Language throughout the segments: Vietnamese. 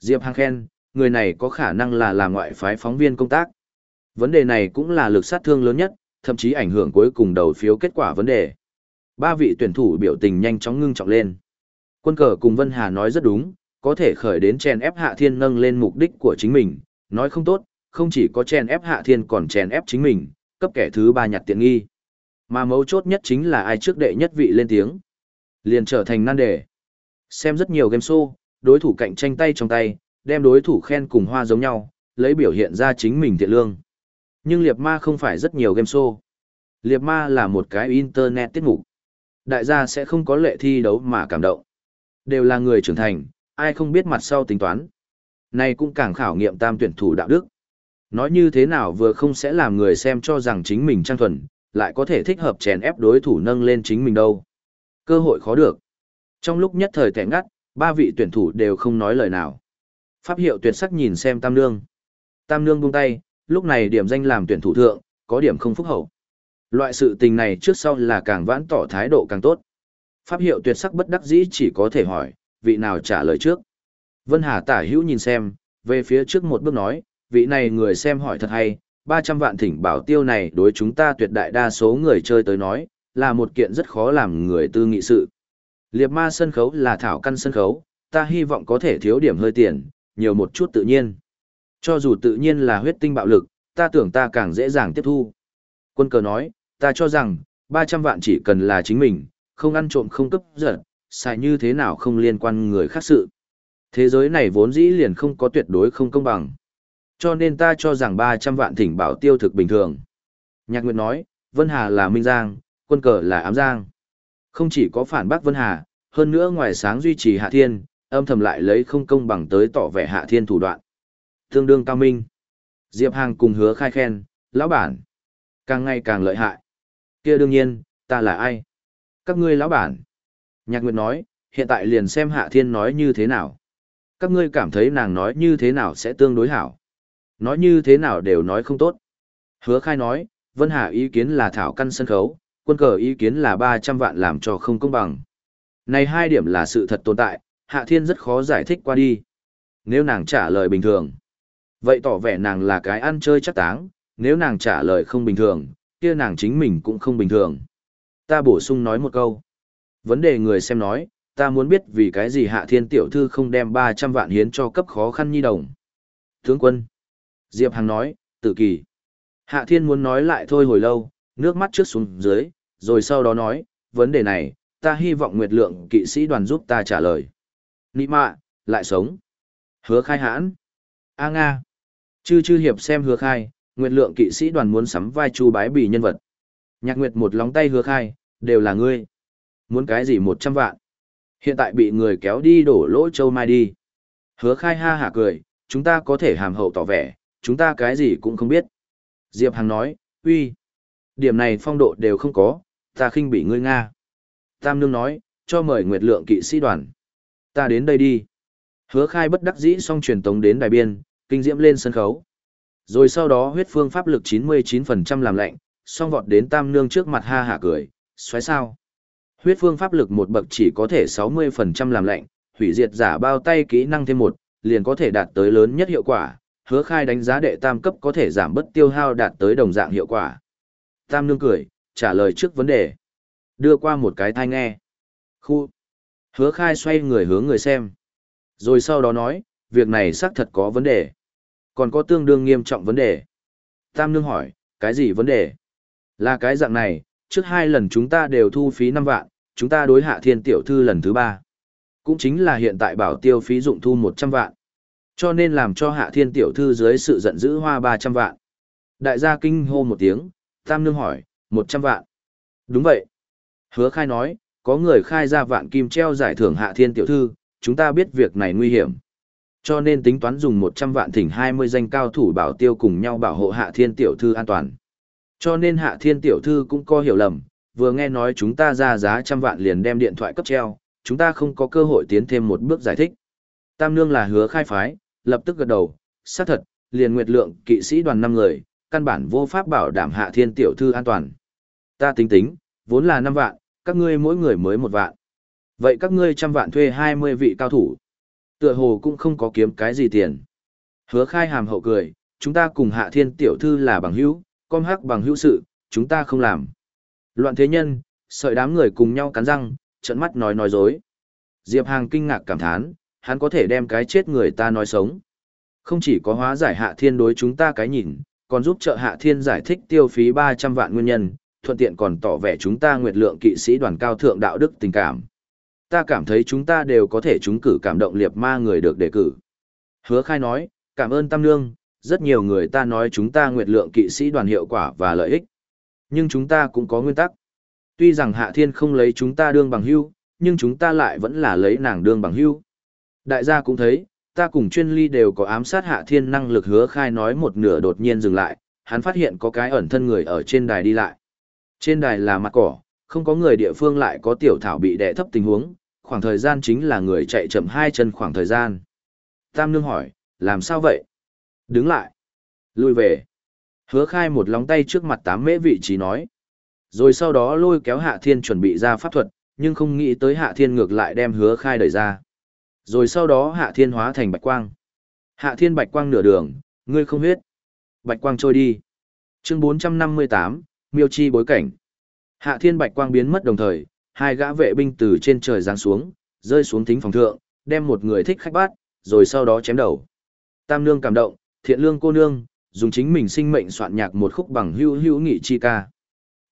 Diệp Hàng khen, người này có khả năng là làm ngoại phái phóng viên công tác. Vấn đề này cũng là lực sát thương lớn nhất, thậm chí ảnh hưởng cuối cùng đầu phiếu kết quả vấn đề. Ba vị tuyển thủ biểu tình nhanh chóng ngưng trọng lên. Quân cờ cùng Vân Hà nói rất đúng, có thể khởi đến chen ép Hạ Thiên nâng lên mục đích của chính mình, nói không tốt, không chỉ có chen ép Hạ Thiên còn chen ép chính mình, cấp kẻ thứ ba nhặt tiện nghi. Mà mấu chốt nhất chính là ai trước đệ nhất vị lên tiếng. Liền trở thành nan đề. Xem rất nhiều game show, đối thủ cạnh tranh tay trong tay, đem đối thủ khen cùng hoa giống nhau, lấy biểu hiện ra chính mình thiện lương. Nhưng Liệp Ma không phải rất nhiều game show. Liệp Ma là một cái internet tiết mục. Đại gia sẽ không có lệ thi đấu mà cảm động. Đều là người trưởng thành, ai không biết mặt sau tính toán. Này cũng càng khảo nghiệm tam tuyển thủ đạo đức. Nói như thế nào vừa không sẽ làm người xem cho rằng chính mình trang thuần, lại có thể thích hợp chèn ép đối thủ nâng lên chính mình đâu. Cơ hội khó được. Trong lúc nhất thời tẻ ngắt, ba vị tuyển thủ đều không nói lời nào. Pháp hiệu tuyệt sắc nhìn xem Tam Nương. Tam Nương buông tay, lúc này điểm danh làm tuyển thủ thượng, có điểm không phúc hậu. Loại sự tình này trước sau là càng vãn tỏ thái độ càng tốt. Pháp hiệu tuyệt sắc bất đắc dĩ chỉ có thể hỏi, vị nào trả lời trước. Vân Hà tả hữu nhìn xem, về phía trước một bước nói, vị này người xem hỏi thật hay, 300 vạn thỉnh bảo tiêu này đối chúng ta tuyệt đại đa số người chơi tới nói, là một kiện rất khó làm người tư nghị sự. Liệp ma sân khấu là thảo căn sân khấu, ta hy vọng có thể thiếu điểm hơi tiền, nhiều một chút tự nhiên. Cho dù tự nhiên là huyết tinh bạo lực, ta tưởng ta càng dễ dàng tiếp thu. Quân cờ nói, ta cho rằng, 300 vạn chỉ cần là chính mình, không ăn trộm không cấp giật, xài như thế nào không liên quan người khác sự. Thế giới này vốn dĩ liền không có tuyệt đối không công bằng. Cho nên ta cho rằng 300 vạn thỉnh bảo tiêu thực bình thường. Nhạc Nguyệt nói, Vân Hà là Minh Giang, quân cờ là Ám Giang. Không chỉ có phản bác Vân Hà, hơn nữa ngoài sáng duy trì Hạ Thiên, âm thầm lại lấy không công bằng tới tỏ vẻ Hạ Thiên thủ đoạn. Tương đương cao minh. Diệp Hàng cùng hứa khai khen, lão bản. Càng ngày càng lợi hại. kia đương nhiên, ta là ai? Các ngươi lão bản. Nhạc Nguyệt nói, hiện tại liền xem Hạ Thiên nói như thế nào. Các ngươi cảm thấy nàng nói như thế nào sẽ tương đối hảo. Nói như thế nào đều nói không tốt. Hứa khai nói, Vân Hà ý kiến là thảo căn sân khấu, quân cờ ý kiến là 300 vạn làm cho không công bằng. Này hai điểm là sự thật tồn tại, Hạ Thiên rất khó giải thích qua đi. Nếu nàng trả lời bình thường, vậy tỏ vẻ nàng là cái ăn chơi chắc táng, nếu nàng trả lời không bình thường, kia nàng chính mình cũng không bình thường. Ta bổ sung nói một câu. Vấn đề người xem nói, ta muốn biết vì cái gì Hạ Thiên tiểu thư không đem 300 vạn hiến cho cấp khó khăn nhi đồng. Tướng quân. Diệp Hằng nói, tự kỳ. Hạ Thiên muốn nói lại thôi hồi lâu, nước mắt trước xuống dưới, rồi sau đó nói, vấn đề này, ta hy vọng Nguyệt Lượng kỵ sĩ đoàn giúp ta trả lời. Nị mạ, lại sống. Hứa khai hãn. A Nga. Chư chư hiệp xem hứa khai, Nguyệt Lượng kỵ sĩ đoàn muốn sắm vai chu bái bì nhân vật. Nhạc Nguyệt một lóng tay hứa khai, đều là ngươi. Muốn cái gì một trăm vạn. Hiện tại bị người kéo đi đổ lỗ châu mai đi. Hứa khai ha hả cười, chúng ta có thể hàm hậu tỏ vẻ, chúng ta cái gì cũng không biết. Diệp Hằng nói, uy, điểm này phong độ đều không có, ta khinh bị ngươi Nga. Tam Nương nói, cho mời Nguyệt Lượng kỵ sĩ đoàn. Ta đến đây đi. Hứa khai bất đắc dĩ xong truyền tống đến đài biên, kinh diễm lên sân khấu. Rồi sau đó huyết phương pháp lực 99% làm lạnh, xong vọt đến Tam Nương trước mặt ha hả cười, xoáy sao. Huyết phương pháp lực một bậc chỉ có thể 60% làm lạnh, hủy diệt giả bao tay kỹ năng thêm một, liền có thể đạt tới lớn nhất hiệu quả, hứa khai đánh giá đệ tam cấp có thể giảm bất tiêu hao đạt tới đồng dạng hiệu quả. Tam nương cười, trả lời trước vấn đề. Đưa qua một cái thai nghe. Khu. Hứa khai xoay người hướng người xem. Rồi sau đó nói, việc này xác thật có vấn đề. Còn có tương đương nghiêm trọng vấn đề. Tam nương hỏi, cái gì vấn đề? Là cái dạng này, trước hai lần chúng ta đều thu phí 5 vạn, chúng ta đối hạ thiên tiểu thư lần thứ ba. Cũng chính là hiện tại bảo tiêu phí dụng thu 100 vạn. Cho nên làm cho hạ thiên tiểu thư dưới sự giận dữ hoa 300 vạn. Đại gia kinh hô một tiếng, tam nương hỏi, 100 vạn. Đúng vậy. Hứa khai nói, có người khai ra vạn kim treo giải thưởng hạ thiên tiểu thư, chúng ta biết việc này nguy hiểm. Cho nên tính toán dùng 100 vạn thỉnh 20 danh cao thủ bảo tiêu cùng nhau bảo hộ hạ thiên tiểu thư an toàn. Cho nên hạ thiên tiểu thư cũng có hiểu lầm, vừa nghe nói chúng ta ra giá trăm vạn liền đem điện thoại cấp treo, chúng ta không có cơ hội tiến thêm một bước giải thích. Tam nương là hứa khai phái, lập tức gật đầu, xác thật, liền nguyệt lượng kỵ sĩ đoàn 5 người, căn bản vô pháp bảo đảm hạ thiên tiểu thư an toàn. Ta tính tính, vốn là 5 vạn, các ngươi mỗi người mới một vạn. Vậy các ngươi trăm vạn thuê 20 vị cao thủ. Tựa hồ cũng không có kiếm cái gì tiền. Hứa khai hàm hậu cười, chúng ta cùng hạ thiên tiểu thư là bằng hữu, com hắc bằng hữu sự, chúng ta không làm. Loạn thế nhân, sợi đám người cùng nhau cắn răng, trận mắt nói nói dối. Diệp Hàng kinh ngạc cảm thán, hắn có thể đem cái chết người ta nói sống. Không chỉ có hóa giải hạ thiên đối chúng ta cái nhìn, còn giúp trợ hạ thiên giải thích tiêu phí 300 vạn nguyên nhân, thuận tiện còn tỏ vẻ chúng ta nguyệt lượng kỵ sĩ đoàn cao thượng đạo đức tình cảm. Ta cảm thấy chúng ta đều có thể trúng cử cảm động liệt ma người được đề cử. Hứa khai nói, cảm ơn Tam Nương, rất nhiều người ta nói chúng ta nguyệt lượng kỵ sĩ đoàn hiệu quả và lợi ích. Nhưng chúng ta cũng có nguyên tắc. Tuy rằng Hạ Thiên không lấy chúng ta đương bằng hưu, nhưng chúng ta lại vẫn là lấy nàng đương bằng hưu. Đại gia cũng thấy, ta cùng chuyên ly đều có ám sát Hạ Thiên năng lực hứa khai nói một nửa đột nhiên dừng lại, hắn phát hiện có cái ẩn thân người ở trên đài đi lại. Trên đài là mặt cỏ, không có người địa phương lại có tiểu thảo bị đè thấp tình huống, khoảng thời gian chính là người chạy chậm hai chân khoảng thời gian. Tam Nương hỏi, làm sao vậy? Đứng lại. lùi về. Hứa khai một lóng tay trước mặt tám mễ vị trí nói. Rồi sau đó lôi kéo Hạ Thiên chuẩn bị ra pháp thuật, nhưng không nghĩ tới Hạ Thiên ngược lại đem hứa khai đẩy ra. Rồi sau đó Hạ Thiên hóa thành bạch quang. Hạ Thiên bạch quang nửa đường, ngươi không huyết. Bạch quang trôi đi. Chương 458, Miêu Chi bối cảnh. Hạ Thiên bạch quang biến mất đồng thời, hai gã vệ binh từ trên trời giáng xuống, rơi xuống thính phòng thượng, đem một người thích khách bắt, rồi sau đó chém đầu. Tam nương cảm động, thiện lương cô nương, dùng chính mình sinh mệnh soạn nhạc một khúc bằng hữu hữu nghị chi ca.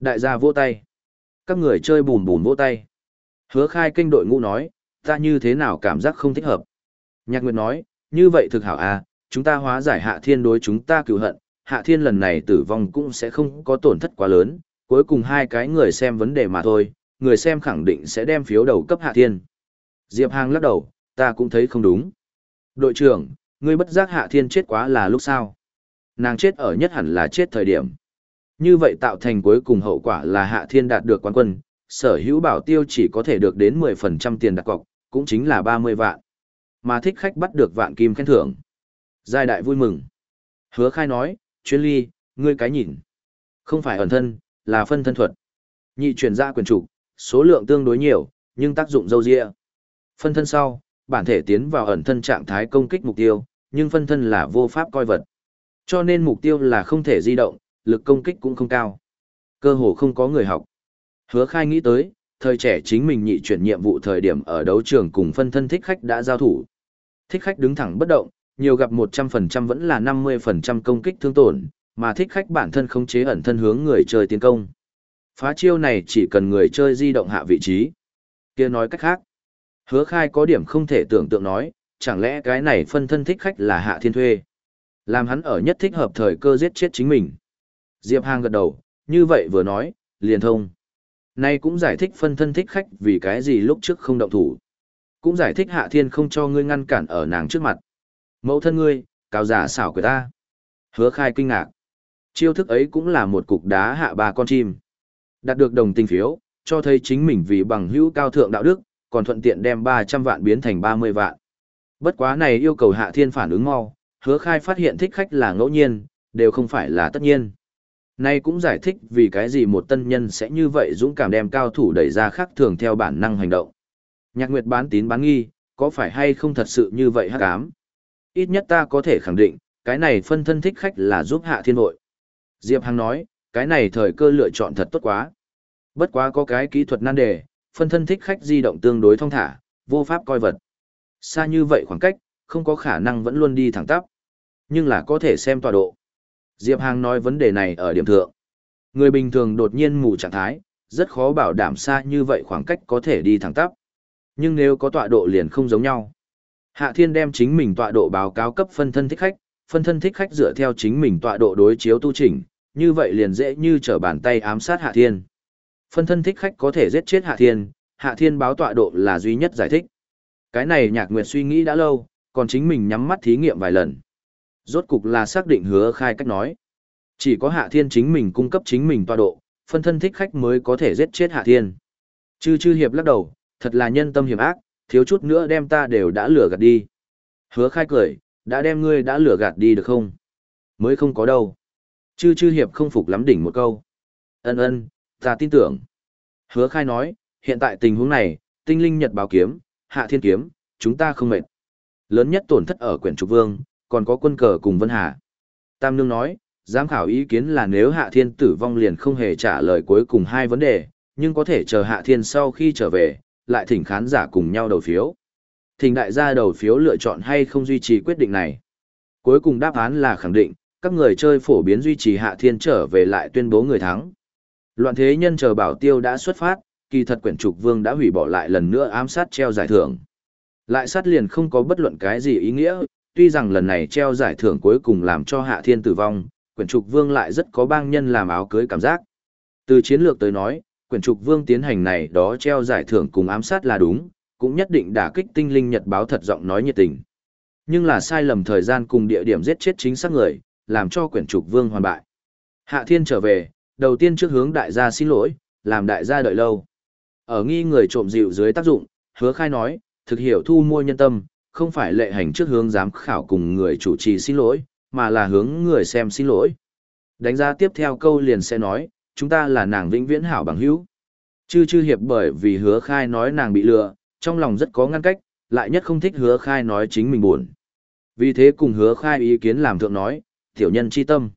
Đại gia vỗ tay. Các người chơi bùn bùn vỗ tay. Hứa khai kênh đội ngũ nói, ta như thế nào cảm giác không thích hợp. Nhạc Nguyệt nói, như vậy thực hảo à, chúng ta hóa giải hạ thiên đối chúng ta cựu hận, hạ thiên lần này tử vong cũng sẽ không có tổn thất quá lớn, cuối cùng hai cái người xem vấn đề mà thôi, người xem khẳng định sẽ đem phiếu đầu cấp hạ thiên. Diệp Hàng lắc đầu, ta cũng thấy không đúng. Đội trưởng, ngươi bất giác hạ thiên chết quá là lúc sao? Nàng chết ở nhất hẳn là chết thời điểm. Như vậy tạo thành cuối cùng hậu quả là hạ thiên đạt được quán quân, sở hữu bảo tiêu chỉ có thể được đến 10% tiền đặt cọc, cũng chính là 30 vạn. Mà thích khách bắt được vạn kim khen thưởng. Giai đại vui mừng. Hứa khai nói, chuyên ly, ngươi cái nhìn. Không phải ẩn thân, là phân thân thuật. Nhị chuyển ra quyền trục, số lượng tương đối nhiều, nhưng tác dụng dâu dịa. Phân thân sau, bản thể tiến vào ẩn thân trạng thái công kích mục tiêu, nhưng phân thân là vô pháp coi vật. Cho nên mục tiêu là không thể di động, lực công kích cũng không cao. Cơ hồ không có người học. Hứa khai nghĩ tới, thời trẻ chính mình nhị chuyển nhiệm vụ thời điểm ở đấu trường cùng phân thân thích khách đã giao thủ. Thích khách đứng thẳng bất động, nhiều gặp 100% vẫn là 50% công kích thương tổn, mà thích khách bản thân không chế ẩn thân hướng người chơi tiến công. Phá chiêu này chỉ cần người chơi di động hạ vị trí. kia nói cách khác. Hứa khai có điểm không thể tưởng tượng nói, chẳng lẽ cái này phân thân thích khách là hạ thiên thuê. Làm hắn ở nhất thích hợp thời cơ giết chết chính mình. Diệp Hàng gật đầu, như vậy vừa nói, liền thông. Nay cũng giải thích phân thân thích khách vì cái gì lúc trước không động thủ. Cũng giải thích hạ thiên không cho ngươi ngăn cản ở nàng trước mặt. Mẫu thân ngươi, cao giả xảo của ta. Hứa khai kinh ngạc. Chiêu thức ấy cũng là một cục đá hạ ba con chim. Đạt được đồng tình phiếu, cho thấy chính mình vì bằng hữu cao thượng đạo đức, còn thuận tiện đem 300 vạn biến thành 30 vạn. Bất quá này yêu cầu hạ thiên phản ứng mau, hứa khai phát hiện thích khách là ngẫu nhiên, đều không phải là tất nhiên. Nay cũng giải thích vì cái gì một tân nhân sẽ như vậy dũng cảm đem cao thủ đẩy ra khác thường theo bản năng hành động. Nhạc Nguyệt bán tín bán nghi, có phải hay không thật sự như vậy hắc ám? Ít nhất ta có thể khẳng định, cái này phân thân thích khách là giúp hạ thiên hội. Diệp Hằng nói, cái này thời cơ lựa chọn thật tốt quá. Bất quá có cái kỹ thuật nan đề, phân thân thích khách di động tương đối thông thả, vô pháp coi vật. Xa như vậy khoảng cách, không có khả năng vẫn luôn đi thẳng tắp. Nhưng là có thể xem tọa độ. Diệp Hàng nói vấn đề này ở điểm thượng. Người bình thường đột nhiên mù trạng thái, rất khó bảo đảm xa như vậy khoảng cách có thể đi thẳng tắp. Nhưng nếu có tọa độ liền không giống nhau. Hạ Thiên đem chính mình tọa độ báo cáo cấp phân thân thích khách, phân thân thích khách dựa theo chính mình tọa độ đối chiếu tu chỉnh, như vậy liền dễ như trở bàn tay ám sát Hạ Thiên. Phân thân thích khách có thể giết chết Hạ Thiên, Hạ Thiên báo tọa độ là duy nhất giải thích. Cái này Nhạc Nguyệt suy nghĩ đã lâu, còn chính mình nhắm mắt thí nghiệm vài lần. Rốt cục là xác định hứa khai cách nói. Chỉ có Hạ Thiên chính mình cung cấp chính mình tọa độ, phân thân thích khách mới có thể giết chết Hạ Thiên. Chư chư hiệp lắc đầu, thật là nhân tâm hiểm ác, thiếu chút nữa đem ta đều đã lừa gạt đi. Hứa khai cười, đã đem ngươi đã lừa gạt đi được không? Mới không có đâu. Chư chư hiệp không phục lắm đỉnh một câu. Ân ân, ta tin tưởng. Hứa khai nói, hiện tại tình huống này, tinh linh nhật báo kiếm, hạ thiên kiếm, chúng ta không mệt. lớn nhất tổn thất ở quyển trục vương, còn có quân cờ cùng Vân Hà. Tam Nương nói, giám khảo ý kiến là nếu Hạ Thiên tử vong liền không hề trả lời cuối cùng hai vấn đề, nhưng có thể chờ Hạ Thiên sau khi trở về, lại thỉnh khán giả cùng nhau đầu phiếu. Thỉnh đại gia đầu phiếu lựa chọn hay không duy trì quyết định này. Cuối cùng đáp án là khẳng định, các người chơi phổ biến duy trì Hạ Thiên trở về lại tuyên bố người thắng. Loạn thế nhân chờ bảo tiêu đã xuất phát, kỳ thật quyển trục vương đã hủy bỏ lại lần nữa ám sát treo giải thưởng. Lại sát liền không có bất luận cái gì ý nghĩa, tuy rằng lần này treo giải thưởng cuối cùng làm cho Hạ Thiên tử vong, quyển trục vương lại rất có bang nhân làm áo cưới cảm giác. Từ chiến lược tới nói, quyển trục vương tiến hành này đó treo giải thưởng cùng ám sát là đúng, cũng nhất định đả kích tinh linh nhật báo thật giọng nói nhiệt tình. Nhưng là sai lầm thời gian cùng địa điểm giết chết chính xác người, làm cho quyển trục vương hoàn bại. Hạ Thiên trở về, đầu tiên trước hướng đại gia xin lỗi, làm đại gia đợi lâu. Ở nghi người trộm dịu dưới tác dụng, hứa khai nói, thực hiểu thu mua nhân tâm, không phải lệ hành trước hướng giám khảo cùng người chủ trì xin lỗi, mà là hướng người xem xin lỗi. Đánh giá tiếp theo câu liền sẽ nói, chúng ta là nàng vĩnh viễn hảo bằng hữu. Chư chư hiệp bởi vì hứa khai nói nàng bị lừa, trong lòng rất có ngăn cách, lại nhất không thích hứa khai nói chính mình buồn. Vì thế cùng hứa khai ý kiến làm thượng nói, tiểu nhân chi tâm.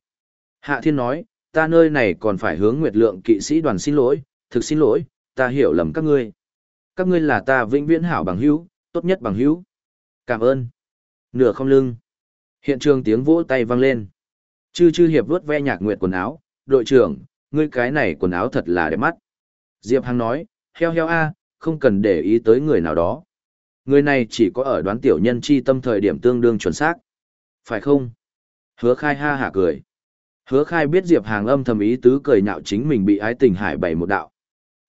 Hạ thiên nói, ta nơi này còn phải hướng nguyệt lượng kỵ sĩ đoàn xin lỗi, thực xin lỗi, ta hiểu lầm các ngươi. Các ngươi là ta vĩnh viễn hảo bằng hữu, tốt nhất bằng hữu. Cảm ơn. Nửa không lưng. Hiện trường tiếng vỗ tay vang lên. Chư chư hiệp vuốt ve nhạc nguyệt quần áo, đội trưởng, ngươi cái này quần áo thật là đẹp mắt. Diệp Hằng nói, heo heo a, không cần để ý tới người nào đó. Người này chỉ có ở đoán tiểu nhân chi tâm thời điểm tương đương chuẩn xác. Phải không? Hứa khai ha hả cười. Hứa khai biết Diệp Hàng âm thầm ý tứ cười nhạo chính mình bị ái tình hải bày một đạo.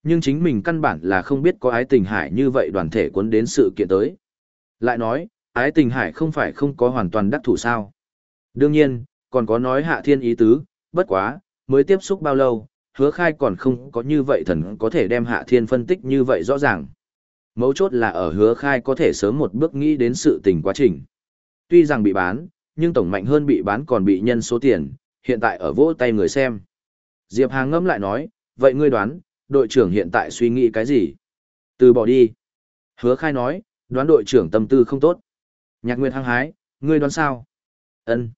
Nhưng chính mình căn bản là không biết có ái tình hải như vậy đoàn thể cuốn đến sự kiện tới. Lại nói, ái tình hải không phải không có hoàn toàn đắc thủ sao. Đương nhiên, còn có nói hạ thiên ý tứ, bất quá, mới tiếp xúc bao lâu, hứa khai còn không có như vậy thần có thể đem hạ thiên phân tích như vậy rõ ràng. Mấu chốt là ở hứa khai có thể sớm một bước nghĩ đến sự tình quá trình. Tuy rằng bị bán, nhưng tổng mạnh hơn bị bán còn bị nhân số tiền, hiện tại ở vỗ tay người xem. Diệp Hàng ngâm lại nói, vậy ngươi đoán, đội trưởng hiện tại suy nghĩ cái gì? Từ bỏ đi. Hứa khai nói, đoán đội trưởng tâm tư không tốt. Nhạc Nguyệt hăng hái, ngươi đoán sao? ân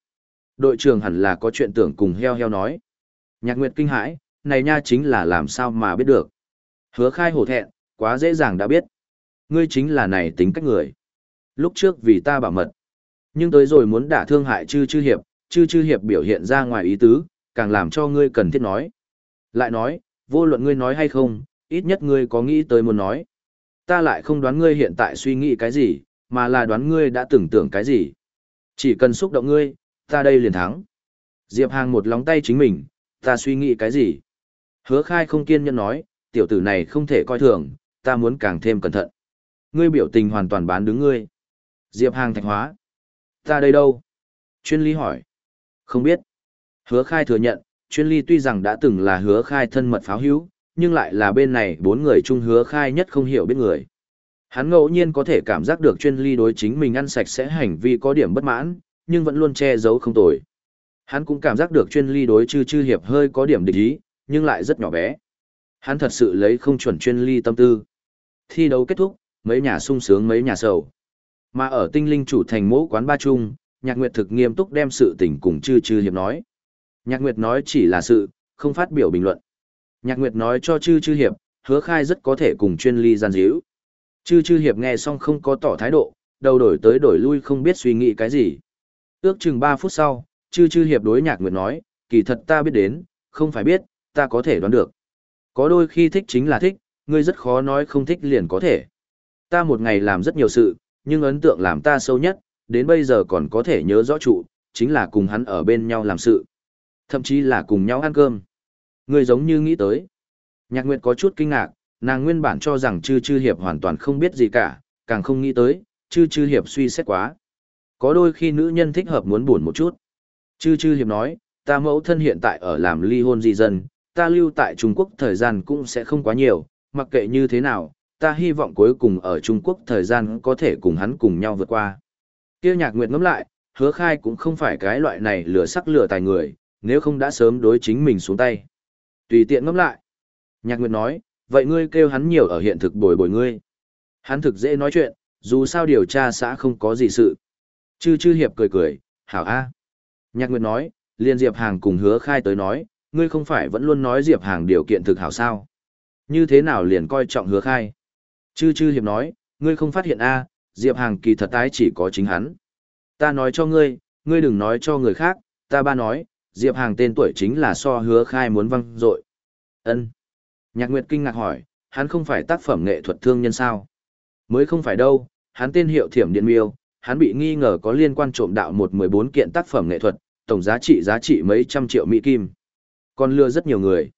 Đội trưởng hẳn là có chuyện tưởng cùng heo heo nói. Nhạc Nguyệt kinh hãi, này nha chính là làm sao mà biết được. Hứa khai hổ thẹn, quá dễ dàng đã biết. Ngươi chính là này tính cách người. Lúc trước vì ta bảo mật. Nhưng tới rồi muốn đả thương hại chư chư hiệp, chư chư hiệp biểu hiện ra ngoài ý tứ, càng làm cho ngươi cần thiết nói. Lại nói, vô luận ngươi nói hay không, ít nhất ngươi có nghĩ tới muốn nói. Ta lại không đoán ngươi hiện tại suy nghĩ cái gì, mà là đoán ngươi đã tưởng tượng cái gì. Chỉ cần xúc động ngươi, ta đây liền thắng. Diệp Hàng một lóng tay chính mình, ta suy nghĩ cái gì. Hứa khai không kiên nhẫn nói, tiểu tử này không thể coi thường, ta muốn càng thêm cẩn thận. Ngươi biểu tình hoàn toàn bán đứng ngươi. Diệp Hàng thạch hóa. Ta đây đâu? Chuyên ly hỏi. Không biết. Hứa khai thừa nhận, chuyên ly tuy rằng đã từng là hứa khai thân mật pháo hữu, nhưng lại là bên này bốn người chung hứa khai nhất không hiểu biết người. Hắn ngẫu nhiên có thể cảm giác được chuyên ly đối chính mình ăn sạch sẽ hành vi có điểm bất mãn, nhưng vẫn luôn che giấu không tồi. Hắn cũng cảm giác được chuyên ly đối chư chư hiệp hơi có điểm địch ý, nhưng lại rất nhỏ bé. Hắn thật sự lấy không chuẩn chuyên ly tâm tư. Thi đấu kết thúc, mấy nhà sung sướng mấy nhà sầu. Mà ở tinh linh chủ thành mỗ quán ba chung, nhạc nguyệt thực nghiêm túc đem sự tình cùng chư chư hiệp nói. Nhạc nguyệt nói chỉ là sự, không phát biểu bình luận. Nhạc nguyệt nói cho chư chư hiệp, hứa khai rất có thể cùng chuyên ly gian díu. Chư chư hiệp nghe xong không có tỏ thái độ, đầu đổi tới đổi lui không biết suy nghĩ cái gì. Ước chừng 3 phút sau, chư chư hiệp đối nhạc nguyệt nói, kỳ thật ta biết đến, không phải biết, ta có thể đoán được. Có đôi khi thích chính là thích, ngươi rất khó nói không thích liền có thể. Ta một ngày làm rất nhiều sự, nhưng ấn tượng làm ta sâu nhất, đến bây giờ còn có thể nhớ rõ trụ, chính là cùng hắn ở bên nhau làm sự. Thậm chí là cùng nhau ăn cơm. Ngươi giống như nghĩ tới. Nhạc Nguyệt có chút kinh ngạc, nàng nguyên bản cho rằng chư chư hiệp hoàn toàn không biết gì cả, càng không nghĩ tới, chư chư hiệp suy xét quá. Có đôi khi nữ nhân thích hợp muốn buồn một chút. Chư chư hiệp nói, ta mẫu thân hiện tại ở làm ly hôn di dân, ta lưu tại Trung Quốc thời gian cũng sẽ không quá nhiều, mặc kệ như thế nào, ta hy vọng cuối cùng ở Trung Quốc thời gian có thể cùng hắn cùng nhau vượt qua. Kia nhạc nguyệt ngẫm lại, hứa khai cũng không phải cái loại này lửa sắc lửa tài người, nếu không đã sớm đối chính mình xuống tay. Tùy tiện ngẫm lại. Nhạc nguyệt nói, vậy ngươi kêu hắn nhiều ở hiện thực bồi bồi ngươi. Hắn thực dễ nói chuyện, dù sao điều tra xã không có gì sự. Chư chư hiệp cười cười, hảo a. Nhạc Nguyệt nói, liền Diệp Hàng cùng hứa khai tới nói, ngươi không phải vẫn luôn nói Diệp Hàng điều kiện thực hảo sao. Như thế nào liền coi trọng hứa khai. Chư chư hiệp nói, ngươi không phát hiện a Diệp Hàng kỳ thật tái chỉ có chính hắn. Ta nói cho ngươi, ngươi đừng nói cho người khác, ta ba nói, Diệp Hàng tên tuổi chính là so hứa khai muốn văng dội ân Nhạc Nguyệt kinh ngạc hỏi, hắn không phải tác phẩm nghệ thuật thương nhân sao? Mới không phải đâu, hắn tên hiệu thiểm điện miêu, hắn bị nghi ngờ có liên quan trộm đạo một mười bốn kiện tác phẩm nghệ thuật, tổng giá trị giá trị mấy trăm triệu Mỹ Kim. Còn lừa rất nhiều người.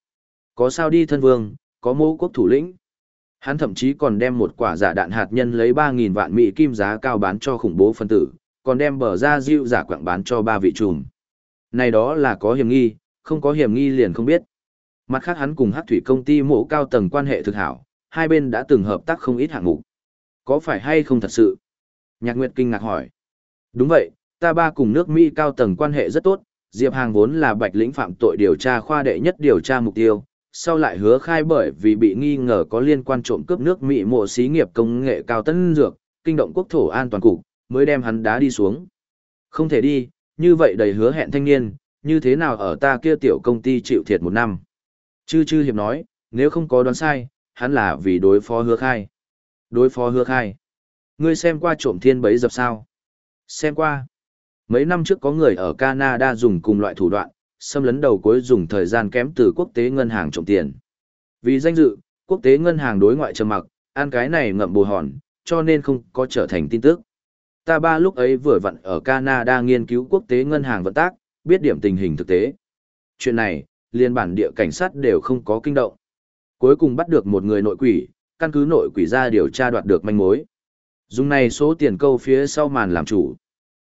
Có sao đi thân vương, có mô quốc thủ lĩnh. Hắn thậm chí còn đem một quả giả đạn hạt nhân lấy ba nghìn vạn Mỹ Kim giá cao bán cho khủng bố phân tử, còn đem bờ ra diệu giả quảng bán cho ba vị trùm. Này đó là có hiểm nghi, không có hiểm nghi liền không biết. Mặt khác hắn cùng hắc thủy công ty mộ cao tầng quan hệ thực hảo, hai bên đã từng hợp tác không ít hạng mục. Có phải hay không thật sự? Nhạc Nguyệt kinh ngạc hỏi. Đúng vậy, ta ba cùng nước Mỹ cao tầng quan hệ rất tốt, Diệp Hàng vốn là bạch lĩnh phạm tội điều tra khoa đệ nhất điều tra mục tiêu, sau lại hứa khai bởi vì bị nghi ngờ có liên quan trộm cướp nước Mỹ mộ xí nghiệp công nghệ cao tân dược, kinh động quốc thổ an toàn cục, mới đem hắn đá đi xuống. Không thể đi, như vậy đầy hứa hẹn thanh niên, như thế nào ở ta kia tiểu công ty chịu thiệt một năm. Chư chư hiệp nói, nếu không có đoán sai, hắn là vì đối phó hứa khai. Đối phó hứa khai. Ngươi xem qua trộm thiên bấy dập sao? Xem qua. Mấy năm trước có người ở Canada dùng cùng loại thủ đoạn, xâm lấn đầu cuối dùng thời gian kém từ quốc tế ngân hàng trộm tiền. Vì danh dự, quốc tế ngân hàng đối ngoại trầm mặc, ăn cái này ngậm bù hòn, cho nên không có trở thành tin tức. Ta ba lúc ấy vừa vặn ở Canada nghiên cứu quốc tế ngân hàng vận tác, biết điểm tình hình thực tế. Chuyện này, liên bản địa cảnh sát đều không có kinh động. Cuối cùng bắt được một người nội quỷ, căn cứ nội quỷ ra điều tra đoạt được manh mối. Dùng này số tiền câu phía sau màn làm chủ.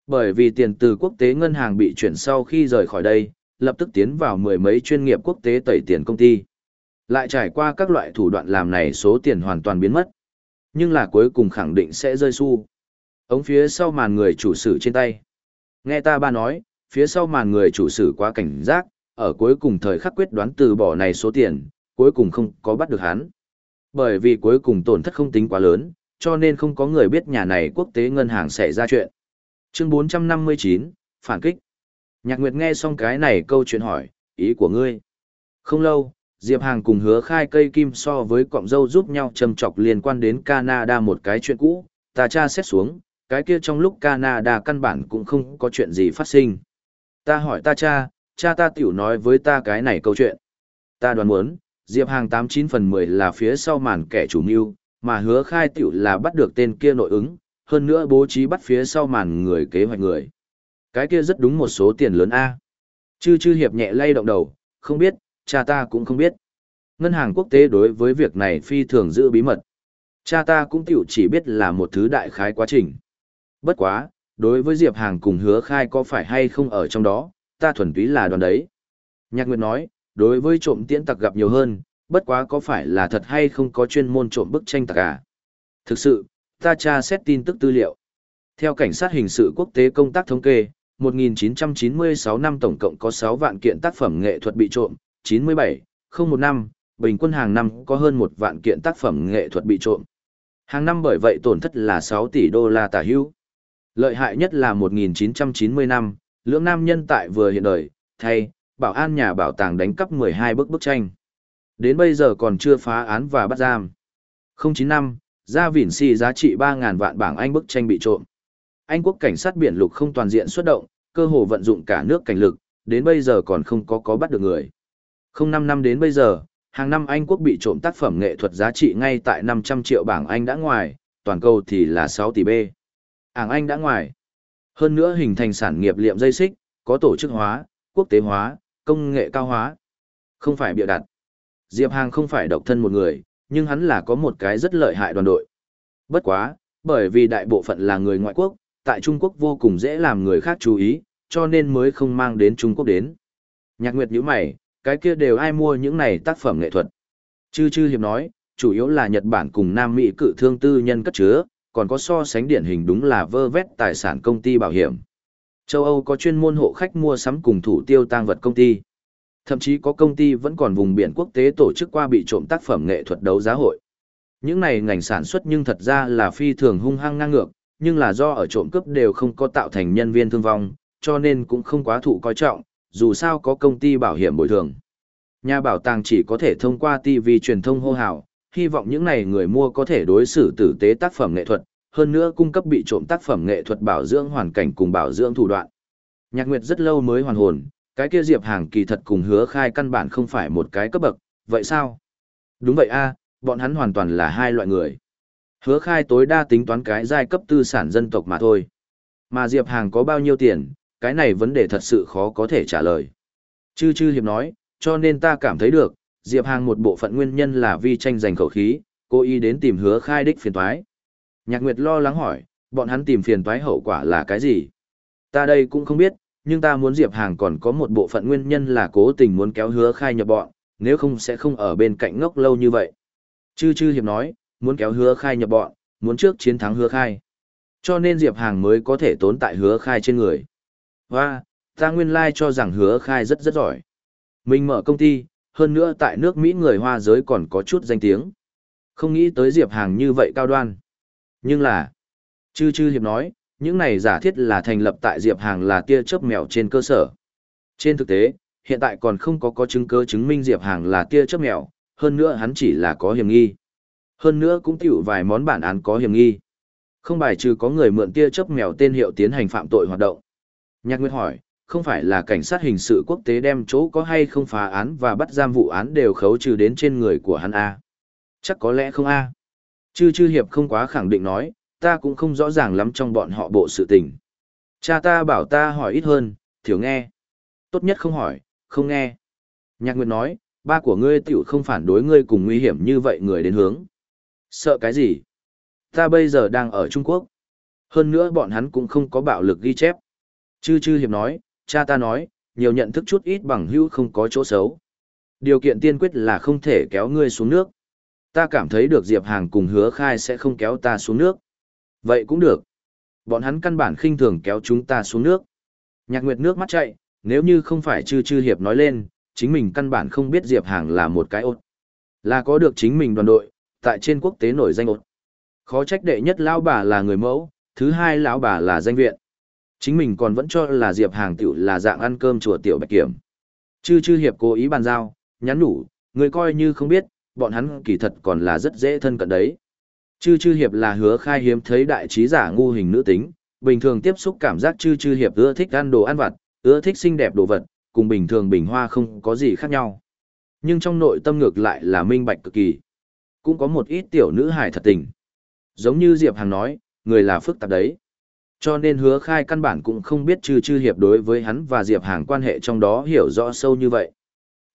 Bởi vì tiền từ quốc tế ngân hàng bị chuyển sau khi rời khỏi đây, lập tức tiến vào mười mấy chuyên nghiệp quốc tế tẩy tiền công ty. Lại trải qua các loại thủ đoạn làm này số tiền hoàn toàn biến mất. Nhưng là cuối cùng khẳng định sẽ rơi xu. Ống phía sau màn người chủ sử trên tay. Nghe ta ba nói, phía sau màn người chủ sử quá cảnh giác, ở cuối cùng thời khắc quyết đoán từ bỏ này số tiền, cuối cùng không có bắt được hắn. Bởi vì cuối cùng tổn thất không tính quá lớn, cho nên không có người biết nhà này quốc tế ngân hàng sẽ ra chuyện. Chương 459, Phản kích. Nhạc Nguyệt nghe xong cái này câu chuyện hỏi, ý của ngươi. Không lâu, Diệp Hàng cùng hứa khai cây kim so với cọng dâu giúp nhau châm chọc liên quan đến Canada một cái chuyện cũ, ta tra xét xuống, cái kia trong lúc Canada căn bản cũng không có chuyện gì phát sinh. Ta hỏi ta cha, cha ta tiểu nói với ta cái này câu chuyện. Ta đoán muốn, Diệp Hàng 89 phần 10 là phía sau màn kẻ chủ mưu, mà hứa khai tiểu là bắt được tên kia nội ứng, hơn nữa bố trí bắt phía sau màn người kế hoạch người. Cái kia rất đúng một số tiền lớn A. Chư chư hiệp nhẹ lay động đầu, không biết, cha ta cũng không biết. Ngân hàng quốc tế đối với việc này phi thường giữ bí mật. Cha ta cũng tiểu chỉ biết là một thứ đại khái quá trình. Bất quá, đối với Diệp Hàng cùng hứa khai có phải hay không ở trong đó, ta thuần túy là đoàn đấy. Nhạc Nguyệt nói, đối với trộm tiễn tặc gặp nhiều hơn, bất quá có phải là thật hay không có chuyên môn trộm bức tranh tặc à? Thực sự, ta tra xét tin tức tư liệu. Theo cảnh sát hình sự quốc tế công tác thống kê, 1996 năm tổng cộng có 6 vạn kiện tác phẩm nghệ thuật bị trộm, 97, không một năm, bình quân hàng năm có hơn 1 vạn kiện tác phẩm nghệ thuật bị trộm. Hàng năm bởi vậy tổn thất là 6 tỷ đô la tả hữu. Lợi hại nhất là 1990 năm, lưỡng nam nhân tại vừa hiện đời, thay, bảo an nhà bảo tàng đánh cắp 12 bức bức tranh. Đến bây giờ còn chưa phá án và bắt giam. 09 năm, gia vỉn xì giá trị 3.000 vạn bảng Anh bức tranh bị trộm. Anh quốc cảnh sát biển lục không toàn diện xuất động, cơ hồ vận dụng cả nước cảnh lực, đến bây giờ còn không có có bắt được người. Không năm năm đến bây giờ, hàng năm Anh quốc bị trộm tác phẩm nghệ thuật giá trị ngay tại 500 triệu bảng Anh đã ngoài, toàn cầu thì là 6 tỷ B. Ảng Anh đã ngoài. Hơn nữa hình thành sản nghiệp liệm dây xích, có tổ chức hóa, quốc tế hóa, công nghệ cao hóa. Không phải bịa đặt. Diệp Hàng không phải độc thân một người, nhưng hắn là có một cái rất lợi hại đoàn đội. Bất quá, bởi vì đại bộ phận là người ngoại quốc, tại Trung Quốc vô cùng dễ làm người khác chú ý, cho nên mới không mang đến Trung Quốc đến. Nhạc Nguyệt nhíu mày, cái kia đều ai mua những này tác phẩm nghệ thuật. Chư chư hiệp nói, chủ yếu là Nhật Bản cùng Nam Mỹ cự thương tư nhân cất chứa, còn có so sánh điển hình đúng là vơ vét tài sản công ty bảo hiểm. Châu Âu có chuyên môn hộ khách mua sắm cùng thủ tiêu tang vật công ty. Thậm chí có công ty vẫn còn vùng biển quốc tế tổ chức qua bị trộm tác phẩm nghệ thuật đấu giá hội. Những này ngành sản xuất nhưng thật ra là phi thường hung hăng ngang ngược, nhưng là do ở trộm cướp đều không có tạo thành nhân viên thương vong, cho nên cũng không quá thụ coi trọng, dù sao có công ty bảo hiểm bồi thường. Nhà bảo tàng chỉ có thể thông qua TV truyền thông hô hào, hy vọng những này người mua có thể đối xử tử tế tác phẩm nghệ thuật, hơn nữa cung cấp bị trộm tác phẩm nghệ thuật bảo dưỡng hoàn cảnh cùng bảo dưỡng thủ đoạn. Nhạc Nguyệt rất lâu mới hoàn hồn, cái kia Diệp Hàng kỳ thật cùng hứa khai căn bản không phải một cái cấp bậc, vậy sao? Đúng vậy a bọn hắn hoàn toàn là hai loại người. Hứa khai tối đa tính toán cái giai cấp tư sản dân tộc mà thôi. Mà Diệp Hàng có bao nhiêu tiền, cái này vấn đề thật sự khó có thể trả lời. Chư chư hiệp nói, cho nên ta cảm thấy được, Diệp Hàng một bộ phận nguyên nhân là vì tranh giành khẩu khí, cố ý đến tìm hứa khai đích phiền toái. Nhạc Nguyệt lo lắng hỏi, bọn hắn tìm phiền toái hậu quả là cái gì? Ta đây cũng không biết, nhưng ta muốn Diệp Hàng còn có một bộ phận nguyên nhân là cố tình muốn kéo hứa khai nhập bọn, nếu không sẽ không ở bên cạnh ngốc lâu như vậy. Chư chư hiệp nói, muốn kéo hứa khai nhập bọn, muốn trước chiến thắng hứa khai. Cho nên Diệp Hàng mới có thể tốn tại hứa khai trên người. Và, ta nguyên lai like cho rằng hứa khai rất rất giỏi. Mình mở công ty, hơn nữa tại nước Mỹ người Hoa giới còn có chút danh tiếng. Không nghĩ tới Diệp Hàng như vậy cao đoan. Nhưng là, chư chư hiệp nói, những này giả thiết là thành lập tại Diệp Hàng là tia chớp mèo trên cơ sở. Trên thực tế, hiện tại còn không có có chứng cứ chứng minh Diệp Hàng là tia chớp mèo, hơn nữa hắn chỉ là có hiểm nghi. Hơn nữa cũng tiểu vài món bản án có hiểm nghi. Không bài trừ có người mượn tia chớp mèo tên hiệu tiến hành phạm tội hoạt động. Nhạc Nguyệt hỏi, không phải là cảnh sát hình sự quốc tế đem chỗ có hay không phá án và bắt giam vụ án đều khấu trừ đến trên người của hắn A. Chắc có lẽ không A. Chư chư hiệp không quá khẳng định nói, ta cũng không rõ ràng lắm trong bọn họ bộ sự tình. Cha ta bảo ta hỏi ít hơn, thiếu nghe. Tốt nhất không hỏi, không nghe. Nhạc Nguyệt nói, ba của ngươi tựu không phản đối ngươi cùng nguy hiểm như vậy người đến hướng. Sợ cái gì? Ta bây giờ đang ở Trung Quốc. Hơn nữa bọn hắn cũng không có bạo lực ghi chép. Chư chư hiệp nói, cha ta nói, nhiều nhận thức chút ít bằng hữu không có chỗ xấu. Điều kiện tiên quyết là không thể kéo ngươi xuống nước. Ta cảm thấy được Diệp Hàng cùng hứa khai sẽ không kéo ta xuống nước. Vậy cũng được. Bọn hắn căn bản khinh thường kéo chúng ta xuống nước. Nhạc Nguyệt nước mắt chạy, nếu như không phải chư chư hiệp nói lên, chính mình căn bản không biết Diệp Hàng là một cái ốt. Là có được chính mình đoàn đội, tại trên quốc tế nổi danh ốt. Khó trách đệ nhất lão bà là người mẫu, thứ hai lão bà là danh viện. Chính mình còn vẫn cho là Diệp Hàng tiểu là dạng ăn cơm chùa tiểu bạch kiểm. Chư chư hiệp cố ý bàn giao, nhắn nhủ, người coi như không biết, bọn hắn kỳ thật còn là rất dễ thân cận đấy. Chư chư hiệp là hứa khai hiếm thấy đại trí giả ngu hình nữ tính, bình thường tiếp xúc cảm giác chư chư hiệp ưa thích ăn đồ ăn vặt, ưa thích xinh đẹp đồ vật, cùng bình thường bình hoa không có gì khác nhau. Nhưng trong nội tâm ngược lại là minh bạch cực kỳ. Cũng có một ít tiểu nữ hài thật tình. Giống như Diệp Hằng nói, người là phức tạp đấy. Cho nên hứa khai căn bản cũng không biết chư chư hiệp đối với hắn và Diệp Hàng quan hệ trong đó hiểu rõ sâu như vậy.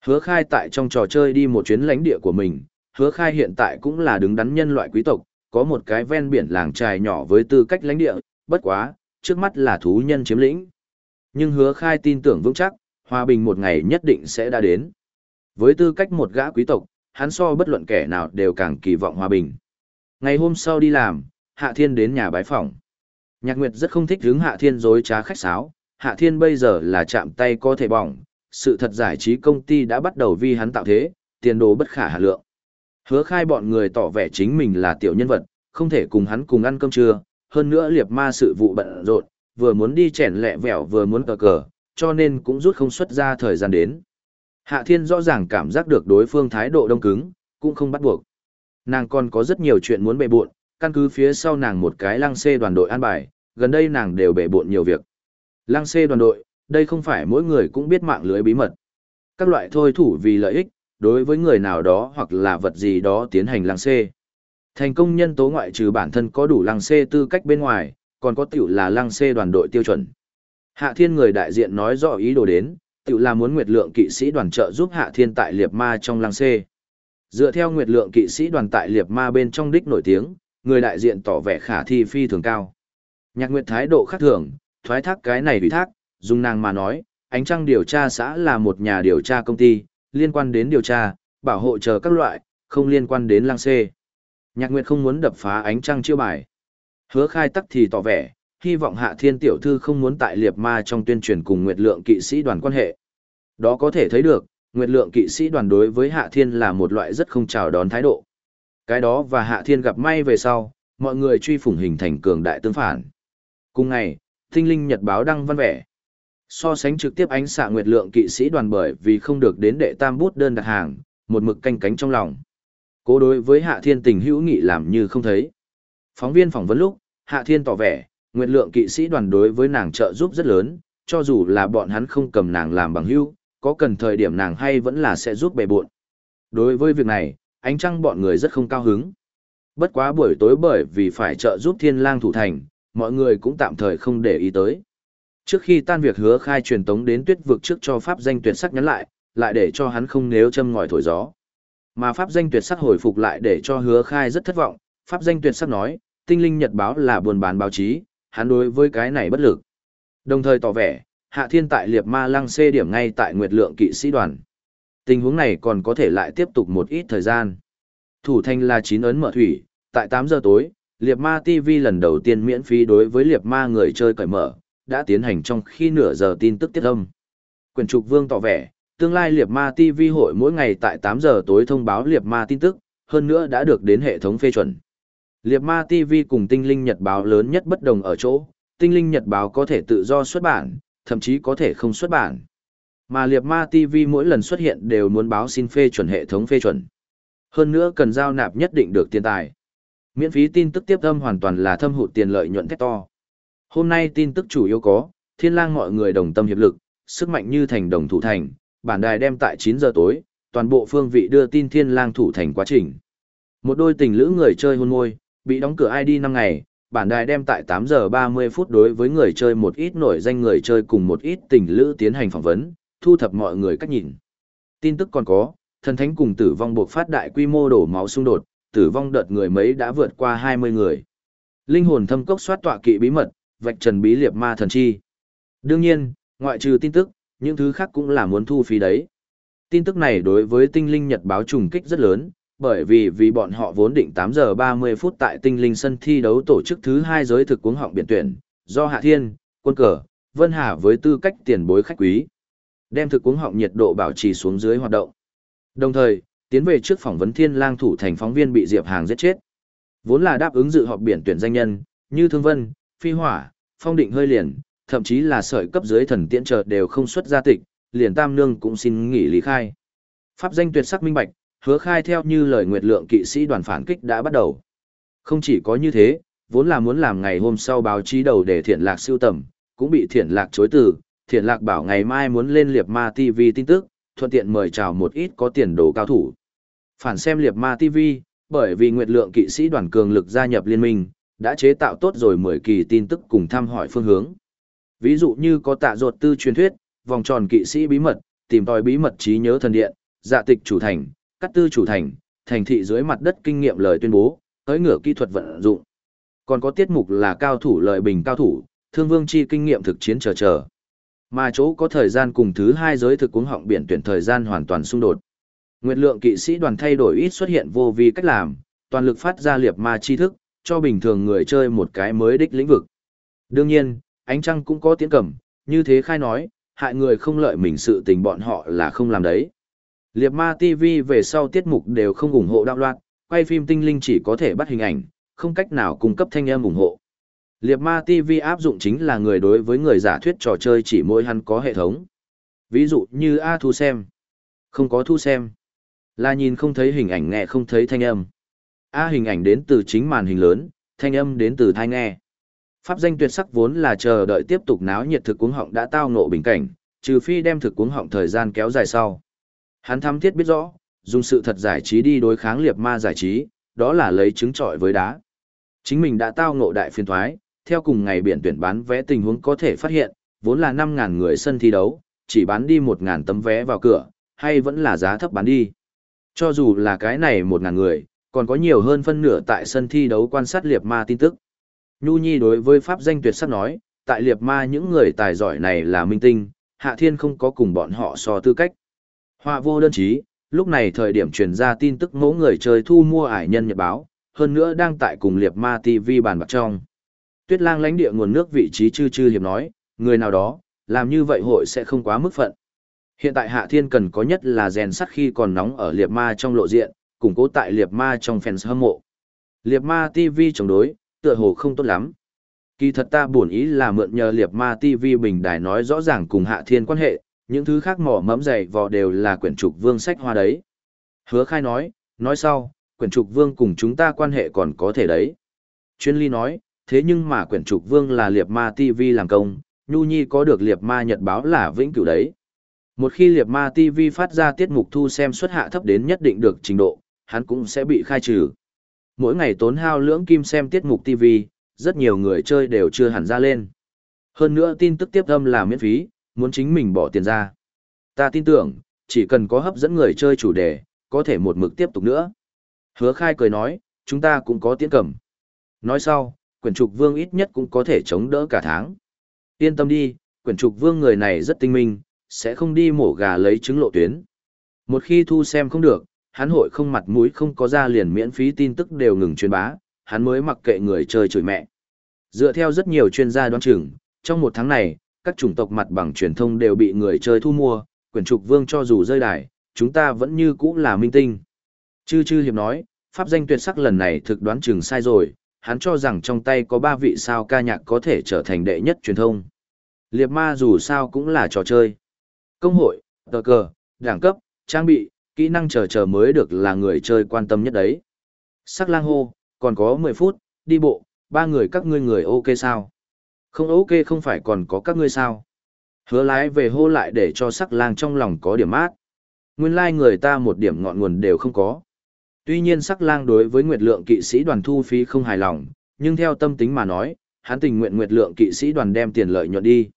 Hứa khai tại trong trò chơi đi một chuyến lãnh địa của mình, hứa khai hiện tại cũng là đứng đắn nhân loại quý tộc, có một cái ven biển làng trài nhỏ với tư cách lãnh địa, bất quá, trước mắt là thú nhân chiếm lĩnh. Nhưng hứa khai tin tưởng vững chắc, hòa bình một ngày nhất định sẽ đã đến. Với tư cách một gã quý tộc, hắn so bất luận kẻ nào đều càng kỳ vọng hòa bình. Ngày hôm sau đi làm, Hạ Thiên đến nhà bái phỏng. Nhạc Nguyệt rất không thích hướng Hạ Thiên dối trá khách sáo, Hạ Thiên bây giờ là chạm tay có thể bỏng, sự thật giải trí công ty đã bắt đầu vì hắn tạo thế, tiền đồ bất khả hạ lượng. Hứa khai bọn người tỏ vẻ chính mình là tiểu nhân vật, không thể cùng hắn cùng ăn cơm trưa, hơn nữa liệp ma sự vụ bận rộn, vừa muốn đi chèn lẹ vẻo vừa muốn cờ cờ, cho nên cũng rút không xuất ra thời gian đến. Hạ Thiên rõ ràng cảm giác được đối phương thái độ đông cứng, cũng không bắt buộc. Nàng còn có rất nhiều chuyện muốn bề buộn, căn cứ phía sau nàng một cái lăng xê đoàn đội an bài, gần đây nàng đều bể bộn nhiều việc. Lăng xê đoàn đội, đây không phải mỗi người cũng biết mạng lưới bí mật. Các loại thôi thủ vì lợi ích, đối với người nào đó hoặc là vật gì đó tiến hành lăng xê. Thành công nhân tố ngoại trừ bản thân có đủ lăng xê tư cách bên ngoài, còn có tiểu là lăng xê đoàn đội tiêu chuẩn. Hạ Thiên người đại diện nói rõ ý đồ đến, tiểu là muốn Nguyệt Lượng kỵ sĩ đoàn trợ giúp Hạ Thiên tại Liệp Ma trong lăng xê. Dựa theo Nguyệt Lượng kỵ sĩ đoàn tại Liệp Ma bên trong đích nổi tiếng, người đại diện tỏ vẻ khả thi phi thường cao. Nhạc Nguyệt thái độ khác thường, thoái thác cái này ủy thác, dùng nàng mà nói, ánh trăng điều tra xã là một nhà điều tra công ty, liên quan đến điều tra, bảo hộ chờ các loại, không liên quan đến lang xê. Nhạc Nguyệt không muốn đập phá ánh trăng chiêu bài. Hứa khai tắc thì tỏ vẻ, hy vọng hạ thiên tiểu thư không muốn tại liệt ma trong tuyên truyền cùng Nguyệt lượng kỵ sĩ đoàn quan hệ. Đó có thể thấy được, Nguyệt lượng kỵ sĩ đoàn đối với hạ thiên là một loại rất không chào đón thái độ. Cái đó và Hạ Thiên gặp may về sau, mọi người truy phủng hình thành cường đại tương phản. Cùng ngày, Tinh Linh Nhật báo đăng văn vẻ. So sánh trực tiếp ánh xạ nguyệt lượng kỵ sĩ đoàn bởi vì không được đến đệ tam bút đơn đặt hàng, một mực canh cánh trong lòng. Cố đối với Hạ Thiên tình hữu nghị làm như không thấy. Phóng viên phỏng vấn lúc, Hạ Thiên tỏ vẻ, nguyệt lượng kỵ sĩ đoàn đối với nàng trợ giúp rất lớn, cho dù là bọn hắn không cầm nàng làm bằng hữu, có cần thời điểm nàng hay vẫn là sẽ giúp bề buộn. Đối với việc này, ánh trăng bọn người rất không cao hứng. Bất quá buổi tối bởi vì phải trợ giúp thiên lang thủ thành, mọi người cũng tạm thời không để ý tới. Trước khi tan việc hứa khai truyền tống đến tuyết vực trước cho pháp danh tuyệt sắc nhắn lại, lại để cho hắn không nếu châm ngòi thổi gió. Mà pháp danh tuyệt sắc hồi phục lại để cho hứa khai rất thất vọng, pháp danh tuyệt sắc nói, tinh linh nhật báo là buồn bán báo chí, hắn đối với cái này bất lực. Đồng thời tỏ vẻ, hạ thiên tại liệp ma lăng xê điểm ngay tại nguyệt lượng kỵ sĩ đoàn. Tình huống này còn có thể lại tiếp tục một ít thời gian. Thủ thanh là chín ấn mở thủy, tại 8 giờ tối, Liệp Ma TV lần đầu tiên miễn phí đối với Liệp Ma người chơi cởi mở, đã tiến hành trong khi nửa giờ tin tức tiết âm. Quyền trục vương tỏ vẻ, tương lai Liệp Ma TV hội mỗi ngày tại 8 giờ tối thông báo Liệp Ma tin tức, hơn nữa đã được đến hệ thống phê chuẩn. Liệp Ma TV cùng Tinh Linh Nhật báo lớn nhất bất đồng ở chỗ, Tinh Linh Nhật báo có thể tự do xuất bản, thậm chí có thể không xuất bản. Mà Liệp Ma TV mỗi lần xuất hiện đều muốn báo xin phê chuẩn hệ thống phê chuẩn. Hơn nữa cần giao nạp nhất định được tiền tài. Miễn phí tin tức tiếp âm hoàn toàn là thâm hụt tiền lợi nhuận thét to. Hôm nay tin tức chủ yếu có, thiên lang mọi người đồng tâm hiệp lực, sức mạnh như thành đồng thủ thành, bản đài đem tại 9 giờ tối, toàn bộ phương vị đưa tin thiên lang thủ thành quá trình. Một đôi tình lữ người chơi hôn môi, bị đóng cửa ID 5 ngày, bản đài đem tại 8 giờ 30 phút đối với người chơi một ít nổi danh người chơi cùng một ít tình lữ tiến hành phỏng vấn, thu thập mọi người cách nhìn. Tin tức còn có, thần thánh cùng tử vong buộc phát đại quy mô đổ máu xung đột, tử vong đợt người mấy đã vượt qua 20 người. Linh hồn thâm cốc soát tọa kỵ bí mật, vạch trần bí liệp ma thần chi. Đương nhiên, ngoại trừ tin tức, những thứ khác cũng là muốn thu phí đấy. Tin tức này đối với tinh linh nhật báo trùng kích rất lớn, bởi vì vì bọn họ vốn định 8 giờ 30 phút tại tinh linh sân thi đấu tổ chức thứ hai giới thực cuống họng biển tuyển, do Hạ Thiên, Quân Cờ, Vân Hà với tư cách tiền bối khách quý, đem thực cuống họng nhiệt độ bảo trì xuống dưới hoạt động. Đồng thời, tiến về trước phỏng vấn thiên lang thủ thành phóng viên bị Diệp Hàng giết chết. Vốn là đáp ứng dự họp biển tuyển danh nhân, như Thương Vân, Phi Hỏa, Phong Định hơi liền, thậm chí là sợi cấp dưới thần tiễn trợ đều không xuất ra tịch, liền Tam Nương cũng xin nghỉ lý khai. Pháp danh tuyệt sắc minh bạch, hứa khai theo như lời nguyệt lượng kỵ sĩ đoàn phản kích đã bắt đầu. Không chỉ có như thế, vốn là muốn làm ngày hôm sau báo chí đầu để thiện lạc siêu tầm, cũng bị thiện lạc chối từ, thiện lạc bảo ngày mai muốn lên liệp ma TV tin tức, thuận tiện mời chào một ít có tiền đồ cao thủ. Phản xem liệp ma TV, bởi vì nguyệt lượng kỵ sĩ đoàn cường lực gia nhập liên minh, đã chế tạo tốt rồi 10 kỳ tin tức cùng thăm hỏi phương hướng. Ví dụ như có tạ ruột tư truyền thuyết, vòng tròn kỵ sĩ bí mật, tìm tòi bí mật trí nhớ thần điện, dạ tịch chủ thành, cắt tư chủ thành, thành thị dưới mặt đất kinh nghiệm lời tuyên bố, tới ngửa kỹ thuật vận dụng. Còn có tiết mục là cao thủ lợi bình cao thủ, thương vương chi kinh nghiệm thực chiến chờ chờ. Mà chỗ có thời gian cùng thứ hai giới thực cuống họng biển tuyển thời gian hoàn toàn xung đột. Nguyệt lượng kỵ sĩ đoàn thay đổi ít xuất hiện vô vi cách làm, toàn lực phát ra liệp ma chi thức, cho bình thường người chơi một cái mới đích lĩnh vực. Đương nhiên, ánh trăng cũng có tiến cầm, như thế khai nói, hại người không lợi mình sự tình bọn họ là không làm đấy. Liệp ma TV về sau tiết mục đều không ủng hộ đạo loạt, quay phim tinh linh chỉ có thể bắt hình ảnh, không cách nào cung cấp thanh âm ủng hộ. Liệp ma TV áp dụng chính là người đối với người giả thuyết trò chơi chỉ mỗi hắn có hệ thống. Ví dụ như A thu xem. Không có thu xem. Là nhìn không thấy hình ảnh nghe không thấy thanh âm. A hình ảnh đến từ chính màn hình lớn, thanh âm đến từ thai nghe. Pháp danh tuyệt sắc vốn là chờ đợi tiếp tục náo nhiệt thực cuống họng đã tao ngộ bình cảnh, trừ phi đem thực cuống họng thời gian kéo dài sau. Hắn thăm thiết biết rõ, dùng sự thật giải trí đi đối kháng liệp ma giải trí, đó là lấy trứng trọi với đá. Chính mình đã tao ngộ đại phiên thoái, theo cùng ngày biển tuyển bán vé tình huống có thể phát hiện, vốn là 5.000 người sân thi đấu, chỉ bán đi 1.000 tấm vé vào cửa, hay vẫn là giá thấp bán đi. Cho dù là cái này 1.000 người, còn có nhiều hơn phân nửa tại sân thi đấu quan sát liệp ma tin tức. Nhu Nhi đối với pháp danh tuyệt sắc nói, tại liệp ma những người tài giỏi này là minh tinh, Hạ Thiên không có cùng bọn họ so tư cách. Họa vô đơn chí, lúc này thời điểm truyền ra tin tức mẫu người chơi thu mua ải nhân nhật báo, hơn nữa đang tại cùng liệp ma TV bàn bạc trong. Tuyết lang lãnh địa nguồn nước vị trí chư chư hiệp nói, người nào đó, làm như vậy hội sẽ không quá mức phận. Hiện tại Hạ Thiên cần có nhất là rèn sắt khi còn nóng ở liệp ma trong lộ diện, củng cố tại liệt ma trong fans hâm mộ. Liệt ma TV chống đối, tựa hồ không tốt lắm. Kỳ thật ta buồn ý là mượn nhờ liệt ma TV bình đài nói rõ ràng cùng hạ thiên quan hệ, những thứ khác mỏ mẫm dày vò đều là quyển trục vương sách hoa đấy. Hứa khai nói, nói sau, quyển trục vương cùng chúng ta quan hệ còn có thể đấy. Chuyên ly nói, thế nhưng mà quyển trục vương là liệt ma TV làm công, Nhu Nhi có được liệt ma nhật báo là vĩnh cửu đấy. Một khi liệt ma TV phát ra tiết mục thu xem xuất hạ thấp đến nhất định được trình độ, hắn cũng sẽ bị khai trừ. Mỗi ngày tốn hao lưỡng kim xem tiết mục TV, rất nhiều người chơi đều chưa hẳn ra lên. Hơn nữa tin tức tiếp âm là miễn phí, muốn chính mình bỏ tiền ra. Ta tin tưởng, chỉ cần có hấp dẫn người chơi chủ đề, có thể một mực tiếp tục nữa. Hứa khai cười nói, chúng ta cũng có tiến cầm. Nói sau, quyển trục vương ít nhất cũng có thể chống đỡ cả tháng. Yên tâm đi, quyển trục vương người này rất tinh minh, sẽ không đi mổ gà lấy trứng lộ tuyến. Một khi thu xem không được, hắn hội không mặt mũi không có ra liền miễn phí tin tức đều ngừng truyền bá, hắn mới mặc kệ người chơi chửi mẹ. Dựa theo rất nhiều chuyên gia đoán chừng, trong một tháng này, các chủng tộc mặt bằng truyền thông đều bị người chơi thu mua, quyển trục vương cho dù rơi đài, chúng ta vẫn như cũ là minh tinh. Chư chư hiệp nói, pháp danh tuyệt sắc lần này thực đoán chừng sai rồi, hắn cho rằng trong tay có ba vị sao ca nhạc có thể trở thành đệ nhất truyền thông. Liệp ma dù sao cũng là trò chơi. Công hội, tờ cờ, đẳng cấp, trang bị, kỹ năng chờ chờ mới được là người chơi quan tâm nhất đấy. Sắc lang hô, còn có 10 phút, đi bộ, ba người các ngươi người ok sao? Không ok không phải còn có các ngươi sao? Hứa lái về hô lại để cho sắc lang trong lòng có điểm mát. Nguyên lai like người ta một điểm ngọn nguồn đều không có. Tuy nhiên sắc lang đối với nguyệt lượng kỵ sĩ đoàn thu phí không hài lòng, nhưng theo tâm tính mà nói, hắn tình nguyện nguyệt lượng kỵ sĩ đoàn đem tiền lợi nhuận đi.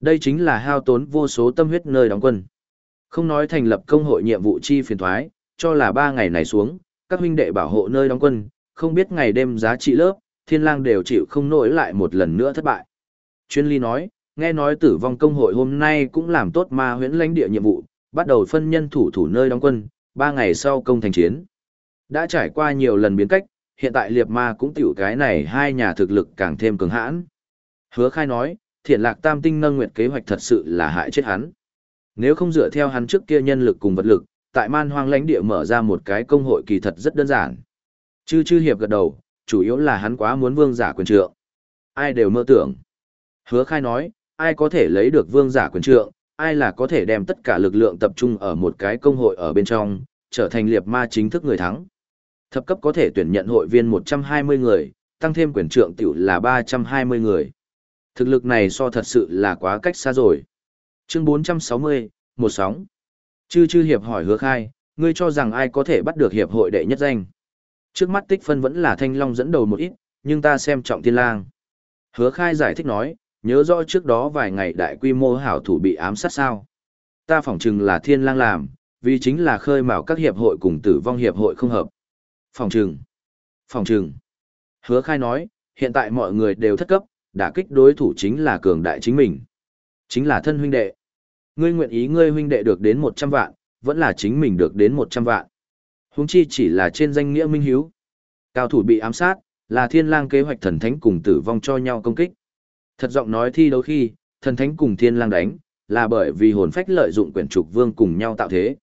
Đây chính là hao tốn vô số tâm huyết nơi đóng quân. Không nói thành lập công hội nhiệm vụ chi phiền thoái, cho là ba ngày này xuống, các huynh đệ bảo hộ nơi đóng quân, không biết ngày đêm giá trị lớp, thiên lang đều chịu không nổi lại một lần nữa thất bại. Chuyên ly nói, nghe nói tử vong công hội hôm nay cũng làm tốt ma huyễn lãnh địa nhiệm vụ, bắt đầu phân nhân thủ thủ nơi đóng quân, ba ngày sau công thành chiến. Đã trải qua nhiều lần biến cách, hiện tại liệt ma cũng tiểu cái này hai nhà thực lực càng thêm cứng hãn. Hứa khai nói, thiện lạc tam tinh nâng nguyệt kế hoạch thật sự là hại chết hắn. Nếu không dựa theo hắn trước kia nhân lực cùng vật lực, tại man hoang lãnh địa mở ra một cái công hội kỳ thật rất đơn giản. Chư chư hiệp gật đầu, chủ yếu là hắn quá muốn vương giả quyền trượng. Ai đều mơ tưởng. Hứa khai nói, ai có thể lấy được vương giả quyền trượng, ai là có thể đem tất cả lực lượng tập trung ở một cái công hội ở bên trong, trở thành liệt ma chính thức người thắng. Thập cấp có thể tuyển nhận hội viên 120 người, tăng thêm quyền trượng tiểu là 320 người. Thực lực này so thật sự là quá cách xa rồi. Chương 460, một sóng. Chư chư hiệp hỏi hứa khai, ngươi cho rằng ai có thể bắt được hiệp hội đệ nhất danh. Trước mắt tích phân vẫn là thanh long dẫn đầu một ít, nhưng ta xem trọng thiên lang. Hứa khai giải thích nói, nhớ rõ trước đó vài ngày đại quy mô hảo thủ bị ám sát sao. Ta phỏng chừng là thiên lang làm, vì chính là khơi mào các hiệp hội cùng tử vong hiệp hội không hợp. Phòng trừng. Phòng trừng. Hứa khai nói, hiện tại mọi người đều thất cấp, đả kích đối thủ chính là cường đại chính mình. Chính là thân huynh đệ. Ngươi nguyện ý ngươi huynh đệ được đến 100 vạn, vẫn là chính mình được đến 100 vạn. Húng chi chỉ là trên danh nghĩa minh hiếu. Cao thủ bị ám sát, là thiên lang kế hoạch thần thánh cùng tử vong cho nhau công kích. Thật giọng nói thi đấu khi, thần thánh cùng thiên lang đánh, là bởi vì hồn phách lợi dụng quyển trục vương cùng nhau tạo thế.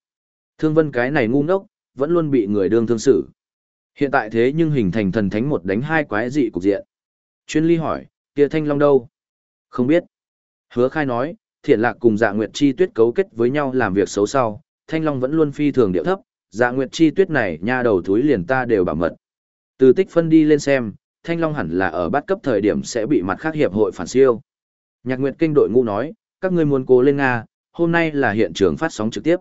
Thương vân cái này ngu ngốc, vẫn luôn bị người đương thương xử. Hiện tại thế nhưng hình thành thần thánh một đánh hai quái dị cục diện. Chuyên ly hỏi, kia thanh long đâu? Không biết. Hứa khai nói, thiện lạc cùng dạ nguyệt chi tuyết cấu kết với nhau làm việc xấu sau, thanh long vẫn luôn phi thường điệu thấp, dạ nguyệt chi tuyết này nha đầu thúi liền ta đều bảo mật. Từ tích phân đi lên xem, thanh long hẳn là ở bắt cấp thời điểm sẽ bị mặt khác hiệp hội phản siêu. Nhạc nguyệt kinh đội ngũ nói, các ngươi muốn cố lên Nga, hôm nay là hiện trường phát sóng trực tiếp.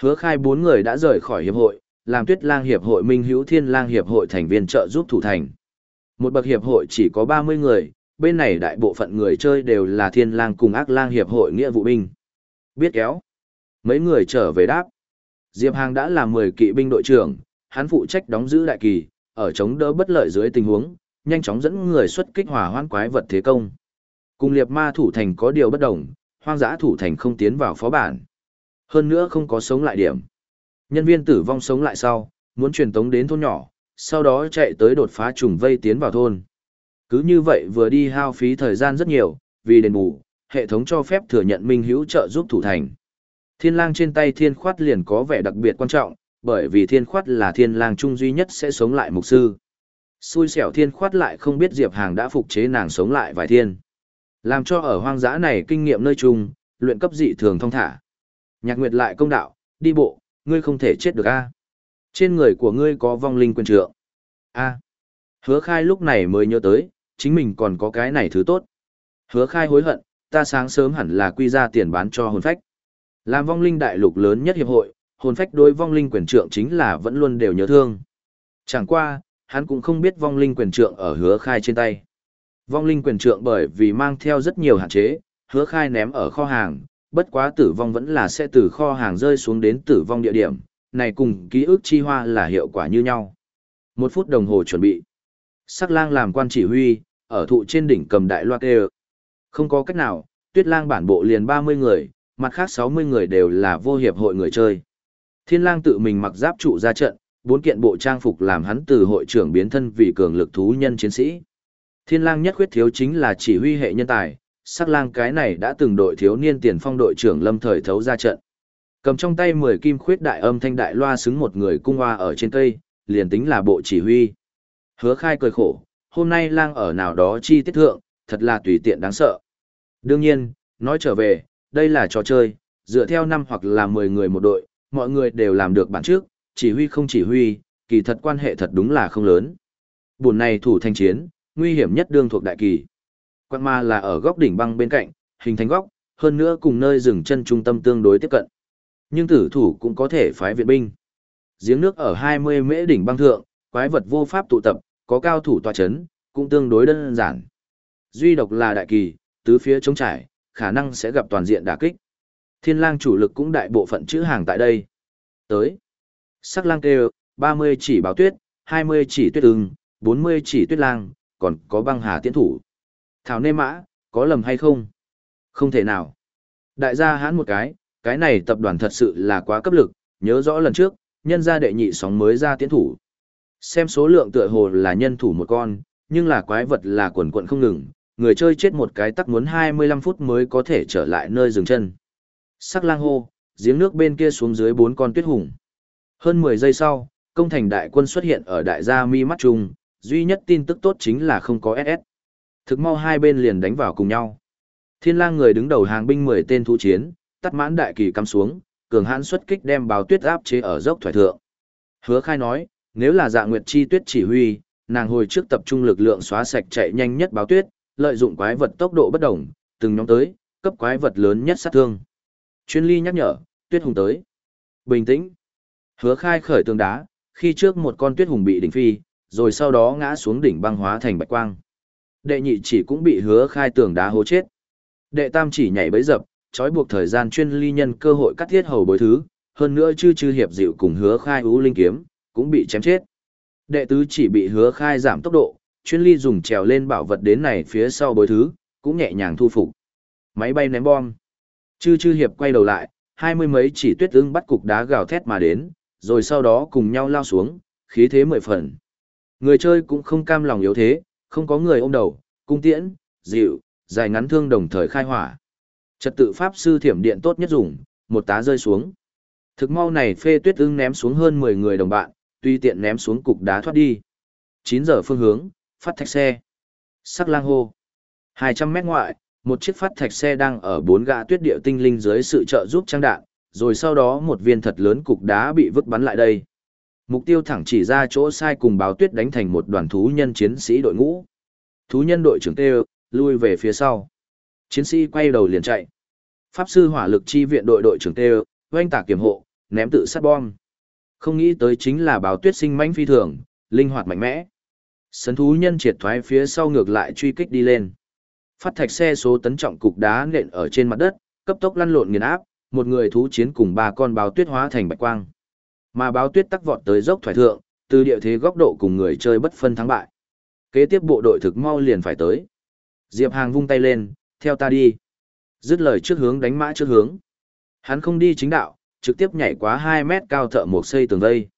Hứa khai bốn người đã rời khỏi hiệp hội, làm tuyết lang hiệp hội minh hữu thiên lang hiệp hội thành viên trợ giúp thủ thành. Một bậc hiệp hội chỉ có 30 người, bên này đại bộ phận người chơi đều là thiên lang cùng ác lang hiệp hội nghĩa vụ binh. Biết kéo. Mấy người trở về đáp. Diệp Hàng đã là 10 kỵ binh đội trưởng, hắn phụ trách đóng giữ đại kỳ, ở chống đỡ bất lợi dưới tình huống, nhanh chóng dẫn người xuất kích hỏa hoan quái vật thế công. Cùng liệp ma thủ thành có điều bất đồng, hoang dã thủ thành không tiến vào phó bản. Hơn nữa không có sống lại điểm. Nhân viên tử vong sống lại sau, muốn truyền tống đến thôn nhỏ, sau đó chạy tới đột phá trùng vây tiến vào thôn. Cứ như vậy vừa đi hao phí thời gian rất nhiều, vì đền bù, hệ thống cho phép thừa nhận minh hữu trợ giúp thủ thành. Thiên lang trên tay thiên khoát liền có vẻ đặc biệt quan trọng, bởi vì thiên khoát là thiên lang trung duy nhất sẽ sống lại mục sư. Xui xẻo thiên khoát lại không biết Diệp Hàng đã phục chế nàng sống lại vài thiên. Làm cho ở hoang dã này kinh nghiệm nơi chung, luyện cấp dị thường thông thả. Nhạc Nguyệt lại công đạo, đi bộ, ngươi không thể chết được a. Trên người của ngươi có vong linh quyền trượng. A. Hứa khai lúc này mới nhớ tới, chính mình còn có cái này thứ tốt. Hứa khai hối hận, ta sáng sớm hẳn là quy ra tiền bán cho hồn phách. Làm vong linh đại lục lớn nhất hiệp hội, hồn phách đối vong linh quyền trượng chính là vẫn luôn đều nhớ thương. Chẳng qua, hắn cũng không biết vong linh quyền trượng ở hứa khai trên tay. Vong linh quyền trượng bởi vì mang theo rất nhiều hạn chế, hứa khai ném ở kho hàng, bất quá tử vong vẫn là sẽ từ kho hàng rơi xuống đến tử vong địa điểm, này cùng ký ức chi hoa là hiệu quả như nhau. Một phút đồng hồ chuẩn bị. Sắc lang làm quan chỉ huy, ở thụ trên đỉnh cầm đại loa kê Không có cách nào, tuyết lang bản bộ liền 30 người, mặt khác 60 người đều là vô hiệp hội người chơi. Thiên lang tự mình mặc giáp trụ ra trận, bốn kiện bộ trang phục làm hắn từ hội trưởng biến thân vì cường lực thú nhân chiến sĩ. Thiên lang nhất khuyết thiếu chính là chỉ huy hệ nhân tài, sắc lang cái này đã từng đội thiếu niên tiền phong đội trưởng lâm thời thấu ra trận. Cầm trong tay 10 kim khuyết đại âm thanh đại loa xứng một người cung hoa ở trên cây, liền tính là bộ chỉ huy. Hứa khai cười khổ, hôm nay lang ở nào đó chi tiết thượng, thật là tùy tiện đáng sợ. Đương nhiên, nói trở về, đây là trò chơi, dựa theo năm hoặc là 10 người một đội, mọi người đều làm được bản trước, chỉ huy không chỉ huy, kỳ thật quan hệ thật đúng là không lớn. Buồn này thủ thanh chiến, nguy hiểm nhất đương thuộc đại kỳ. Quan ma là ở góc đỉnh băng bên cạnh, hình thành góc, hơn nữa cùng nơi dừng chân trung tâm tương đối tiếp cận. Nhưng tử thủ cũng có thể phái viện binh. Giếng nước ở 20 mễ đỉnh băng thượng, quái vật vô pháp tụ tập, có cao thủ tòa chấn, cũng tương đối đơn giản. Duy độc là đại kỳ, tứ phía chống trải, khả năng sẽ gặp toàn diện đả kích. Thiên lang chủ lực cũng đại bộ phận chữ hàng tại đây. Tới. Sắc lang kêu, 30 chỉ báo tuyết, 20 chỉ tuyết ưng, 40 chỉ tuyết lang, còn có băng hà tiễn thủ. Thảo nê mã, có lầm hay không? Không thể nào. Đại gia hãn một cái, cái này tập đoàn thật sự là quá cấp lực, nhớ rõ lần trước, nhân gia đệ nhị sóng mới ra tiến thủ. Xem số lượng tựa hồ là nhân thủ một con, nhưng là quái vật là quần quận không ngừng, người chơi chết một cái tắc muốn 25 phút mới có thể trở lại nơi dừng chân. Sắc lang hô, giếng nước bên kia xuống dưới bốn con tuyết hùng. Hơn 10 giây sau, công thành đại quân xuất hiện ở đại gia mi mắt chung, duy nhất tin tức tốt chính là không có SS. Thực mau hai bên liền đánh vào cùng nhau. Thiên lang người đứng đầu hàng binh 10 tên thú chiến, tắt mãn đại kỳ cắm xuống, cường hãn xuất kích đem báo tuyết áp chế ở dốc thoải thượng. Hứa khai nói, nếu là dạ nguyệt chi tuyết chỉ huy, nàng hồi trước tập trung lực lượng xóa sạch chạy nhanh nhất báo tuyết, lợi dụng quái vật tốc độ bất đồng, từng nhóm tới, cấp quái vật lớn nhất sát thương. Chuyên ly nhắc nhở, tuyết hùng tới. Bình tĩnh. Hứa khai khởi tường đá, khi trước một con tuyết hùng bị đỉnh phi, rồi sau đó ngã xuống đỉnh băng hóa thành bạch quang. Đệ nhị chỉ cũng bị hứa khai tường đá hố chết. Đệ tam chỉ nhảy bấy dập, trói buộc thời gian chuyên ly nhân cơ hội cắt thiết hầu bối thứ, hơn nữa chư chư hiệp dịu cùng hứa khai ú linh kiếm, cũng bị chém chết. Đệ tứ chỉ bị hứa khai giảm tốc độ, chuyên ly dùng trèo lên bảo vật đến này phía sau bối thứ, cũng nhẹ nhàng thu phục. Máy bay ném bom. Chư chư hiệp quay đầu lại, hai mươi mấy chỉ tuyết ưng bắt cục đá gào thét mà đến, rồi sau đó cùng nhau lao xuống, khí thế mười phần. Người chơi cũng không cam lòng yếu thế, không có người ôm đầu, cung tiễn, dịu, dài ngắn thương đồng thời khai hỏa. Trật tự pháp sư thiểm điện tốt nhất dùng, một tá rơi xuống. Thực mau này phê tuyết ưng ném xuống hơn 10 người đồng bạn, tuy tiện ném xuống cục đá thoát đi. 9 giờ phương hướng, phát thạch xe. Sắc lang hô. 200 mét ngoại, một chiếc phát thạch xe đang ở bốn gã tuyết điệu tinh linh dưới sự trợ giúp trang đạn, rồi sau đó một viên thật lớn cục đá bị vứt bắn lại đây. Mục tiêu thẳng chỉ ra chỗ sai cùng báo tuyết đánh thành một đoàn thú nhân chiến sĩ đội ngũ. Thú nhân đội trưởng Tê lui về phía sau. Chiến sĩ quay đầu liền chạy. Pháp sư hỏa lực chi viện đội đội trưởng Tê oanh tạc kiểm hộ, ném tự sát bom. Không nghĩ tới chính là báo tuyết sinh mãnh phi thường, linh hoạt mạnh mẽ. Sấn thú nhân triệt thoái phía sau ngược lại truy kích đi lên. Phát thạch xe số tấn trọng cục đá nện ở trên mặt đất, cấp tốc lăn lộn nghiền áp, một người thú chiến cùng ba con báo tuyết hóa thành bạch quang. Mà báo tuyết tắc vọt tới dốc thoải thượng, từ địa thế góc độ cùng người chơi bất phân thắng bại. Kế tiếp bộ đội thực mau liền phải tới. Diệp Hàng vung tay lên, theo ta đi. Dứt lời trước hướng đánh mã trước hướng. Hắn không đi chính đạo, trực tiếp nhảy quá 2 mét cao thợ một xây tường vây.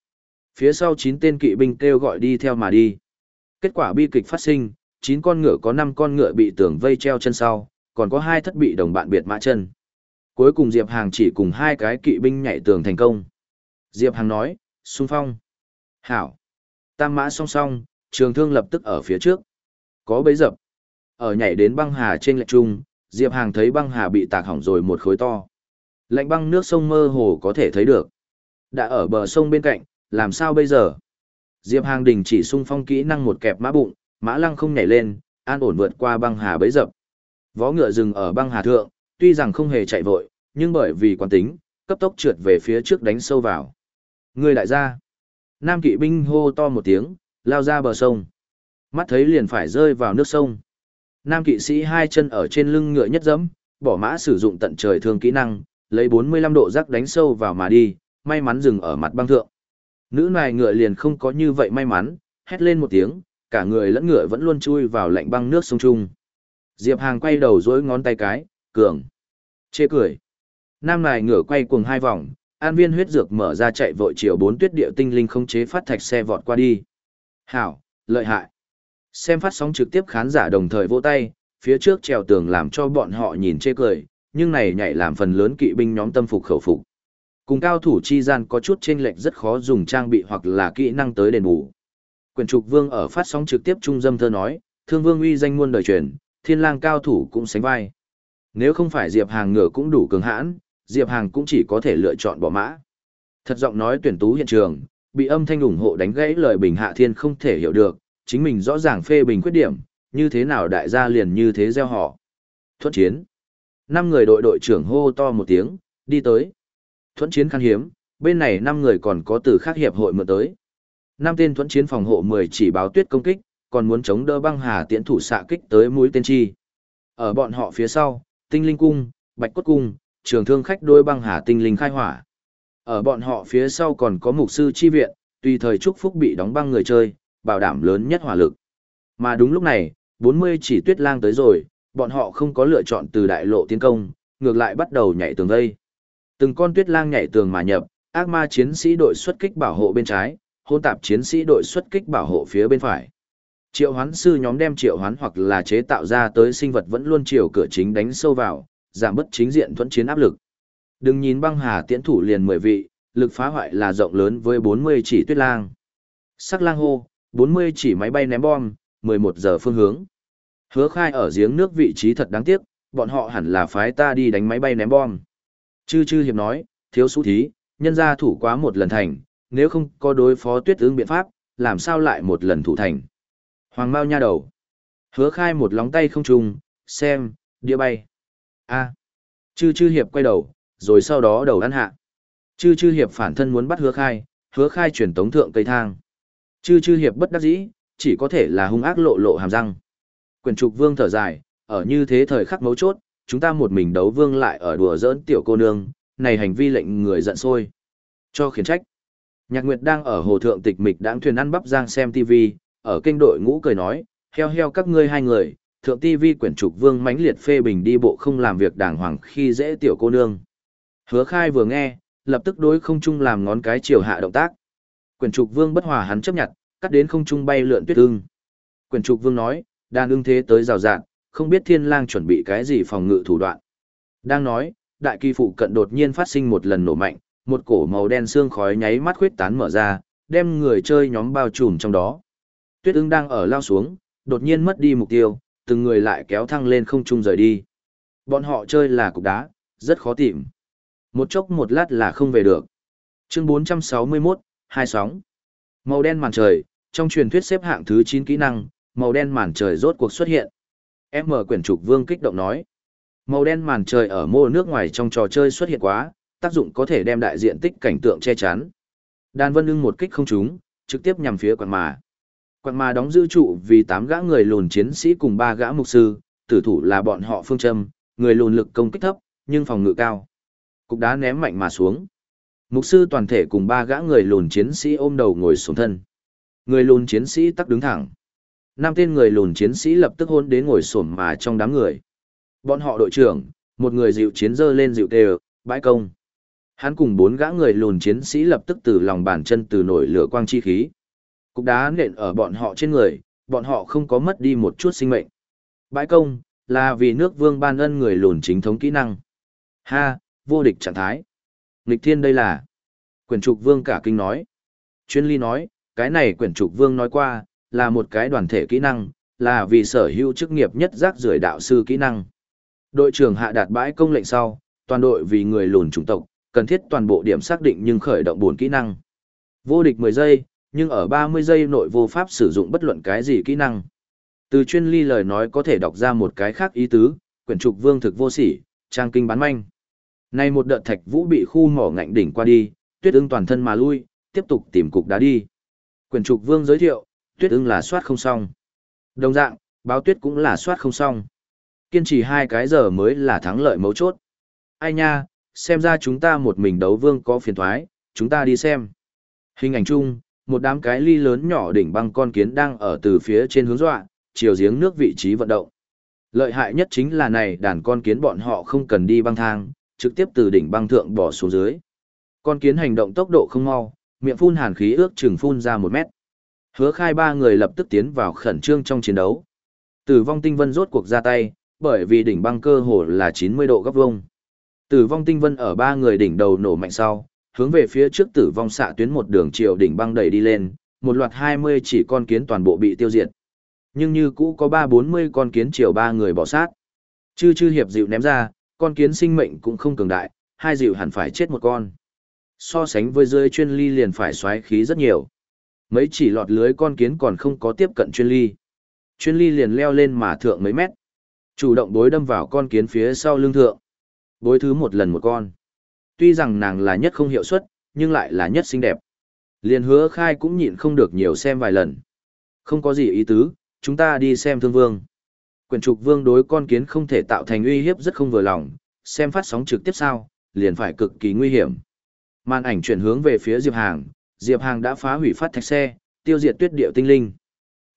Phía sau 9 tên kỵ binh kêu gọi đi theo mà đi. Kết quả bi kịch phát sinh, 9 con ngựa có 5 con ngựa bị tường vây treo chân sau, còn có hai thất bị đồng bạn biệt mã chân. Cuối cùng Diệp Hàng chỉ cùng hai cái kỵ binh nhảy tường thành công. Diệp Hằng nói, xung phong. Hảo. Tam mã song song, trường thương lập tức ở phía trước. Có bấy dập. Ở nhảy đến băng hà trên lệch trung, Diệp Hàng thấy băng hà bị tạc hỏng rồi một khối to. Lạnh băng nước sông mơ hồ có thể thấy được. Đã ở bờ sông bên cạnh, làm sao bây giờ? Diệp Hàng đình chỉ sung phong kỹ năng một kẹp mã bụng, mã lăng không nhảy lên, an ổn vượt qua băng hà bấy dập. Vó ngựa dừng ở băng hà thượng, tuy rằng không hề chạy vội, nhưng bởi vì quán tính, cấp tốc trượt về phía trước đánh sâu vào. Người đại gia. Nam kỵ binh hô to một tiếng, lao ra bờ sông. Mắt thấy liền phải rơi vào nước sông. Nam kỵ sĩ hai chân ở trên lưng ngựa nhất dẫm, bỏ mã sử dụng tận trời thương kỹ năng, lấy 45 độ rắc đánh sâu vào mà đi, may mắn dừng ở mặt băng thượng. Nữ này ngựa liền không có như vậy may mắn, hét lên một tiếng, cả người lẫn ngựa vẫn luôn chui vào lạnh băng nước sông Trung. Diệp Hàng quay đầu dối ngón tay cái, cường. Chê cười. Nam này ngựa quay cuồng hai vòng, an viên huyết dược mở ra chạy vội chiều bốn tuyết địa tinh linh không chế phát thạch xe vọt qua đi. Hảo, lợi hại. Xem phát sóng trực tiếp khán giả đồng thời vỗ tay, phía trước trèo tường làm cho bọn họ nhìn chê cười, nhưng này nhảy làm phần lớn kỵ binh nhóm tâm phục khẩu phục. Cùng cao thủ chi gian có chút chênh lệch rất khó dùng trang bị hoặc là kỹ năng tới đền bù. Quyền trục vương ở phát sóng trực tiếp trung dâm thơ nói, thương vương uy danh muôn đời truyền, thiên lang cao thủ cũng sánh vai. Nếu không phải Diệp Hàng ngựa cũng đủ cường hãn, Diệp Hàng cũng chỉ có thể lựa chọn bỏ mã. Thật giọng nói tuyển tú hiện trường, bị âm thanh ủng hộ đánh gãy lời bình hạ thiên không thể hiểu được, chính mình rõ ràng phê bình khuyết điểm, như thế nào đại gia liền như thế gieo họ. Thuận chiến. Năm người đội đội trưởng hô to một tiếng, đi tới. Thuận chiến khan hiếm, bên này năm người còn có từ khác hiệp hội mượn tới. Năm tên thuận chiến phòng hộ 10 chỉ báo tuyết công kích, còn muốn chống đỡ băng hà tiễn thủ xạ kích tới mũi tên chi. Ở bọn họ phía sau, tinh linh cung, bạch cốt cung, trường thương khách đôi băng hà tinh linh khai hỏa. Ở bọn họ phía sau còn có mục sư chi viện, tùy thời chúc phúc bị đóng băng người chơi, bảo đảm lớn nhất hỏa lực. Mà đúng lúc này, 40 chỉ tuyết lang tới rồi, bọn họ không có lựa chọn từ đại lộ tiến công, ngược lại bắt đầu nhảy tường vây. Từng con tuyết lang nhảy tường mà nhập, ác ma chiến sĩ đội xuất kích bảo hộ bên trái, hôn tạp chiến sĩ đội xuất kích bảo hộ phía bên phải. Triệu hoán sư nhóm đem triệu hoán hoặc là chế tạo ra tới sinh vật vẫn luôn chiều cửa chính đánh sâu vào, giảm bất chính diện thuẫn chiến áp lực. Đừng nhìn băng hà tiễn thủ liền 10 vị, lực phá hoại là rộng lớn với 40 chỉ tuyết lang. Sắc lang hô, 40 chỉ máy bay ném bom, 11 giờ phương hướng. Hứa khai ở giếng nước vị trí thật đáng tiếc, bọn họ hẳn là phái ta đi đánh máy bay ném bom. Chư chư hiệp nói, thiếu số thí, nhân gia thủ quá một lần thành, nếu không có đối phó tuyết ứng biện pháp, làm sao lại một lần thủ thành. Hoàng Mao nha đầu. Hứa khai một lóng tay không trùng, xem, địa bay a chư chư hiệp quay đầu, rồi sau đó đầu ăn hạ. Chư chư hiệp phản thân muốn bắt hứa khai, hứa khai chuyển tống thượng cây thang. Chư chư hiệp bất đắc dĩ, chỉ có thể là hung ác lộ lộ hàm răng. Quyền trục vương thở dài, ở như thế thời khắc mấu chốt, chúng ta một mình đấu vương lại ở đùa giỡn tiểu cô nương, này hành vi lệnh người giận sôi Cho khiển trách. Nhạc Nguyệt đang ở hồ thượng tịch mịch đáng thuyền ăn bắp giang xem TV, ở kênh đội ngũ cười nói, heo heo các ngươi hai người, thượng TV quyển trục vương mãnh liệt phê bình đi bộ không làm việc đàng hoàng khi dễ tiểu cô nương. Hứa khai vừa nghe, lập tức đối không trung làm ngón cái chiều hạ động tác. Quyển trục vương bất hòa hắn chấp nhận, cắt đến không trung bay lượn tuyết ưng. Quyển trục vương nói, đàn ưng thế tới rào rạng, không biết thiên lang chuẩn bị cái gì phòng ngự thủ đoạn. Đang nói, đại kỳ phụ cận đột nhiên phát sinh một lần nổ mạnh, một cổ màu đen xương khói nháy mắt khuyết tán mở ra, đem người chơi nhóm bao trùm trong đó. Tuyết ưng đang ở lao xuống, đột nhiên mất đi mục tiêu, từng người lại kéo thăng lên không trung rời đi. Bọn họ chơi là cục đá, rất khó tìm. Một chốc một lát là không về được. Chương 461, hai sóng. Màu đen màn trời, trong truyền thuyết xếp hạng thứ 9 kỹ năng, màu đen màn trời rốt cuộc xuất hiện. M quyển trục vương kích động nói. Màu đen màn trời ở mô nước ngoài trong trò chơi xuất hiện quá, tác dụng có thể đem đại diện tích cảnh tượng che chắn. Đan vân ưng một kích không trúng, trực tiếp nhằm phía quản mà. Quạt mà đóng giữ trụ vì tám gã người lùn chiến sĩ cùng ba gã mục sư, tử thủ là bọn họ phương châm, người lùn lực công kích thấp, nhưng phòng ngự cao. Cục đá ném mạnh mà xuống. Mục sư toàn thể cùng ba gã người lùn chiến sĩ ôm đầu ngồi xuống thân. Người lùn chiến sĩ tắc đứng thẳng. Năm tên người lùn chiến sĩ lập tức hôn đến ngồi xổm mà trong đám người. Bọn họ đội trưởng, một người dịu chiến dơ lên dịu tề, bãi công. Hắn cùng bốn gã người lùn chiến sĩ lập tức từ lòng bàn chân từ nổi lửa quang chi khí. Cục đá nện ở bọn họ trên người, bọn họ không có mất đi một chút sinh mệnh. Bãi công, là vì nước vương ban ân người lùn chính thống kỹ năng. Ha, vô địch trạng thái. Nghịch thiên đây là. quyển trục vương cả kinh nói. Chuyên ly nói, cái này quyển trục vương nói qua, là một cái đoàn thể kỹ năng, là vì sở hữu chức nghiệp nhất giác rưởi đạo sư kỹ năng. Đội trưởng hạ đạt bãi công lệnh sau, toàn đội vì người lùn chủng tộc, cần thiết toàn bộ điểm xác định nhưng khởi động bốn kỹ năng. Vô địch 10 giây, nhưng ở 30 giây nội vô pháp sử dụng bất luận cái gì kỹ năng. Từ chuyên ly lời nói có thể đọc ra một cái khác ý tứ, quyển trục vương thực vô sỉ, trang kinh bán manh. Nay một đợt thạch vũ bị khu mỏ ngạnh đỉnh qua đi, tuyết ưng toàn thân mà lui, tiếp tục tìm cục đá đi. Quyển trục vương giới thiệu, tuyết ưng là soát không xong. Đồng dạng, báo tuyết cũng là soát không xong. Kiên trì hai cái giờ mới là thắng lợi mấu chốt. Ai nha, xem ra chúng ta một mình đấu vương có phiền thoái, chúng ta đi xem. Hình ảnh chung, một đám cái ly lớn nhỏ đỉnh băng con kiến đang ở từ phía trên hướng dọa, chiều giếng nước vị trí vận động. Lợi hại nhất chính là này đàn con kiến bọn họ không cần đi băng thang, trực tiếp từ đỉnh băng thượng bỏ xuống dưới. Con kiến hành động tốc độ không mau, miệng phun hàn khí ước chừng phun ra một mét. Hứa khai ba người lập tức tiến vào khẩn trương trong chiến đấu. Tử vong tinh vân rốt cuộc ra tay, bởi vì đỉnh băng cơ hồ là 90 độ góc vuông. Tử vong tinh vân ở ba người đỉnh đầu nổ mạnh sau, hướng về phía trước tử vong xạ tuyến một đường chiều đỉnh băng đẩy đi lên, một loạt 20 chỉ con kiến toàn bộ bị tiêu diệt. Nhưng như cũ có 3-40 con kiến chiều ba người bỏ sát. Chư chư hiệp dịu ném ra, con kiến sinh mệnh cũng không cường đại, hai dịu hẳn phải chết một con. So sánh với dưới chuyên ly liền phải xoáy khí rất nhiều. Mấy chỉ lọt lưới con kiến còn không có tiếp cận chuyên ly. Chuyên ly liền leo lên mà thượng mấy mét. Chủ động bối đâm vào con kiến phía sau lưng thượng. Bối thứ một lần một con. Tuy rằng nàng là nhất không hiệu suất, nhưng lại là nhất xinh đẹp. Liền hứa khai cũng nhịn không được nhiều xem vài lần. Không có gì ý tứ, chúng ta đi xem thương vương. Quyển trục vương đối con kiến không thể tạo thành uy hiếp rất không vừa lòng, xem phát sóng trực tiếp sao, liền phải cực kỳ nguy hiểm. Màn ảnh chuyển hướng về phía Diệp Hàng, Diệp Hàng đã phá hủy phát thạch xe, tiêu diệt tuyết điệu tinh linh.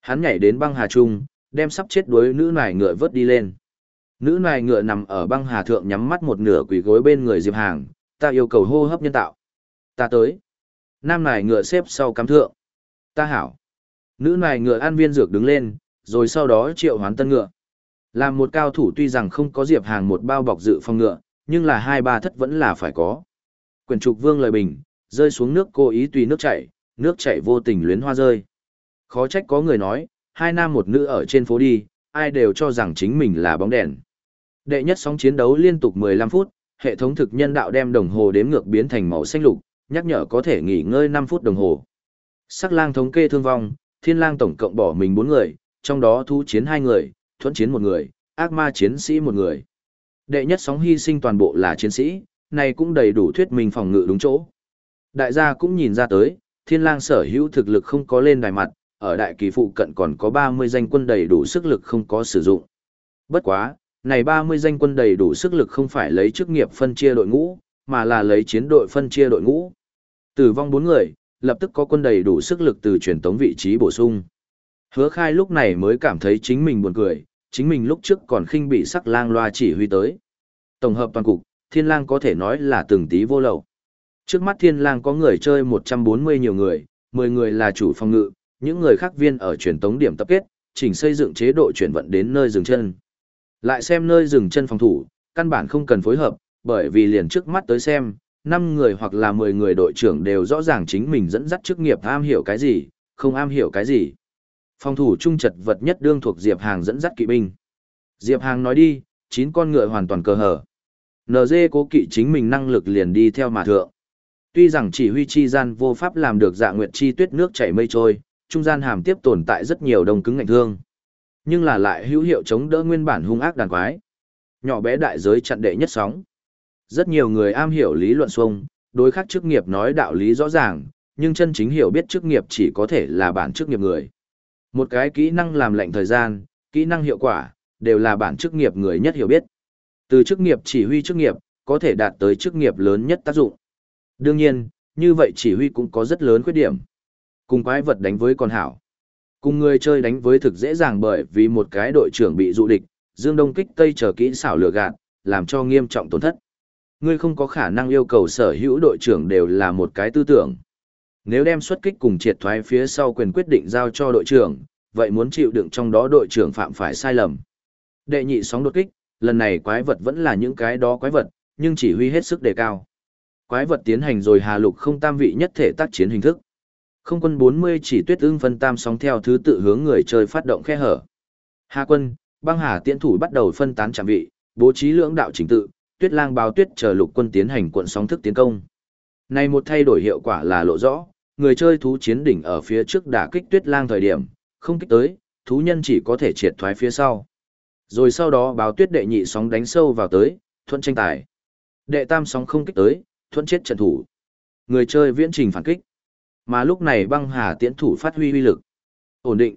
Hắn nhảy đến băng hà trung, đem sắp chết đuối nữ nài ngựa vớt đi lên. Nữ nài ngựa nằm ở băng hà thượng nhắm mắt một nửa quỳ gối bên người Diệp Hàng, ta yêu cầu hô hấp nhân tạo. Ta tới. Nam nài ngựa xếp sau cắm thượng. Ta hảo. Nữ nài ngựa an viên dược đứng lên, rồi sau đó triệu hoán tân ngựa. Làm một cao thủ tuy rằng không có Diệp Hàng một bao bọc dự phòng ngựa, nhưng là hai ba thất vẫn là phải có. Quyền trục vương lời bình, rơi xuống nước cố ý tùy nước chảy, nước chảy vô tình luyến hoa rơi. Khó trách có người nói, hai nam một nữ ở trên phố đi, ai đều cho rằng chính mình là bóng đèn. Đệ nhất sóng chiến đấu liên tục 15 phút, hệ thống thực nhân đạo đem đồng hồ đếm ngược biến thành màu xanh lục, nhắc nhở có thể nghỉ ngơi 5 phút đồng hồ. Sắc lang thống kê thương vong, thiên lang tổng cộng bỏ mình 4 người, trong đó thú chiến 2 người, thuẫn chiến 1 người, ác ma chiến sĩ 1 người. Đệ nhất sóng hy sinh toàn bộ là chiến sĩ, này cũng đầy đủ thuyết minh phòng ngự đúng chỗ. Đại gia cũng nhìn ra tới, thiên lang sở hữu thực lực không có lên đài mặt, ở đại kỳ phụ cận còn có 30 danh quân đầy đủ sức lực không có sử dụng. Bất quá, này 30 danh quân đầy đủ sức lực không phải lấy chức nghiệp phân chia đội ngũ, mà là lấy chiến đội phân chia đội ngũ. Tử vong 4 người, lập tức có quân đầy đủ sức lực từ truyền tống vị trí bổ sung. Hứa khai lúc này mới cảm thấy chính mình buồn cười, chính mình lúc trước còn khinh bị sắc lang loa chỉ huy tới. Tổng hợp toàn cục, thiên lang có thể nói là từng tí vô lậu. Trước mắt thiên lang có người chơi 140 nhiều người, 10 người là chủ phòng ngự, những người khác viên ở truyền tống điểm tập kết, chỉnh xây dựng chế độ chuyển vận đến nơi dừng chân. Lại xem nơi dừng chân phòng thủ, căn bản không cần phối hợp, bởi vì liền trước mắt tới xem, 5 người hoặc là 10 người đội trưởng đều rõ ràng chính mình dẫn dắt chức nghiệp am hiểu cái gì, không am hiểu cái gì. Phòng thủ trung trật vật nhất đương thuộc Diệp Hàng dẫn dắt kỵ binh. Diệp Hàng nói đi, 9 con ngựa hoàn toàn cơ hở. NG cố kỵ chính mình năng lực liền đi theo mà thượng. Tuy rằng chỉ huy chi gian vô pháp làm được dạ nguyệt chi tuyết nước chảy mây trôi, trung gian hàm tiếp tồn tại rất nhiều đông cứng ngạnh thương. Nhưng là lại hữu hiệu chống đỡ nguyên bản hung ác đàn quái. Nhỏ bé đại giới chặn đệ nhất sóng. Rất nhiều người am hiểu lý luận xuông, đối khác chức nghiệp nói đạo lý rõ ràng, nhưng chân chính hiểu biết chức nghiệp chỉ có thể là bản chức nghiệp người. Một cái kỹ năng làm lệnh thời gian, kỹ năng hiệu quả, đều là bản chức nghiệp người nhất hiểu biết. Từ chức nghiệp chỉ huy chức nghiệp, có thể đạt tới chức nghiệp lớn nhất tác dụng. Đương nhiên, như vậy chỉ huy cũng có rất lớn khuyết điểm. Cùng quái vật đánh với con hảo. Cùng người chơi đánh với thực dễ dàng bởi vì một cái đội trưởng bị dụ địch, dương đông kích tây chờ kỹ xảo lừa gạt, làm cho nghiêm trọng tổn thất. Ngươi không có khả năng yêu cầu sở hữu đội trưởng đều là một cái tư tưởng. Nếu đem xuất kích cùng triệt thoái phía sau quyền quyết định giao cho đội trưởng, vậy muốn chịu đựng trong đó đội trưởng phạm phải sai lầm. Đệ nhị sóng đột kích, lần này quái vật vẫn là những cái đó quái vật, nhưng chỉ huy hết sức đề cao. Quái vật tiến hành rồi hà lục không tam vị nhất thể tác chiến hình thức. Không quân 40 chỉ tuyết ưng phân tam sóng theo thứ tự hướng người chơi phát động khe hở. Hà quân, băng hà tiễn thủ bắt đầu phân tán trạm vị, bố trí lưỡng đạo chính tự, tuyết lang báo tuyết chờ lục quân tiến hành cuộn sóng thức tiến công. Này một thay đổi hiệu quả là lộ rõ, người chơi thú chiến đỉnh ở phía trước đả kích tuyết lang thời điểm, không kích tới, thú nhân chỉ có thể triệt thoái phía sau. Rồi sau đó báo tuyết đệ nhị sóng đánh sâu vào tới, thuận tranh tài. Đệ tam sóng không kích tới, thuận chết trận thủ. Người chơi viễn trình phản kích. Mà lúc này băng hà tiễn thủ phát huy uy lực. Ổn định.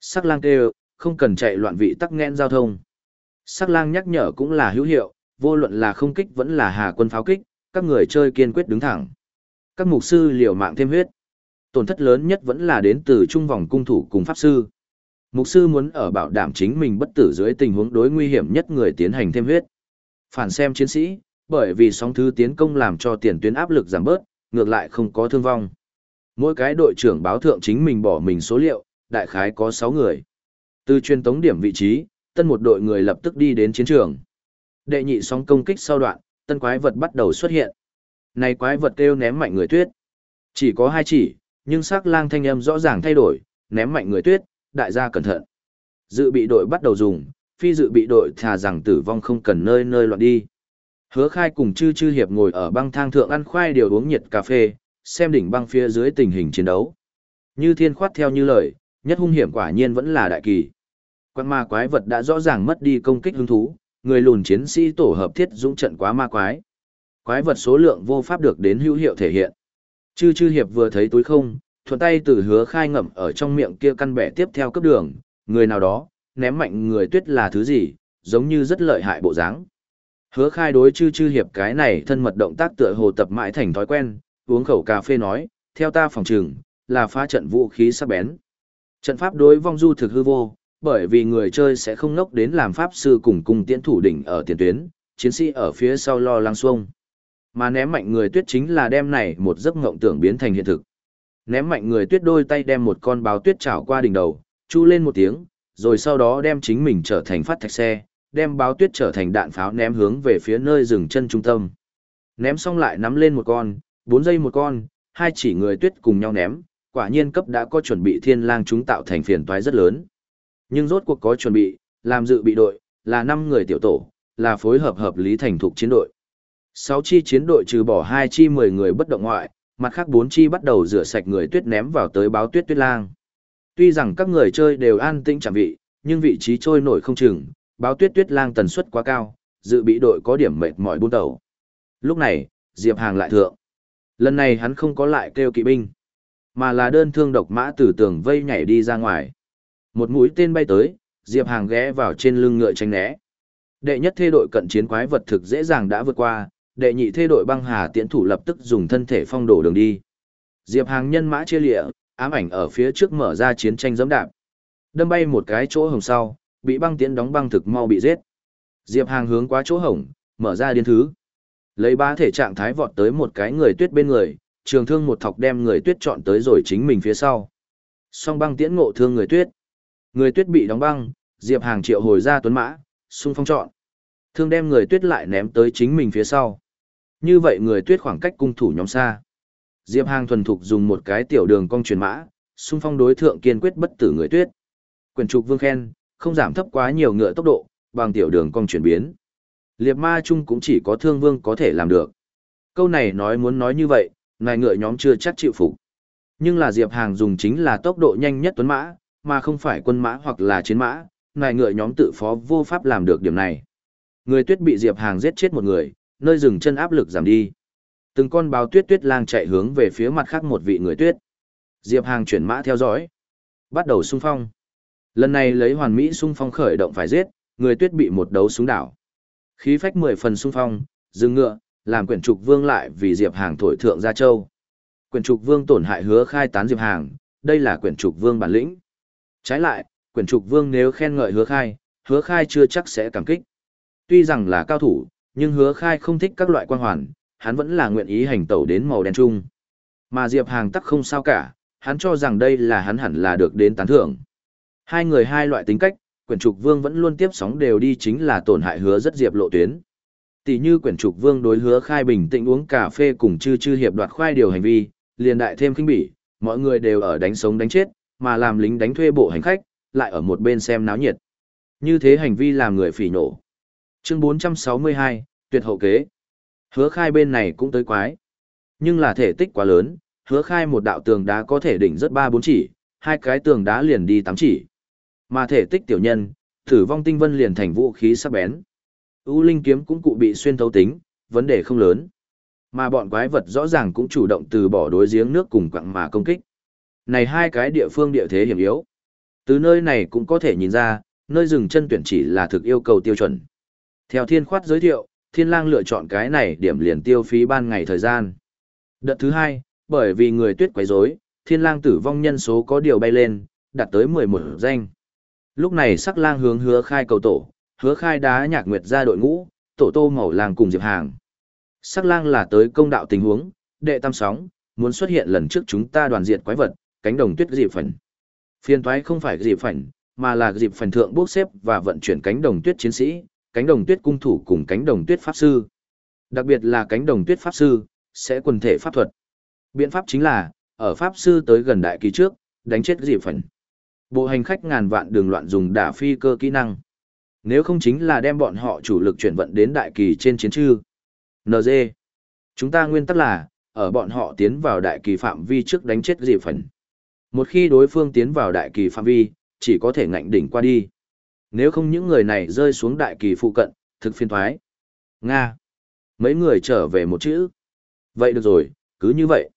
Sắc lang kêu, không cần chạy loạn vị tắc nghẽn giao thông. Sắc lang nhắc nhở cũng là hữu hiệu, vô luận là không kích vẫn là hà quân pháo kích, các người chơi kiên quyết đứng thẳng. Các mục sư liều mạng thêm huyết. Tổn thất lớn nhất vẫn là đến từ trung vòng cung thủ cùng pháp sư. Mục sư muốn ở bảo đảm chính mình bất tử dưới tình huống đối nguy hiểm nhất người tiến hành thêm huyết. Phản xem chiến sĩ, bởi vì sóng thứ tiến công làm cho tiền tuyến áp lực giảm bớt, ngược lại không có thương vong. Mỗi cái đội trưởng báo thượng chính mình bỏ mình số liệu, đại khái có 6 người. Từ truyền tống điểm vị trí, tân một đội người lập tức đi đến chiến trường. Đệ nhị sóng công kích sau đoạn, tân quái vật bắt đầu xuất hiện. Này quái vật kêu ném mạnh người tuyết. Chỉ có hai chỉ, nhưng sắc lang thanh âm rõ ràng thay đổi, ném mạnh người tuyết, đại gia cẩn thận. Dự bị đội bắt đầu dùng, phi dự bị đội thà rằng tử vong không cần nơi nơi loạn đi. Hứa khai cùng chư chư hiệp ngồi ở băng thang thượng ăn khoai điều uống nhiệt cà phê, xem đỉnh băng phía dưới tình hình chiến đấu. Như thiên khoát theo như lời, nhất hung hiểm quả nhiên vẫn là đại kỳ. Quan ma quái vật đã rõ ràng mất đi công kích hứng thú, người lùn chiến sĩ tổ hợp thiết dũng trận quá ma quái. Quái vật số lượng vô pháp được đến hữu hiệu thể hiện. Chư chư hiệp vừa thấy túi không, thuận tay từ hứa khai ngậm ở trong miệng kia căn bẻ tiếp theo cấp đường, người nào đó, ném mạnh người tuyết là thứ gì, giống như rất lợi hại bộ dáng. Hứa khai đối chư chư hiệp cái này thân mật động tác tựa hồ tập mãi thành thói quen, uống khẩu cà phê nói, theo ta phòng trừng, là phá trận vũ khí sắc bén. Trận pháp đối vong du thực hư vô, bởi vì người chơi sẽ không nốc đến làm pháp sư cùng cùng tiễn thủ đỉnh ở tiền tuyến, chiến sĩ ở phía sau lo lăng xuông. Mà ném mạnh người tuyết chính là đem này một giấc ngộng tưởng biến thành hiện thực. Ném mạnh người tuyết đôi tay đem một con báo tuyết chảo qua đỉnh đầu, chu lên một tiếng, rồi sau đó đem chính mình trở thành phát thạch xe, đem báo tuyết trở thành đạn pháo ném hướng về phía nơi dừng chân trung tâm. Ném xong lại nắm lên một con, bốn giây một con, hai chỉ người tuyết cùng nhau ném, quả nhiên cấp đã có chuẩn bị thiên lang chúng tạo thành phiền toái rất lớn. Nhưng rốt cuộc có chuẩn bị, làm dự bị đội, là 5 người tiểu tổ, là phối hợp hợp lý thành thục chiến đội. 6 chi chiến đội trừ bỏ 2 chi 10 người bất động ngoại, mặt khác 4 chi bắt đầu rửa sạch người tuyết ném vào tới báo tuyết tuyết lang. Tuy rằng các người chơi đều an tĩnh chẳng vị, nhưng vị trí trôi nổi không chừng, báo tuyết tuyết lang tần suất quá cao, dự bị đội có điểm mệt mỏi buôn đầu. Lúc này, Diệp Hàng lại thượng. Lần này hắn không có lại kêu kỵ binh, mà là đơn thương độc mã từ tường vây nhảy đi ra ngoài. Một mũi tên bay tới, Diệp Hàng ghé vào trên lưng ngựa tránh né. Đệ nhất thê đội cận chiến quái vật thực dễ dàng đã vượt qua, đệ nhị thê đội băng hà tiễn thủ lập tức dùng thân thể phong đổ đường đi. Diệp Hàng nhân mã chia lịa, ám ảnh ở phía trước mở ra chiến tranh giẫm đạp. Đâm bay một cái chỗ hồng sau, bị băng tiễn đóng băng thực mau bị giết. Diệp Hàng hướng qua chỗ hồng, mở ra điên thứ. Lấy ba thể trạng thái vọt tới một cái người tuyết bên người, trường thương một thọc đem người tuyết chọn tới rồi chính mình phía sau. Song băng tiễn ngộ thương người tuyết. Người tuyết bị đóng băng, Diệp Hàng triệu hồi ra tuấn mã, xung phong chọn. Thương đem người tuyết lại ném tới chính mình phía sau. Như vậy người tuyết khoảng cách cung thủ nhóm xa. Diệp Hàng thuần thục dùng một cái tiểu đường cong truyền mã, xung phong đối thượng kiên quyết bất tử người tuyết. Quyền trục vương khen, không giảm thấp quá nhiều ngựa tốc độ, bằng tiểu đường cong chuyển biến. Liệt ma chung cũng chỉ có thương vương có thể làm được. Câu này nói muốn nói như vậy, nài ngựa nhóm chưa chắc chịu phục. Nhưng là Diệp Hàng dùng chính là tốc độ nhanh nhất tuấn mã, mà không phải quân mã hoặc là chiến mã, nài ngựa nhóm tự phó vô pháp làm được điểm này. Người tuyết bị Diệp Hàng giết chết một người, nơi dừng chân áp lực giảm đi. Từng con báo tuyết tuyết lang chạy hướng về phía mặt khác một vị người tuyết. Diệp Hàng chuyển mã theo dõi. Bắt đầu xung phong. Lần này lấy hoàn mỹ xung phong khởi động phải giết, người tuyết bị một đấu súng đảo. Khí phách mười phần sung phong, dừng ngựa, làm quyển trục vương lại vì Diệp Hàng thổi thượng gia châu. Quyển trục vương tổn hại hứa khai tán Diệp Hàng, đây là quyển trục vương bản lĩnh. Trái lại, quyển trục vương nếu khen ngợi hứa khai, hứa khai chưa chắc sẽ cảm kích. Tuy rằng là cao thủ, nhưng hứa khai không thích các loại quan hoàn, hắn vẫn là nguyện ý hành tẩu đến màu đen trung. Mà Diệp Hàng tắc không sao cả, hắn cho rằng đây là hắn hẳn là được đến tán thưởng. Hai người hai loại tính cách, quyển trục vương vẫn luôn tiếp sóng đều đi chính là tổn hại hứa rất diệp lộ tuyến. Tỷ như quyển trục vương đối hứa khai bình tĩnh uống cà phê cùng chư chư hiệp đoạt khoai điều hành vi, liền đại thêm kinh bỉ, mọi người đều ở đánh sống đánh chết, mà làm lính đánh thuê bộ hành khách, lại ở một bên xem náo nhiệt. Như thế hành vi làm người phỉ nổ. Chương 462, tuyệt hậu kế. Hứa khai bên này cũng tới quái. Nhưng là thể tích quá lớn, hứa khai một đạo tường đá có thể đỉnh rất ba bốn chỉ, hai cái tường đá liền đi tám chỉ. Mà thể tích tiểu nhân, thử vong tinh vân liền thành vũ khí sắc bén. U linh kiếm cũng cụ bị xuyên thấu tính, vấn đề không lớn. Mà bọn quái vật rõ ràng cũng chủ động từ bỏ đối giếng nước cùng quặng mà công kích. Này hai cái địa phương địa thế hiểm yếu. Từ nơi này cũng có thể nhìn ra, nơi dừng chân tuyển chỉ là thực yêu cầu tiêu chuẩn. Theo thiên khoát giới thiệu, thiên lang lựa chọn cái này điểm liền tiêu phí ban ngày thời gian. Đợt thứ hai, bởi vì người tuyết quấy rối, thiên lang tử vong nhân số có điều bay lên, đạt tới 11 danh. Lúc này sắc lang hướng hứa khai cầu tổ, hứa khai đá nhạc nguyệt ra đội ngũ, tổ tô màu làng cùng diệp hàng. Sắc lang là tới công đạo tình huống, đệ tam sóng, muốn xuất hiện lần trước chúng ta đoàn diệt quái vật, cánh đồng tuyết dịp phần. Phiên thoái không phải dịp phần, mà là dịp phần thượng bốc xếp và vận chuyển cánh đồng tuyết chiến sĩ, cánh đồng tuyết cung thủ cùng cánh đồng tuyết pháp sư. Đặc biệt là cánh đồng tuyết pháp sư, sẽ quần thể pháp thuật. Biện pháp chính là, ở pháp sư tới gần đại kỳ trước, đánh chết dịp phần. Bộ hành khách ngàn vạn đường loạn dùng đả phi cơ kỹ năng. Nếu không chính là đem bọn họ chủ lực chuyển vận đến đại kỳ trên chiến trư. NG. Chúng ta nguyên tắc là, ở bọn họ tiến vào đại kỳ phạm vi trước đánh chết dịp phần. Một khi đối phương tiến vào đại kỳ phạm vi, chỉ có thể ngạnh đỉnh qua đi. Nếu không những người này rơi xuống đại kỳ phụ cận, thực phiên thoái. Nga. Mấy người trở về một chữ. Vậy được rồi, cứ như vậy.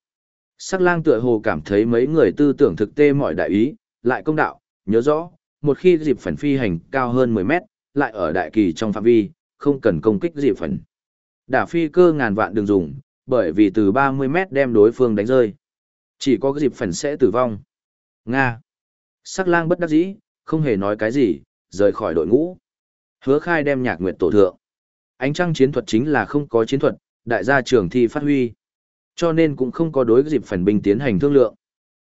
Sắc lang tựa hồ cảm thấy mấy người tư tưởng thực tê mọi đại ý, lại công đạo, nhớ rõ, một khi dịp phần phi hành cao hơn 10 mét, lại ở đại kỳ trong phạm vi, không cần công kích dịp phần. Đả phi cơ ngàn vạn đường dùng, bởi vì từ 30 mét đem đối phương đánh rơi. Chỉ có dịp phần sẽ tử vong. Nga. Sắc lang bất đắc dĩ, không hề nói cái gì, rời khỏi đội ngũ. Hứa khai đem nhạc nguyệt tổ thượng. Ánh trăng chiến thuật chính là không có chiến thuật, đại gia trường thi phát huy. Cho nên cũng không có đối dịp phần binh tiến hành thương lượng.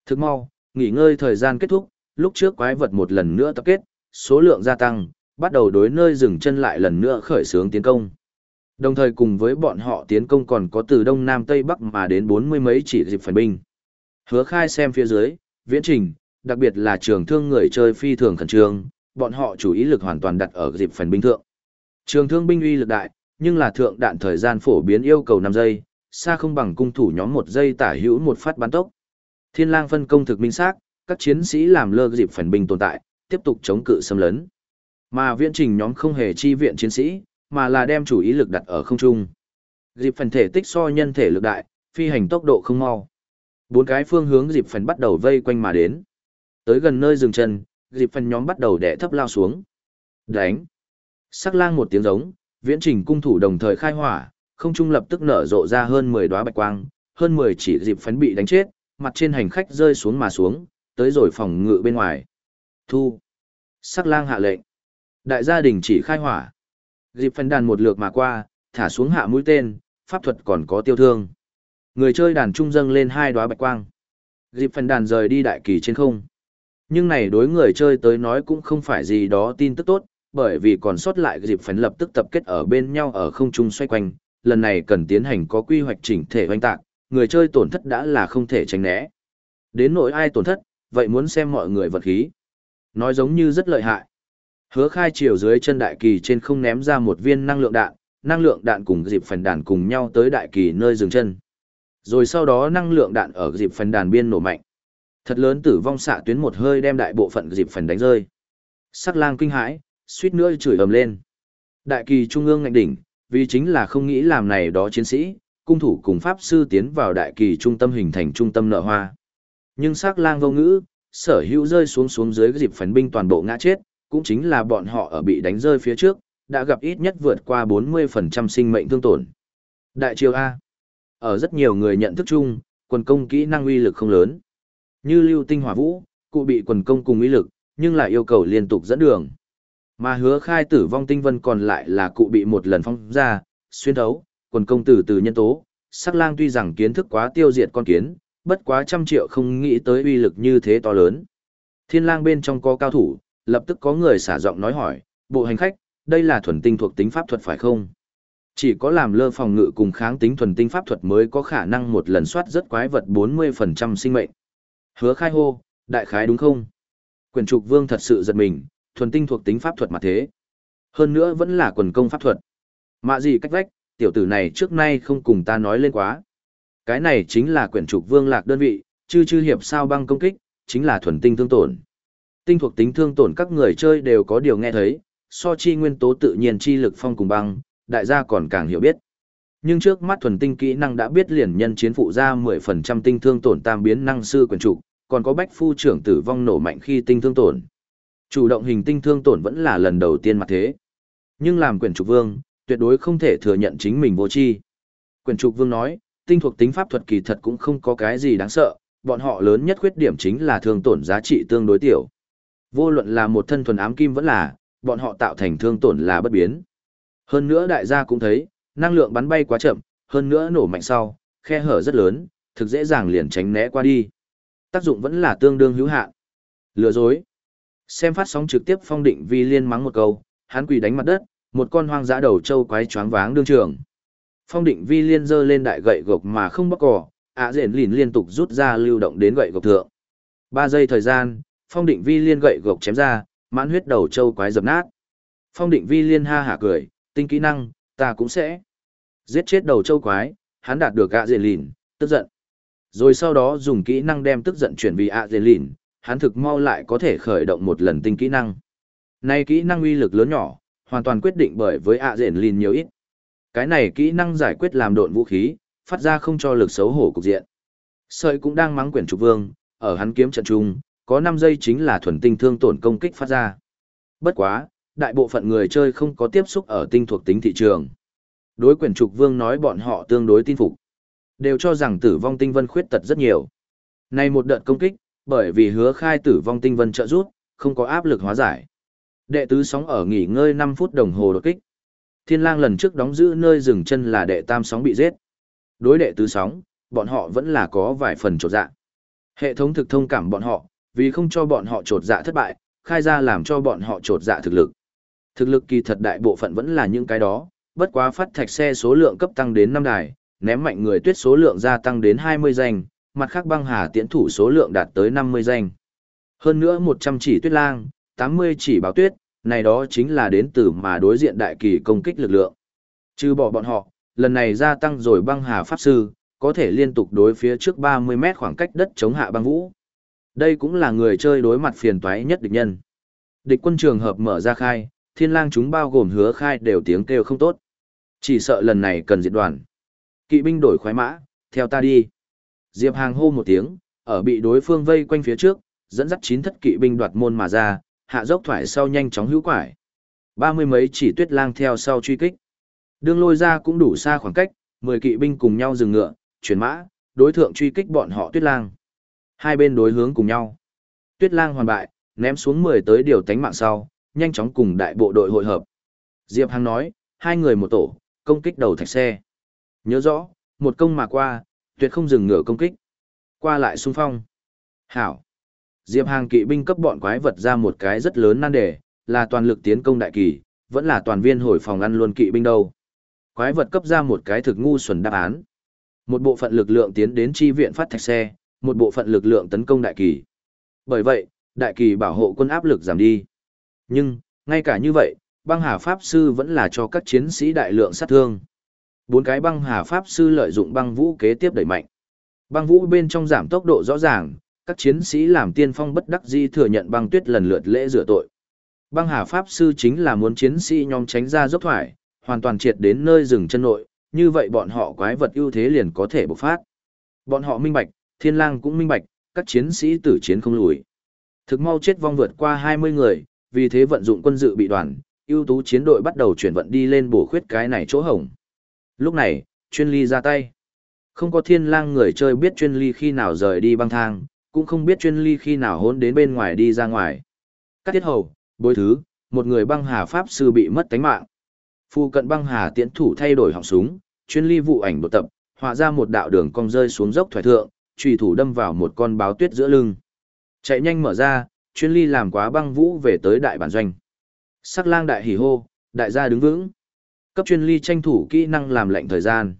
thực mau, nghỉ ngơi thời gian kết thúc, lúc trước quái vật một lần nữa tập kết, số lượng gia tăng, bắt đầu đối nơi dừng chân lại lần nữa khởi xướng tiến công. Đồng thời cùng với bọn họ tiến công còn có từ đông nam tây bắc mà đến bốn mươi mấy chỉ dịp phần binh. Hứa khai xem phía dưới, viễn trình, đặc biệt là trường thương người chơi phi thường khẩn trương, bọn họ chủ ý lực hoàn toàn đặt ở dịp phần binh thượng. Trường thương binh uy lực đại, nhưng là thượng đạn thời gian phổ biến yêu cầu 5 giây, xa không bằng cung thủ nhóm một giây tả hữu một phát bắn tốc. Thiên lang phân công thực minh xác, các chiến sĩ làm lơ dịp Phản binh tồn tại, tiếp tục chống cự xâm lấn. Mà viễn trình nhóm không hề chi viện chiến sĩ, mà là đem chủ ý lực đặt ở không trung. Dịp phần thể tích so nhân thể lực đại, phi hành tốc độ không mau. Bốn cái phương hướng dịp phần bắt đầu vây quanh mà đến. Tới gần nơi dừng chân, dịp phần nhóm bắt đầu đè thấp lao xuống. Đánh. Sắc lang một tiếng giống, viễn trình cung thủ đồng thời khai hỏa, không trung lập tức nở rộ ra hơn 10 đóa bạch quang, hơn 10 chỉ dịp phấn bị đánh chết, mặt trên hành khách rơi xuống mà xuống, tới rồi phòng ngự bên ngoài. Thu. Sắc lang hạ lệnh. Đại gia đình chỉ khai hỏa. Dịp phấn đàn một lượt mà qua, thả xuống hạ mũi tên, pháp thuật còn có tiêu thương. Người chơi đàn trung dâng lên hai đóa bạch quang. Dịp phần đàn rời đi đại kỳ trên không. Nhưng này đối người chơi tới nói cũng không phải gì đó tin tức tốt, bởi vì còn sót lại dịp phấn lập tức tập kết ở bên nhau ở không trung xoay quanh, lần này cần tiến hành có quy hoạch chỉnh thể oanh tạc, người chơi tổn thất đã là không thể tránh né. Đến nỗi ai tổn thất, vậy muốn xem mọi người vật khí. Nói giống như rất lợi hại. Hứa khai chiều dưới chân đại kỳ trên không ném ra một viên năng lượng đạn, năng lượng đạn cùng dịp phần đàn cùng nhau tới đại kỳ nơi dừng chân. Rồi sau đó năng lượng đạn ở dịp phần đàn biên nổ mạnh. Thật lớn tử vong xạ tuyến một hơi đem đại bộ phận dịp phần đánh rơi. Sắc lang kinh hãi, suýt nữa chửi ầm lên. Đại kỳ trung ương ngạnh đỉnh, vì chính là không nghĩ làm này đó chiến sĩ, cung thủ cùng pháp sư tiến vào đại kỳ trung tâm hình thành trung tâm nợ hoa. Nhưng sắc lang vô ngữ, sở hữu rơi xuống xuống dưới dịp phấn binh toàn bộ ngã chết, cũng chính là bọn họ ở bị đánh rơi phía trước, đã gặp ít nhất vượt qua 40% sinh mệnh thương tổn. Đại triều A. Ở rất nhiều người nhận thức chung, quần công kỹ năng uy lực không lớn. Như lưu tinh hỏa vũ, cụ bị quần công cùng uy lực, nhưng lại yêu cầu liên tục dẫn đường. Mà hứa khai tử vong tinh vân còn lại là cụ bị một lần phong ra, xuyên thấu, quần công tử từ nhân tố. Sắc lang tuy rằng kiến thức quá tiêu diệt con kiến, bất quá trăm triệu không nghĩ tới uy lực như thế to lớn. Thiên lang bên trong có cao thủ, lập tức có người xả giọng nói hỏi, bộ hành khách, đây là thuần tinh thuộc tính pháp thuật phải không? Chỉ có làm lơ phòng ngự cùng kháng tính thuần tinh pháp thuật mới có khả năng một lần soát rất quái vật 40% sinh mệnh. Hứa khai hô, đại khái đúng không? Quyền trục vương thật sự giật mình, thuần tinh thuộc tính pháp thuật mà thế. Hơn nữa vẫn là quần công pháp thuật. Mạ gì cách vách, tiểu tử này trước nay không cùng ta nói lên quá. Cái này chính là quyển trục vương lạc đơn vị, chư chư hiệp sao băng công kích, chính là thuần tinh thương tổn. Tinh thuộc tính thương tổn các người chơi đều có điều nghe thấy, so chi nguyên tố tự nhiên chi lực phong cùng băng, đại gia còn càng hiểu biết. Nhưng trước mắt thuần tinh kỹ năng đã biết liền nhân chiến phụ ra 10% tinh thương tổn tam biến năng sư quyền trục, còn có bách phu trưởng tử vong nổ mạnh khi tinh thương tổn. Chủ động hình tinh thương tổn vẫn là lần đầu tiên mặt thế. Nhưng làm quyền trục vương, tuyệt đối không thể thừa nhận chính mình vô tri. Quyền trục vương nói, tinh thuộc tính pháp thuật kỳ thật cũng không có cái gì đáng sợ, bọn họ lớn nhất khuyết điểm chính là thương tổn giá trị tương đối tiểu. Vô luận là một thân thuần ám kim vẫn là, bọn họ tạo thành thương tổn là bất biến. Hơn nữa đại gia cũng thấy, năng lượng bắn bay quá chậm, hơn nữa nổ mạnh sau, khe hở rất lớn, thực dễ dàng liền tránh né qua đi. Tác dụng vẫn là tương đương hữu hạn. Lừa dối. Xem phát sóng trực tiếp phong định vi liên mắng một câu, hắn quỳ đánh mặt đất, một con hoang dã đầu trâu quái choáng váng đương trường. Phong định vi liên giơ lên đại gậy gộc mà không bóc cỏ, ạ à rền lìn liên tục rút ra lưu động đến gậy gộc thượng. Ba giây thời gian, phong định vi liên gậy gộc chém ra, mãn huyết đầu trâu quái dập nát. Phong định vi liên ha hả cười, tinh kỹ năng, ta cũng sẽ. Giết chết đầu trâu quái, hắn đạt được ạ rền lìn, tức giận. Rồi sau đó dùng kỹ năng đem tức giận chuyển vì ạ rền lìn, hắn thực mau lại có thể khởi động một lần tinh kỹ năng. Này kỹ năng uy lực lớn nhỏ, hoàn toàn quyết định bởi với ạ rền lìn nhiều ít. Cái này kỹ năng giải quyết làm độn vũ khí, phát ra không cho lực xấu hổ cục diện. Sợi cũng đang mắng quyển trục vương, ở hắn kiếm trận trung, có năm giây chính là thuần tinh thương tổn công kích phát ra. Bất quá, đại bộ phận người chơi không có tiếp xúc ở tinh thuộc tính thị trường. Đối quyển trục vương nói bọn họ tương đối tin phục. Đều cho rằng tử vong tinh vân khuyết tật rất nhiều. Này một đợt công kích, bởi vì hứa khai tử vong tinh vân trợ rút, không có áp lực hóa giải. Đệ tứ sóng ở nghỉ ngơi 5 phút đồng hồ đột kích. Thiên lang lần trước đóng giữ nơi dừng chân là đệ tam sóng bị giết. Đối đệ tứ sóng, bọn họ vẫn là có vài phần trột dạ. Hệ thống thực thông cảm bọn họ, vì không cho bọn họ trột dạ thất bại, khai ra làm cho bọn họ trột dạ thực lực. Thực lực kỳ thật đại bộ phận vẫn là những cái đó, bất quá phát thạch xe số lượng cấp tăng đến 5 đài, ném mạnh người tuyết số lượng gia tăng đến 20 danh, mặt khác băng hà tiễn thủ số lượng đạt tới 50 danh. Hơn nữa 100 chỉ tuyết lang, 80 chỉ báo tuyết, này đó chính là đến từ mà đối diện đại kỳ công kích lực lượng. Trừ bỏ bọn họ, lần này gia tăng rồi băng hà pháp sư, có thể liên tục đối phía trước 30 mét khoảng cách đất chống hạ băng vũ. Đây cũng là người chơi đối mặt phiền toái nhất địch nhân. Địch quân trường hợp mở ra khai, thiên lang chúng bao gồm hứa khai đều tiếng kêu không tốt. Chỉ sợ lần này cần diệt đoàn. Kỵ binh đổi khoái mã, theo ta đi. Diệp Hàng hô một tiếng, ở bị đối phương vây quanh phía trước, dẫn dắt chín thất kỵ binh đoạt môn mà ra, hạ dốc thoải sau nhanh chóng hữu quải. Ba mươi mấy chỉ tuyết lang theo sau truy kích. Đường lôi ra cũng đủ xa khoảng cách, mười kỵ binh cùng nhau dừng ngựa, chuyển mã, đối thượng truy kích bọn họ tuyết lang. Hai bên đối hướng cùng nhau. Tuyết lang hoàn bại, ném xuống mười tới điều tánh mạng sau, nhanh chóng cùng đại bộ đội hội hợp. Diệp Hằng nói, hai người một tổ, công kích đầu thạch xe. Nhớ rõ, một công mà qua, tuyệt không dừng ngựa công kích. Qua lại xung phong. Hảo. Diệp Hàng kỵ binh cấp bọn quái vật ra một cái rất lớn nan đề, là toàn lực tiến công đại kỳ, vẫn là toàn viên hồi phòng ăn luôn kỵ binh đâu. Quái vật cấp ra một cái thực ngu xuẩn đáp án. Một bộ phận lực lượng tiến đến chi viện phát thạch xe, một bộ phận lực lượng tấn công đại kỳ. Bởi vậy, đại kỳ bảo hộ quân áp lực giảm đi. Nhưng, ngay cả như vậy, băng hà pháp sư vẫn là cho các chiến sĩ đại lượng sát thương. Bốn cái băng hà pháp sư lợi dụng băng vũ kế tiếp đẩy mạnh. Băng vũ bên trong giảm tốc độ rõ ràng, các chiến sĩ làm tiên phong bất đắc di thừa nhận băng tuyết lần lượt lễ rửa tội. Băng hà pháp sư chính là muốn chiến sĩ nhóm tránh ra dốc thoải, hoàn toàn triệt đến nơi rừng chân nội, như vậy bọn họ quái vật ưu thế liền có thể bộc phát. Bọn họ minh bạch, thiên lang cũng minh bạch, các chiến sĩ tử chiến không lùi. Thực mau chết vong vượt qua 20 người, vì thế vận dụng quân dự bị đoàn, ưu tú chiến đội bắt đầu chuyển vận đi lên bổ khuyết cái này chỗ hổng. Lúc này, chuyên ly ra tay. Không có thiên lang người chơi biết chuyên ly khi nào rời đi băng thang, cũng không biết chuyên ly khi nào hôn đến bên ngoài đi ra ngoài. Các tiết hầu, bối thứ, một người băng hà pháp sư bị mất tánh mạng. Phu cận băng hà tiễn thủ thay đổi họng súng, chuyên ly vụ ảnh đột tập, họa ra một đạo đường cong rơi xuống dốc thoải thượng, trùy thủ đâm vào một con báo tuyết giữa lưng. Chạy nhanh mở ra, chuyên ly làm quá băng vũ về tới đại bản doanh. Sắc lang đại hỉ hô, đại gia đứng vững. Cấp chuyên ly tranh thủ kỹ năng làm lệnh thời gian.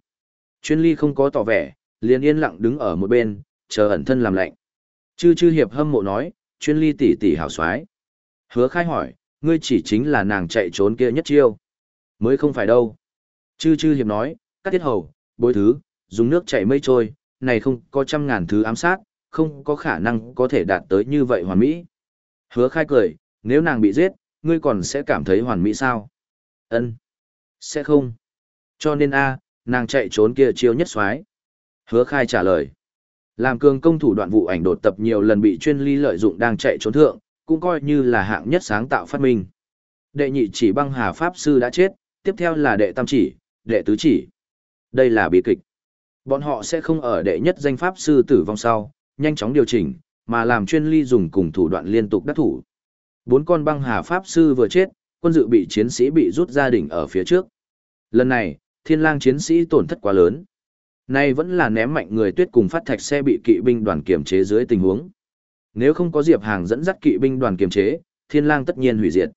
Chuyên ly không có tỏ vẻ, liền yên lặng đứng ở một bên, chờ ẩn thân làm lệnh. Chư chư hiệp hâm mộ nói, chuyên ly tỷ tỷ hảo xoái. Hứa khai hỏi, ngươi chỉ chính là nàng chạy trốn kia nhất chiêu. Mới không phải đâu. Chư chư hiệp nói, các tiết hầu, bối thứ, dùng nước chảy mây trôi, này không có trăm ngàn thứ ám sát, không có khả năng có thể đạt tới như vậy hoàn mỹ. Hứa khai cười, nếu nàng bị giết, ngươi còn sẽ cảm thấy hoàn mỹ sao? ân Sẽ không. Cho nên a nàng chạy trốn kia chiêu nhất xoái. Hứa khai trả lời. Làm cường công thủ đoạn vụ ảnh đột tập nhiều lần bị chuyên ly lợi dụng đang chạy trốn thượng, cũng coi như là hạng nhất sáng tạo phát minh. Đệ nhị chỉ băng hà pháp sư đã chết, tiếp theo là đệ tam chỉ, đệ tứ chỉ. Đây là bí kịch. Bọn họ sẽ không ở đệ nhất danh pháp sư tử vong sau, nhanh chóng điều chỉnh, mà làm chuyên ly dùng cùng thủ đoạn liên tục đắc thủ. Bốn con băng hà pháp sư vừa chết, quân dự bị chiến sĩ bị rút ra đỉnh ở phía trước. Lần này, thiên lang chiến sĩ tổn thất quá lớn. Nay vẫn là ném mạnh người tuyết cùng phát thạch xe bị kỵ binh đoàn kiểm chế dưới tình huống. Nếu không có Diệp Hàng dẫn dắt kỵ binh đoàn kiểm chế, thiên lang tất nhiên hủy diệt.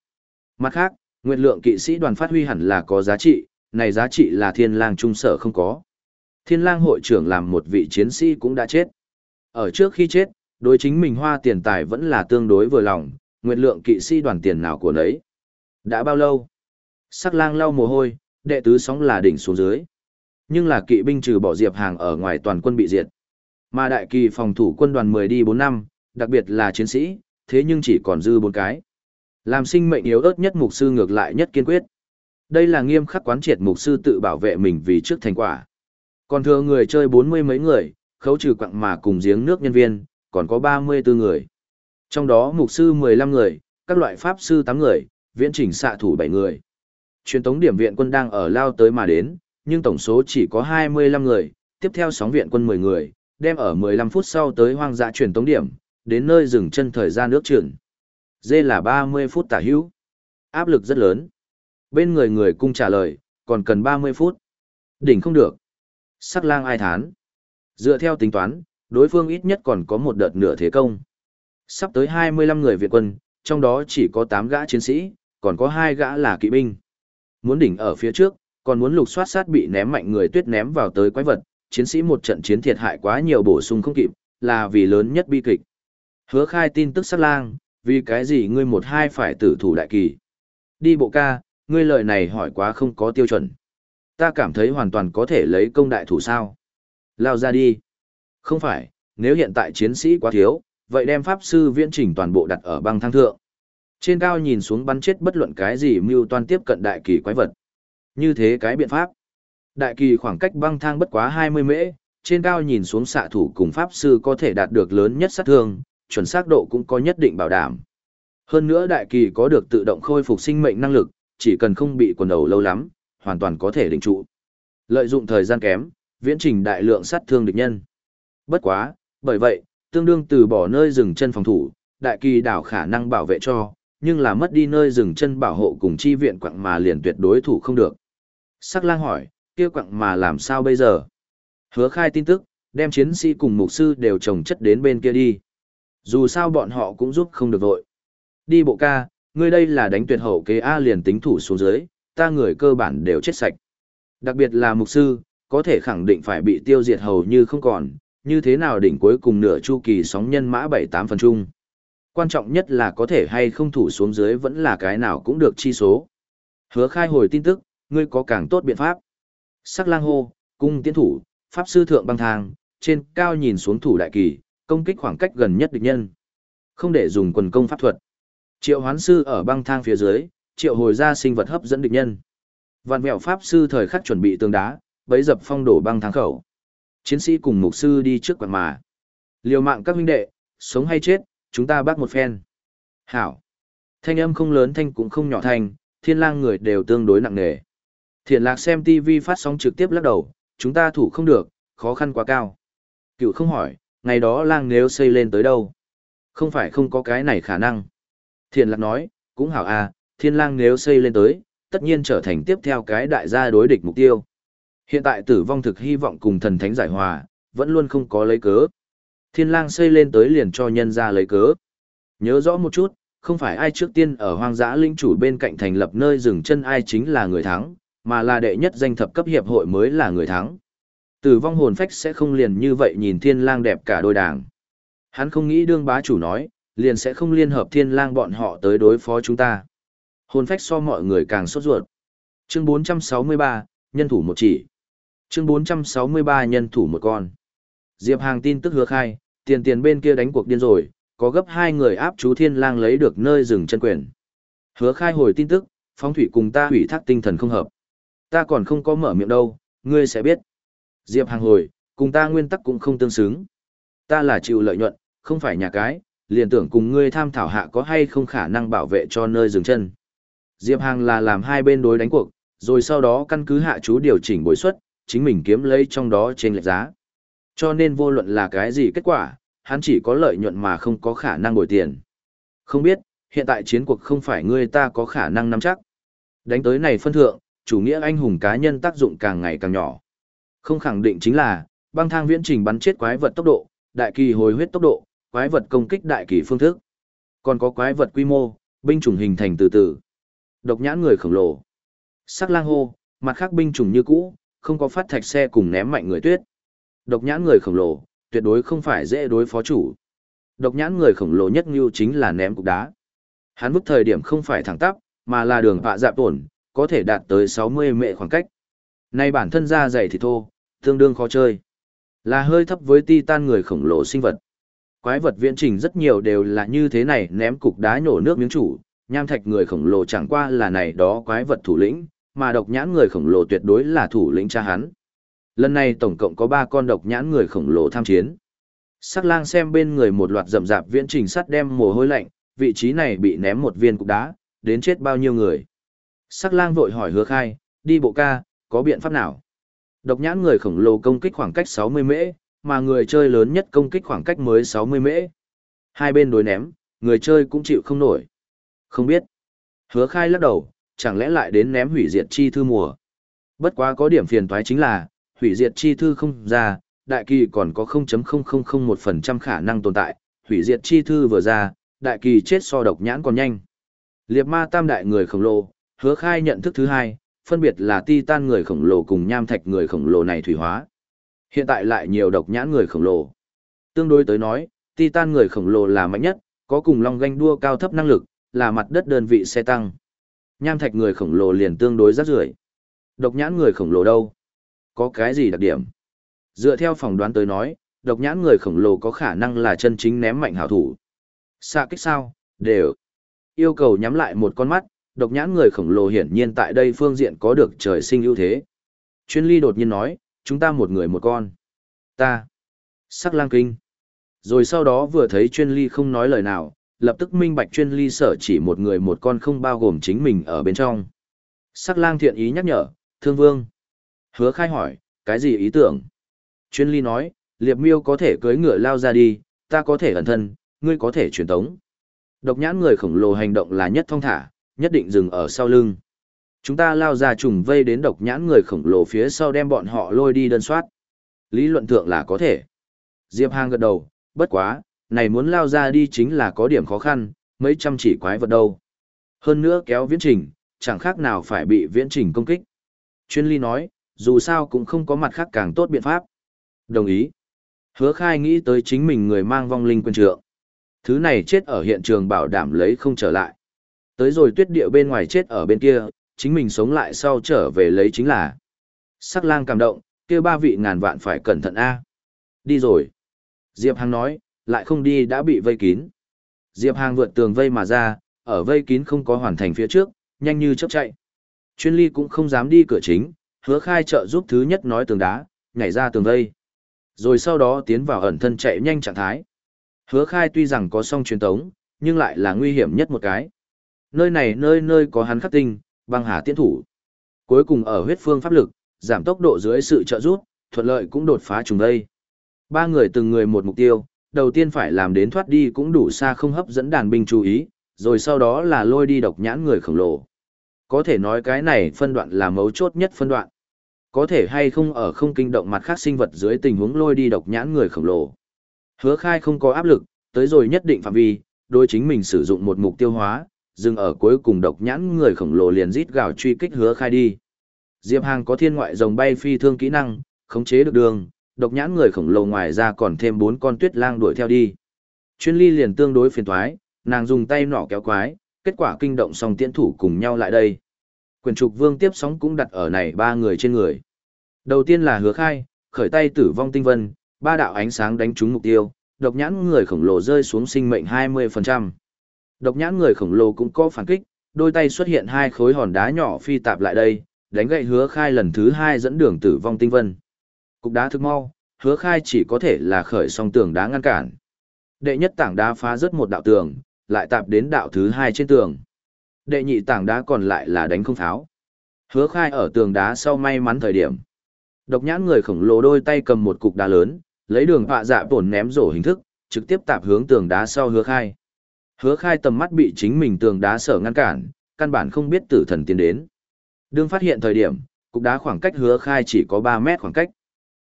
Mặt khác, nguyệt lượng kỵ sĩ đoàn phát huy hẳn là có giá trị, này giá trị là thiên lang trung sở không có. Thiên lang hội trưởng làm một vị chiến sĩ cũng đã chết. Ở trước khi chết, đối chính mình hoa tiền tài vẫn là tương đối vừa lòng, nguyệt lượng kỵ sĩ đoàn tiền nào của nấy. Đã bao lâu? Sắc lang lau mồ hôi, đệ tứ sóng là đỉnh xuống dưới. Nhưng là kỵ binh trừ bỏ diệp hàng ở ngoài toàn quân bị diệt. Mà đại kỳ phòng thủ quân đoàn 10 đi 4 năm, đặc biệt là chiến sĩ, thế nhưng chỉ còn dư bốn cái. Làm sinh mệnh yếu ớt nhất mục sư ngược lại nhất kiên quyết. Đây là nghiêm khắc quán triệt mục sư tự bảo vệ mình vì trước thành quả. Còn thừa người chơi bốn mươi mấy người, khấu trừ quặng mà cùng giếng nước nhân viên, còn có ba mươi 34 người. Trong đó mục sư mười lăm người, các loại pháp sư tám người, viễn chỉnh xạ thủ bảy người. Truyền tống điểm viện quân đang ở lao tới mà đến, nhưng tổng số chỉ có hai mươi lăm người, tiếp theo sóng viện quân mười người, đem ở mười lăm phút sau tới hoang dã truyền tống điểm, đến nơi dừng chân thời gian nước trưởng. Dê là ba mươi phút tả hữu. Áp lực rất lớn. Bên người người cung trả lời, còn cần ba mươi phút. Đỉnh không được. Sắc lang ai thán. Dựa theo tính toán, đối phương ít nhất còn có một đợt nửa thế công. Sắp tới 25 người Việt quân, trong đó chỉ có 8 gã chiến sĩ, còn có 2 gã là kỵ binh. Muốn đỉnh ở phía trước, còn muốn lục soát sát bị ném mạnh người tuyết ném vào tới quái vật, chiến sĩ một trận chiến thiệt hại quá nhiều bổ sung không kịp, là vì lớn nhất bi kịch. Hứa khai tin tức sát lang, vì cái gì ngươi một hai phải tử thủ đại kỳ. Đi bộ ca, ngươi lời này hỏi quá không có tiêu chuẩn. Ta cảm thấy hoàn toàn có thể lấy công đại thủ sao. Lao ra đi. Không phải, nếu hiện tại chiến sĩ quá thiếu, vậy đem pháp sư viễn chỉnh toàn bộ đặt ở băng thang thượng. Trên cao nhìn xuống bắn chết bất luận cái gì mưu toan tiếp cận đại kỳ quái vật. Như thế cái biện pháp. Đại kỳ khoảng cách băng thang bất quá 20 mễ, trên cao nhìn xuống xạ thủ cùng pháp sư có thể đạt được lớn nhất sát thương, chuẩn xác độ cũng có nhất định bảo đảm. Hơn nữa đại kỳ có được tự động khôi phục sinh mệnh năng lực, chỉ cần không bị quần đầu lâu lắm, hoàn toàn có thể định trụ. Lợi dụng thời gian kém, viễn trình đại lượng sát thương địch nhân. Bất quá, bởi vậy, tương đương từ bỏ nơi dừng chân phòng thủ, đại kỳ đảo khả năng bảo vệ cho, nhưng là mất đi nơi dừng chân bảo hộ cùng chi viện quặng mà liền tuyệt đối thủ không được. Sắc lang hỏi, kia quặng mà làm sao bây giờ? Hứa khai tin tức, đem chiến sĩ cùng mục sư đều trồng chất đến bên kia đi. Dù sao bọn họ cũng giúp không được vội. Đi bộ ca, ngươi đây là đánh tuyệt hậu kế A liền tính thủ xuống dưới, ta người cơ bản đều chết sạch. Đặc biệt là mục sư, có thể khẳng định phải bị tiêu diệt hầu như không còn, như thế nào đỉnh cuối cùng nửa chu kỳ sóng nhân mã 7-8 phần chung. Quan trọng nhất là có thể hay không thủ xuống dưới vẫn là cái nào cũng được chi số. Hứa khai hồi tin tức, ngươi có càng tốt biện pháp. Sắc lang hô, cung tiến thủ, pháp sư thượng băng thang, trên cao nhìn xuống thủ đại kỳ, công kích khoảng cách gần nhất địch nhân. Không để dùng quần công pháp thuật. Triệu hoán sư ở băng thang phía dưới, triệu hồi ra sinh vật hấp dẫn địch nhân. Vạn mẹo pháp sư thời khắc chuẩn bị tường đá, bấy dập phong đổ băng thang khẩu. Chiến sĩ cùng mục sư đi trước quạt mà. Liều mạng các huynh đệ, sống hay chết, chúng ta bác một phen. Hảo. Thanh âm không lớn thanh cũng không nhỏ thanh, thiên lang người đều tương đối nặng nề. Thiện lạc xem TV phát sóng trực tiếp lắc đầu, chúng ta thủ không được, khó khăn quá cao. Cựu không hỏi, ngày đó lang nếu xây lên tới đâu? Không phải không có cái này khả năng. Thiện lạc nói, cũng hảo à, thiên lang nếu xây lên tới, tất nhiên trở thành tiếp theo cái đại gia đối địch mục tiêu. Hiện tại tử vong thực hy vọng cùng thần thánh giải hòa, vẫn luôn không có lấy cớ. Thiên lang xây lên tới liền cho nhân ra lấy cớ. Nhớ rõ một chút, không phải ai trước tiên ở hoang dã linh chủ bên cạnh thành lập nơi dừng chân ai chính là người thắng, mà là đệ nhất danh thập cấp hiệp hội mới là người thắng. Tử vong hồn phách sẽ không liền như vậy nhìn thiên lang đẹp cả đôi đảng. Hắn không nghĩ đương bá chủ nói, liền sẽ không liên hợp thiên lang bọn họ tới đối phó chúng ta. Hồn phách so mọi người càng sốt ruột. Chương 463, nhân thủ một chỉ. Chương 463 nhân thủ một con. Diệp Hàng tin tức hứa khai, tiền tiền bên kia đánh cuộc điên rồi, có gấp hai người áp chú thiên lang lấy được nơi dừng chân quyền. Hứa khai hồi tin tức, phong thủy cùng ta hủy thác tinh thần không hợp. Ta còn không có mở miệng đâu, ngươi sẽ biết. Diệp Hàng hồi, cùng ta nguyên tắc cũng không tương xứng. Ta là chịu lợi nhuận, không phải nhà cái, liền tưởng cùng ngươi tham thảo hạ có hay không khả năng bảo vệ cho nơi dừng chân. Diệp Hàng là làm hai bên đối đánh cuộc, rồi sau đó căn cứ hạ chú điều chỉnh bồi suất, chính mình kiếm lấy trong đó trên lệch giá. Cho nên vô luận là cái gì kết quả, hắn chỉ có lợi nhuận mà không có khả năng bồi tiền. Không biết, hiện tại chiến cuộc không phải ngươi ta có khả năng nắm chắc. Đánh tới này phân thượng, chủ nghĩa anh hùng cá nhân tác dụng càng ngày càng nhỏ. Không khẳng định chính là, băng thang viễn trình bắn chết quái vật tốc độ, đại kỳ hồi huyết tốc độ, quái vật công kích đại kỳ phương thức. Còn có quái vật quy mô, binh chủng hình thành từ từ. Độc nhãn người khổng lồ. Sắc lang hô, mặt khác binh chủng như cũ, không có phát thạch xe cùng ném mạnh người tuyết. Độc nhãn người khổng lồ, tuyệt đối không phải dễ đối phó chủ. Độc nhãn người khổng lồ nhất như chính là ném cục đá. Hắn vứt thời điểm không phải thẳng tắp, mà là đường vạ dạp tổn, có thể đạt tới 60 mệ khoảng cách. Nay bản thân da dày thì thô, tương đương khó chơi. Là hơi thấp với titan người khổng lồ sinh vật. Quái vật viễn trình rất nhiều đều là như thế này ném cục đá nổ nước miếng chủ, nham thạch người khổng lồ chẳng qua là này đó quái vật thủ lĩnh, mà độc nhãn người khổng lồ tuyệt đối là thủ lĩnh cha hắn. Lần này tổng cộng có 3 con độc nhãn người khổng lồ tham chiến. Sắc lang xem bên người một loạt rậm rạp viễn trình sắt đem mồ hôi lạnh, vị trí này bị ném một viên cục đá, đến chết bao nhiêu người. Sắc lang vội hỏi hứa khai, đi bộ ca, có biện pháp nào? Độc nhãn người khổng lồ công kích khoảng cách 60 mễ, mà người chơi lớn nhất công kích khoảng cách mới 60 mễ. Hai bên đối ném, người chơi cũng chịu không nổi. Không biết. Hứa khai lắc đầu, chẳng lẽ lại đến ném hủy diệt chi thư mùa. Bất quá có điểm phiền toái chính là, hủy diệt chi thư không ra, đại kỳ còn có 0.0001% khả năng tồn tại, hủy diệt chi thư vừa ra, đại kỳ chết so độc nhãn còn nhanh. Liệt ma tam đại người khổng lồ, hứa khai nhận thức thứ hai, phân biệt là titan người khổng lồ cùng nham thạch người khổng lồ này thủy hóa. Hiện tại lại nhiều độc nhãn người khổng lồ. Tương đối tới nói, titan người khổng lồ là mạnh nhất, có cùng long ganh đua cao thấp năng lực, là mặt đất đơn vị xe tăng. Nham thạch người khổng lồ liền tương đối rất rưởi. Độc nhãn người khổng lồ đâu? Có cái gì đặc điểm? Dựa theo phỏng đoán tới nói, độc nhãn người khổng lồ có khả năng là chân chính ném mạnh hảo thủ. Xạ kích sao? Đều. Yêu cầu nhắm lại một con mắt, độc nhãn người khổng lồ hiển nhiên tại đây phương diện có được trời sinh ưu thế. Chuyên ly đột nhiên nói, chúng ta một người một con. Ta. Sắc lang kinh. Rồi sau đó vừa thấy chuyên ly không nói lời nào, lập tức minh bạch chuyên ly sở chỉ một người một con không bao gồm chính mình ở bên trong. Sắc lang thiện ý nhắc nhở, thương vương. Hứa khai hỏi, cái gì ý tưởng? Chuyên ly nói, liệp miêu có thể cưới ngựa lao ra đi, ta có thể ẩn thân, ngươi có thể truyền tống. Độc nhãn người khổng lồ hành động là nhất thông thả, nhất định dừng ở sau lưng. Chúng ta lao ra trùng vây đến độc nhãn người khổng lồ phía sau đem bọn họ lôi đi đơn soát. Lý luận thượng là có thể. Diệp Hàng gật đầu, bất quá, này muốn lao ra đi chính là có điểm khó khăn, mấy trăm chỉ quái vật đâu. Hơn nữa kéo viễn trình, chẳng khác nào phải bị viễn trình công kích. Chuyên ly nói, dù sao cũng không có mặt khác càng tốt biện pháp. Đồng ý. Hứa khai nghĩ tới chính mình người mang vong linh quân trượng. Thứ này chết ở hiện trường bảo đảm lấy không trở lại. Tới rồi tuyết địa bên ngoài chết ở bên kia, chính mình sống lại sau trở về lấy chính là. Sắc lang cảm động, kia ba vị ngàn vạn phải cẩn thận a Đi rồi. Diệp Hàng nói, lại không đi đã bị vây kín. Diệp Hàng vượt tường vây mà ra, ở vây kín không có hoàn thành phía trước, nhanh như chớp chạy. Chuyên ly cũng không dám đi cửa chính, hứa khai trợ giúp thứ nhất nói tường đá, nhảy ra tường vây. Rồi sau đó tiến vào ẩn thân chạy nhanh trạng thái. Hứa khai tuy rằng có song truyền tống, nhưng lại là nguy hiểm nhất một cái. Nơi này nơi nơi có hắn khắc tinh, băng hà tiến thủ. Cuối cùng ở huyết phương pháp lực, giảm tốc độ dưới sự trợ giúp, thuận lợi cũng đột phá trùng đây. Ba người từng người một mục tiêu, đầu tiên phải làm đến thoát đi cũng đủ xa không hấp dẫn đàn binh chú ý, rồi sau đó là lôi đi độc nhãn người khổng lồ. Có thể nói cái này phân đoạn là mấu chốt nhất phân đoạn. Có thể hay không ở không kinh động mặt khác sinh vật dưới tình huống lôi đi độc nhãn người khổng lồ. Hứa khai không có áp lực, tới rồi nhất định phạm vi, đôi chính mình sử dụng một mục tiêu hóa, dừng ở cuối cùng độc nhãn người khổng lồ liền rít gào truy kích hứa khai đi. Diệp Hàng có thiên ngoại rồng bay phi thương kỹ năng, khống chế được đường, độc nhãn người khổng lồ ngoài ra còn thêm bốn con tuyết lang đuổi theo đi. Chuyên ly liền tương đối phiền thoái, nàng dùng tay nỏ kéo quái, kết quả kinh động song tiễn thủ cùng nhau lại đây. Quyền trục vương tiếp sóng cũng đặt ở này ba người trên người. Đầu tiên là hứa khai, khởi tay tử vong tinh vân, ba đạo ánh sáng đánh trúng mục tiêu, độc nhãn người khổng lồ rơi xuống sinh mệnh 20%. Độc nhãn người khổng lồ cũng có phản kích, đôi tay xuất hiện hai khối hòn đá nhỏ phi tạp lại đây, đánh gậy hứa khai lần thứ hai dẫn đường tử vong tinh vân. Cục đá thức mau, hứa khai chỉ có thể là khởi song tường đá ngăn cản. Đệ nhất tảng đá phá rất một đạo tường, lại tạp đến đạo thứ hai trên tường. Đệ nhị tảng đá còn lại là đánh không tháo. Hứa khai ở tường đá sau may mắn thời điểm. Độc nhãn người khổng lồ đôi tay cầm một cục đá lớn, lấy đường họa dạ tổn ném rổ hình thức, trực tiếp tạp hướng tường đá sau hứa khai. Hứa khai tầm mắt bị chính mình tường đá sở ngăn cản, căn bản không biết tử thần tiến đến. Đương phát hiện thời điểm, cục đá khoảng cách hứa khai chỉ có 3 mét khoảng cách.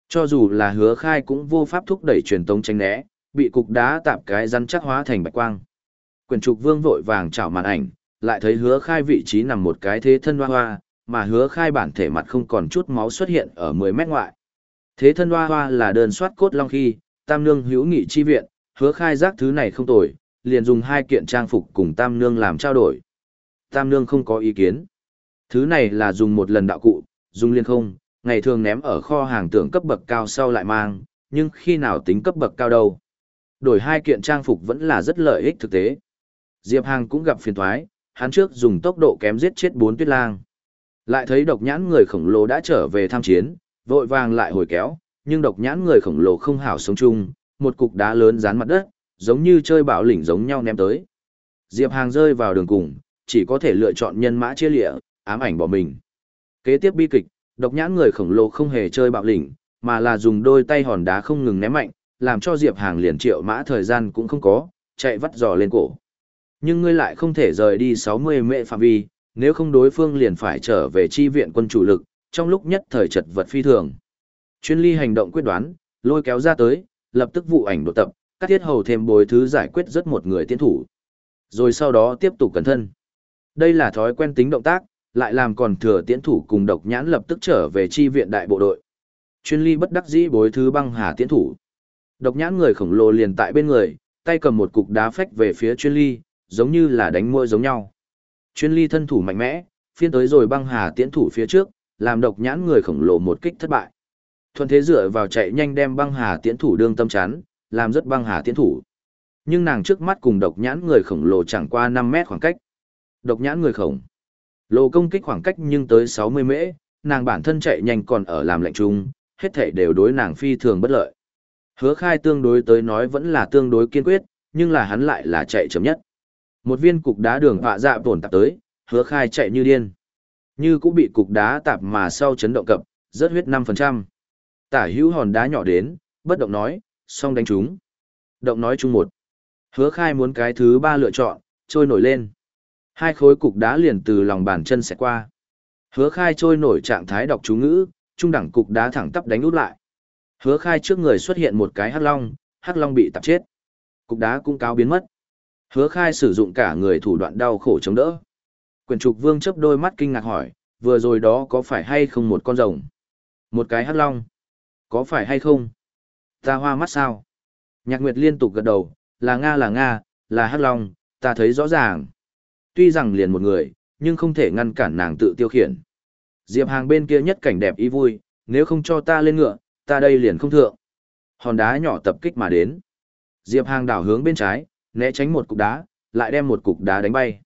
Cho dù là hứa khai cũng vô pháp thúc đẩy truyền tống tránh né, bị cục đá tạm cái rắn chắc hóa thành bạch quang. Quyền trục vương vội vàng chảo màn ảnh, lại thấy hứa khai vị trí nằm một cái thế thân hoa hoa, mà hứa khai bản thể mặt không còn chút máu xuất hiện ở 10 mét ngoại. Thế thân hoa hoa là đơn soát cốt long khi, tam nương hữu nghị chi viện, hứa khai giác thứ này không tồi, liền dùng hai kiện trang phục cùng tam nương làm trao đổi. Tam nương không có ý kiến. Thứ này là dùng một lần đạo cụ, dùng liên không, ngày thường ném ở kho hàng tưởng cấp bậc cao sau lại mang, nhưng khi nào tính cấp bậc cao đâu. Đổi hai kiện trang phục vẫn là rất lợi ích thực tế. Diệp Hàng cũng gặp phiền thoái, hắn trước dùng tốc độ kém giết chết bốn tuyết lang. Lại thấy độc nhãn người khổng lồ đã trở về tham chiến, vội vàng lại hồi kéo, nhưng độc nhãn người khổng lồ không hảo sống chung, một cục đá lớn dán mặt đất, giống như chơi bạo lĩnh giống nhau ném tới. Diệp Hàng rơi vào đường cùng, chỉ có thể lựa chọn nhân mã chia lịa, ám ảnh bỏ mình. Kế tiếp bi kịch, độc nhãn người khổng lồ không hề chơi bạo lĩnh, mà là dùng đôi tay hòn đá không ngừng ném mạnh, làm cho Diệp Hàng liền triệu mã thời gian cũng không có, chạy vắt giò lên cổ. Nhưng ngươi lại không thể rời đi 60 mệ phạm vi, nếu không đối phương liền phải trở về chi viện quân chủ lực, trong lúc nhất thời chật vật phi thường. Chuyên ly hành động quyết đoán, lôi kéo ra tới, lập tức vụ ảnh đột tập, các thiết hầu thêm bối thứ giải quyết rất một người tiến thủ. Rồi sau đó tiếp tục cẩn thân. Đây là thói quen tính động tác, lại làm còn thừa tiến thủ cùng độc nhãn lập tức trở về chi viện đại bộ đội. Chuyên ly bất đắc dĩ bối thứ băng hà tiến thủ. Độc nhãn người khổng lồ liền tại bên người, tay cầm một cục đá phách về phía chuyên ly, giống như là đánh môi giống nhau. Chuyên ly thân thủ mạnh mẽ, phiên tới rồi băng hà tiến thủ phía trước, làm độc nhãn người khổng lồ một kích thất bại. Thuận thế dựa vào chạy nhanh đem băng hà tiến thủ đương tâm chán, làm rất băng hà tiến thủ. Nhưng nàng trước mắt cùng độc nhãn người khổng lồ chẳng qua 5 mét khoảng cách. Độc nhãn người khổng lồ công kích khoảng cách nhưng tới 60 mễ, nàng bản thân chạy nhanh còn ở làm lệnh trung, hết thể đều đối nàng phi thường bất lợi. Hứa khai tương đối tới nói vẫn là tương đối kiên quyết, nhưng là hắn lại là chạy chậm nhất. Một viên cục đá đường họa dạ tổn tạp tới, hứa khai chạy như điên. Như cũng bị cục đá tạp mà sau chấn động cập, rớt huyết 5%. Tả hữu hòn đá nhỏ đến, bất động nói, xong đánh chúng. Động nói chung một. Hứa khai muốn cái thứ ba lựa chọn, trôi nổi lên. Hai khối cục đá liền từ lòng bàn chân sẽ qua. Hứa khai trôi nổi trạng thái đọc chú ngữ, trung đẳng cục đá thẳng tắp đánh út lại. Hứa khai trước người xuất hiện một cái hắc long, hắc long bị tạp chết. Cục đá cũng cáo biến mất. Hứa khai sử dụng cả người thủ đoạn đau khổ chống đỡ. Quyền trục vương chấp đôi mắt kinh ngạc hỏi, vừa rồi đó có phải hay không một con rồng? Một cái hắc long? Có phải hay không? Ta hoa mắt sao? Nhạc Nguyệt liên tục gật đầu, là Nga là Nga, là hắc long, ta thấy rõ ràng. Tuy rằng liền một người, nhưng không thể ngăn cản nàng tự tiêu khiển. Diệp Hàng bên kia nhất cảnh đẹp ý vui, nếu không cho ta lên ngựa, ta đây liền không thượng. Hòn đá nhỏ tập kích mà đến. Diệp Hàng đảo hướng bên trái, né tránh một cục đá, lại đem một cục đá đánh bay.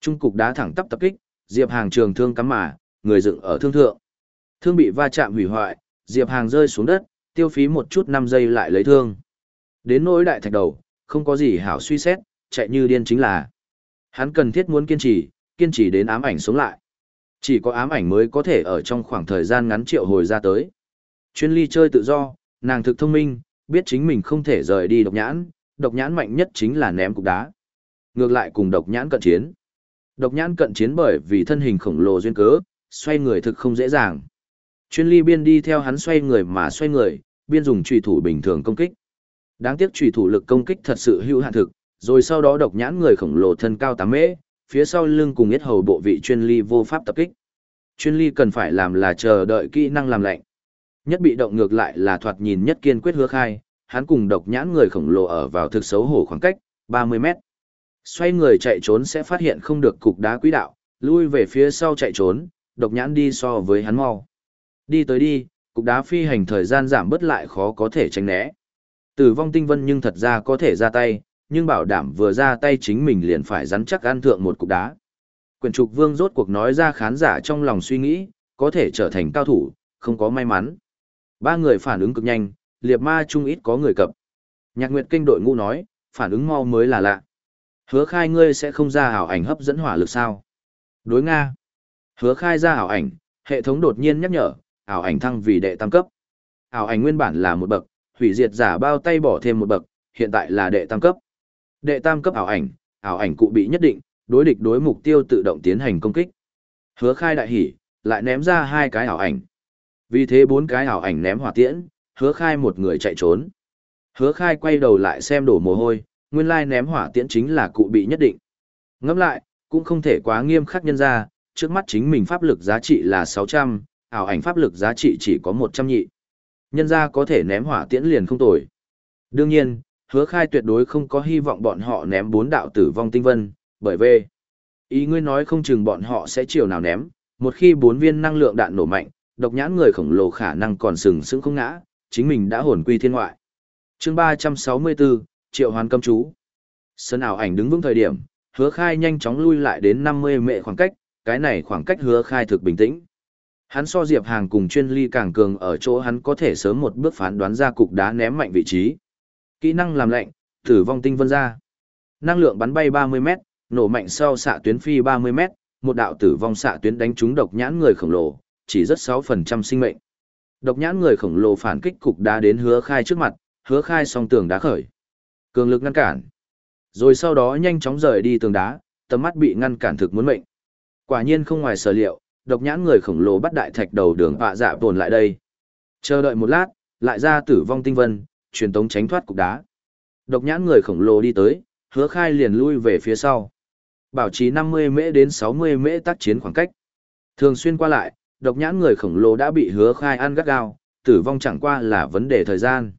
Trung cục đá thẳng tắp tập kích, Diệp Hàng trường thương cắm mà, người dựng ở thương thượng. Thương bị va chạm hủy hoại, Diệp Hàng rơi xuống đất, tiêu phí một chút năm giây lại lấy thương. Đến nỗi đại thạch đầu, không có gì hảo suy xét, chạy như điên chính là. Hắn cần thiết muốn kiên trì, kiên trì đến ám ảnh sống lại. Chỉ có ám ảnh mới có thể ở trong khoảng thời gian ngắn triệu hồi ra tới. Chuyên ly chơi tự do, nàng thực thông minh, biết chính mình không thể rời đi độc nhãn, độc nhãn mạnh nhất chính là ném cục đá. Ngược lại cùng độc nhãn cận chiến. Độc nhãn cận chiến bởi vì thân hình khổng lồ duyên cớ, xoay người thực không dễ dàng. Chuyên ly biên đi theo hắn xoay người mà xoay người, biên dùng trùy thủ bình thường công kích. Đáng tiếc trùy thủ lực công kích thật sự hữu hạn thực, rồi sau đó độc nhãn người khổng lồ thân cao 8 mễ, phía sau lưng cùng yết hầu bộ vị chuyên ly vô pháp tập kích. Chuyên ly cần phải làm là chờ đợi kỹ năng làm lạnh. Nhất bị động ngược lại là thoạt nhìn nhất kiên quyết hứa khai, hắn cùng độc nhãn người khổng lồ ở vào thực xấu hổ khoảng cách 30 mét. Xoay người chạy trốn sẽ phát hiện không được cục đá quỹ đạo, lui về phía sau chạy trốn, độc nhãn đi so với hắn mau. Đi tới đi, cục đá phi hành thời gian giảm bớt lại khó có thể tránh né. Tử vong tinh vân nhưng thật ra có thể ra tay, nhưng bảo đảm vừa ra tay chính mình liền phải rắn chắc ăn thượng một cục đá. Quyền trục vương rốt cuộc nói ra khán giả trong lòng suy nghĩ, có thể trở thành cao thủ, không có may mắn. Ba người phản ứng cực nhanh, liệt ma chung ít có người cập. Nhạc Nguyệt kinh đội ngũ nói, phản ứng mau mới là lạ. Hứa khai ngươi sẽ không ra ảo ảnh hấp dẫn hỏa lực sao? Đối Nga. Hứa khai ra ảo ảnh, hệ thống đột nhiên nhắc nhở, ảo ảnh thăng vì đệ tam cấp. Ảo ảnh nguyên bản là một bậc, hủy diệt giả bao tay bỏ thêm một bậc, hiện tại là đệ tam cấp. Đệ tam cấp ảo ảnh, ảo ảnh cụ bị nhất định, đối địch đối mục tiêu tự động tiến hành công kích. Hứa khai đại hỉ, lại ném ra hai cái ảo ảnh. Vì thế bốn cái ảo ảnh ném hỏa tiễn, hứa khai một người chạy trốn. Hứa khai quay đầu lại xem đổ mồ hôi, nguyên lai ném hỏa tiễn chính là cụ bị nhất định. Ngẫm lại, cũng không thể quá nghiêm khắc nhân ra, trước mắt chính mình pháp lực giá trị là 600, ảo ảnh pháp lực giá trị chỉ có 100 nhị. Nhân ra có thể ném hỏa tiễn liền không tồi. Đương nhiên, hứa khai tuyệt đối không có hy vọng bọn họ ném bốn đạo tử vong tinh vân, bởi vì ý ngươi nói không chừng bọn họ sẽ chiều nào ném, một khi bốn viên năng lượng đạn nổ mạnh, độc nhãn người khổng lồ khả năng còn sừng sững không ngã, chính mình đã hồn quy thiên ngoại. chương 364, triệu hoán cấm chú. Sơn ảo ảnh đứng vững thời điểm, hứa khai nhanh chóng lui lại đến 50 mệ khoảng cách, cái này khoảng cách hứa khai thực bình tĩnh. Hắn so Diệp Hàng cùng chuyên ly càng cường ở chỗ hắn có thể sớm một bước phán đoán ra cục đá ném mạnh vị trí. Kỹ năng làm lạnh, tử vong tinh vân ra. Năng lượng bắn bay 30 mét, nổ mạnh sau xạ tuyến phi 30 mét, một đạo tử vong xạ tuyến đánh trúng độc nhãn người khổng lồ, chỉ rất 6% sinh mệnh. Độc nhãn người khổng lồ phản kích cục đá đến hứa khai trước mặt, hứa khai song tường đá khởi. Cường lực ngăn cản. Rồi sau đó nhanh chóng rời đi tường đá, tầm mắt bị ngăn cản thực muốn mệnh. Quả nhiên không ngoài sở liệu, độc nhãn người khổng lồ bắt đại thạch đầu đường họa dạ tồn lại đây. Chờ đợi một lát, lại ra tử vong tinh vân, truyền tống tránh thoát cục đá. Độc nhãn người khổng lồ đi tới, hứa khai liền lui về phía sau. Bảo trì 50 mễ đến 60 mễ tác chiến khoảng cách. Thường xuyên qua lại, độc nhãn người khổng lồ đã bị hứa khai ăn gắt gao, tử vong chẳng qua là vấn đề thời gian.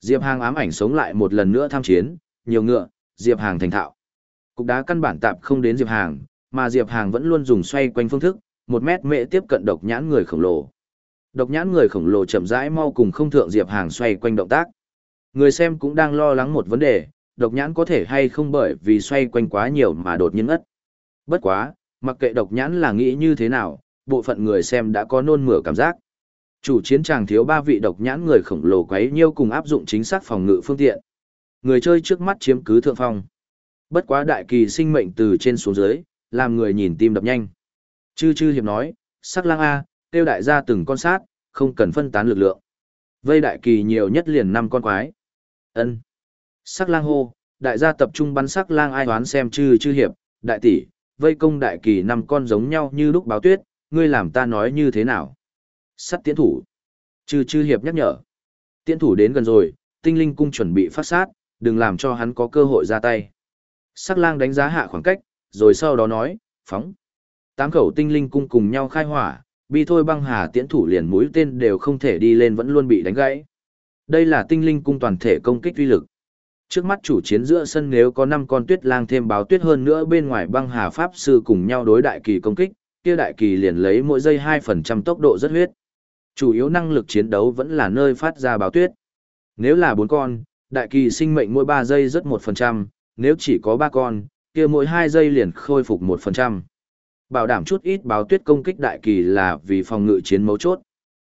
Diệp Hàng ám ảnh sống lại một lần nữa tham chiến, nhiều ngựa, Diệp Hàng thành thạo. Cục đá căn bản tạp không đến Diệp Hàng, mà Diệp Hàng vẫn luôn dùng xoay quanh phương thức, một mét mễ tiếp cận độc nhãn người khổng lồ. Độc nhãn người khổng lồ chậm rãi mau cùng không thượng Diệp Hàng xoay quanh động tác. Người xem cũng đang lo lắng một vấn đề, độc nhãn có thể hay không bởi vì xoay quanh quá nhiều mà đột nhiên ngất. Bất quá, mặc kệ độc nhãn là nghĩ như thế nào, bộ phận người xem đã có nôn mửa cảm giác. Chủ chiến tràng thiếu ba vị độc nhãn người khổng lồ quấy nhiêu cùng áp dụng chính xác phòng ngự phương tiện. Người chơi trước mắt chiếm cứ thượng phong. Bất quá đại kỳ sinh mệnh từ trên xuống dưới, làm người nhìn tim đập nhanh. Chư chư hiệp nói, sắc lang A, tiêu đại gia từng con sát, không cần phân tán lực lượng. Vây đại kỳ nhiều nhất liền năm con quái. ân Sắc lang hô, đại gia tập trung bắn sắc lang ai đoán xem chư chư hiệp, đại tỷ, vây công đại kỳ năm con giống nhau như lúc báo tuyết, ngươi làm ta nói như thế nào? Sắt tiễn thủ. Chư chư hiệp nhắc nhở. Tiễn thủ đến gần rồi, tinh linh cung chuẩn bị phát sát, đừng làm cho hắn có cơ hội ra tay. Sắc lang đánh giá hạ khoảng cách, rồi sau đó nói, phóng. Tám khẩu tinh linh cung cùng nhau khai hỏa, bi thôi băng hà tiễn thủ liền mũi tên đều không thể đi lên vẫn luôn bị đánh gãy. Đây là tinh linh cung toàn thể công kích uy lực. Trước mắt chủ chiến giữa sân nếu có năm con tuyết lang thêm báo tuyết hơn nữa bên ngoài băng hà pháp sư cùng nhau đối đại kỳ công kích, kia đại kỳ liền lấy mỗi giây 2% tốc độ rất huyết. Chủ yếu năng lực chiến đấu vẫn là nơi phát ra báo tuyết. Nếu là bốn con, đại kỳ sinh mệnh mỗi 3 giây rất 1%, nếu chỉ có 3 con, kia mỗi 2 giây liền khôi phục 1%. Bảo đảm chút ít báo tuyết công kích đại kỳ là vì phòng ngự chiến mấu chốt.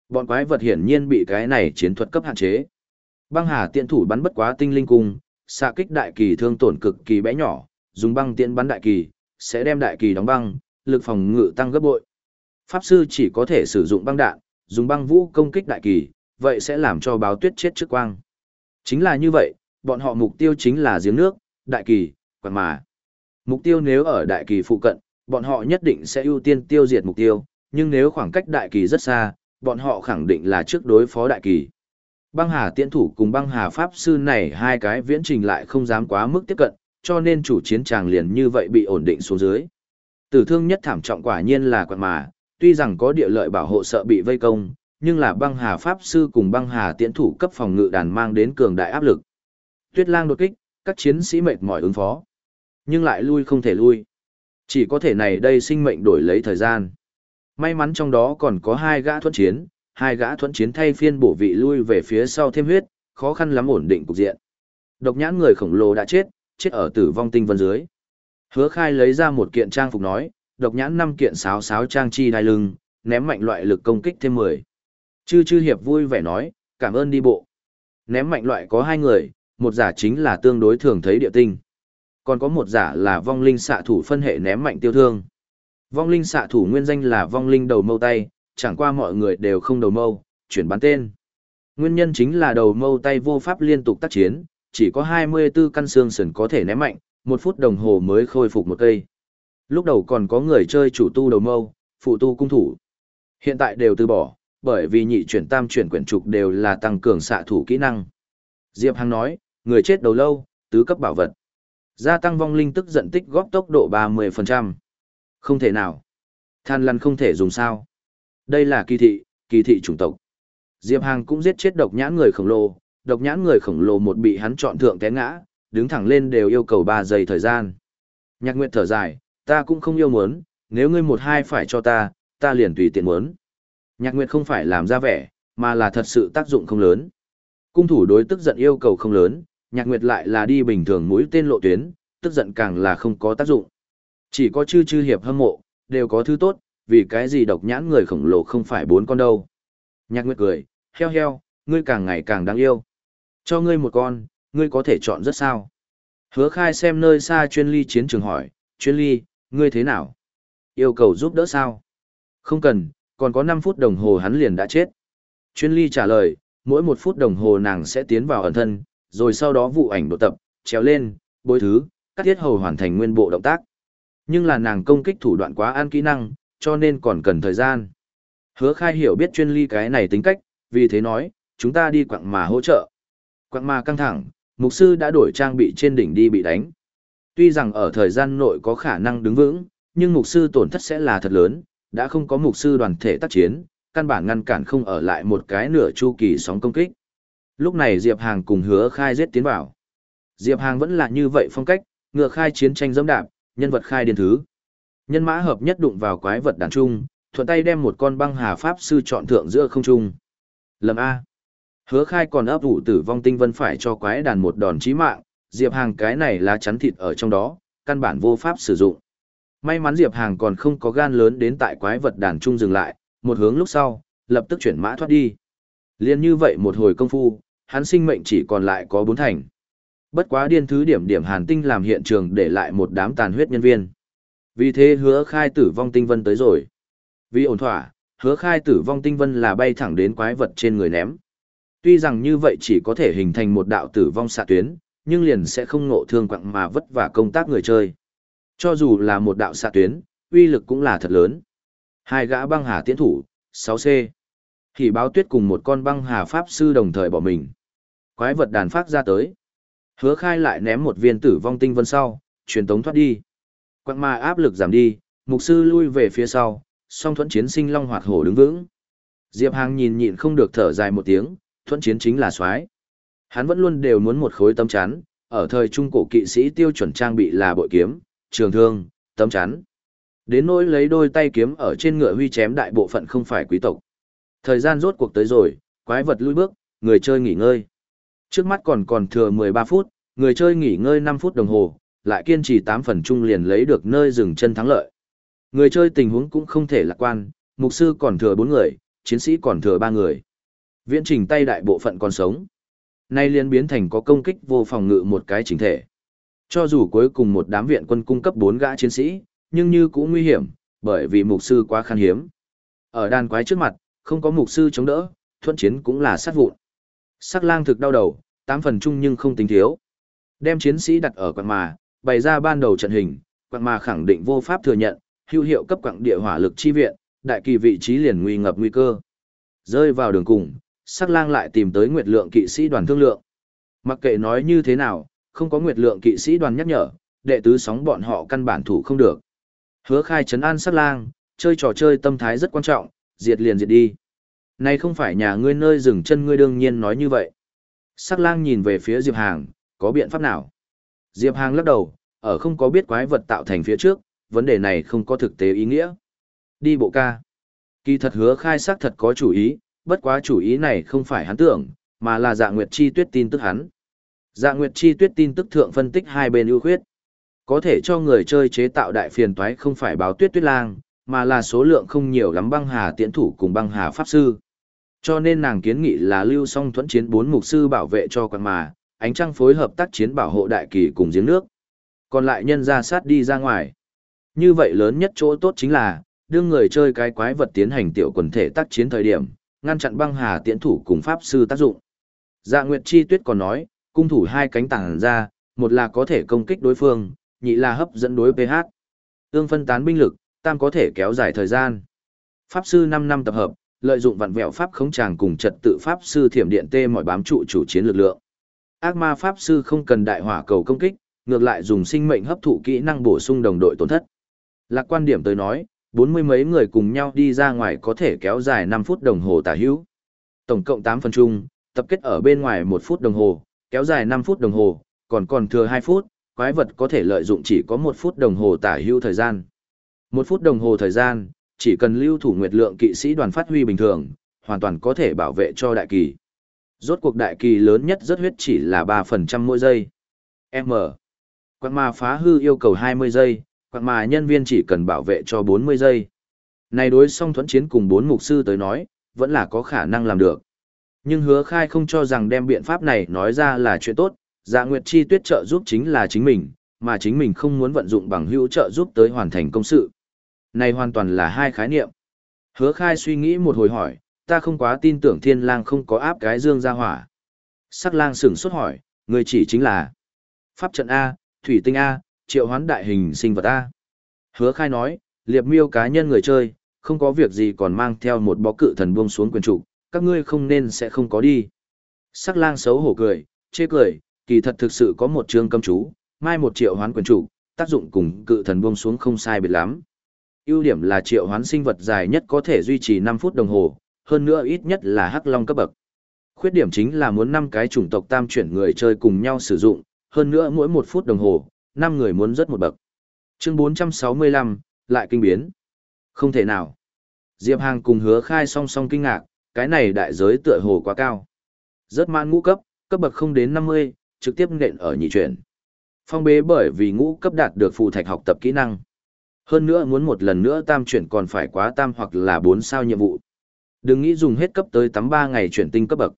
Bọn quái vật hiển nhiên bị cái này chiến thuật cấp hạn chế. Băng hà tiện thủ bắn bất quá tinh linh cung, xạ kích đại kỳ thương tổn cực kỳ bé nhỏ, dùng băng tiện bắn đại kỳ, sẽ đem đại kỳ đóng băng, lực phòng ngự tăng gấp bội. Pháp sư chỉ có thể sử dụng băng đạn, dùng băng vũ công kích đại kỳ, vậy sẽ làm cho báo tuyết chết trước quang. Chính là như vậy, bọn họ mục tiêu chính là giếng nước, đại kỳ, quạt mà. Mục tiêu nếu ở đại kỳ phụ cận, bọn họ nhất định sẽ ưu tiên tiêu diệt mục tiêu, nhưng nếu khoảng cách đại kỳ rất xa, bọn họ khẳng định là trước đối phó đại kỳ. Băng hà tiễn thủ cùng băng hà pháp sư này hai cái viễn trình lại không dám quá mức tiếp cận, cho nên chủ chiến tràng liền như vậy bị ổn định xuống dưới. Tử thương nhất thảm trọng quả nhiên là quạt mà, tuy rằng có địa lợi bảo hộ sợ bị vây công, nhưng là băng hà pháp sư cùng băng hà tiễn thủ cấp phòng ngự đàn mang đến cường đại áp lực. Tuyết lang đột kích, các chiến sĩ mệt mỏi ứng phó. Nhưng lại lui không thể lui. Chỉ có thể này đây sinh mệnh đổi lấy thời gian. May mắn trong đó còn có hai gã thuẫn chiến, hai gã thuẫn chiến thay phiên bổ vị lui về phía sau thêm huyết, khó khăn lắm ổn định cục diện. Độc nhãn người khổng lồ đã chết, chết ở tử vong tinh vân dưới. Hứa khai lấy ra một kiện trang phục nói, độc nhãn năm kiện sáo sáo trang chi đai lưng, ném mạnh loại lực công kích thêm 10. Chư chư hiệp vui vẻ nói, cảm ơn đi bộ. Ném mạnh loại có hai người, một giả chính là tương đối thường thấy địa tinh. Còn có một giả là vong linh xạ thủ phân hệ ném mạnh tiêu thương. Vong linh xạ thủ nguyên danh là vong linh đầu mâu tay, chẳng qua mọi người đều không đầu mâu, chuyển bán tên. Nguyên nhân chính là đầu mâu tay vô pháp liên tục tác chiến, chỉ có 24 căn xương sườn có thể ném mạnh, một phút đồng hồ mới khôi phục một cây. Lúc đầu còn có người chơi chủ tu đầu mâu, phụ tu cung thủ. Hiện tại đều từ bỏ, bởi vì nhị chuyển tam chuyển quyển trục đều là tăng cường xạ thủ kỹ năng. Diệp Hằng nói, người chết đầu lâu, tứ cấp bảo vật. Gia tăng vong linh tức giận tích góp tốc độ 30%. Không thể nào. Than lăn không thể dùng sao. Đây là kỳ thị, kỳ thị chủng tộc. Diệp Hàng cũng giết chết độc nhãn người khổng lồ, độc nhãn người khổng lồ một bị hắn chọn thượng té ngã, đứng thẳng lên đều yêu cầu 3 giây thời gian. Nhạc Nguyệt thở dài, ta cũng không yêu muốn, nếu ngươi một hai phải cho ta, ta liền tùy tiện muốn. Nhạc Nguyệt không phải làm ra vẻ, mà là thật sự tác dụng không lớn. Cung thủ đối tức giận yêu cầu không lớn, Nhạc Nguyệt lại là đi bình thường mũi tên lộ tuyến, tức giận càng là không có tác dụng. Chỉ có chư chư hiệp hâm mộ, đều có thứ tốt, vì cái gì độc nhãn người khổng lồ không phải bốn con đâu. Nhạc Nguyệt cười, heo heo, ngươi càng ngày càng đáng yêu. Cho ngươi một con, ngươi có thể chọn rất sao. Hứa khai xem nơi xa chuyên ly chiến trường hỏi, chuyên ly, ngươi thế nào? Yêu cầu giúp đỡ sao? Không cần, còn có 5 phút đồng hồ hắn liền đã chết. Chuyên ly trả lời, mỗi một phút đồng hồ nàng sẽ tiến vào ẩn thân, rồi sau đó vụ ảnh đột tập, trèo lên, bối thứ, cắt thiết hầu hoàn thành nguyên bộ động tác. Nhưng là nàng công kích thủ đoạn quá an kỹ năng, cho nên còn cần thời gian. Hứa khai hiểu biết chuyên ly cái này tính cách, vì thế nói, chúng ta đi quặng mà hỗ trợ. Quặng mà căng thẳng, mục sư đã đổi trang bị trên đỉnh đi bị đánh. Tuy rằng ở thời gian nội có khả năng đứng vững, nhưng mục sư tổn thất sẽ là thật lớn, đã không có mục sư đoàn thể tác chiến, căn bản ngăn cản không ở lại một cái nửa chu kỳ sóng công kích. Lúc này Diệp Hàng cùng hứa khai giết tiến vào. Diệp Hàng vẫn là như vậy phong cách, ngựa khai chiến tranh dẫm đạp, nhân vật khai điên thứ. Nhân mã hợp nhất đụng vào quái vật đàn trung, thuận tay đem một con băng hà pháp sư chọn thượng giữa không trung. Lầm A. Hứa khai còn ấp ủ tử vong tinh vân phải cho quái đàn một đòn chí mạng, Diệp Hàng cái này là chắn thịt ở trong đó, căn bản vô pháp sử dụng. May mắn Diệp Hàng còn không có gan lớn đến tại quái vật đàn trung dừng lại, một hướng lúc sau, lập tức chuyển mã thoát đi. Liên như vậy một hồi công phu, hắn sinh mệnh chỉ còn lại có bốn thành. Bất quá điên thứ điểm điểm hàn tinh làm hiện trường để lại một đám tàn huyết nhân viên. Vì thế hứa khai tử vong tinh vân tới rồi. Vì ổn thỏa, hứa khai tử vong tinh vân là bay thẳng đến quái vật trên người ném. Tuy rằng như vậy chỉ có thể hình thành một đạo tử vong xạ tuyến, nhưng liền sẽ không ngộ thương quặng mà vất vả công tác người chơi. Cho dù là một đạo xạ tuyến, uy lực cũng là thật lớn. Hai gã băng hà tiến thủ, 6C. Thì báo tuyết cùng một con băng hà pháp sư đồng thời bỏ mình. Quái vật đàn phát ra tới. Hứa khai lại ném một viên tử vong tinh vân sau, truyền tống thoát đi. Quặng ma áp lực giảm đi, mục sư lui về phía sau, song thuẫn chiến sinh long hoạt hổ đứng vững. Diệp Hàng nhìn nhịn không được thở dài một tiếng, thuẫn chiến chính là soái Hắn vẫn luôn đều muốn một khối tấm chắn, ở thời trung cổ kỵ sĩ tiêu chuẩn trang bị là bội kiếm, trường thương, tấm chắn. Đến nỗi lấy đôi tay kiếm ở trên ngựa huy chém đại bộ phận không phải quý tộc. Thời gian rốt cuộc tới rồi, quái vật lui bước, người chơi nghỉ ngơi. Trước mắt còn còn thừa 13 phút, người chơi nghỉ ngơi 5 phút đồng hồ, lại kiên trì 8 phần chung liền lấy được nơi dừng chân thắng lợi. Người chơi tình huống cũng không thể lạc quan, mục sư còn thừa 4 người, chiến sĩ còn thừa 3 người. Viễn trình tay đại bộ phận còn sống. Nay liên biến thành có công kích vô phòng ngự một cái chính thể. Cho dù cuối cùng một đám viện quân cung cấp 4 gã chiến sĩ, nhưng như cũng nguy hiểm, bởi vì mục sư quá khan hiếm. Ở đàn quái trước mặt, không có mục sư chống đỡ, thuận chiến cũng là sát vụn. Sắc lang thực đau đầu, tám phần chung nhưng không tính thiếu. Đem chiến sĩ đặt ở quạng mà, bày ra ban đầu trận hình, quạng mà khẳng định vô pháp thừa nhận, hữu hiệu cấp quạng địa hỏa lực chi viện, đại kỳ vị trí liền nguy ngập nguy cơ. Rơi vào đường cùng, sắc lang lại tìm tới nguyệt lượng kỵ sĩ đoàn thương lượng. Mặc kệ nói như thế nào, không có nguyệt lượng kỵ sĩ đoàn nhắc nhở, đệ tứ sóng bọn họ căn bản thủ không được. Hứa khai trấn an sắc lang, chơi trò chơi tâm thái rất quan trọng, diệt liền diệt đi. Này không phải nhà ngươi nơi dừng chân ngươi đương nhiên nói như vậy. Sắc lang nhìn về phía Diệp Hàng, có biện pháp nào? Diệp Hàng lắc đầu, ở không có biết quái vật tạo thành phía trước, vấn đề này không có thực tế ý nghĩa. Đi bộ ca. Kỳ thật hứa khai sắc thật có chủ ý, bất quá chủ ý này không phải hắn tưởng, mà là dạ nguyệt chi tuyết tin tức hắn. Dạ nguyệt chi tuyết tin tức thượng phân tích hai bên ưu khuyết. Có thể cho người chơi chế tạo đại phiền toái không phải báo tuyết tuyết lang, mà là số lượng không nhiều lắm băng hà tiễn thủ cùng băng hà pháp sư. Cho nên nàng kiến nghị là lưu song thuẫn chiến bốn mục sư bảo vệ cho quạt mà, ánh trăng phối hợp tác chiến bảo hộ đại kỳ cùng giếng nước. Còn lại nhân ra sát đi ra ngoài. Như vậy lớn nhất chỗ tốt chính là, đương người chơi cái quái vật tiến hành tiểu quần thể tác chiến thời điểm, ngăn chặn băng hà tiễn thủ cùng pháp sư tác dụng. Dạ Nguyệt Chi Tuyết còn nói, cung thủ hai cánh tàng ra, một là có thể công kích đối phương, nhị là hấp dẫn đối PH. Tương phân tán binh lực, tam có thể kéo dài thời gian. Pháp sư 5 năm tập hợp, lợi dụng vặn vẹo pháp khống tràng cùng trật tự pháp sư thiểm điện tê mọi bám trụ chủ chiến lực lượng. Ác ma pháp sư không cần đại hỏa cầu công kích, ngược lại dùng sinh mệnh hấp thụ kỹ năng bổ sung đồng đội tổn thất. Lạc quan điểm tới nói, bốn mươi mấy người cùng nhau đi ra ngoài có thể kéo dài năm phút đồng hồ tả hữu. Tổng cộng tám phần chung, tập kết ở bên ngoài một phút đồng hồ, kéo dài năm phút đồng hồ, còn còn thừa hai phút, quái vật có thể lợi dụng chỉ có một phút đồng hồ tả hữu thời gian. một phút đồng hồ thời gian, chỉ cần lưu thủ nguyệt lượng kỵ sĩ đoàn phát huy bình thường, hoàn toàn có thể bảo vệ cho đại kỳ. Rốt cuộc đại kỳ lớn nhất rất huyết chỉ là 3% mỗi giây. M. Quạt mà phá hư yêu cầu 20 giây, quạt mà nhân viên chỉ cần bảo vệ cho 40 giây. Này đối song thuẫn chiến cùng bốn mục sư tới nói, vẫn là có khả năng làm được. Nhưng hứa khai không cho rằng đem biện pháp này nói ra là chuyện tốt, dạ nguyệt chi tuyết trợ giúp chính là chính mình, mà chính mình không muốn vận dụng bằng hữu trợ giúp tới hoàn thành công sự. Này hoàn toàn là hai khái niệm. Hứa khai suy nghĩ một hồi hỏi, ta không quá tin tưởng thiên lang không có áp cái dương ra hỏa. Sắc lang sửng sốt hỏi, người chỉ chính là Pháp trận A, Thủy tinh A, triệu hoán đại hình sinh vật A. Hứa khai nói, liệp miêu cá nhân người chơi, không có việc gì còn mang theo một bó cự thần buông xuống quyền trụ, các ngươi không nên sẽ không có đi. Sắc lang xấu hổ cười, chê cười, kỳ thật thực sự có một chương cấm chú, mai một triệu hoán quyền trụ, tác dụng cùng cự thần buông xuống không sai biệt lắm ưu điểm là triệu hoán sinh vật dài nhất có thể duy trì 5 phút đồng hồ, hơn nữa ít nhất là hắc long cấp bậc. Khuyết điểm chính là muốn 5 cái chủng tộc tam chuyển người chơi cùng nhau sử dụng, hơn nữa mỗi 1 phút đồng hồ, 5 người muốn rất một bậc. Chương 465, lại kinh biến. Không thể nào. Diệp Hàng cùng hứa khai song song kinh ngạc, cái này đại giới tựa hồ quá cao. Rất mãn ngũ cấp, cấp bậc không đến 50, trực tiếp nện ở nhị chuyển. Phong bế bởi vì ngũ cấp đạt được phù thạch học tập kỹ năng. Hơn nữa muốn một lần nữa tam chuyển còn phải quá tam hoặc là 4 sao nhiệm vụ. Đừng nghĩ dùng hết cấp tới tắm 3 ngày chuyển tinh cấp bậc.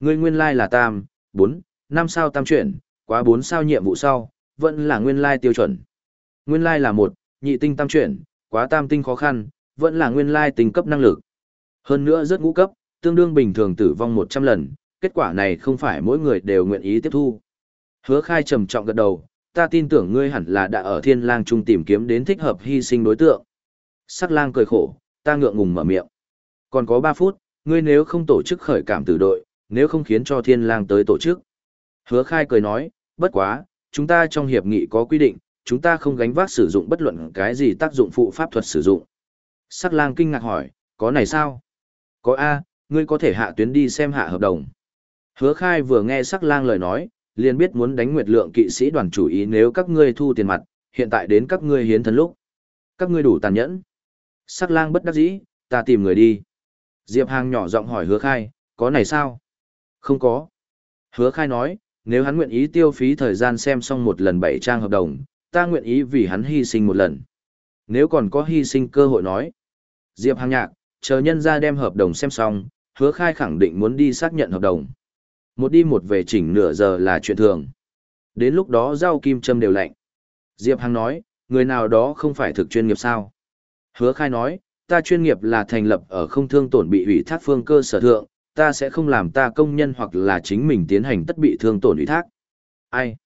Ngươi nguyên lai là tam, 4, 5 sao tam chuyển, quá 4 sao nhiệm vụ sau, vẫn là nguyên lai tiêu chuẩn. Nguyên lai là một, nhị tinh tam chuyển, quá tam tinh khó khăn, vẫn là nguyên lai tinh cấp năng lực. Hơn nữa rất ngũ cấp, tương đương bình thường tử vong 100 lần, kết quả này không phải mỗi người đều nguyện ý tiếp thu. Hứa khai trầm trọng gật đầu, ta tin tưởng ngươi hẳn là đã ở thiên lang trung tìm kiếm đến thích hợp hy sinh đối tượng. Sắc lang cười khổ, ta ngượng ngùng mở miệng. Còn có 3 phút, ngươi nếu không tổ chức khởi cảm tử đội, nếu không khiến cho thiên lang tới tổ chức. Hứa khai cười nói, bất quá, chúng ta trong hiệp nghị có quy định, chúng ta không gánh vác sử dụng bất luận cái gì tác dụng phụ pháp thuật sử dụng. Sắc lang kinh ngạc hỏi, có này sao? Có A, ngươi có thể hạ tuyến đi xem hạ hợp đồng. Hứa khai vừa nghe sắc lang lời nói, liền biết muốn đánh nguyệt lượng kỵ sĩ đoàn chủ ý nếu các ngươi thu tiền mặt, hiện tại đến các ngươi hiến thần lúc. Các ngươi đủ tàn nhẫn. Sắc lang bất đắc dĩ, ta tìm người đi. Diệp Hàng nhỏ giọng hỏi hứa khai, có này sao? Không có. Hứa khai nói, nếu hắn nguyện ý tiêu phí thời gian xem xong một lần bảy trang hợp đồng, ta nguyện ý vì hắn hy sinh một lần. Nếu còn có hy sinh cơ hội nói. Diệp Hàng nhạc, chờ nhân ra đem hợp đồng xem xong, hứa khai khẳng định muốn đi xác nhận hợp đồng. Một đi một về chỉnh nửa giờ là chuyện thường. Đến lúc đó rau kim châm đều lạnh. Diệp Hằng nói, người nào đó không phải thực chuyên nghiệp sao. Hứa khai nói, ta chuyên nghiệp là thành lập ở không thương tổn bị ủy thác phương cơ sở thượng, ta sẽ không làm ta công nhân hoặc là chính mình tiến hành tất bị thương tổn ủy thác. Ai?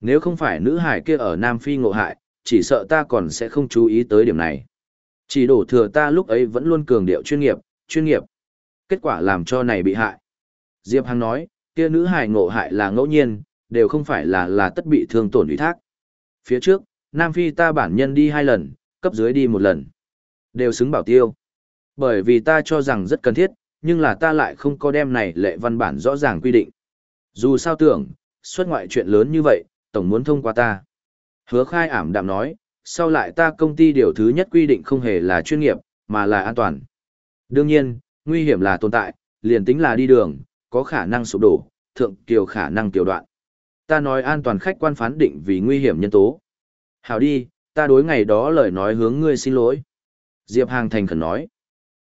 Nếu không phải nữ hải kia ở Nam Phi ngộ hại, chỉ sợ ta còn sẽ không chú ý tới điểm này. Chỉ đổ thừa ta lúc ấy vẫn luôn cường điệu chuyên nghiệp, chuyên nghiệp. Kết quả làm cho này bị hại. Diệp Hằng nói, kia nữ hải ngộ hại là ngẫu nhiên, đều không phải là là tất bị thương tổn ủy thác. Phía trước, Nam Phi ta bản nhân đi hai lần, cấp dưới đi một lần. Đều xứng bảo tiêu. Bởi vì ta cho rằng rất cần thiết, nhưng là ta lại không có đem này lệ văn bản rõ ràng quy định. Dù sao tưởng, xuất ngoại chuyện lớn như vậy, tổng muốn thông qua ta. Hứa khai ảm đạm nói, sau lại ta công ty điều thứ nhất quy định không hề là chuyên nghiệp, mà là an toàn. Đương nhiên, nguy hiểm là tồn tại, liền tính là đi đường, có khả năng sụp đổ, thượng kiều khả năng tiểu đoạn. Ta nói an toàn khách quan phán định vì nguy hiểm nhân tố. Hảo đi, ta đối ngày đó lời nói hướng ngươi xin lỗi. Diệp Hàng thành khẩn nói.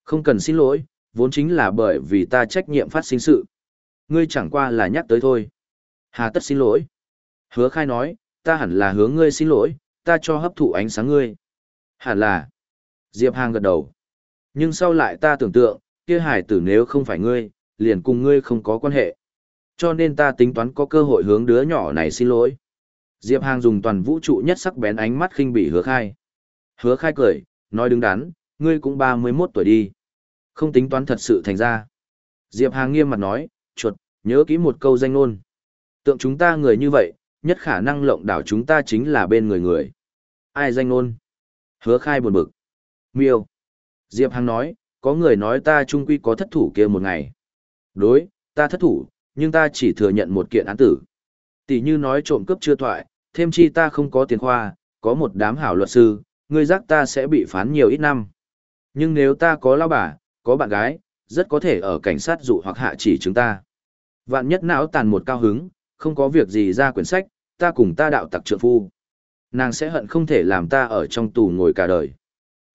Không cần xin lỗi, vốn chính là bởi vì ta trách nhiệm phát sinh sự. Ngươi chẳng qua là nhắc tới thôi. Hà tất xin lỗi. Hứa khai nói, ta hẳn là hướng ngươi xin lỗi, ta cho hấp thụ ánh sáng ngươi. Hẳn là. Diệp Hàng gật đầu. Nhưng sau lại ta tưởng tượng, kia hải tử nếu không phải ngươi, liền cùng ngươi không có quan hệ. Cho nên ta tính toán có cơ hội hướng đứa nhỏ này xin lỗi. Diệp Hàng dùng toàn vũ trụ nhất sắc bén ánh mắt khinh bỉ hứa khai. Hứa khai cười, nói đứng đắn, ngươi cũng 31 tuổi đi. Không tính toán thật sự thành ra. Diệp Hàng nghiêm mặt nói, chuột, nhớ kỹ một câu danh ngôn. Tượng chúng ta người như vậy, nhất khả năng lộng đảo chúng ta chính là bên người người. Ai danh ngôn? Hứa khai buồn bực. Miêu. Diệp Hàng nói, có người nói ta trung quy có thất thủ kia một ngày. Đối, ta thất thủ, nhưng ta chỉ thừa nhận một kiện án tử. Tỷ như nói trộm cướp chưa thoại, thêm chi ta không có tiền khoa, có một đám hảo luật sư, ngươi giác ta sẽ bị phán nhiều ít năm. Nhưng nếu ta có lao bà, có bạn gái, rất có thể ở cảnh sát dụ hoặc hạ chỉ chúng ta. Vạn nhất não tàn một cao hứng, không có việc gì ra quyển sách, ta cùng ta đạo tặc trượng phu. Nàng sẽ hận không thể làm ta ở trong tù ngồi cả đời.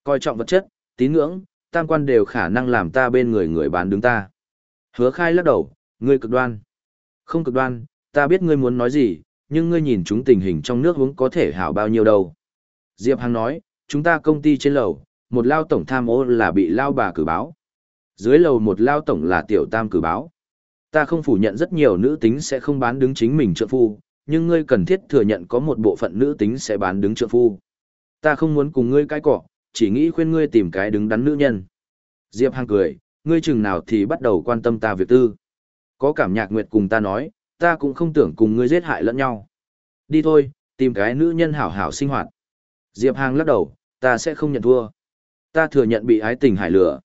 Coi trọng vật chất, tín ngưỡng, tam quan đều khả năng làm ta bên người người bán đứng ta. Hứa khai lắc đầu, ngươi cực đoan. Không cực đoan, ta biết ngươi muốn nói gì, nhưng ngươi nhìn chúng tình hình trong nước hướng có thể hảo bao nhiêu đâu. Diệp Hằng nói, chúng ta công ty trên lầu, một lao tổng tham ô là bị lao bà cử báo. Dưới lầu một lao tổng là tiểu tam cử báo. Ta không phủ nhận rất nhiều nữ tính sẽ không bán đứng chính mình trợ phu, nhưng ngươi cần thiết thừa nhận có một bộ phận nữ tính sẽ bán đứng trợ phu. Ta không muốn cùng ngươi cãi cọ, chỉ nghĩ khuyên ngươi tìm cái đứng đắn nữ nhân. Diệp Hằng cười, ngươi chừng nào thì bắt đầu quan tâm ta việc tư. Có cảm nhạc nguyệt cùng ta nói, ta cũng không tưởng cùng ngươi giết hại lẫn nhau. Đi thôi, tìm cái nữ nhân hảo hảo sinh hoạt. Diệp Hàng lắc đầu, ta sẽ không nhận thua. Ta thừa nhận bị ái tình hải lửa.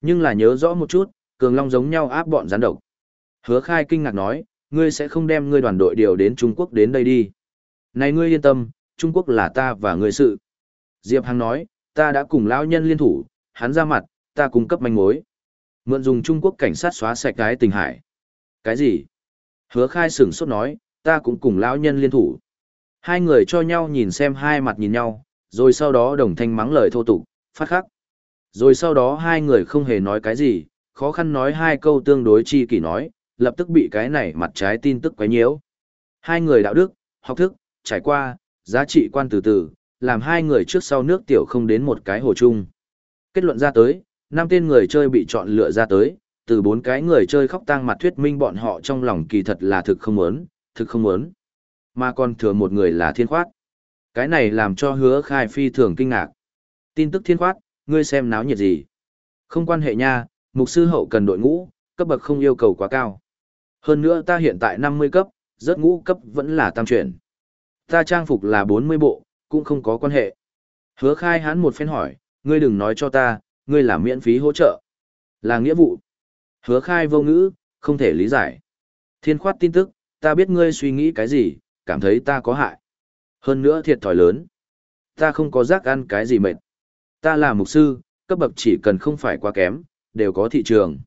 Nhưng là nhớ rõ một chút, cường long giống nhau áp bọn gián độc. Hứa khai kinh ngạc nói, ngươi sẽ không đem ngươi đoàn đội điều đến Trung Quốc đến đây đi. Này ngươi yên tâm, Trung Quốc là ta và ngươi sự. Diệp Hằng nói, ta đã cùng lão nhân liên thủ, hắn ra mặt, ta cung cấp manh mối. Mượn dùng Trung Quốc cảnh sát xóa sạch cái tình hải. Cái gì? Hứa khai sửng sốt nói, ta cũng cùng lão nhân liên thủ. Hai người cho nhau nhìn xem hai mặt nhìn nhau, rồi sau đó đồng thanh mắng lời thô tục, phát khắc. Rồi sau đó hai người không hề nói cái gì, khó khăn nói hai câu tương đối chi kỷ nói, lập tức bị cái này mặt trái tin tức quấy nhiễu. Hai người đạo đức, học thức, trải qua, giá trị quan từ từ, làm hai người trước sau nước tiểu không đến một cái hồ chung. Kết luận ra tới, năm tên người chơi bị chọn lựa ra tới, từ bốn cái người chơi khóc tang mặt thuyết minh bọn họ trong lòng kỳ thật là thực không muốn, thực không muốn. Mà còn thừa một người là thiên khoát. Cái này làm cho hứa khai phi thường kinh ngạc. Tin tức thiên khoát, ngươi xem náo nhiệt gì. Không quan hệ nha, mục sư hậu cần đội ngũ, cấp bậc không yêu cầu quá cao. Hơn nữa ta hiện tại 50 cấp, rất ngũ cấp vẫn là tam chuyển. Ta trang phục là 40 bộ, cũng không có quan hệ. Hứa khai hắn một phen hỏi, ngươi đừng nói cho ta, ngươi là miễn phí hỗ trợ. Là nghĩa vụ. Hứa khai vô ngữ, không thể lý giải. Thiên khoát tin tức, ta biết ngươi suy nghĩ cái gì, cảm thấy ta có hại. Hơn nữa thiệt thòi lớn. Ta không có rác ăn cái gì mệt. Ta là mục sư, cấp bậc chỉ cần không phải quá kém, đều có thị trường.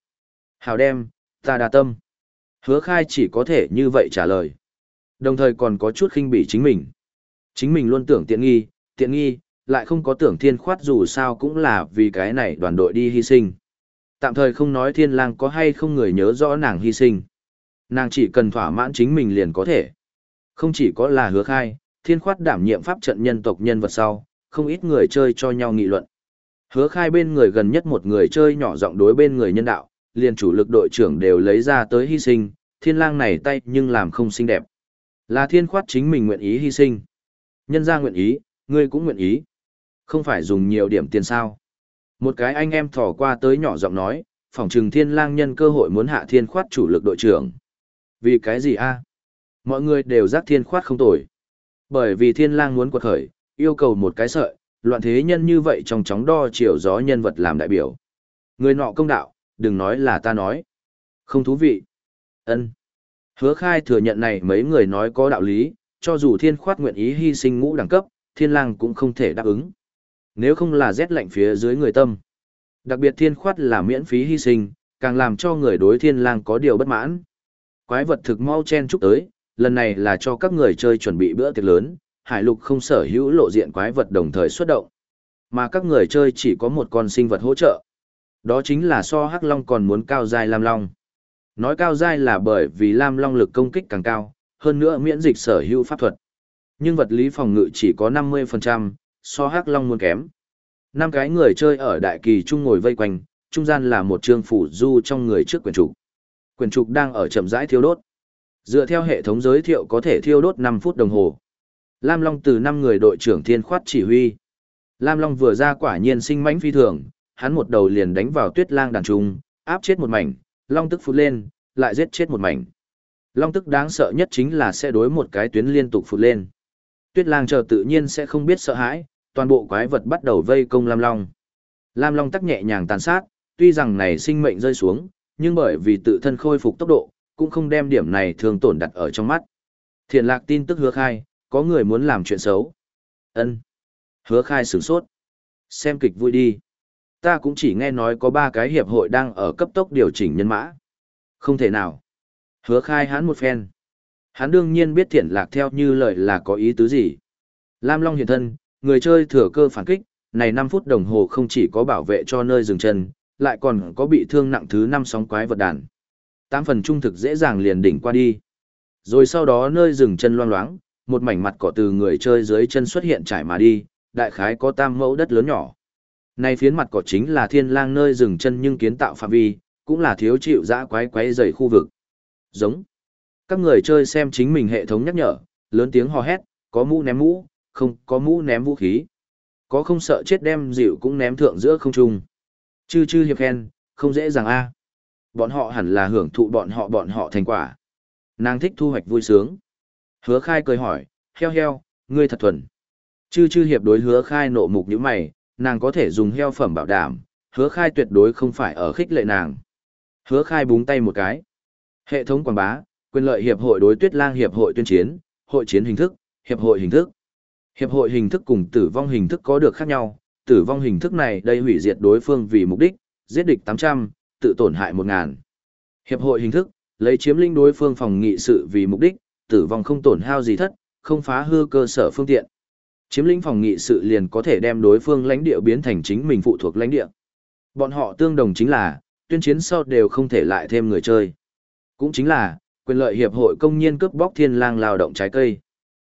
Hào đem, ta đa tâm. Hứa khai chỉ có thể như vậy trả lời. Đồng thời còn có chút khinh bỉ chính mình. Chính mình luôn tưởng tiện nghi, tiện nghi, lại không có tưởng thiên khoát dù sao cũng là vì cái này đoàn đội đi hy sinh. Tạm thời không nói thiên lang có hay không người nhớ rõ nàng hy sinh. Nàng chỉ cần thỏa mãn chính mình liền có thể. Không chỉ có là hứa khai, thiên khoát đảm nhiệm pháp trận nhân tộc nhân vật sau, không ít người chơi cho nhau nghị luận. Hứa khai bên người gần nhất một người chơi nhỏ giọng đối bên người nhân đạo, liền chủ lực đội trưởng đều lấy ra tới hy sinh, thiên lang này tay nhưng làm không xinh đẹp. Là thiên khoát chính mình nguyện ý hy sinh. Nhân ra nguyện ý, ngươi cũng nguyện ý. Không phải dùng nhiều điểm tiền sao. Một cái anh em thỏ qua tới nhỏ giọng nói, phỏng trừng thiên lang nhân cơ hội muốn hạ thiên khoát chủ lực đội trưởng. Vì cái gì a? Mọi người đều giác thiên khoát không tồi. Bởi vì thiên lang muốn quật khởi, yêu cầu một cái sợi, loạn thế nhân như vậy trong chóng đo chiều gió nhân vật làm đại biểu. Người nọ công đạo, đừng nói là ta nói. Không thú vị. ân Hứa khai thừa nhận này mấy người nói có đạo lý, cho dù thiên khoát nguyện ý hy sinh ngũ đẳng cấp, thiên lang cũng không thể đáp ứng. Nếu không là rét lạnh phía dưới người tâm. Đặc biệt thiên khoát là miễn phí hy sinh, càng làm cho người đối thiên lang có điều bất mãn. Quái vật thực mau chen chúc tới, lần này là cho các người chơi chuẩn bị bữa tiệc lớn, hải lục không sở hữu lộ diện quái vật đồng thời xuất động. Mà các người chơi chỉ có một con sinh vật hỗ trợ. Đó chính là so hắc long còn muốn cao dài lam long. Nói cao dài là bởi vì lam long lực công kích càng cao, hơn nữa miễn dịch sở hữu pháp thuật. Nhưng vật lý phòng ngự chỉ có 50%, so hắc long muốn kém. Năm cái người chơi ở đại kỳ trung ngồi vây quanh, trung gian là một trương phủ du trong người trước quyển trục. Quyển trục đang ở chậm rãi thiêu đốt. Dựa theo hệ thống giới thiệu có thể thiêu đốt 5 phút đồng hồ. Lam Long từ 5 người đội trưởng thiên khoát chỉ huy. Lam Long vừa ra quả nhiên sinh mãnh phi thường, hắn một đầu liền đánh vào tuyết lang đàn trung, áp chết một mảnh, Long tức phụt lên, lại giết chết một mảnh. Long tức đáng sợ nhất chính là sẽ đối một cái tuyến liên tục phụt lên. Tuyết lang chờ tự nhiên sẽ không biết sợ hãi, toàn bộ quái vật bắt đầu vây công Lam Long. Lam Long tắc nhẹ nhàng tàn sát, tuy rằng này sinh mệnh rơi xuống, nhưng bởi vì tự thân khôi phục tốc độ, cũng không đem điểm này thường tổn đặt ở trong mắt. thiền lạc tin tức hứa khai, có người muốn làm chuyện xấu. ân Hứa khai sửng sốt. Xem kịch vui đi. Ta cũng chỉ nghe nói có ba cái hiệp hội đang ở cấp tốc điều chỉnh nhân mã. Không thể nào. Hứa khai hắn một phen. Hắn đương nhiên biết thiện lạc theo như lời là có ý tứ gì. Lam Long hiện thân, người chơi thừa cơ phản kích, này 5 phút đồng hồ không chỉ có bảo vệ cho nơi dừng chân, lại còn có bị thương nặng thứ 5 sóng quái vật đàn. 8 phần trung thực dễ dàng liền đỉnh qua đi. Rồi sau đó nơi dừng chân loang loáng, một mảnh mặt cỏ từ người chơi dưới chân xuất hiện trải mà đi, đại khái có tam mẫu đất lớn nhỏ. Này phiến mặt cỏ chính là thiên lang nơi dừng chân nhưng kiến tạo phạm vi, cũng là thiếu chịu dã quái quái dày khu vực. Giống. Các người chơi xem chính mình hệ thống nhắc nhở, lớn tiếng hò hét, có mũ ném mũ, không có mũ ném vũ khí. Có không sợ chết đem dịu cũng ném thượng giữa không trung. Chư chư hiệp khen, không dễ dàng a. Bọn họ hẳn là hưởng thụ bọn họ bọn họ thành quả. Nàng thích thu hoạch vui sướng. Hứa khai cười hỏi, heo heo, ngươi thật thuần. Chư chư hiệp đối hứa khai nộ mục như mày, nàng có thể dùng heo phẩm bảo đảm, hứa khai tuyệt đối không phải ở khích lệ nàng. Hứa khai búng tay một cái. Hệ thống quảng bá, quyền lợi hiệp hội đối tuyết lang hiệp hội tuyên chiến, hội chiến hình thức, hiệp hội hình thức. Hiệp hội hình thức cùng tử vong hình thức có được khác nhau, tử vong hình thức này đây hủy diệt đối phương vì mục đích, giết địch 800, tự tổn hại 1000. Hiệp hội hình thức, lấy chiếm linh đối phương phòng nghị sự vì mục đích, tử vong không tổn hao gì thất, không phá hư cơ sở phương tiện. Chiếm lĩnh phòng nghị sự liền có thể đem đối phương lãnh địa biến thành chính mình phụ thuộc lãnh địa. Bọn họ tương đồng chính là, tuyên chiến sau đều không thể lại thêm người chơi. Cũng chính là, quyền lợi hiệp hội công nhân cướp bóc thiên lang lao động trái cây.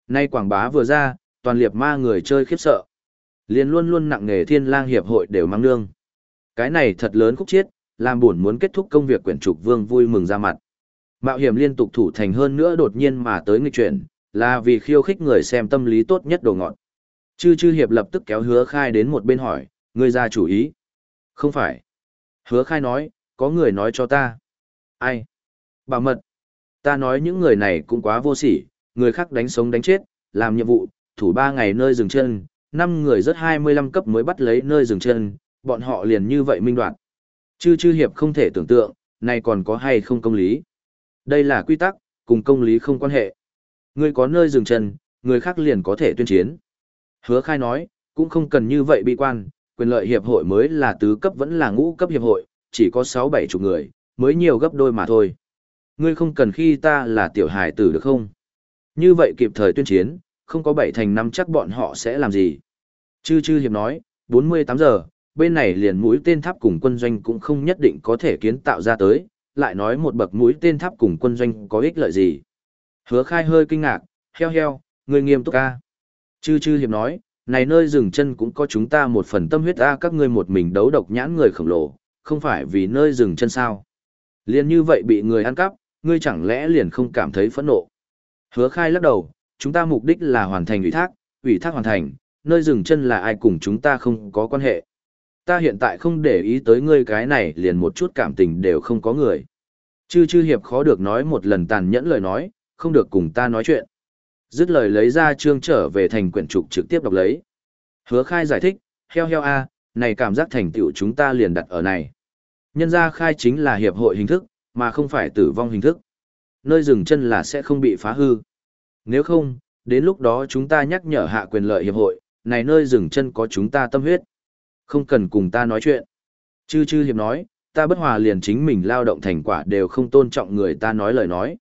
Nay quảng bá vừa ra, toàn liệp ma người chơi khiếp sợ. liên luôn luôn nặng nghề thiên lang hiệp hội đều mang nương. Cái này thật lớn khúc chiết, làm buồn muốn kết thúc công việc quyển trục vương vui mừng ra mặt. Mạo hiểm liên tục thủ thành hơn nữa đột nhiên mà tới nghịch chuyển, là vì khiêu khích người xem tâm lý tốt nhất đồ ngọn. Chư chư hiệp lập tức kéo hứa khai đến một bên hỏi, người ra chủ ý. Không phải. Hứa khai nói, có người nói cho ta. Ai? Bảo mật. Ta nói những người này cũng quá vô sỉ, người khác đánh sống đánh chết, làm nhiệm vụ, thủ ba ngày nơi dừng chân, năm người rất 25 cấp mới bắt lấy nơi dừng chân, bọn họ liền như vậy minh đoạt. Chư chư hiệp không thể tưởng tượng, này còn có hay không công lý. Đây là quy tắc, cùng công lý không quan hệ. Người có nơi dừng chân, người khác liền có thể tuyên chiến. Hứa khai nói, cũng không cần như vậy bị quan, quyền lợi hiệp hội mới là tứ cấp vẫn là ngũ cấp hiệp hội, chỉ có 6-7 chục người, mới nhiều gấp đôi mà thôi. Ngươi không cần khi ta là tiểu hài tử được không? Như vậy kịp thời tuyên chiến, không có bảy thành năm chắc bọn họ sẽ làm gì. Chư chư hiệp nói, 48 giờ, bên này liền mũi tên tháp cùng quân doanh cũng không nhất định có thể kiến tạo ra tới, lại nói một bậc mũi tên tháp cùng quân doanh có ích lợi gì. Hứa khai hơi kinh ngạc, heo heo, người nghiêm túc ca. Chư chư hiệp nói, này nơi dừng chân cũng có chúng ta một phần tâm huyết a các ngươi một mình đấu độc nhãn người khổng lồ, không phải vì nơi dừng chân sao. Liền như vậy bị người ăn cắp, ngươi chẳng lẽ liền không cảm thấy phẫn nộ. Hứa khai lắc đầu, chúng ta mục đích là hoàn thành ủy thác, ủy thác hoàn thành, nơi dừng chân là ai cùng chúng ta không có quan hệ. Ta hiện tại không để ý tới ngươi cái này liền một chút cảm tình đều không có người. Chư chư hiệp khó được nói một lần tàn nhẫn lời nói, không được cùng ta nói chuyện. Dứt lời lấy ra chương trở về thành quyển trục trực tiếp đọc lấy. Hứa khai giải thích, heo heo a, này cảm giác thành tựu chúng ta liền đặt ở này. Nhân ra khai chính là hiệp hội hình thức, mà không phải tử vong hình thức. Nơi dừng chân là sẽ không bị phá hư. Nếu không, đến lúc đó chúng ta nhắc nhở hạ quyền lợi hiệp hội, này nơi dừng chân có chúng ta tâm huyết. Không cần cùng ta nói chuyện. Chư chư hiệp nói, ta bất hòa liền chính mình lao động thành quả đều không tôn trọng người ta nói lời nói.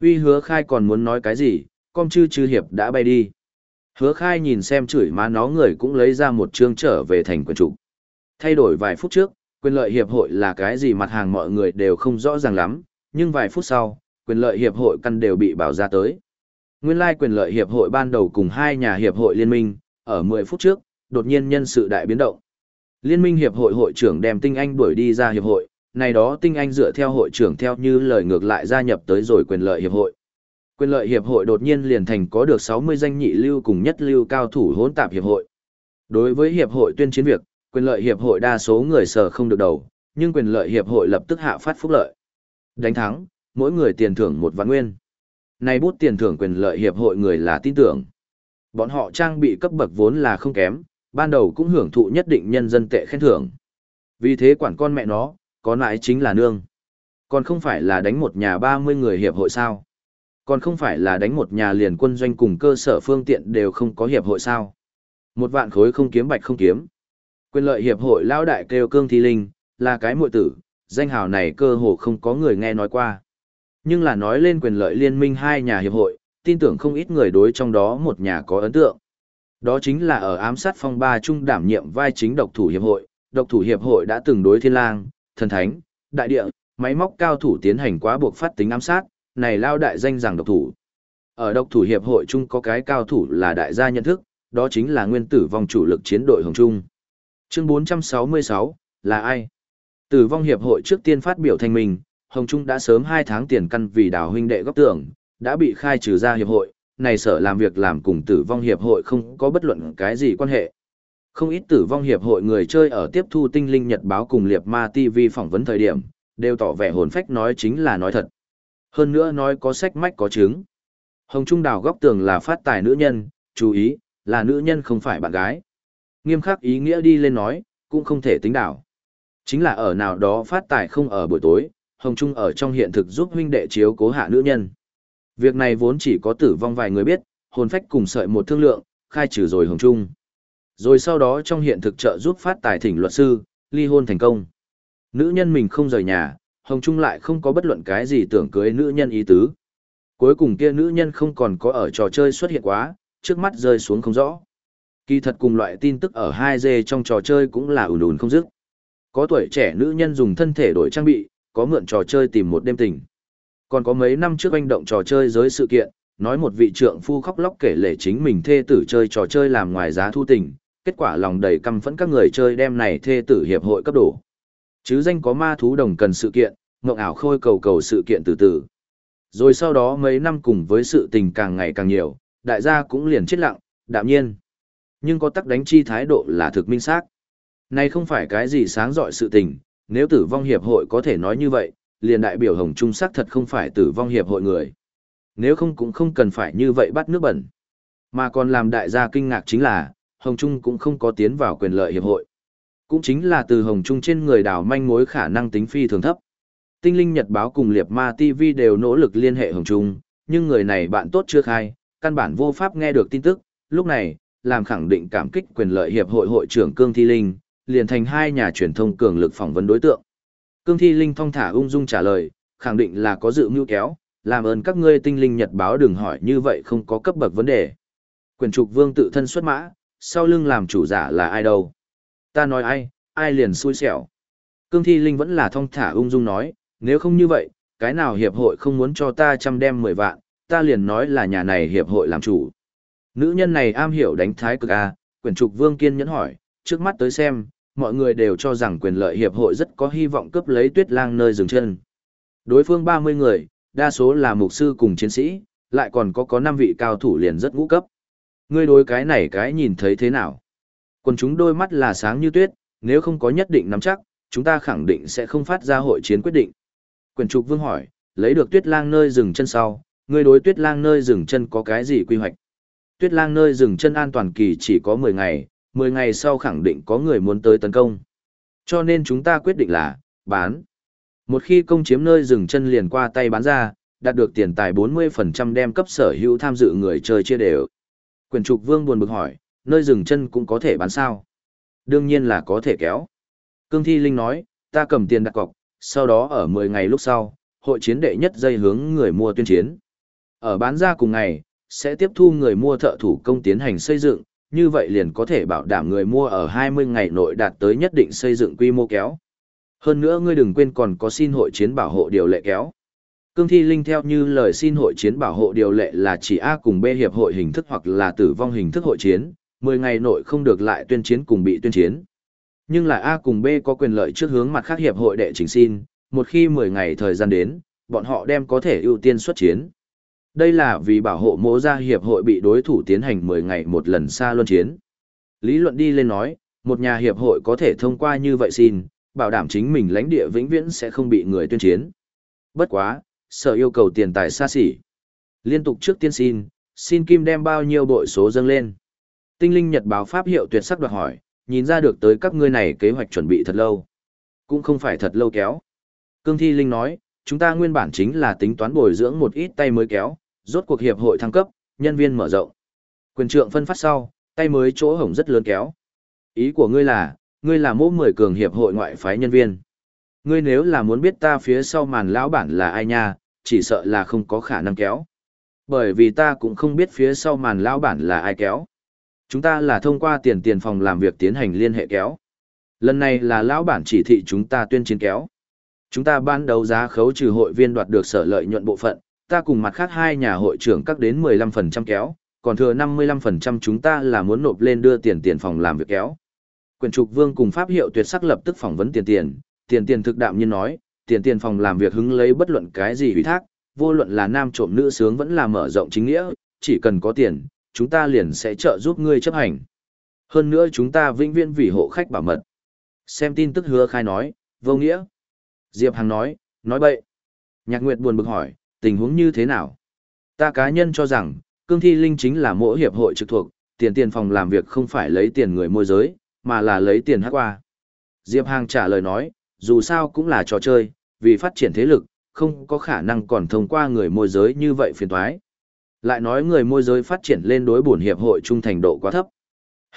Uy hứa khai còn muốn nói cái gì, con chư chư hiệp đã bay đi. Hứa khai nhìn xem chửi má nó người cũng lấy ra một chương trở về thành quyền chủ. Thay đổi vài phút trước, quyền lợi hiệp hội là cái gì mặt hàng mọi người đều không rõ ràng lắm, nhưng vài phút sau, quyền lợi hiệp hội căn đều bị bảo ra tới. Nguyên lai quyền lợi hiệp hội ban đầu cùng hai nhà hiệp hội liên minh, ở 10 phút trước, đột nhiên nhân sự đại biến động. Liên minh hiệp hội hội trưởng đem tinh anh đuổi đi ra hiệp hội, này đó tinh anh dựa theo hội trưởng theo như lời ngược lại gia nhập tới rồi quyền lợi hiệp hội. Quyền lợi hiệp hội đột nhiên liền thành có được 60 danh nhị lưu cùng nhất lưu cao thủ hỗn tạp hiệp hội. Đối với hiệp hội tuyên chiến việc, quyền lợi hiệp hội đa số người sở không được đầu, nhưng quyền lợi hiệp hội lập tức hạ phát phúc lợi. Đánh thắng, mỗi người tiền thưởng một vạn nguyên nay bút tiền thưởng quyền lợi hiệp hội người là tin tưởng. Bọn họ trang bị cấp bậc vốn là không kém, ban đầu cũng hưởng thụ nhất định nhân dân tệ khen thưởng. Vì thế quản con mẹ nó, có lại chính là nương. Còn không phải là đánh một nhà 30 người hiệp hội sao? Còn không phải là đánh một nhà liền quân doanh cùng cơ sở phương tiện đều không có hiệp hội sao? Một vạn khối không kiếm bạch không kiếm. Quyền lợi hiệp hội lao đại kêu cương thi linh, là cái muội tử, danh hào này cơ hồ không có người nghe nói qua. Nhưng là nói lên quyền lợi liên minh hai nhà hiệp hội, tin tưởng không ít người đối trong đó một nhà có ấn tượng. Đó chính là ở ám sát phong ba trung đảm nhiệm vai chính độc thủ hiệp hội, độc thủ hiệp hội đã từng đối thiên lang, thần thánh, đại địa, máy móc cao thủ tiến hành quá buộc phát tính ám sát, này lao đại danh rằng độc thủ. Ở độc thủ hiệp hội chung có cái cao thủ là đại gia nhận thức, đó chính là nguyên tử vong chủ lực chiến đội Hồng Trung. Chương 466, là ai? Tử vong hiệp hội trước tiên phát biểu thành mình, Hồng Trung đã sớm 2 tháng tiền căn vì đào huynh đệ góc tưởng, đã bị khai trừ ra hiệp hội, này sở làm việc làm cùng tử vong hiệp hội không có bất luận cái gì quan hệ. Không ít tử vong hiệp hội người chơi ở tiếp thu tinh linh nhật báo cùng liệt ma TV phỏng vấn thời điểm, đều tỏ vẻ hồn phách nói chính là nói thật. Hơn nữa nói có sách mách có chứng. Hồng Trung đào góc tường là phát tài nữ nhân, chú ý, là nữ nhân không phải bạn gái. Nghiêm khắc ý nghĩa đi lên nói, cũng không thể tính đảo. Chính là ở nào đó phát tài không ở buổi tối, Hồng Trung ở trong hiện thực giúp huynh đệ chiếu cố hạ nữ nhân. Việc này vốn chỉ có tử vong vài người biết, hồn phách cùng sợi một thương lượng, khai trừ rồi Hồng Trung. Rồi sau đó trong hiện thực trợ giúp phát tài thỉnh luật sư, ly hôn thành công. Nữ nhân mình không rời nhà, Hồng Trung lại không có bất luận cái gì tưởng cưới nữ nhân ý tứ. Cuối cùng kia nữ nhân không còn có ở trò chơi xuất hiện quá, trước mắt rơi xuống không rõ. Kỳ thật cùng loại tin tức ở 2G trong trò chơi cũng là ủn ủn không dứt. Có tuổi trẻ nữ nhân dùng thân thể đổi trang bị, có mượn trò chơi tìm một đêm tình. Còn có mấy năm trước anh động trò chơi giới sự kiện, nói một vị trượng phu khóc lóc kể lể chính mình thê tử chơi trò chơi làm ngoài giá thu tình, kết quả lòng đầy căm phẫn các người chơi đem này thê tử hiệp hội cấp đổ. Chứ danh có ma thú đồng cần sự kiện, ngộng ảo khôi cầu cầu sự kiện từ từ. Rồi sau đó mấy năm cùng với sự tình càng ngày càng nhiều, đại gia cũng liền chết lặng, đạm nhiên. Nhưng có tắc đánh chi thái độ là thực minh xác. Này không phải cái gì sáng dọi sự tình, nếu tử vong hiệp hội có thể nói như vậy, liền đại biểu Hồng Trung sắc thật không phải tử vong hiệp hội người. Nếu không cũng không cần phải như vậy bắt nước bẩn. Mà còn làm đại gia kinh ngạc chính là, Hồng Trung cũng không có tiến vào quyền lợi hiệp hội. Cũng chính là từ Hồng Trung trên người đào manh mối khả năng tính phi thường thấp. Tinh linh Nhật báo cùng Liệp Ma TV đều nỗ lực liên hệ Hồng Trung, nhưng người này bạn tốt chưa khai, căn bản vô pháp nghe được tin tức. Lúc này, làm khẳng định cảm kích quyền lợi hiệp hội hội trưởng Cương Thi Linh, liền thành hai nhà truyền thông cường lực phỏng vấn đối tượng. Cương Thi Linh thong thả ung dung trả lời, khẳng định là có dự mưu kéo, làm ơn các ngươi tinh linh nhật báo đừng hỏi như vậy không có cấp bậc vấn đề. Quyền trục vương tự thân xuất mã, sau lưng làm chủ giả là ai đâu? Ta nói ai, ai liền xui xẻo. Cương Thi Linh vẫn là thong thả ung dung nói, nếu không như vậy, cái nào hiệp hội không muốn cho ta trăm đem mười vạn, ta liền nói là nhà này hiệp hội làm chủ. Nữ nhân này am hiểu đánh thái cực A, quyền trục vương kiên nhẫn hỏi, trước mắt tới xem, mọi người đều cho rằng quyền lợi hiệp hội rất có hy vọng cướp lấy tuyết lang nơi dừng chân. Đối phương 30 người, đa số là mục sư cùng chiến sĩ, lại còn có có 5 vị cao thủ liền rất ngũ cấp. Ngươi đối cái này cái nhìn thấy thế nào? Còn chúng đôi mắt là sáng như tuyết, nếu không có nhất định nắm chắc, chúng ta khẳng định sẽ không phát ra hội chiến quyết định. Quyền trục vương hỏi, lấy được tuyết lang nơi dừng chân sau, ngươi đối tuyết lang nơi dừng chân có cái gì quy hoạch? Tuyết lang nơi dừng chân an toàn kỳ chỉ có 10 ngày, 10 ngày sau khẳng định có người muốn tới tấn công. Cho nên chúng ta quyết định là, Bán. Một khi công chiếm nơi dừng chân liền qua tay bán ra, đạt được tiền tài 40% đem cấp sở hữu tham dự người chơi chia đều. Quyền trục vương buồn bực hỏi, nơi dừng chân cũng có thể bán sao? Đương nhiên là có thể kéo. Cương Thi Linh nói, ta cầm tiền đặt cọc, sau đó ở 10 ngày lúc sau, hội chiến đệ nhất dây hướng người mua tuyên chiến. Ở bán ra cùng ngày, sẽ tiếp thu người mua thợ thủ công tiến hành xây dựng, như vậy liền có thể bảo đảm người mua ở 20 ngày nội đạt tới nhất định xây dựng quy mô kéo. Hơn nữa ngươi đừng quên còn có xin hội chiến bảo hộ điều lệ kéo. Cương thi linh theo như lời xin hội chiến bảo hộ điều lệ là chỉ A cùng B hiệp hội hình thức hoặc là tử vong hình thức hội chiến, 10 ngày nội không được lại tuyên chiến cùng bị tuyên chiến. Nhưng là A cùng B có quyền lợi trước hướng mặt khác hiệp hội đệ trình xin, một khi 10 ngày thời gian đến, bọn họ đem có thể ưu tiên xuất chiến. Đây là vì bảo hộ mỗ gia hiệp hội bị đối thủ tiến hành 10 ngày một lần xa luân chiến. Lý luận đi lên nói, một nhà hiệp hội có thể thông qua như vậy xin, bảo đảm chính mình lãnh địa vĩnh viễn sẽ không bị người tuyên chiến. Bất quá, sở yêu cầu tiền tài xa xỉ. Liên tục trước tiên xin, xin kim đem bao nhiêu bội số dâng lên. Tinh linh nhật báo pháp hiệu tuyệt sắc đoạt hỏi, nhìn ra được tới các ngươi này kế hoạch chuẩn bị thật lâu. Cũng không phải thật lâu kéo. Cương Thi Linh nói, chúng ta nguyên bản chính là tính toán bồi dưỡng một ít tay mới kéo, rốt cuộc hiệp hội thăng cấp, nhân viên mở rộng. Quyền trượng phân phát sau, tay mới chỗ hổng rất lớn kéo. Ý của ngươi là, ngươi là mô mười cường hiệp hội ngoại phái nhân viên. Ngươi nếu là muốn biết ta phía sau màn lão bản là ai nha, chỉ sợ là không có khả năng kéo. Bởi vì ta cũng không biết phía sau màn lão bản là ai kéo. Chúng ta là thông qua tiền tiền phòng làm việc tiến hành liên hệ kéo. Lần này là lão bản chỉ thị chúng ta tuyên chiến kéo. Chúng ta ban đầu giá khấu trừ hội viên đoạt được sở lợi nhuận bộ phận, ta cùng mặt khác hai nhà hội trưởng các đến 15% kéo, còn thừa 55% chúng ta là muốn nộp lên đưa tiền tiền phòng làm việc kéo. Quyền trục vương cùng pháp hiệu tuyệt sắc lập tức phỏng vấn tiền tiền, tiền tiền thực đạm nhiên nói, tiền tiền phòng làm việc hứng lấy bất luận cái gì ủy thác, vô luận là nam trộm nữ sướng vẫn là mở rộng chính nghĩa, chỉ cần có tiền, chúng ta liền sẽ trợ giúp ngươi chấp hành. Hơn nữa chúng ta vĩnh viễn vì hộ khách bảo mật. Xem tin tức hứa khai nói, vô nghĩa. Diệp Hằng nói, nói bậy. Nhạc Nguyệt buồn bực hỏi, tình huống như thế nào? Ta cá nhân cho rằng, cương thi linh chính là mỗi hiệp hội trực thuộc, tiền tiền phòng làm việc không phải lấy tiền người môi giới, mà là lấy tiền hát qua. Diệp Hàng trả lời nói, dù sao cũng là trò chơi, vì phát triển thế lực, không có khả năng còn thông qua người môi giới như vậy phiền toái. Lại nói người môi giới phát triển lên đối bổn hiệp hội trung thành độ quá thấp.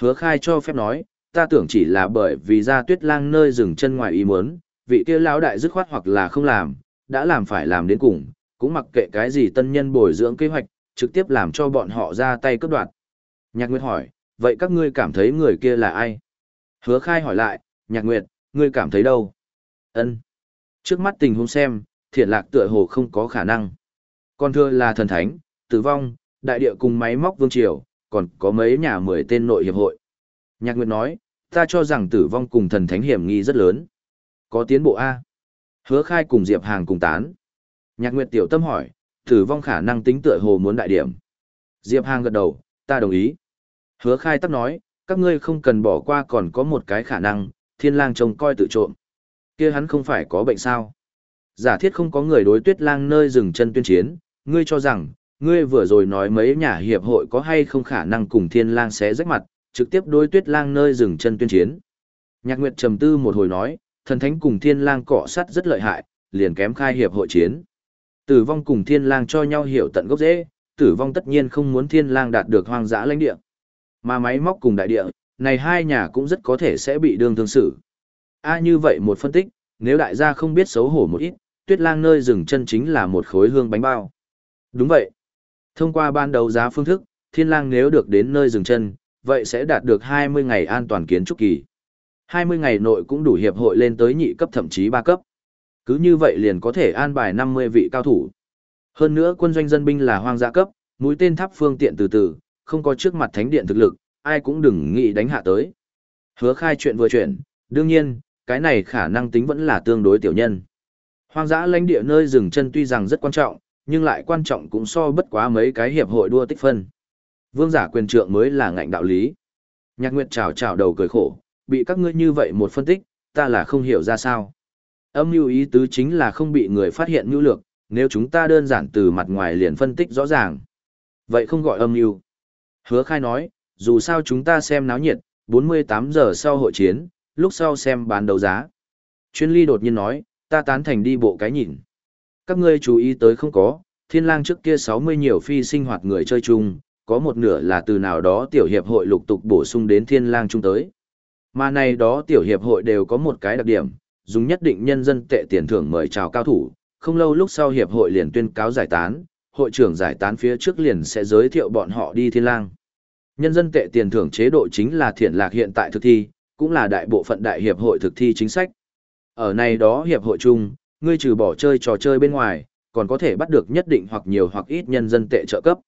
Hứa khai cho phép nói, ta tưởng chỉ là bởi vì ra tuyết lang nơi dừng chân ngoài ý muốn, vị kia lão đại dứt khoát hoặc là không làm, đã làm phải làm đến cùng, cũng mặc kệ cái gì tân nhân bồi dưỡng kế hoạch, trực tiếp làm cho bọn họ ra tay cướp đoạt. Nhạc Nguyệt hỏi, vậy các ngươi cảm thấy người kia là ai? Hứa khai hỏi lại, Nhạc Nguyệt, ngươi cảm thấy đâu? ân Trước mắt tình huống xem, thiện lạc tựa hồ không có khả năng. Còn thưa là thần thánh, tử vong, đại địa cùng máy móc vương triều, còn có mấy nhà mười tên nội hiệp hội. Nhạc Nguyệt nói, ta cho rằng tử vong cùng thần thánh hiểm nghi rất lớn. Có tiến bộ A. Hứa khai cùng Diệp Hàng cùng tán. Nhạc Nguyệt tiểu tâm hỏi, tử vong khả năng tính tựa hồ muốn đại điểm. Diệp Hàng gật đầu, ta đồng ý. Hứa khai tắc nói, các ngươi không cần bỏ qua còn có một cái khả năng, thiên lang trông coi tự trộm. kia hắn không phải có bệnh sao. Giả thiết không có người đối tuyết lang nơi dừng chân tuyên chiến, ngươi cho rằng, ngươi vừa rồi nói mấy nhà hiệp hội có hay không khả năng cùng thiên lang xé rách mặt, trực tiếp đối tuyết lang nơi dừng chân tuyên chiến. Nhạc Nguyệt trầm tư một hồi nói, thần thánh cùng thiên lang cọ sắt rất lợi hại, liền kém khai hiệp hội chiến. Tử vong cùng thiên lang cho nhau hiểu tận gốc rễ, tử vong tất nhiên không muốn thiên lang đạt được hoang dã lãnh địa. Mà máy móc cùng đại địa, này hai nhà cũng rất có thể sẽ bị đương thương xử. A như vậy một phân tích, nếu đại gia không biết xấu hổ một ít, tuyết lang nơi dừng chân chính là một khối hương bánh bao. Đúng vậy. Thông qua ban đầu giá phương thức, thiên lang nếu được đến nơi dừng chân, vậy sẽ đạt được 20 ngày an toàn kiến trúc kỳ. 20 ngày nội cũng đủ hiệp hội lên tới nhị cấp thậm chí ba cấp. Cứ như vậy liền có thể an bài 50 vị cao thủ. Hơn nữa quân doanh dân binh là hoang dã cấp, mũi tên tháp phương tiện từ từ, không có trước mặt thánh điện thực lực, ai cũng đừng nghĩ đánh hạ tới. Hứa khai chuyện vừa chuyện, đương nhiên, cái này khả năng tính vẫn là tương đối tiểu nhân. Hoang dã lãnh địa nơi dừng chân tuy rằng rất quan trọng, nhưng lại quan trọng cũng so bất quá mấy cái hiệp hội đua tích phân. Vương giả quyền trượng mới là ngạnh đạo lý. Nhạc Nguyệt chào chào đầu cười khổ, bị các ngươi như vậy một phân tích, ta là không hiểu ra sao. Âm mưu ý tứ chính là không bị người phát hiện mưu lược, nếu chúng ta đơn giản từ mặt ngoài liền phân tích rõ ràng. Vậy không gọi âm mưu. Hứa khai nói, dù sao chúng ta xem náo nhiệt, 48 giờ sau hội chiến, lúc sau xem bán đấu giá. Chuyên ly đột nhiên nói, ta tán thành đi bộ cái nhìn. Các ngươi chú ý tới không có, thiên lang trước kia 60 nhiều phi sinh hoạt người chơi chung, có một nửa là từ nào đó tiểu hiệp hội lục tục bổ sung đến thiên lang chung tới. Mà này đó tiểu hiệp hội đều có một cái đặc điểm, dùng nhất định nhân dân tệ tiền thưởng mời chào cao thủ, không lâu lúc sau hiệp hội liền tuyên cáo giải tán, hội trưởng giải tán phía trước liền sẽ giới thiệu bọn họ đi thiên lang. Nhân dân tệ tiền thưởng chế độ chính là thiện lạc hiện tại thực thi, cũng là đại bộ phận đại hiệp hội thực thi chính sách. Ở này đó hiệp hội chung, ngươi trừ bỏ chơi trò chơi bên ngoài, còn có thể bắt được nhất định hoặc nhiều hoặc ít nhân dân tệ trợ cấp.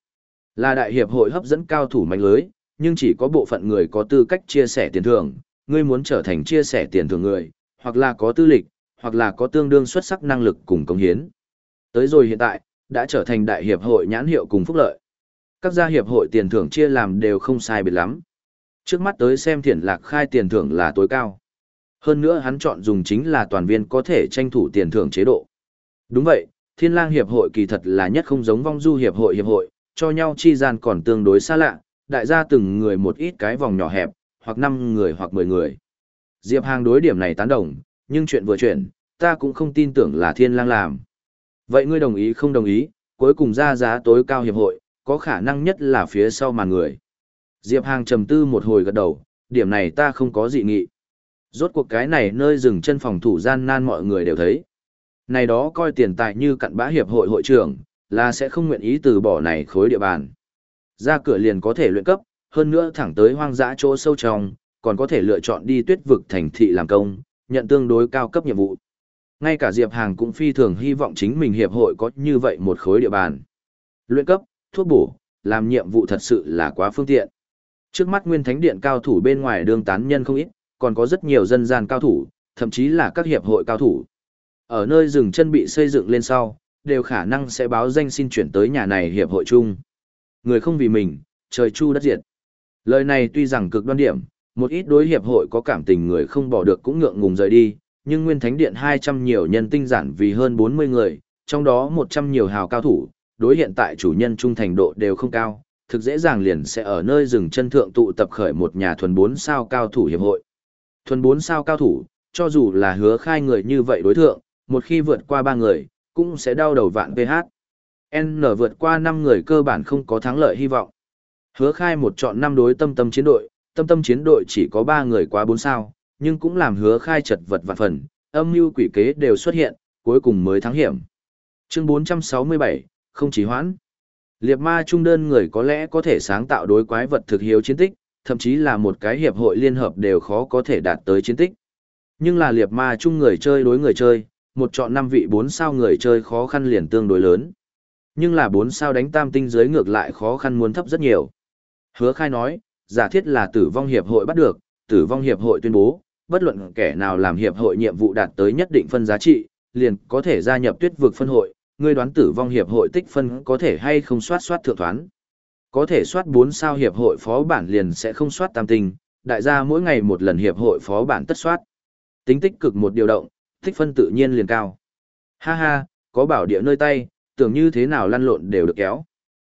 Là đại hiệp hội hấp dẫn cao thủ mạnh lưới, nhưng chỉ có bộ phận người có tư cách chia sẻ tiền thưởng, ngươi muốn trở thành chia sẻ tiền thưởng người, hoặc là có tư lịch, hoặc là có tương đương xuất sắc năng lực cùng công hiến. Tới rồi hiện tại, đã trở thành đại hiệp hội nhãn hiệu cùng phúc lợi. Các gia hiệp hội tiền thưởng chia làm đều không sai biệt lắm. Trước mắt tới xem thiển lạc khai tiền thưởng là tối cao. Hơn nữa hắn chọn dùng chính là toàn viên có thể tranh thủ tiền thưởng chế độ. Đúng vậy, thiên lang hiệp hội kỳ thật là nhất không giống vong du hiệp hội hiệp hội, cho nhau chi gian còn tương đối xa lạ, đại gia từng người một ít cái vòng nhỏ hẹp, hoặc 5 người hoặc 10 người. Diệp Hàng đối điểm này tán đồng, nhưng chuyện vừa chuyển, ta cũng không tin tưởng là thiên lang làm. Vậy ngươi đồng ý không đồng ý, cuối cùng ra giá tối cao hiệp hội, có khả năng nhất là phía sau màn người. Diệp Hàng trầm tư một hồi gật đầu, điểm này ta không có dị nghị. Rốt cuộc cái này nơi dừng chân phòng thủ gian nan mọi người đều thấy. Này đó coi tiền tài như cặn bã hiệp hội hội trưởng, là sẽ không nguyện ý từ bỏ này khối địa bàn. Ra cửa liền có thể luyện cấp, hơn nữa thẳng tới hoang dã chỗ sâu trong, còn có thể lựa chọn đi tuyết vực thành thị làm công, nhận tương đối cao cấp nhiệm vụ. Ngay cả Diệp Hàng cũng phi thường hy vọng chính mình hiệp hội có như vậy một khối địa bàn. Luyện cấp, thuốc bổ, làm nhiệm vụ thật sự là quá phương tiện. Trước mắt Nguyên Thánh Điện cao thủ bên ngoài đương tán nhân không ít, còn có rất nhiều dân gian cao thủ, thậm chí là các hiệp hội cao thủ. Ở nơi rừng chân bị xây dựng lên sau, đều khả năng sẽ báo danh xin chuyển tới nhà này hiệp hội chung. Người không vì mình, trời chu đất diệt. Lời này tuy rằng cực đoan điểm, một ít đối hiệp hội có cảm tình người không bỏ được cũng ngượng ngùng rời đi, nhưng Nguyên Thánh Điện 200 nhiều nhân tinh giản vì hơn 40 người, trong đó 100 nhiều hào cao thủ, đối hiện tại chủ nhân trung thành độ đều không cao, thực dễ dàng liền sẽ ở nơi rừng chân thượng tụ tập khởi một nhà thuần 4 sao cao thủ hiệp hội. Thuần 4 sao cao thủ, cho dù là hứa khai người như vậy đối thượng, một khi vượt qua 3 người, cũng sẽ đau đầu vạn PH. N vượt qua 5 người cơ bản không có thắng lợi hy vọng. Hứa khai một chọn năm đối tâm tâm chiến đội, tâm tâm chiến đội chỉ có 3 người quá 4 sao, nhưng cũng làm hứa khai chật vật vạn phần, âm mưu quỷ kế đều xuất hiện, cuối cùng mới thắng hiểm. Chương 467, không chỉ hoãn. Liệt ma trung đơn người có lẽ có thể sáng tạo đối quái vật thực hiếu chiến tích, thậm chí là một cái hiệp hội liên hợp đều khó có thể đạt tới chiến tích. Nhưng là liệt ma chung người chơi đối người chơi, một chọn năm vị bốn sao người chơi khó khăn liền tương đối lớn. Nhưng là bốn sao đánh tam tinh giới ngược lại khó khăn muốn thấp rất nhiều. Hứa khai nói, giả thiết là tử vong hiệp hội bắt được, tử vong hiệp hội tuyên bố, bất luận kẻ nào làm hiệp hội nhiệm vụ đạt tới nhất định phân giá trị, liền có thể gia nhập tuyết vực phân hội, ngươi đoán tử vong hiệp hội tích phân có thể hay không soát soát thượng thoán. Có thể soát 4 sao hiệp hội phó bản liền sẽ không soát tam tinh, đại gia mỗi ngày một lần hiệp hội phó bản tất soát. Tính tích cực một điều động, tích phân tự nhiên liền cao. Ha ha, có bảo địa nơi tay, tưởng như thế nào lăn lộn đều được kéo.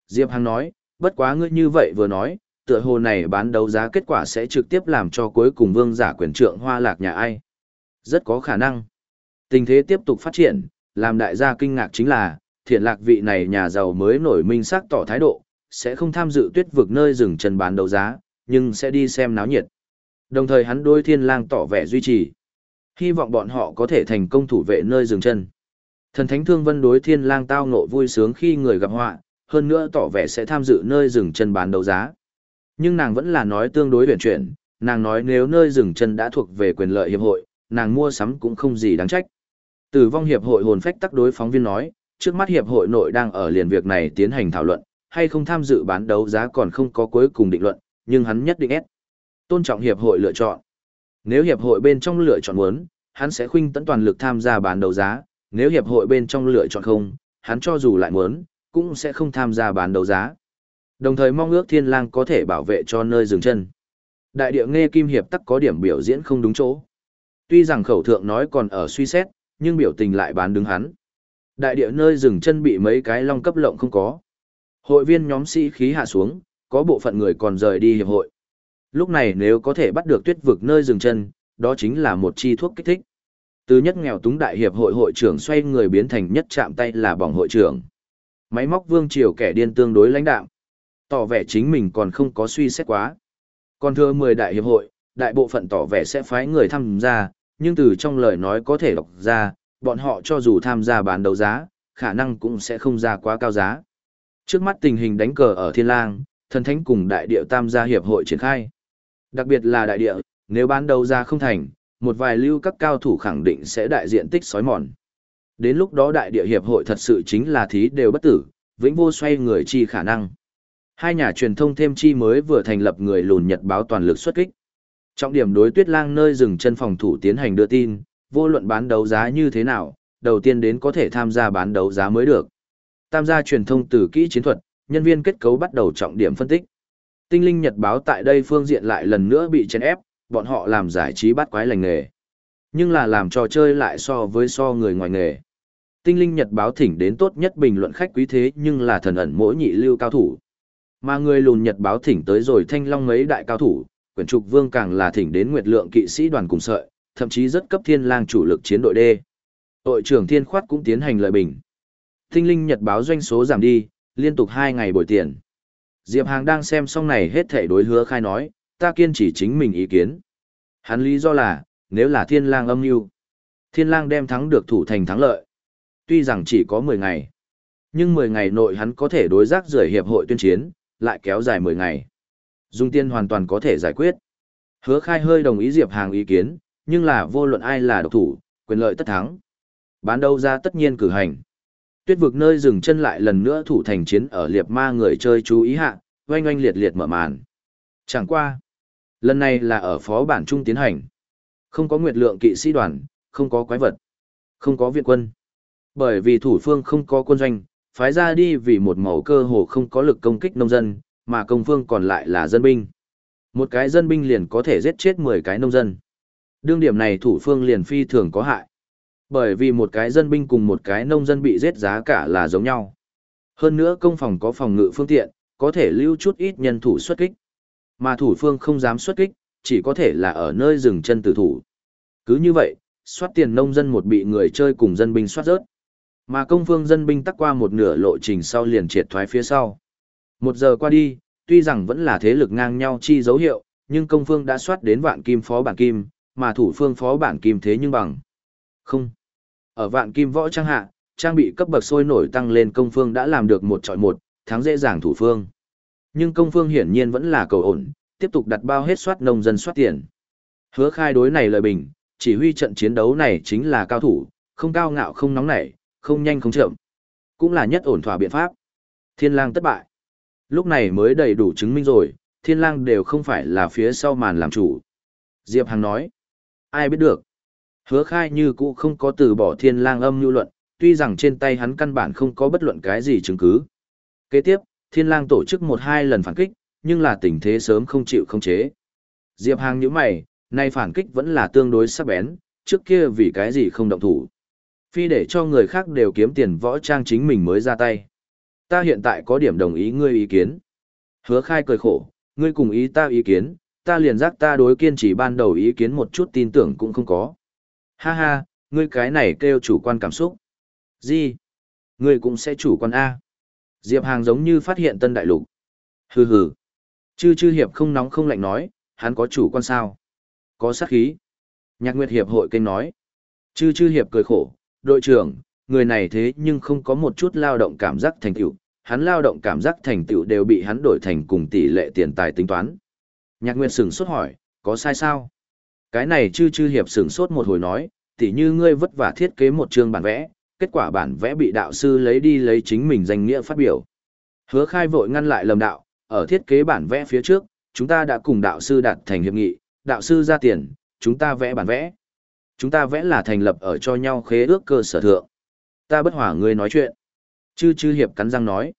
Diệp Hằng nói, bất quá ngươi như vậy vừa nói, tựa hồ này bán đấu giá kết quả sẽ trực tiếp làm cho cuối cùng vương giả quyền trượng hoa lạc nhà ai. Rất có khả năng. Tình thế tiếp tục phát triển, làm đại gia kinh ngạc chính là, thiện lạc vị này nhà giàu mới nổi minh sắc tỏ thái độ, sẽ không tham dự tuyết vực nơi dừng chân bán đấu giá, nhưng sẽ đi xem náo nhiệt. Đồng thời hắn đôi thiên lang tỏ vẻ duy trì. Hy vọng bọn họ có thể thành công thủ vệ nơi dừng chân. Thần thánh thương vân đối thiên lang tao ngộ vui sướng khi người gặp họa, hơn nữa tỏ vẻ sẽ tham dự nơi dừng chân bán đấu giá. Nhưng nàng vẫn là nói tương đối huyền chuyển, nàng nói nếu nơi dừng chân đã thuộc về quyền lợi hiệp hội, nàng mua sắm cũng không gì đáng trách. Tử vong hiệp hội hồn phách tắc đối phóng viên nói, trước mắt hiệp hội nội đang ở liền việc này tiến hành thảo luận, hay không tham dự bán đấu giá còn không có cuối cùng định luận, nhưng hắn nhất định ép. Tôn trọng hiệp hội lựa chọn. Nếu hiệp hội bên trong lựa chọn muốn, hắn sẽ khuynh tấn toàn lực tham gia bán đấu giá, nếu hiệp hội bên trong lựa chọn không, hắn cho dù lại muốn, cũng sẽ không tham gia bán đấu giá. Đồng thời mong ước thiên lang có thể bảo vệ cho nơi dừng chân. Đại địa nghe kim hiệp tắc có điểm biểu diễn không đúng chỗ. Tuy rằng khẩu thượng nói còn ở suy xét, nhưng biểu tình lại bán đứng hắn. Đại địa nơi dừng chân bị mấy cái long cấp lộng không có. Hội viên nhóm sĩ khí hạ xuống, có bộ phận người còn rời đi hiệp hội. Lúc này nếu có thể bắt được tuyết vực nơi dừng chân, đó chính là một chi thuốc kích thích. Từ nhất nghèo túng đại hiệp hội hội trưởng xoay người biến thành nhất chạm tay là bỏng hội trưởng. Máy móc vương triều kẻ điên tương đối lãnh đạm. Tỏ vẻ chính mình còn không có suy xét quá. Còn thưa 10 đại hiệp hội, đại bộ phận tỏ vẻ sẽ phái người tham gia, nhưng từ trong lời nói có thể đọc ra, bọn họ cho dù tham gia bán đấu giá, khả năng cũng sẽ không ra quá cao giá. Trước mắt tình hình đánh cờ ở Thiên Lang, thần thánh cùng đại địa tam gia hiệp hội triển khai. Đặc biệt là đại địa, nếu bán đấu giá không thành, một vài lưu các cao thủ khẳng định sẽ đại diện tích sói mòn. Đến lúc đó đại địa hiệp hội thật sự chính là thí đều bất tử, vĩnh vô xoay người chi khả năng. Hai nhà truyền thông thêm chi mới vừa thành lập người lùn nhật báo toàn lực xuất kích. Trọng điểm đối tuyết lang nơi dừng chân phòng thủ tiến hành đưa tin, vô luận bán đấu giá như thế nào, đầu tiên đến có thể tham gia bán đấu giá mới được. Tam gia truyền thông từ kỹ chiến thuật, nhân viên kết cấu bắt đầu trọng điểm phân tích. Tinh linh nhật báo tại đây phương diện lại lần nữa bị chèn ép, bọn họ làm giải trí bắt quái lành nghề. Nhưng là làm trò chơi lại so với so người ngoài nghề. Tinh linh nhật báo thỉnh đến tốt nhất bình luận khách quý thế nhưng là thần ẩn mỗi nhị lưu cao thủ. Mà người lùn nhật báo thỉnh tới rồi thanh long mấy đại cao thủ, quyển trục vương càng là thỉnh đến nguyệt lượng kỵ sĩ đoàn cùng sợi, thậm chí rất cấp thiên lang chủ lực chiến đội D. Đội trưởng thiên khoát cũng tiến hành lợi bình. Tinh linh nhật báo doanh số giảm đi, liên tục hai ngày bồi tiền. Diệp Hàng đang xem xong này hết thể đối hứa khai nói, ta kiên trì chính mình ý kiến. Hắn lý do là, nếu là thiên lang âm mưu thiên lang đem thắng được thủ thành thắng lợi. Tuy rằng chỉ có 10 ngày, nhưng 10 ngày nội hắn có thể đối giác rời hiệp hội tuyên chiến, lại kéo dài 10 ngày. Dung tiên hoàn toàn có thể giải quyết. Hứa khai hơi đồng ý Diệp Hàng ý kiến, nhưng là vô luận ai là độc thủ, quyền lợi tất thắng. Bán đâu ra tất nhiên cử hành. Tuyết vực nơi dừng chân lại lần nữa thủ thành chiến ở liệp ma người chơi chú ý hạ, oanh oanh liệt liệt mở màn. Chẳng qua. Lần này là ở phó bản trung tiến hành. Không có nguyệt lượng kỵ sĩ đoàn, không có quái vật, không có viện quân. Bởi vì thủ phương không có quân doanh, phái ra đi vì một màu cơ hồ không có lực công kích nông dân, mà công phương còn lại là dân binh. Một cái dân binh liền có thể giết chết 10 cái nông dân. Đương điểm này thủ phương liền phi thường có hại. Bởi vì một cái dân binh cùng một cái nông dân bị giết giá cả là giống nhau. Hơn nữa công phòng có phòng ngự phương tiện, có thể lưu chút ít nhân thủ xuất kích. Mà thủ phương không dám xuất kích, chỉ có thể là ở nơi dừng chân tử thủ. Cứ như vậy, soát tiền nông dân một bị người chơi cùng dân binh soát rớt. Mà công phương dân binh tắc qua một nửa lộ trình sau liền triệt thoái phía sau. Một giờ qua đi, tuy rằng vẫn là thế lực ngang nhau chi dấu hiệu, nhưng công phương đã soát đến vạn kim phó bản kim, mà thủ phương phó bản kim thế nhưng bằng. Không. Ở vạn kim võ trang hạ, trang bị cấp bậc sôi nổi tăng lên công phương đã làm được một trọi một, thắng dễ dàng thủ phương. Nhưng công phương hiển nhiên vẫn là cầu ổn, tiếp tục đặt bao hết soát nông dân soát tiền. Hứa khai đối này lời bình, chỉ huy trận chiến đấu này chính là cao thủ, không cao ngạo không nóng nảy, không nhanh không chậm. Cũng là nhất ổn thỏa biện pháp. Thiên lang thất bại. Lúc này mới đầy đủ chứng minh rồi, thiên lang đều không phải là phía sau màn làm chủ. Diệp Hằng nói. Ai biết được. Hứa khai như cũ không có từ bỏ thiên lang âm nhu luận, tuy rằng trên tay hắn căn bản không có bất luận cái gì chứng cứ. Kế tiếp, thiên lang tổ chức một hai lần phản kích, nhưng là tình thế sớm không chịu không chế. Diệp Hàng nhíu mày, nay phản kích vẫn là tương đối sắc bén, trước kia vì cái gì không động thủ. Phi để cho người khác đều kiếm tiền võ trang chính mình mới ra tay. Ta hiện tại có điểm đồng ý ngươi ý kiến. Hứa khai cười khổ, ngươi cùng ý ta ý kiến, ta liền giác ta đối kiên chỉ ban đầu ý kiến một chút tin tưởng cũng không có. Ha ha, ngươi cái này kêu chủ quan cảm xúc. Gì? Ngươi cũng sẽ chủ quan A. Diệp Hàng giống như phát hiện tân đại lục. Hừ hừ. Chư chư hiệp không nóng không lạnh nói, hắn có chủ quan sao? Có sát khí. Nhạc Nguyệt Hiệp hội kênh nói. Chư chư hiệp cười khổ, đội trưởng, người này thế nhưng không có một chút lao động cảm giác thành tựu, hắn lao động cảm giác thành tựu đều bị hắn đổi thành cùng tỷ lệ tiền tài tính toán. Nhạc Nguyệt sửng sốt hỏi, có sai sao? Cái này chư chư hiệp sửng sốt một hồi nói, tỷ như ngươi vất vả thiết kế một chương bản vẽ, kết quả bản vẽ bị đạo sư lấy đi lấy chính mình danh nghĩa phát biểu. Hứa khai vội ngăn lại lầm đạo, ở thiết kế bản vẽ phía trước, chúng ta đã cùng đạo sư đạt thành hiệp nghị, đạo sư ra tiền, chúng ta vẽ bản vẽ. Chúng ta vẽ là thành lập ở cho nhau khế ước cơ sở thượng. Ta bất hỏa ngươi nói chuyện. Chư chư hiệp cắn răng nói.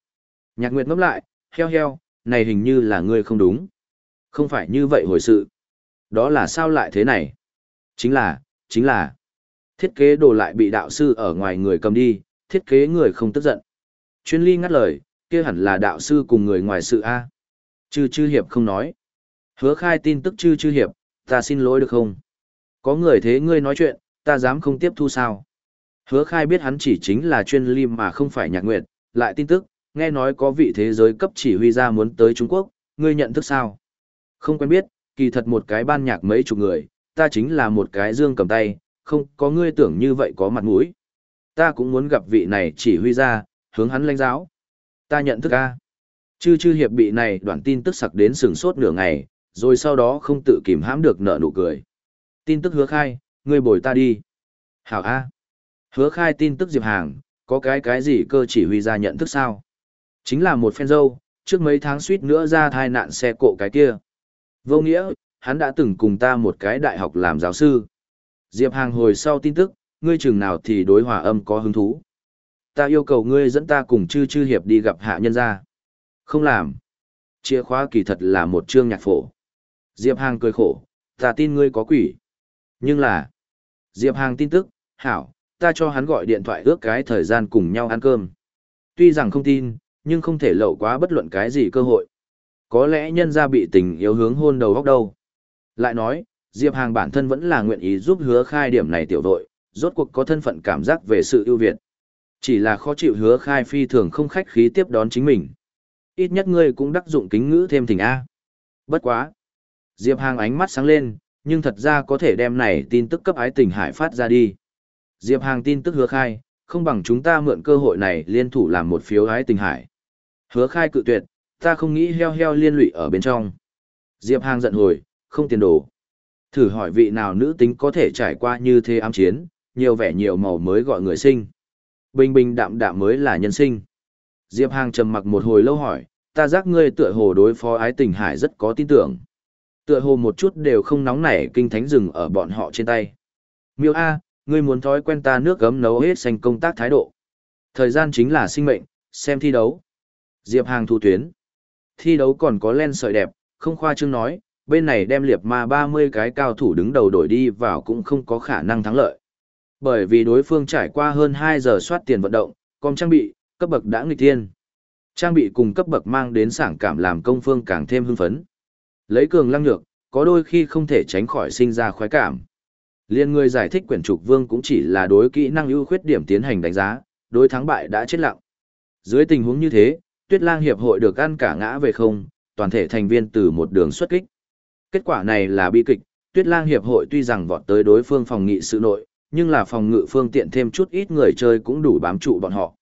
Nhạc Nguyệt ngẫm lại, heo heo, này hình như là ngươi không đúng. Không phải như vậy hồi sự. Đó là sao lại thế này? Chính là, chính là. Thiết kế đồ lại bị đạo sư ở ngoài người cầm đi, thiết kế người không tức giận. Chuyên ly ngắt lời, kia hẳn là đạo sư cùng người ngoài sự A. Chư chư hiệp không nói. Hứa khai tin tức chư chư hiệp, ta xin lỗi được không? Có người thế ngươi nói chuyện, Ta dám không tiếp thu sao? Hứa khai biết hắn chỉ chính là chuyên lim mà không phải nhạc nguyệt, lại tin tức, nghe nói có vị thế giới cấp chỉ huy ra muốn tới Trung Quốc, ngươi nhận thức sao? Không quen biết, kỳ thật một cái ban nhạc mấy chục người, ta chính là một cái dương cầm tay, không có ngươi tưởng như vậy có mặt mũi. Ta cũng muốn gặp vị này chỉ huy ra, hướng hắn lãnh giáo. Ta nhận thức a. Chư chư hiệp bị này đoạn tin tức sặc đến sừng sốt nửa ngày, rồi sau đó không tự kìm hãm được nợ nụ cười. Tin tức hứa khai, ngươi bồi ta đi. Hảo A. Hứa khai tin tức Diệp Hàng, có cái cái gì cơ chỉ huy ra nhận thức sao? Chính là một phen dâu, trước mấy tháng suýt nữa ra thai nạn xe cộ cái kia. Vô nghĩa, hắn đã từng cùng ta một cái đại học làm giáo sư. Diệp Hàng hồi sau tin tức, ngươi chừng nào thì đối hòa âm có hứng thú. Ta yêu cầu ngươi dẫn ta cùng chư chư hiệp đi gặp hạ nhân gia. Không làm. Chìa khóa kỳ thật là một chương nhạc phổ. Diệp Hàng cười khổ, ta tin ngươi có quỷ. Nhưng là, Diệp Hàng tin tức, hảo, ta cho hắn gọi điện thoại ước cái thời gian cùng nhau ăn cơm. Tuy rằng không tin, nhưng không thể lậu quá bất luận cái gì cơ hội. Có lẽ nhân ra bị tình yếu hướng hôn đầu góc đâu. Lại nói, Diệp Hàng bản thân vẫn là nguyện ý giúp hứa khai điểm này tiểu đội, rốt cuộc có thân phận cảm giác về sự ưu việt. Chỉ là khó chịu hứa khai phi thường không khách khí tiếp đón chính mình. Ít nhất ngươi cũng đắc dụng kính ngữ thêm thỉnh A. Bất quá. Diệp Hàng ánh mắt sáng lên, nhưng thật ra có thể đem này tin tức cấp ái tình hải phát ra đi. Diệp Hàng tin tức hứa khai, không bằng chúng ta mượn cơ hội này liên thủ làm một phiếu ái tình hải. Hứa khai cự tuyệt, ta không nghĩ heo heo liên lụy ở bên trong. Diệp Hàng giận hồi, không tiền đồ. Thử hỏi vị nào nữ tính có thể trải qua như thế ám chiến, nhiều vẻ nhiều màu mới gọi người sinh. Bình bình đạm đạm mới là nhân sinh. Diệp Hàng trầm mặc một hồi lâu hỏi, ta giác ngươi tựa hồ đối phó ái tình hải rất có tin tưởng. Tựa hồ một chút đều không nóng nảy kinh thánh rừng ở bọn họ trên tay. Miêu A, ngươi muốn thói quen ta nước gấm nấu hết xanh công tác thái độ. Thời gian chính là sinh mệnh, xem thi đấu. Diệp Hàng thu tuyến. Thi đấu còn có len sợi đẹp, không khoa trương nói, bên này đem liệp ma 30 cái cao thủ đứng đầu đổi đi vào cũng không có khả năng thắng lợi. Bởi vì đối phương trải qua hơn 2 giờ soát tiền vận động, còn trang bị, cấp bậc đã nghịch thiên. Trang bị cùng cấp bậc mang đến sảng cảm làm công phương càng thêm hưng phấn. Lấy cường lăng nhược, có đôi khi không thể tránh khỏi sinh ra khoái cảm. Liên người giải thích quyển trục vương cũng chỉ là đối kỹ năng ưu khuyết điểm tiến hành đánh giá, đối thắng bại đã chết lặng. Dưới tình huống như thế, Tuyết Lang hiệp hội được ăn cả ngã về không, toàn thể thành viên từ một đường xuất kích. Kết quả này là bi kịch, Tuyết Lang hiệp hội tuy rằng vọt tới đối phương phòng nghị sự nội, nhưng là phòng ngự phương tiện thêm chút ít người chơi cũng đủ bám trụ bọn họ.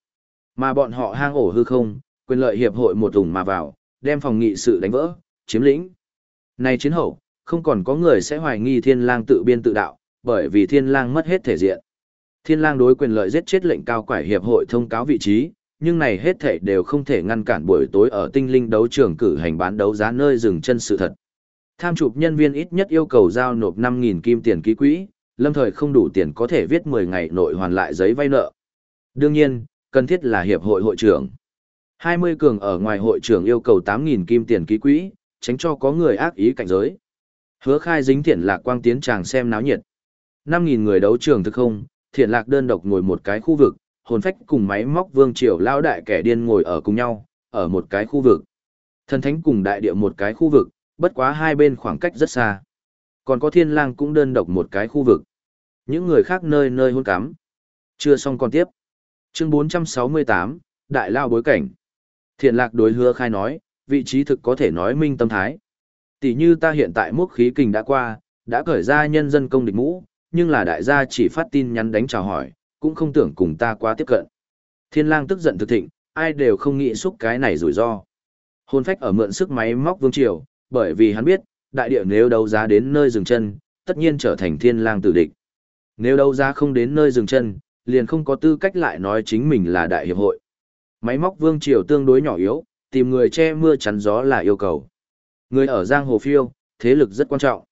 Mà bọn họ hang ổ hư không, quyền lợi hiệp hội một ủng mà vào, đem phòng nghị sự đánh vỡ, chiếm lĩnh. Này chiến hậu, không còn có người sẽ hoài nghi thiên lang tự biên tự đạo, bởi vì thiên lang mất hết thể diện. Thiên lang đối quyền lợi giết chết lệnh cao quải hiệp hội thông cáo vị trí, nhưng này hết thể đều không thể ngăn cản buổi tối ở tinh linh đấu trường cử hành bán đấu giá nơi dừng chân sự thật. Tham chụp nhân viên ít nhất yêu cầu giao nộp 5.000 kim tiền ký quỹ, lâm thời không đủ tiền có thể viết 10 ngày nội hoàn lại giấy vay nợ. Đương nhiên, cần thiết là hiệp hội hội trưởng. 20 cường ở ngoài hội trưởng yêu cầu 8.000 kim tiền ký quỹ, tránh cho có người ác ý cảnh giới. Hứa khai dính thiện lạc quang tiến chàng xem náo nhiệt. 5.000 người đấu trường thực không, thiện lạc đơn độc ngồi một cái khu vực, hồn phách cùng máy móc vương triều lao đại kẻ điên ngồi ở cùng nhau, ở một cái khu vực. Thần thánh cùng đại địa một cái khu vực, bất quá hai bên khoảng cách rất xa. Còn có thiên lang cũng đơn độc một cái khu vực. Những người khác nơi nơi hôn cắm. Chưa xong còn tiếp. Chương 468, Đại Lao bối cảnh. Thiện lạc đối hứa khai nói, vị trí thực có thể nói minh tâm thái. Tỷ như ta hiện tại mốc khí kình đã qua, đã cởi ra nhân dân công địch mũ, nhưng là đại gia chỉ phát tin nhắn đánh chào hỏi, cũng không tưởng cùng ta quá tiếp cận. Thiên lang tức giận thực thịnh, ai đều không nghĩ xúc cái này rủi ro. Hôn phách ở mượn sức máy móc vương triều, bởi vì hắn biết, đại địa nếu đấu giá đến nơi dừng chân, tất nhiên trở thành thiên lang tử địch. Nếu đấu giá không đến nơi dừng chân, liền không có tư cách lại nói chính mình là đại hiệp hội. Máy móc vương triều tương đối nhỏ yếu, tìm người che mưa chắn gió là yêu cầu. Người ở giang hồ phiêu, thế lực rất quan trọng.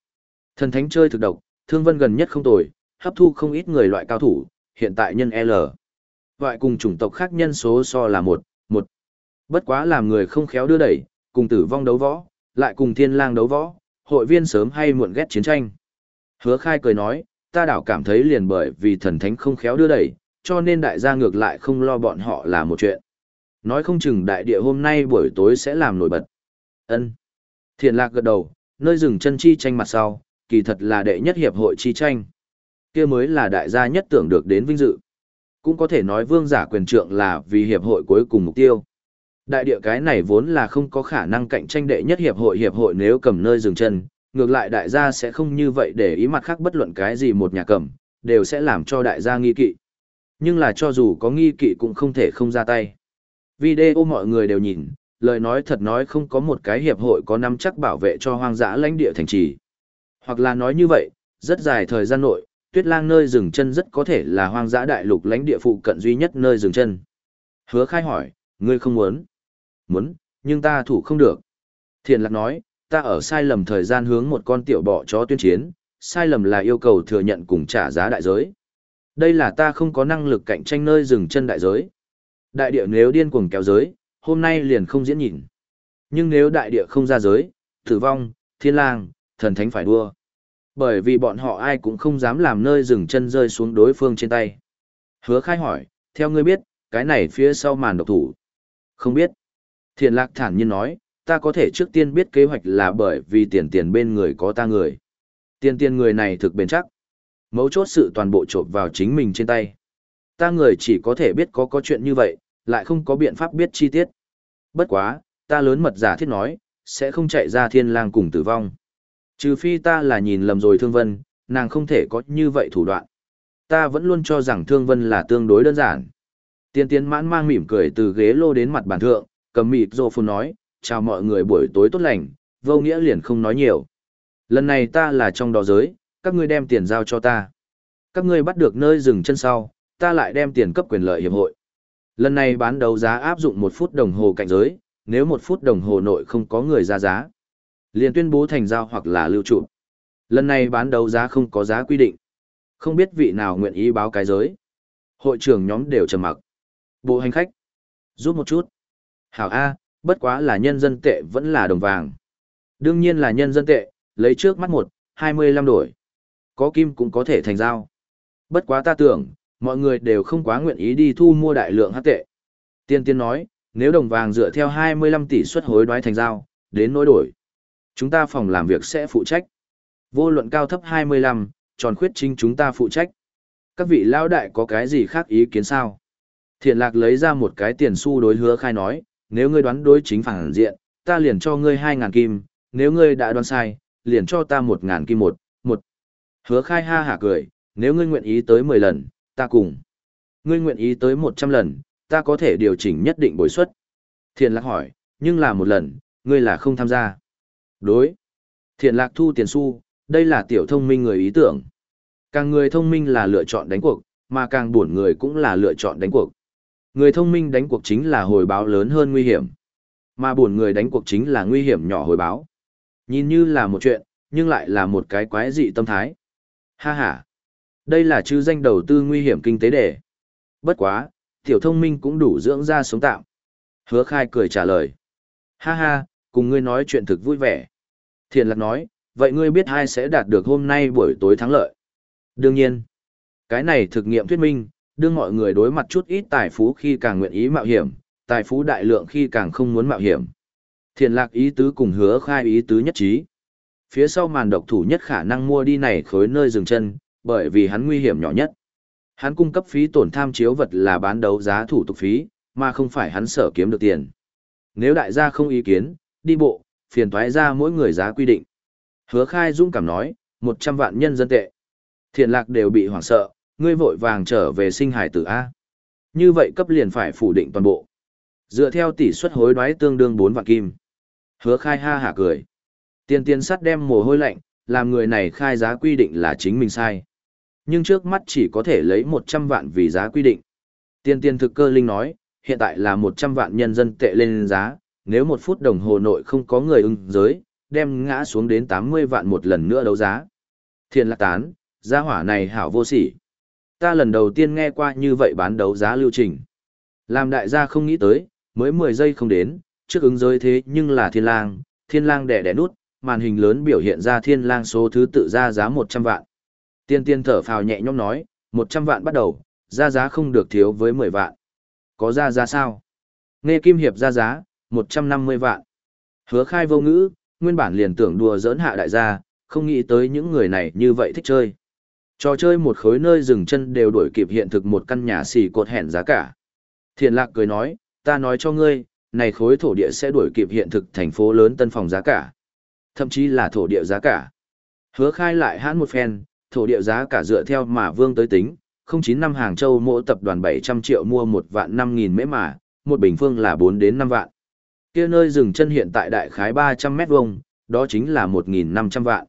Thần thánh chơi thực độc, thương vân gần nhất không tồi, hấp thu không ít người loại cao thủ, hiện tại nhân L. Loại cùng chủng tộc khác nhân số so là một, một. Bất quá làm người không khéo đưa đẩy, cùng tử vong đấu võ, lại cùng thiên lang đấu võ, hội viên sớm hay muộn ghét chiến tranh. Hứa khai cười nói, ta đảo cảm thấy liền bởi vì thần thánh không khéo đưa đẩy, cho nên đại gia ngược lại không lo bọn họ là một chuyện. Nói không chừng đại địa hôm nay buổi tối sẽ làm nổi bật. ân Thiện lạc gật đầu, nơi dừng chân chi tranh mặt sau, kỳ thật là đệ nhất hiệp hội chi tranh. kia mới là đại gia nhất tưởng được đến vinh dự. Cũng có thể nói vương giả quyền trượng là vì hiệp hội cuối cùng mục tiêu. Đại địa cái này vốn là không có khả năng cạnh tranh đệ nhất hiệp hội hiệp hội nếu cầm nơi dừng chân, ngược lại đại gia sẽ không như vậy để ý mặt khác bất luận cái gì một nhà cầm, đều sẽ làm cho đại gia nghi kỵ. Nhưng là cho dù có nghi kỵ cũng không thể không ra tay. Video mọi người đều nhìn, lời nói thật nói không có một cái hiệp hội có nắm chắc bảo vệ cho hoang dã lãnh địa thành trì. Hoặc là nói như vậy, rất dài thời gian nội, tuyết lang nơi dừng chân rất có thể là hoang dã đại lục lãnh địa phụ cận duy nhất nơi dừng chân. Hứa khai hỏi, ngươi không muốn? Muốn, nhưng ta thủ không được. Thiện lạc nói, ta ở sai lầm thời gian hướng một con tiểu bọ chó tuyên chiến, sai lầm là yêu cầu thừa nhận cùng trả giá đại giới. Đây là ta không có năng lực cạnh tranh nơi dừng chân đại giới. Đại địa nếu điên cuồng kéo giới, hôm nay liền không diễn nhìn. Nhưng nếu đại địa không ra giới, tử vong, thiên lang, thần thánh phải đua. Bởi vì bọn họ ai cũng không dám làm nơi dừng chân rơi xuống đối phương trên tay. Hứa khai hỏi, theo ngươi biết, cái này phía sau màn độc thủ. Không biết. Thiền lạc thản nhiên nói, ta có thể trước tiên biết kế hoạch là bởi vì tiền tiền bên người có ta người. Tiền tiền người này thực bền chắc. Mấu chốt sự toàn bộ trộm vào chính mình trên tay. Ta người chỉ có thể biết có có chuyện như vậy, lại không có biện pháp biết chi tiết. Bất quá, ta lớn mật giả thiết nói, sẽ không chạy ra thiên lang cùng tử vong. Trừ phi ta là nhìn lầm rồi thương vân, nàng không thể có như vậy thủ đoạn. Ta vẫn luôn cho rằng thương vân là tương đối đơn giản. Tiên tiến mãn mang mỉm cười từ ghế lô đến mặt bàn thượng, cầm mịt rô phun nói, chào mọi người buổi tối tốt lành, vô nghĩa liền không nói nhiều. Lần này ta là trong đó giới, các ngươi đem tiền giao cho ta. Các ngươi bắt được nơi dừng chân sau, ta lại đem tiền cấp quyền lợi hiệp hội. Lần này bán đấu giá áp dụng một phút đồng hồ cạnh giới, nếu một phút đồng hồ nội không có người ra giá. liền tuyên bố thành giao hoặc là lưu trụ. Lần này bán đấu giá không có giá quy định. Không biết vị nào nguyện ý báo cái giới. Hội trưởng nhóm đều trầm mặc. Bộ hành khách. Giúp một chút. Hảo A, bất quá là nhân dân tệ vẫn là đồng vàng. Đương nhiên là nhân dân tệ, lấy trước mắt một, hai mươi lăm đổi. Có kim cũng có thể thành giao. Bất quá ta tưởng, mọi người đều không quá nguyện ý đi thu mua đại lượng hát tệ. Tiên tiên nói, nếu đồng vàng dựa theo 25 tỷ suất hối đoái thành giao, đến nỗi đổi. Chúng ta phòng làm việc sẽ phụ trách. Vô luận cao thấp 25, tròn khuyết chính chúng ta phụ trách. Các vị lao đại có cái gì khác ý kiến sao? Thiện lạc lấy ra một cái tiền xu đối hứa khai nói, nếu ngươi đoán đối chính phản diện, ta liền cho ngươi 2.000 kim, nếu ngươi đã đoán sai, liền cho ta 1.000 kim một, một. Hứa khai ha hả cười, nếu ngươi nguyện ý tới 10 lần, ta cùng. Ngươi nguyện ý tới 100 lần, ta có thể điều chỉnh nhất định bồi suất. Thiện lạc hỏi, nhưng là một lần, ngươi là không tham gia. Đối. Thiện lạc thu tiền xu, đây là tiểu thông minh người ý tưởng. Càng người thông minh là lựa chọn đánh cuộc, mà càng buồn người cũng là lựa chọn đánh cuộc. Người thông minh đánh cuộc chính là hồi báo lớn hơn nguy hiểm. Mà buồn người đánh cuộc chính là nguy hiểm nhỏ hồi báo. Nhìn như là một chuyện, nhưng lại là một cái quái dị tâm thái. Ha ha. Đây là chữ danh đầu tư nguy hiểm kinh tế đề. Bất quá, tiểu thông minh cũng đủ dưỡng ra sống tạm. Hứa khai cười trả lời. Ha ha, cùng ngươi nói chuyện thực vui vẻ. Thiện lạc nói, vậy ngươi biết ai sẽ đạt được hôm nay buổi tối thắng lợi? Đương nhiên, cái này thực nghiệm thuyết minh, đương mọi người đối mặt chút ít tài phú khi càng nguyện ý mạo hiểm, tài phú đại lượng khi càng không muốn mạo hiểm. Thiện lạc ý tứ cùng hứa khai ý tứ nhất trí. Phía sau màn độc thủ nhất khả năng mua đi này khối nơi dừng chân, bởi vì hắn nguy hiểm nhỏ nhất. Hắn cung cấp phí tổn tham chiếu vật là bán đấu giá thủ tục phí, mà không phải hắn sở kiếm được tiền. Nếu đại gia không ý kiến, đi bộ, phiền thoái ra mỗi người giá quy định. Hứa khai dũng cảm nói, 100 vạn nhân dân tệ. Thiện lạc đều bị hoảng sợ, ngươi vội vàng trở về sinh hải tử A. Như vậy cấp liền phải phủ định toàn bộ. Dựa theo tỷ suất hối đoái tương đương 4 vạn kim. Hứa khai ha hả cười. Tiền tiền sắt đem mồ hôi lạnh, làm người này khai giá quy định là chính mình sai. Nhưng trước mắt chỉ có thể lấy 100 vạn vì giá quy định. Tiên tiên thực cơ linh nói, hiện tại là 100 vạn nhân dân tệ lên giá, nếu một phút đồng hồ nội không có người ưng giới, đem ngã xuống đến 80 vạn một lần nữa đấu giá. Thiên lạc tán, giá hỏa này hảo vô sỉ. Ta lần đầu tiên nghe qua như vậy bán đấu giá lưu trình. Làm đại gia không nghĩ tới, mới 10 giây không đến, trước ứng giới thế nhưng là thiên lang, thiên lang đẻ đẻ nút, màn hình lớn biểu hiện ra thiên lang số thứ tự ra giá 100 vạn. Tiên tiên thở phào nhẹ nhõm nói, 100 vạn bắt đầu, ra giá không được thiếu với 10 vạn. Có ra giá sao? Nghe Kim Hiệp ra giá, 150 vạn. Hứa khai vô ngữ, nguyên bản liền tưởng đùa giỡn hạ đại gia, không nghĩ tới những người này như vậy thích chơi. Trò chơi một khối nơi dừng chân đều đổi kịp hiện thực một căn nhà xì cột hẹn giá cả. Thiện lạc cười nói, ta nói cho ngươi, này khối thổ địa sẽ đổi kịp hiện thực thành phố lớn tân phòng giá cả. Thậm chí là thổ địa giá cả. Hứa khai lại hãn một phen, thổ địa giá cả dựa theo mà vương tới tính, 09 năm Hàng Châu mỗi tập đoàn 700 triệu mua một vạn 5 nghìn mễ mà, một bình phương là 4 đến 5 vạn. kia nơi dừng chân hiện tại đại khái 300 mét vuông, đó chính là 1.500 vạn.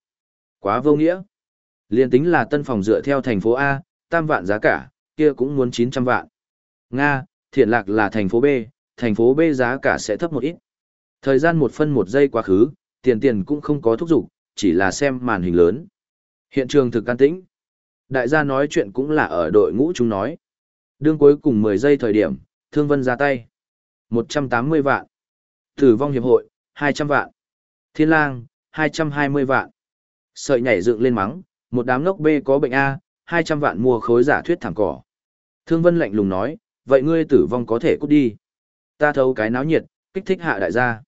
Quá vô nghĩa. Liên tính là tân phòng dựa theo thành phố A, tam vạn giá cả, kia cũng muốn 900 vạn. Nga, thiện lạc là thành phố B, thành phố B giá cả sẽ thấp một ít. Thời gian một phân một giây quá khứ, tiền tiền cũng không có thúc giục, chỉ là xem màn hình lớn. Hiện trường thực can tĩnh. Đại gia nói chuyện cũng là ở đội ngũ chúng nói. Đương cuối cùng 10 giây thời điểm, Thương Vân ra tay. 180 vạn. Tử vong hiệp hội, 200 vạn. Thiên lang, 220 vạn. Sợi nhảy dựng lên mắng, một đám ngốc B có bệnh A, 200 vạn mua khối giả thuyết thẳng cỏ. Thương Vân lạnh lùng nói, vậy ngươi tử vong có thể cút đi. Ta thấu cái náo nhiệt, kích thích hạ đại gia.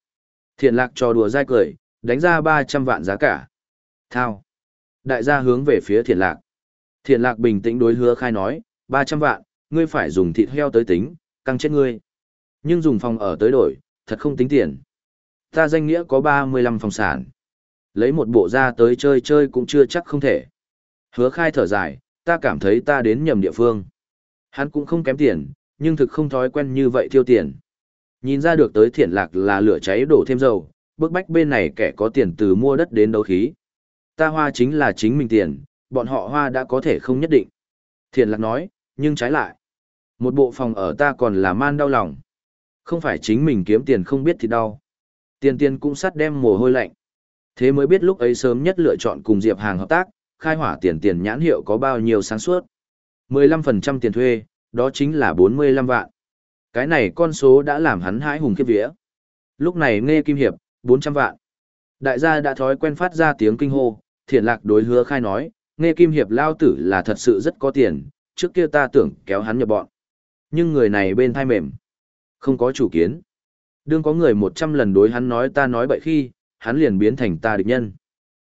Thiện lạc trò đùa dai cười, đánh ra 300 vạn giá cả. Thao. Đại gia hướng về phía thiện lạc. Thiện lạc bình tĩnh đối hứa khai nói, 300 vạn, ngươi phải dùng thịt heo tới tính, căng chết ngươi. Nhưng dùng phòng ở tới đổi, thật không tính tiền. Ta danh nghĩa có 35 phòng sản. Lấy một bộ ra tới chơi chơi cũng chưa chắc không thể. Hứa khai thở dài, ta cảm thấy ta đến nhầm địa phương. Hắn cũng không kém tiền, nhưng thực không thói quen như vậy tiêu tiền. Nhìn ra được tới thiện lạc là lửa cháy đổ thêm dầu, bức bách bên này kẻ có tiền từ mua đất đến đấu khí. Ta hoa chính là chính mình tiền, bọn họ hoa đã có thể không nhất định. Thiện lạc nói, nhưng trái lại. Một bộ phòng ở ta còn là man đau lòng. Không phải chính mình kiếm tiền không biết thì đau. Tiền tiền cũng sắt đem mồ hôi lạnh. Thế mới biết lúc ấy sớm nhất lựa chọn cùng Diệp Hàng hợp tác, khai hỏa tiền tiền nhãn hiệu có bao nhiêu sáng suốt. 15% tiền thuê, đó chính là 45 vạn. Cái này con số đã làm hắn hãi hùng khiếp vía. Lúc này nghe kim hiệp, 400 vạn. Đại gia đã thói quen phát ra tiếng kinh hô, thiện lạc đối hứa khai nói, nghe kim hiệp lao tử là thật sự rất có tiền, trước kia ta tưởng kéo hắn nhập bọn. Nhưng người này bên thai mềm, không có chủ kiến. Đương có người 100 lần đối hắn nói ta nói bậy khi, hắn liền biến thành ta địch nhân.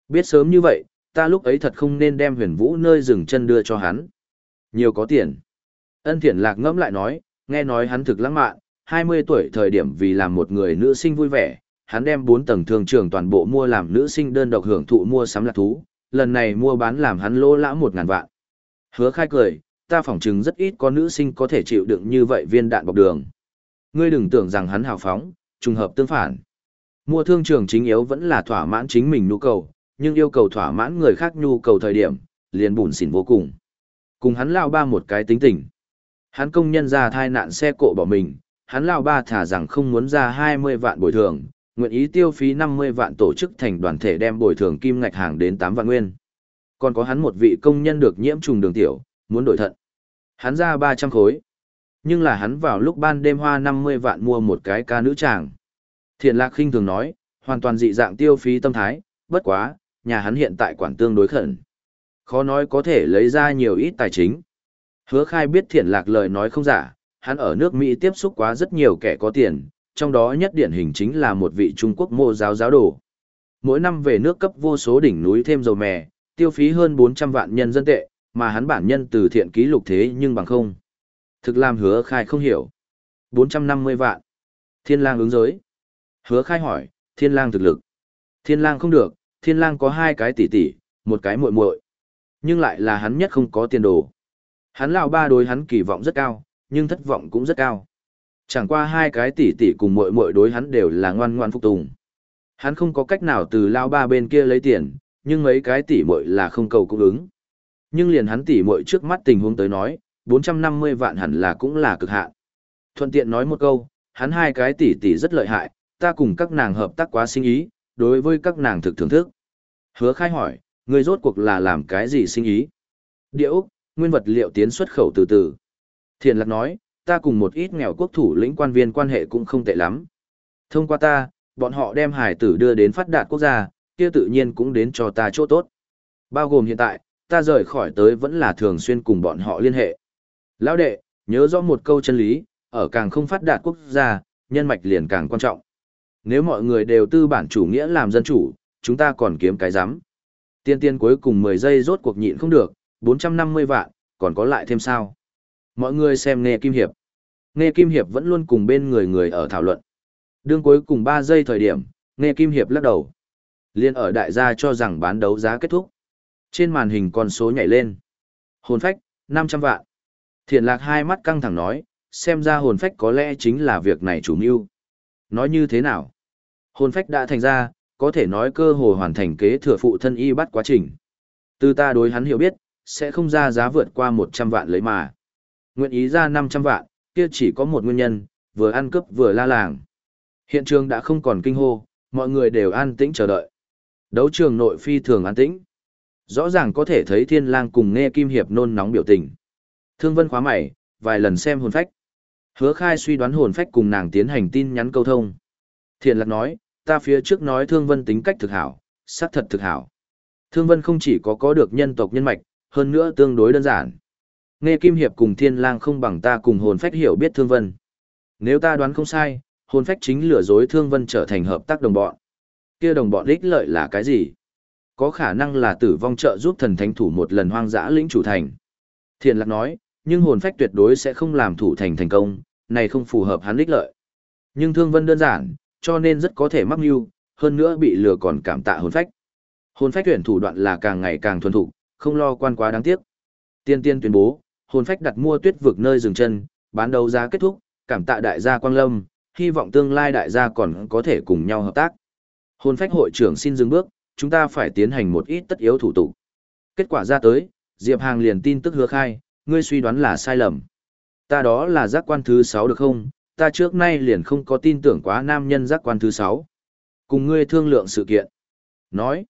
Biết sớm như vậy, ta lúc ấy thật không nên đem huyền vũ nơi dừng chân đưa cho hắn. Nhiều có tiền. Ân thiện lạc ngẫm lại nói, nghe nói hắn thực lãng mạn, 20 tuổi thời điểm vì làm một người nữ sinh vui vẻ, hắn đem 4 tầng thương trường toàn bộ mua làm nữ sinh đơn độc hưởng thụ mua sắm lạc thú, lần này mua bán làm hắn lỗ lã một ngàn vạn. Hứa khai cười, ta phỏng chừng rất ít có nữ sinh có thể chịu đựng như vậy viên đạn bọc đường. Ngươi đừng tưởng rằng hắn hào phóng, trùng hợp tương phản. Mua thương trường chính yếu vẫn là thỏa mãn chính mình nhu cầu, nhưng yêu cầu thỏa mãn người khác nhu cầu thời điểm, liền bùn xỉn vô cùng. Cùng hắn lao ba một cái tính tình. Hắn công nhân ra thai nạn xe cộ bỏ mình, hắn lao ba thả rằng không muốn ra 20 vạn bồi thường, nguyện ý tiêu phí 50 vạn tổ chức thành đoàn thể đem bồi thường kim ngạch hàng đến 8 vạn nguyên. Còn có hắn một vị công nhân được nhiễm trùng đường tiểu, muốn đổi thận. Hắn ra 300 khối. Nhưng là hắn vào lúc ban đêm hoa 50 vạn mua một cái ca nữ tràng. Thiện lạc khinh thường nói, hoàn toàn dị dạng tiêu phí tâm thái, bất quá, nhà hắn hiện tại quản tương đối khẩn. Khó nói có thể lấy ra nhiều ít tài chính. Hứa khai biết thiện lạc lời nói không giả, hắn ở nước Mỹ tiếp xúc quá rất nhiều kẻ có tiền, trong đó nhất điển hình chính là một vị Trung Quốc mô giáo giáo đồ. Mỗi năm về nước cấp vô số đỉnh núi thêm dầu mè, tiêu phí hơn 400 vạn nhân dân tệ, mà hắn bản nhân từ thiện ký lục thế nhưng bằng không. Thực làm hứa khai không hiểu. 450 vạn. Thiên lang ứng giới. Hứa khai hỏi, thiên lang thực lực. Thiên lang không được, thiên lang có hai cái tỷ tỷ, một cái muội muội Nhưng lại là hắn nhất không có tiền đồ. Hắn lão ba đối hắn kỳ vọng rất cao, nhưng thất vọng cũng rất cao. Chẳng qua hai cái tỷ tỷ cùng muội muội đối hắn đều là ngoan ngoan phục tùng. Hắn không có cách nào từ lao ba bên kia lấy tiền, nhưng mấy cái tỷ muội là không cầu cung ứng. Nhưng liền hắn tỷ muội trước mắt tình huống tới nói, 450 vạn hẳn là cũng là cực hạn. Thuận tiện nói một câu, hắn hai cái tỷ tỷ rất lợi hại, ta cùng các nàng hợp tác quá sinh ý, đối với các nàng thực thưởng thức. Hứa khai hỏi, người rốt cuộc là làm cái gì sinh ý? Địa nguyên vật liệu tiến xuất khẩu từ từ. Thiền lạc nói, ta cùng một ít nghèo quốc thủ lĩnh quan viên quan hệ cũng không tệ lắm. Thông qua ta, bọn họ đem hải tử đưa đến phát đạt quốc gia, kia tự nhiên cũng đến cho ta chỗ tốt. Bao gồm hiện tại, ta rời khỏi tới vẫn là thường xuyên cùng bọn họ liên hệ. Lão đệ, nhớ rõ một câu chân lý, ở càng không phát đạt quốc gia, nhân mạch liền càng quan trọng. Nếu mọi người đều tư bản chủ nghĩa làm dân chủ, chúng ta còn kiếm cái giám. Tiên tiên cuối cùng 10 giây rốt cuộc nhịn không được, 450 vạn, còn có lại thêm sao? Mọi người xem nghe kim hiệp. Nghe kim hiệp vẫn luôn cùng bên người người ở thảo luận. Đương cuối cùng 3 giây thời điểm, nghe kim hiệp lắc đầu. Liên ở đại gia cho rằng bán đấu giá kết thúc. Trên màn hình con số nhảy lên. Hồn phách, 500 vạn. Thiện lạc hai mắt căng thẳng nói, xem ra hồn phách có lẽ chính là việc này chủ mưu. Nói như thế nào? Hồn phách đã thành ra, có thể nói cơ hồ hoàn thành kế thừa phụ thân y bắt quá trình. Từ ta đối hắn hiểu biết, sẽ không ra giá vượt qua 100 vạn lấy mà. Nguyện ý ra 500 vạn, kia chỉ có một nguyên nhân, vừa ăn cướp vừa la làng. Hiện trường đã không còn kinh hô, mọi người đều an tĩnh chờ đợi. Đấu trường nội phi thường an tĩnh. Rõ ràng có thể thấy thiên lang cùng nghe kim hiệp nôn nóng biểu tình. Thương vân khóa mày, vài lần xem hồn phách. Hứa khai suy đoán hồn phách cùng nàng tiến hành tin nhắn câu thông. Thiện lạc nói, ta phía trước nói thương vân tính cách thực hảo, sát thật thực hảo. Thương vân không chỉ có có được nhân tộc nhân mạch, hơn nữa tương đối đơn giản. Nghe Kim Hiệp cùng Thiên Lang không bằng ta cùng hồn phách hiểu biết thương vân. Nếu ta đoán không sai, hồn phách chính lừa dối thương vân trở thành hợp tác đồng bọn. Kia đồng bọn ích lợi là cái gì? Có khả năng là tử vong trợ giúp thần thánh thủ một lần hoang dã lĩnh chủ thành. Thiên lạc nói, nhưng hồn phách tuyệt đối sẽ không làm thủ thành thành công, này không phù hợp hắn ích lợi. Nhưng thương vân đơn giản, cho nên rất có thể mắc mưu, hơn nữa bị lừa còn cảm tạ hồn phách. Hồn phách tuyển thủ đoạn là càng ngày càng thuần thục, không lo quan quá đáng tiếc. Tiên tiên tuyên bố, hồn phách đặt mua tuyết vực nơi dừng chân, bán đấu giá kết thúc, cảm tạ đại gia Quang Lâm, hy vọng tương lai đại gia còn có thể cùng nhau hợp tác. Hồn phách hội trưởng xin dừng bước, chúng ta phải tiến hành một ít tất yếu thủ tục. Kết quả ra tới, Diệp Hàng liền tin tức hứa khai, ngươi suy đoán là sai lầm. Ta đó là giác quan thứ 6 được không? Ta trước nay liền không có tin tưởng quá nam nhân giác quan thứ 6. Cùng ngươi thương lượng sự kiện. Nói.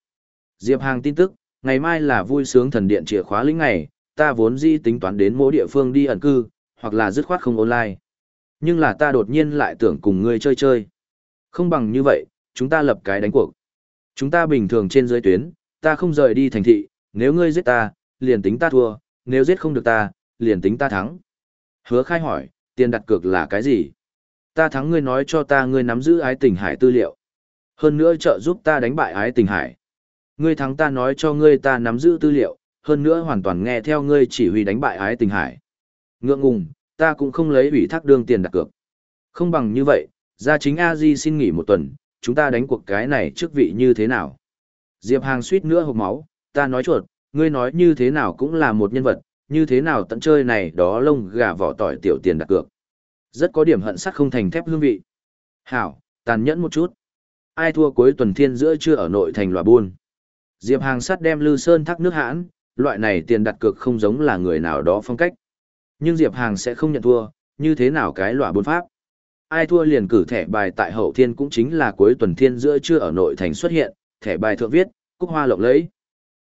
Diệp Hàng tin tức, ngày mai là vui sướng thần điện chìa khóa lĩnh ngày, ta vốn di tính toán đến mỗi địa phương đi ẩn cư, hoặc là dứt khoát không online. Nhưng là ta đột nhiên lại tưởng cùng ngươi chơi chơi. Không bằng như vậy, chúng ta lập cái đánh cuộc. Chúng ta bình thường trên dưới tuyến, ta không rời đi thành thị, nếu ngươi giết ta, liền tính ta thua, nếu giết không được ta, liền tính ta thắng. Hứa khai hỏi, tiền đặt cược là cái gì? Ta thắng ngươi nói cho ta ngươi nắm giữ ái tình hải tư liệu. Hơn nữa trợ giúp ta đánh bại ái tình hải. Ngươi thắng ta nói cho ngươi ta nắm giữ tư liệu, hơn nữa hoàn toàn nghe theo ngươi chỉ huy đánh bại ái tình hải. Ngượng ngùng, ta cũng không lấy ủy thác đương tiền đặt cược. Không bằng như vậy, gia chính A-di xin nghỉ một tuần, chúng ta đánh cuộc cái này trước vị như thế nào? Diệp Hàng suýt nữa hộp máu, ta nói chuột, ngươi nói như thế nào cũng là một nhân vật, như thế nào tận chơi này đó lông gà vỏ tỏi tiểu tiền đặt cược. Rất có điểm hận sắt không thành thép hương vị. Hảo, tàn nhẫn một chút. Ai thua cuối tuần thiên giữa chưa ở nội thành lòa buôn. Diệp Hàng sắt đem Lư Sơn thác nước hãn, loại này tiền đặt cược không giống là người nào đó phong cách. Nhưng Diệp Hàng sẽ không nhận thua, như thế nào cái loại buôn pháp. Ai thua liền cử thẻ bài tại hậu thiên cũng chính là cuối tuần thiên giữa chưa ở nội thành xuất hiện, thẻ bài thượng viết, cúc hoa lộng lẫy.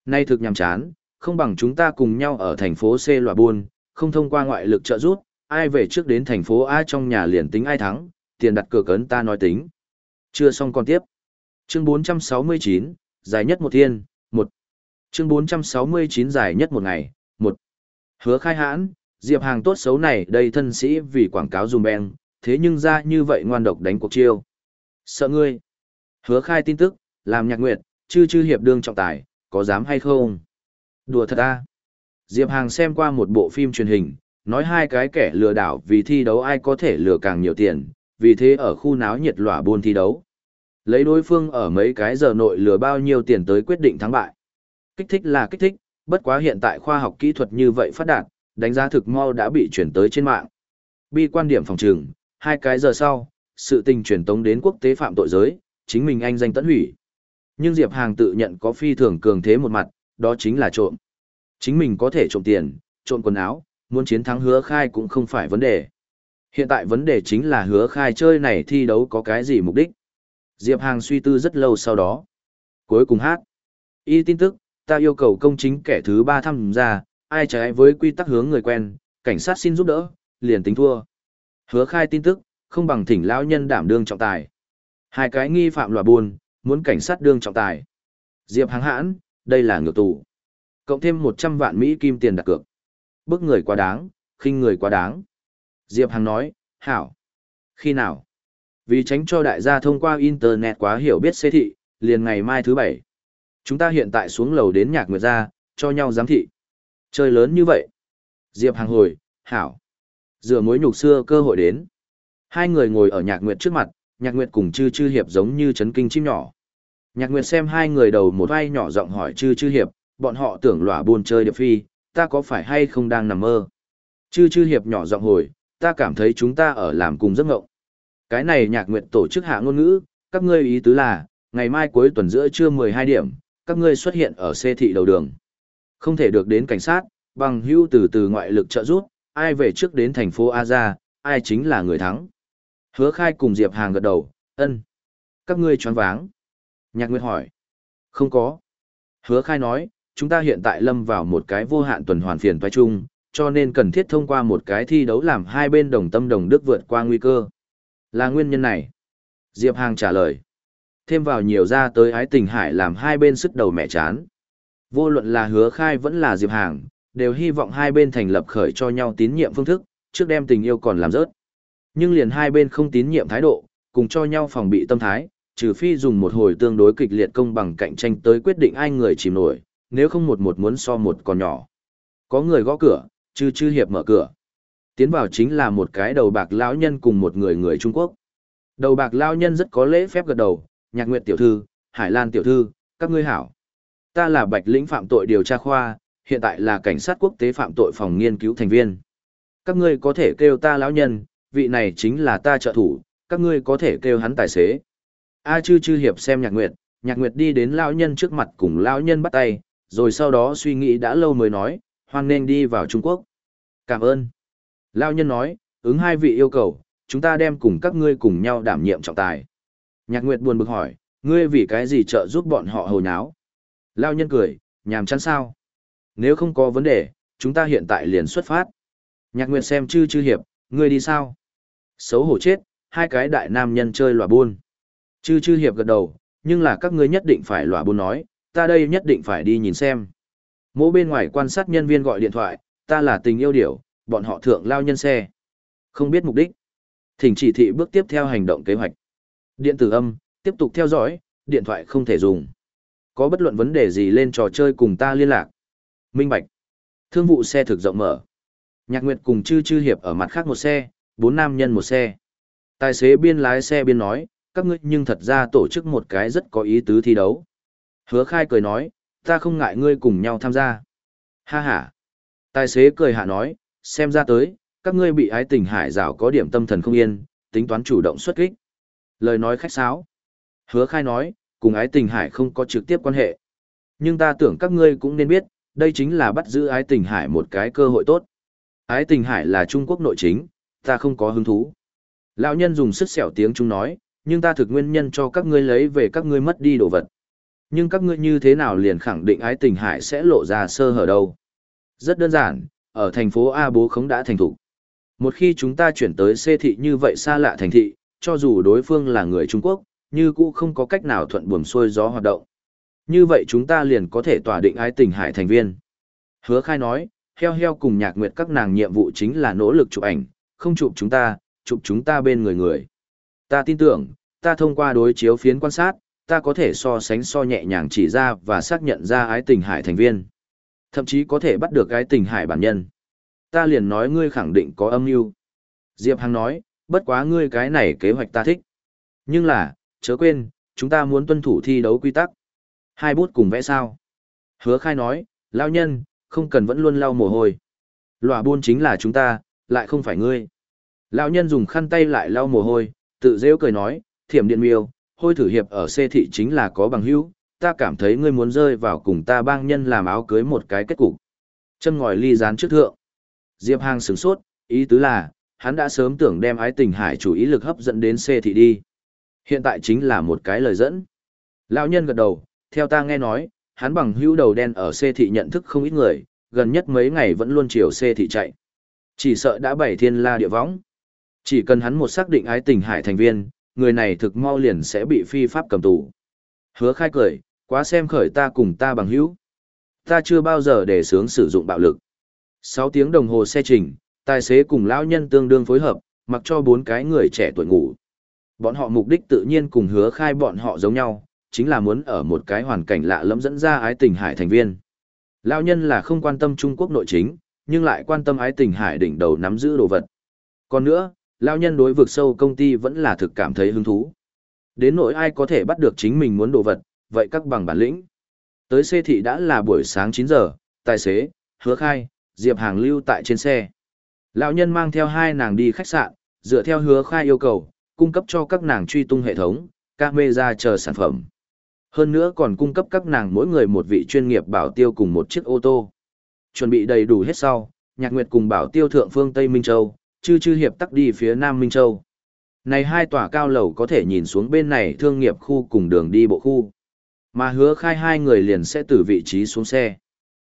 Nay thực nhằm chán, không bằng chúng ta cùng nhau ở thành phố C loại buôn, không thông qua ngoại lực trợ giúp, ai về trước đến thành phố A trong nhà liền tính ai thắng, tiền đặt cược ấn ta nói tính. Chưa xong còn tiếp. Chương 469, dài nhất một thiên, một. Chương 469 dài nhất một ngày, một. Hứa khai hãn, Diệp Hàng tốt xấu này đây thân sĩ vì quảng cáo dùm beng, thế nhưng ra như vậy ngoan độc đánh cuộc chiêu. Sợ ngươi. Hứa khai tin tức, làm nhạc nguyệt, chư chư hiệp đương trọng tài, có dám hay không? Đùa thật à? Diệp Hàng xem qua một bộ phim truyền hình, nói hai cái kẻ lừa đảo vì thi đấu ai có thể lừa càng nhiều tiền, vì thế ở khu náo nhiệt lỏa buôn thi đấu. Lấy đối phương ở mấy cái giờ nội lừa bao nhiêu tiền tới quyết định thắng bại. Kích thích là kích thích, bất quá hiện tại khoa học kỹ thuật như vậy phát đạt, đánh giá thực mau đã bị chuyển tới trên mạng. Bi quan điểm phòng trường, hai cái giờ sau, sự tình truyền tống đến quốc tế phạm tội giới, chính mình anh danh tận hủy. Nhưng Diệp Hàng tự nhận có phi thường cường thế một mặt, đó chính là trộm. Chính mình có thể trộm tiền, trộm quần áo, muốn chiến thắng hứa khai cũng không phải vấn đề. Hiện tại vấn đề chính là hứa khai chơi này thi đấu có cái gì mục đích. Diệp Hàng suy tư rất lâu sau đó. Cuối cùng hát. Y tin tức, ta yêu cầu công chính kẻ thứ ba tham gia, ai trái với quy tắc hướng người quen, cảnh sát xin giúp đỡ, liền tính thua. Hứa khai tin tức, không bằng thỉnh lão nhân đảm đương trọng tài. Hai cái nghi phạm lòa buôn, muốn cảnh sát đương trọng tài. Diệp Hàng hãn, đây là ngược tù. Cộng thêm 100 vạn Mỹ kim tiền đặt cược. Bức người quá đáng, khinh người quá đáng. Diệp Hằng nói, hảo. Khi nào? Vì tránh cho đại gia thông qua Internet quá hiểu biết xê thị, liền ngày mai thứ bảy. Chúng ta hiện tại xuống lầu đến nhạc nguyệt gia, cho nhau giám thị. Chơi lớn như vậy. Diệp Hàng hồi, hảo. Dựa mối nhục xưa cơ hội đến. Hai người ngồi ở nhạc nguyệt trước mặt, nhạc nguyệt cùng chư chư hiệp giống như chấn kinh chim nhỏ. Nhạc nguyệt xem hai người đầu một vai nhỏ giọng hỏi chư chư hiệp, bọn họ tưởng lỏa buồn chơi điệp phi, ta có phải hay không đang nằm mơ? Chư chư hiệp nhỏ giọng hồi, ta cảm thấy chúng ta ở làm cùng giấc ngộng. Cái này nhạc nguyệt tổ chức hạ ngôn ngữ, các ngươi ý tứ là, ngày mai cuối tuần giữa trưa 12 điểm, các ngươi xuất hiện ở xe thị đầu đường. Không thể được đến cảnh sát, bằng hữu từ từ ngoại lực trợ giúp, ai về trước đến thành phố Aza, ai chính là người thắng. Hứa khai cùng Diệp Hàng gật đầu, ân. Các ngươi choáng váng. Nhạc Nguyệt hỏi. Không có. Hứa khai nói, chúng ta hiện tại lâm vào một cái vô hạn tuần hoàn phiền toái chung, cho nên cần thiết thông qua một cái thi đấu làm hai bên đồng tâm đồng đức vượt qua nguy cơ. Là nguyên nhân này. Diệp Hàng trả lời. Thêm vào nhiều ra tới ái tình hải làm hai bên sức đầu mẹ chán. Vô luận là hứa khai vẫn là Diệp Hàng, đều hy vọng hai bên thành lập khởi cho nhau tín nhiệm phương thức, trước đem tình yêu còn làm rớt. Nhưng liền hai bên không tín nhiệm thái độ, cùng cho nhau phòng bị tâm thái, trừ phi dùng một hồi tương đối kịch liệt công bằng cạnh tranh tới quyết định ai người chìm nổi, nếu không một một muốn so một còn nhỏ. Có người gõ cửa, chư chư hiệp mở cửa. Tiến vào chính là một cái đầu bạc lão nhân cùng một người người Trung Quốc. Đầu bạc lão nhân rất có lễ phép gật đầu, nhạc nguyệt tiểu thư, hải lan tiểu thư, các ngươi hảo. Ta là bạch lĩnh phạm tội điều tra khoa, hiện tại là cảnh sát quốc tế phạm tội phòng nghiên cứu thành viên. Các ngươi có thể kêu ta lão nhân, vị này chính là ta trợ thủ, các ngươi có thể kêu hắn tài xế. A chư chư hiệp xem nhạc nguyệt, nhạc nguyệt đi đến lão nhân trước mặt cùng lão nhân bắt tay, rồi sau đó suy nghĩ đã lâu mới nói, hoan nên đi vào Trung Quốc. Cảm ơn. Lão nhân nói, ứng hai vị yêu cầu, chúng ta đem cùng các ngươi cùng nhau đảm nhiệm trọng tài. Nhạc nguyệt buồn bực hỏi, ngươi vì cái gì trợ giúp bọn họ hồ nháo? Lao nhân cười, nhàm chán sao? Nếu không có vấn đề, chúng ta hiện tại liền xuất phát. Nhạc Nguyệt xem chư chư hiệp, ngươi đi sao? Xấu hổ chết, hai cái đại nam nhân chơi lòa buôn. Chư chư hiệp gật đầu, nhưng là các ngươi nhất định phải lòa buôn nói, ta đây nhất định phải đi nhìn xem. Mỗ bên ngoài quan sát nhân viên gọi điện thoại, ta là tình yêu điểu, bọn họ thượng lao nhân xe. Không biết mục đích. Thỉnh chỉ thị bước tiếp theo hành động kế hoạch. Điện tử âm, tiếp tục theo dõi, điện thoại không thể dùng. Có bất luận vấn đề gì lên trò chơi cùng ta liên lạc. Minh Bạch. Thương vụ xe thực rộng mở. Nhạc Nguyệt cùng Chư Chư Hiệp ở mặt khác một xe, bốn nam nhân một xe. Tài xế biên lái xe biên nói, các ngươi nhưng thật ra tổ chức một cái rất có ý tứ thi đấu. Hứa khai cười nói, ta không ngại ngươi cùng nhau tham gia. Ha ha. Tài xế cười hạ nói, xem ra tới, các ngươi bị ái tình hải rào có điểm tâm thần không yên, tính toán chủ động xuất kích. Lời nói khách sáo. Hứa khai nói, cùng ái tình hải không có trực tiếp quan hệ. Nhưng ta tưởng các ngươi cũng nên biết, đây chính là bắt giữ ái tình hải một cái cơ hội tốt. Ái tình hải là Trung Quốc nội chính, ta không có hứng thú. Lão nhân dùng sức sẹo tiếng chúng nói, nhưng ta thực nguyên nhân cho các ngươi lấy về các ngươi mất đi đồ vật. Nhưng các ngươi như thế nào liền khẳng định ái tình hải sẽ lộ ra sơ hở đâu. Rất đơn giản, ở thành phố A bố khống đã thành thủ. Một khi chúng ta chuyển tới C thị như vậy xa lạ thành thị, cho dù đối phương là người Trung Quốc, như cũ không có cách nào thuận buồm xuôi gió hoạt động. Như vậy chúng ta liền có thể tỏa định ái tình hải thành viên. Hứa khai nói, heo heo cùng nhạc nguyệt các nàng nhiệm vụ chính là nỗ lực chụp ảnh, không chụp chúng ta, chụp chúng ta bên người người. Ta tin tưởng, ta thông qua đối chiếu phiến quan sát, ta có thể so sánh so nhẹ nhàng chỉ ra và xác nhận ra ái tình hải thành viên. Thậm chí có thể bắt được ái tình hải bản nhân. Ta liền nói ngươi khẳng định có âm mưu. Diệp Hằng nói, bất quá ngươi cái này kế hoạch ta thích. Nhưng là, chớ quên, chúng ta muốn tuân thủ thi đấu quy tắc. Hai bút cùng vẽ sao? Hứa khai nói, lao nhân, không cần vẫn luôn lau mồ hôi. Lòa buôn chính là chúng ta, lại không phải ngươi. Lão nhân dùng khăn tay lại lau mồ hôi, tự rêu cười nói, thiểm điện miêu, hôi thử hiệp ở xê thị chính là có bằng hữu, ta cảm thấy ngươi muốn rơi vào cùng ta bang nhân làm áo cưới một cái kết cục. Châm ngòi ly rán trước thượng. Diệp Hàng sửng sốt, ý tứ là, hắn đã sớm tưởng đem ái tình hải chủ ý lực hấp dẫn đến xê thị đi. Hiện tại chính là một cái lời dẫn. Lão nhân gật đầu, theo ta nghe nói, hắn bằng hữu đầu đen ở xê thị nhận thức không ít người, gần nhất mấy ngày vẫn luôn chiều xê thị chạy. Chỉ sợ đã bảy thiên la địa võng. Chỉ cần hắn một xác định ái tình hải thành viên, người này thực mau liền sẽ bị phi pháp cầm tù. Hứa khai cười, quá xem khởi ta cùng ta bằng hữu. Ta chưa bao giờ để sướng sử dụng bạo lực. 6 tiếng đồng hồ xe trình, tài xế cùng lão nhân tương đương phối hợp, mặc cho bốn cái người trẻ tuổi ngủ. Bọn họ mục đích tự nhiên cùng hứa khai bọn họ giống nhau, chính là muốn ở một cái hoàn cảnh lạ lẫm dẫn ra ái tình hải thành viên. Lão nhân là không quan tâm Trung Quốc nội chính, nhưng lại quan tâm ái tình hải đỉnh đầu nắm giữ đồ vật. Còn nữa, lão nhân đối vực sâu công ty vẫn là thực cảm thấy hứng thú. Đến nỗi ai có thể bắt được chính mình muốn đồ vật, vậy các bằng bản lĩnh. Tới xê thị đã là buổi sáng 9 giờ, tài xế, hứa khai, Diệp Hàng lưu tại trên xe. Lão nhân mang theo hai nàng đi khách sạn, dựa theo hứa khai yêu cầu, cung cấp cho các nàng truy tung hệ thống, camera chờ sản phẩm. Hơn nữa còn cung cấp các nàng mỗi người một vị chuyên nghiệp bảo tiêu cùng một chiếc ô tô. Chuẩn bị đầy đủ hết sau, Nhạc Nguyệt cùng bảo tiêu thượng phương Tây Minh Châu, chư chư hiệp tắc đi phía Nam Minh Châu. Này hai tòa cao lầu có thể nhìn xuống bên này thương nghiệp khu cùng đường đi bộ khu. Mà hứa khai hai người liền sẽ từ vị trí xuống xe.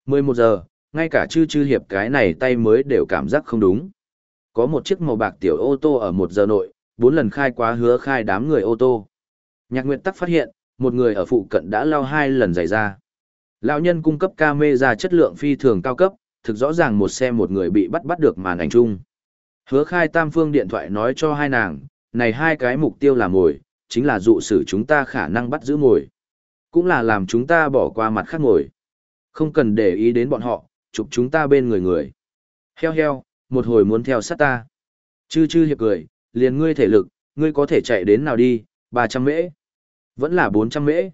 11 giờ, ngay cả chư chư hiệp cái này tay mới đều cảm giác không đúng. Có một chiếc màu bạc tiểu ô tô ở một giờ nội, bốn lần khai quá hứa khai đám người ô tô. Nhạc Nguyệt tắc phát hiện, một người ở phụ cận đã lao hai lần giày ra. Lão nhân cung cấp camera chất lượng phi thường cao cấp, thực rõ ràng một xe một người bị bắt bắt được màn ảnh chung. Hứa khai tam phương điện thoại nói cho hai nàng, này hai cái mục tiêu là mồi, chính là dụ sử chúng ta khả năng bắt giữ mồi. Cũng là làm chúng ta bỏ qua mặt khác ngồi. Không cần để ý đến bọn họ, chụp chúng ta bên người người. Heo heo, một hồi muốn theo sát ta. Chư chư hiệp cười, liền ngươi thể lực, ngươi có thể chạy đến nào đi, 300 mễ. Vẫn là 400 mễ.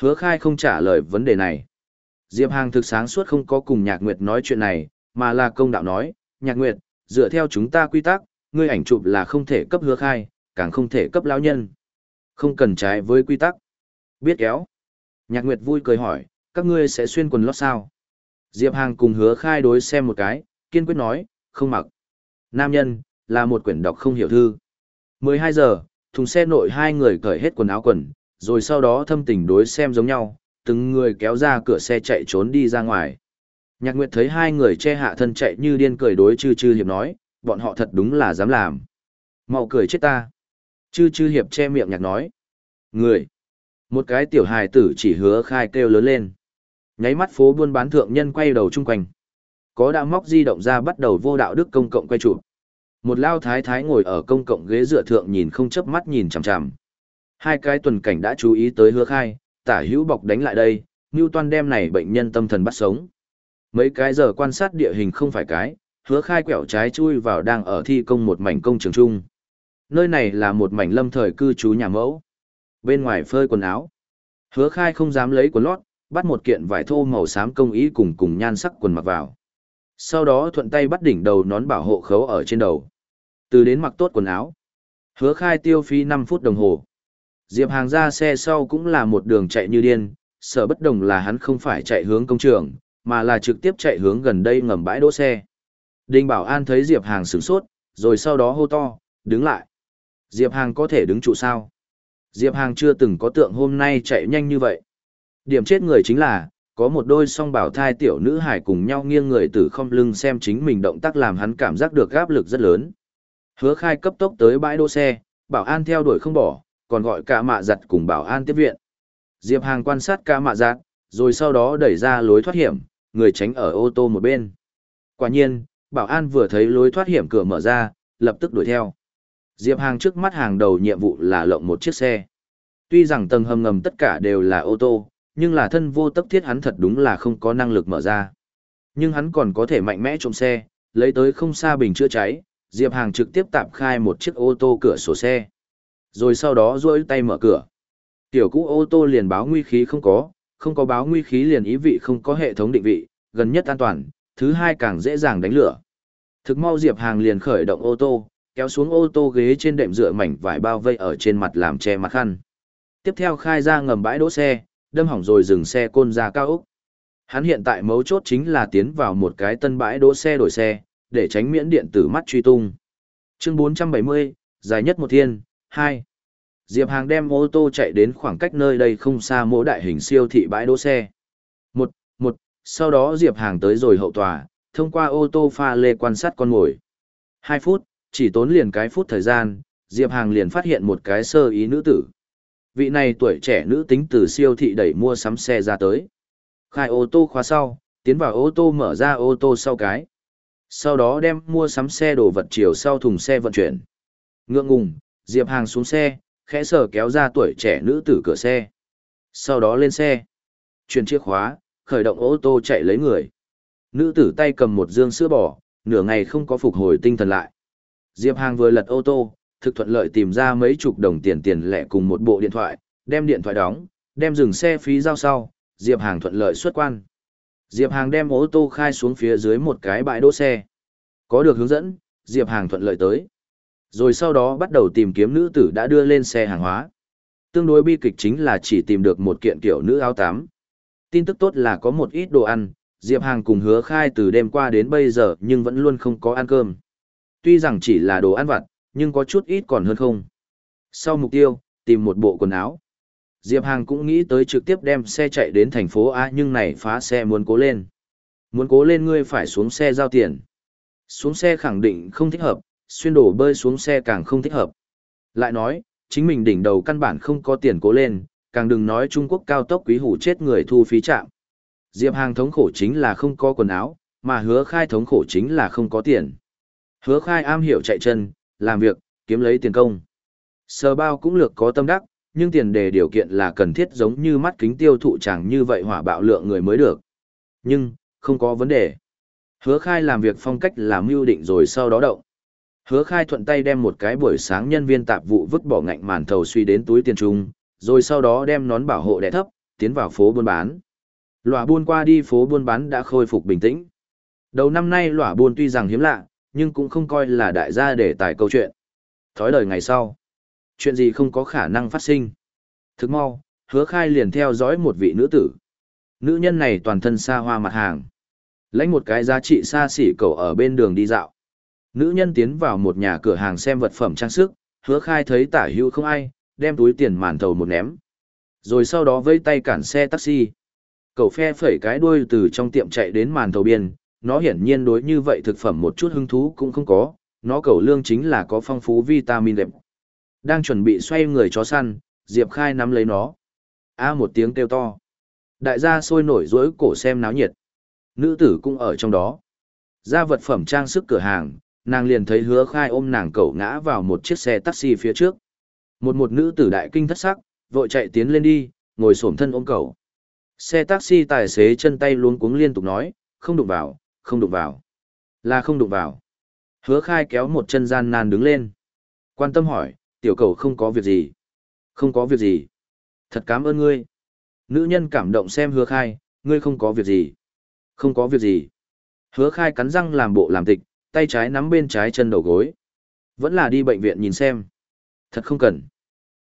Hứa khai không trả lời vấn đề này. Diệp Hàng thực sáng suốt không có cùng Nhạc Nguyệt nói chuyện này, mà là công đạo nói, Nhạc Nguyệt, dựa theo chúng ta quy tắc, ngươi ảnh chụp là không thể cấp hứa khai, càng không thể cấp lão nhân. Không cần trái với quy tắc. Biết kéo. Nhạc Nguyệt vui cười hỏi, các ngươi sẽ xuyên quần lót sao? Diệp Hàng cùng hứa khai đối xem một cái, kiên quyết nói, không mặc. Nam nhân, là một quyển đọc không hiểu thư. 12 giờ, thùng xe nội hai người cởi hết quần áo quần, rồi sau đó thâm tình đối xem giống nhau, từng người kéo ra cửa xe chạy trốn đi ra ngoài. Nhạc Nguyệt thấy hai người che hạ thân chạy như điên cười đối chư chư hiệp nói, bọn họ thật đúng là dám làm. mau cười chết ta. Chư chư hiệp che miệng nhạc nói. Người. Một cái tiểu hài tử chỉ hứa khai kêu lớn lên. Nháy mắt phố buôn bán thượng nhân quay đầu chung quanh. Có đã móc di động ra bắt đầu vô đạo đức công cộng quay chụp. Một lao thái thái ngồi ở công cộng ghế dựa thượng nhìn không chớp mắt nhìn chằm chằm. Hai cái tuần cảnh đã chú ý tới hứa khai, tả hữu bọc đánh lại đây, Newton đem này bệnh nhân tâm thần bắt sống. Mấy cái giờ quan sát địa hình không phải cái, hứa khai quẹo trái chui vào đang ở thi công một mảnh công trường chung. Nơi này là một mảnh lâm thời cư trú nhà mẫu. Bên ngoài phơi quần áo. Hứa khai không dám lấy quần lót, bắt một kiện vải thô màu xám công ý cùng cùng nhan sắc quần mặc vào. Sau đó thuận tay bắt đỉnh đầu nón bảo hộ khấu ở trên đầu. Từ đến mặc tốt quần áo. Hứa khai tiêu phí 5 phút đồng hồ. Diệp Hàng ra xe sau cũng là một đường chạy như điên, sở bất đồng là hắn không phải chạy hướng công trường, mà là trực tiếp chạy hướng gần đây ngầm bãi đỗ xe. Đinh Bảo An thấy Diệp Hàng sửng sốt, rồi sau đó hô to, đứng lại. Diệp Hàng có thể đứng trụ sao? Diệp Hàng chưa từng có tượng hôm nay chạy nhanh như vậy. Điểm chết người chính là, có một đôi song bảo thai tiểu nữ hải cùng nhau nghiêng người từ không lưng xem chính mình động tác làm hắn cảm giác được áp lực rất lớn. Hứa khai cấp tốc tới bãi đỗ xe, bảo an theo đuổi không bỏ, còn gọi cả mạ giặt cùng bảo an tiếp viện. Diệp Hàng quan sát cả mạ giặt, rồi sau đó đẩy ra lối thoát hiểm, người tránh ở ô tô một bên. Quả nhiên, bảo an vừa thấy lối thoát hiểm cửa mở ra, lập tức đuổi theo. Diệp Hàng trước mắt hàng đầu nhiệm vụ là lộng một chiếc xe. Tuy rằng tầng hầm ngầm tất cả đều là ô tô, nhưng là thân vô tấp thiết hắn thật đúng là không có năng lực mở ra. Nhưng hắn còn có thể mạnh mẽ trộm xe, lấy tới không xa bình chữa cháy, Diệp Hàng trực tiếp tạm khai một chiếc ô tô cửa sổ xe. Rồi sau đó duỗi tay mở cửa. Tiểu cũ ô tô liền báo nguy khí không có, không có báo nguy khí liền ý vị không có hệ thống định vị, gần nhất an toàn, thứ hai càng dễ dàng đánh lửa. Thực mau Diệp Hàng liền khởi động ô tô, kéo xuống ô tô ghế trên đệm dựa mảnh vải bao vây ở trên mặt làm che mặt khăn. Tiếp theo khai ra ngầm bãi đỗ xe, đâm hỏng rồi dừng xe côn ra cao ốc. Hắn hiện tại mấu chốt chính là tiến vào một cái tân bãi đỗ xe đổi xe, để tránh miễn điện tử mắt truy tung. Chương 470, dài nhất một thiên, 2. Diệp Hàng đem ô tô chạy đến khoảng cách nơi đây không xa mỗi đại hình siêu thị bãi đỗ xe. Một, một, sau đó Diệp Hàng tới rồi hậu tòa, thông qua ô tô pha lê quan sát con ngồi. 2 phút, chỉ tốn liền cái phút thời gian, Diệp Hàng liền phát hiện một cái sơ ý nữ tử. Vị này tuổi trẻ nữ tính từ siêu thị đẩy mua sắm xe ra tới. Khai ô tô khóa sau, tiến vào ô tô mở ra ô tô sau cái. Sau đó đem mua sắm xe đồ vật chiều sau thùng xe vận chuyển. Ngượng ngùng, Diệp Hàng xuống xe, khẽ sở kéo ra tuổi trẻ nữ tử cửa xe. Sau đó lên xe. Chuyển chìa khóa, khởi động ô tô chạy lấy người. Nữ tử tay cầm một dương sữa bò, nửa ngày không có phục hồi tinh thần lại. Diệp Hàng vừa lật ô tô, thực thuận lợi tìm ra mấy chục đồng tiền tiền lẻ cùng một bộ điện thoại, đem điện thoại đóng, đem dừng xe phí giao sau, Diệp Hàng thuận lợi xuất quan. Diệp Hàng đem ô tô khai xuống phía dưới một cái bãi đỗ xe. Có được hướng dẫn, Diệp Hàng thuận lợi tới. Rồi sau đó bắt đầu tìm kiếm nữ tử đã đưa lên xe hàng hóa. Tương đối bi kịch chính là chỉ tìm được một kiện kiểu nữ áo tám. Tin tức tốt là có một ít đồ ăn, Diệp Hàng cùng hứa khai từ đêm qua đến bây giờ nhưng vẫn luôn không có ăn cơm. Tuy rằng chỉ là đồ ăn vặt, nhưng có chút ít còn hơn không. Sau mục tiêu, tìm một bộ quần áo. Diệp Hàng cũng nghĩ tới trực tiếp đem xe chạy đến thành phố A nhưng này phá xe muốn cố lên. Muốn cố lên ngươi phải xuống xe giao tiền. Xuống xe khẳng định không thích hợp, xuyên đổ bơi xuống xe càng không thích hợp. Lại nói, chính mình đỉnh đầu căn bản không có tiền cố lên, càng đừng nói Trung Quốc cao tốc quý hủ chết người thu phí trạm. Diệp Hàng thống khổ chính là không có quần áo, mà hứa khai thống khổ chính là không có tiền. Hứa khai am hiểu chạy chân, làm việc, kiếm lấy tiền công. Sờ bao cũng lược có tâm đắc, nhưng tiền đề điều kiện là cần thiết giống như mắt kính tiêu thụ chẳng như vậy hỏa bạo lượng người mới được. Nhưng, không có vấn đề. Hứa khai làm việc phong cách là mưu định rồi sau đó động. Hứa khai thuận tay đem một cái buổi sáng nhân viên tạp vụ vứt bỏ ngạnh màn thầu suy đến túi tiền trung, rồi sau đó đem nón bảo hộ đẻ thấp, tiến vào phố buôn bán. Lỏa buôn qua đi phố buôn bán đã khôi phục bình tĩnh. Đầu năm nay lỏa buôn tuy rằng hiếm lạ, nhưng cũng không coi là đại gia để tài câu chuyện. Thói đời ngày sau, chuyện gì không có khả năng phát sinh. Thức mau, hứa khai liền theo dõi một vị nữ tử. Nữ nhân này toàn thân xa hoa mặt hàng. Lấy một cái giá trị xa xỉ cầu ở bên đường đi dạo. Nữ nhân tiến vào một nhà cửa hàng xem vật phẩm trang sức, hứa khai thấy tả hữu không ai, đem túi tiền màn thầu một ném. Rồi sau đó vây tay cản xe taxi. Cậu phe phẩy cái đuôi từ trong tiệm chạy đến màn thầu biên, nó hiển nhiên đối như vậy thực phẩm một chút hứng thú cũng không có, nó cầu lương chính là có phong phú vitamin đẹp. Đang chuẩn bị xoay người chó săn, Diệp Khai nắm lấy nó. A một tiếng kêu to. Đại gia sôi nổi rối cổ xem náo nhiệt. Nữ tử cũng ở trong đó. Ra vật phẩm trang sức cửa hàng, nàng liền thấy hứa khai ôm nàng cậu ngã vào một chiếc xe taxi phía trước. Một một nữ tử đại kinh thất sắc, vội chạy tiến lên đi, ngồi xổm thân ôm cậu. Xe taxi tài xế chân tay luống cuống liên tục nói, không đụng vào, không đụng vào. Là không đụng vào. Hứa khai kéo một chân gian nan đứng lên. Quan tâm hỏi, tiểu cầu không có việc gì. Không có việc gì. Thật cảm ơn ngươi. Nữ nhân cảm động xem hứa khai, ngươi không có việc gì. Không có việc gì. Hứa khai cắn răng làm bộ làm tịch, tay trái nắm bên trái chân đầu gối. Vẫn là đi bệnh viện nhìn xem. Thật không cần.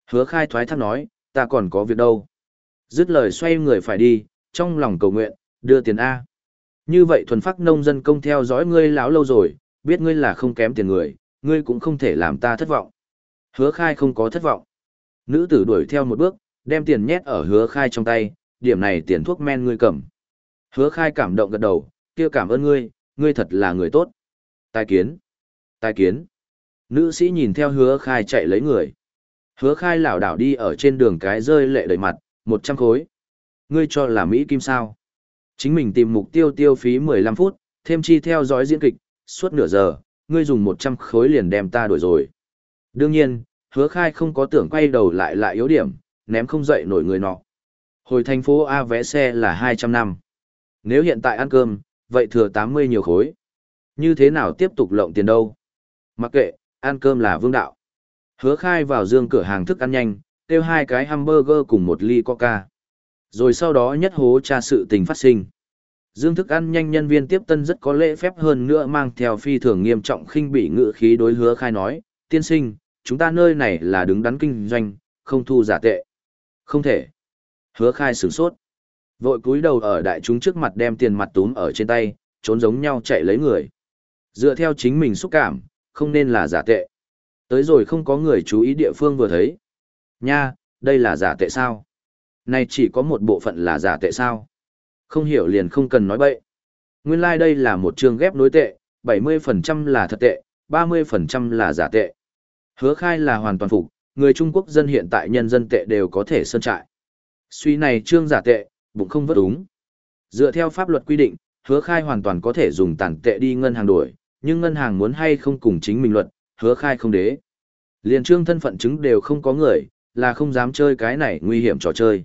Hứa khai thoái thác nói, ta còn có việc đâu. Dứt lời xoay người phải đi, trong lòng cầu nguyện, đưa tiền A. Như vậy thuần phát nông dân công theo dõi ngươi lão lâu rồi, biết ngươi là không kém tiền người, ngươi cũng không thể làm ta thất vọng. Hứa khai không có thất vọng. Nữ tử đuổi theo một bước, đem tiền nhét ở hứa khai trong tay, điểm này tiền thuốc men ngươi cầm. Hứa khai cảm động gật đầu, kia cảm ơn ngươi, ngươi thật là người tốt. Tài kiến. Tài kiến. Nữ sĩ nhìn theo hứa khai chạy lấy người. Hứa khai lảo đảo đi ở trên đường cái rơi lệ đầy mặt, một trăm khối. Ngươi cho là Mỹ Kim sao? Chính mình tìm mục tiêu tiêu phí 15 phút, thêm chi theo dõi diễn kịch, suốt nửa giờ, ngươi dùng 100 khối liền đem ta đuổi rồi. Đương nhiên, hứa khai không có tưởng quay đầu lại lại yếu điểm, ném không dậy nổi người nọ. Hồi thành phố A vé xe là 200 năm. Nếu hiện tại ăn cơm, vậy thừa 80 nhiều khối. Như thế nào tiếp tục lộng tiền đâu? Mặc kệ, ăn cơm là vương đạo. Hứa khai vào dương cửa hàng thức ăn nhanh, tiêu hai cái hamburger cùng một ly coca. Rồi sau đó nhất hố tra sự tình phát sinh. Dương thức ăn nhanh nhân viên tiếp tân rất có lễ phép hơn nữa mang theo phi thường nghiêm trọng khinh bị ngự khí đối hứa khai nói, tiên sinh, chúng ta nơi này là đứng đắn kinh doanh, không thu giả tệ. Không thể. Hứa khai sửng sốt. Vội cúi đầu ở đại chúng trước mặt đem tiền mặt túm ở trên tay, trốn giống nhau chạy lấy người. Dựa theo chính mình xúc cảm, không nên là giả tệ. Tới rồi không có người chú ý địa phương vừa thấy. Nha, đây là giả tệ sao? Này chỉ có một bộ phận là giả tệ sao? Không hiểu liền không cần nói bậy. Nguyên lai like đây là một trường ghép nối tệ, 70% là thật tệ, 30% là giả tệ. Hứa khai là hoàn toàn phục, người Trung Quốc dân hiện tại nhân dân tệ đều có thể sơn trại. Suy này trương giả tệ, bụng không vất đúng. Dựa theo pháp luật quy định, hứa khai hoàn toàn có thể dùng tàn tệ đi ngân hàng đổi, nhưng ngân hàng muốn hay không cùng chính mình luật, hứa khai không đế. Liền trương thân phận chứng đều không có người, là không dám chơi cái này nguy hiểm trò chơi.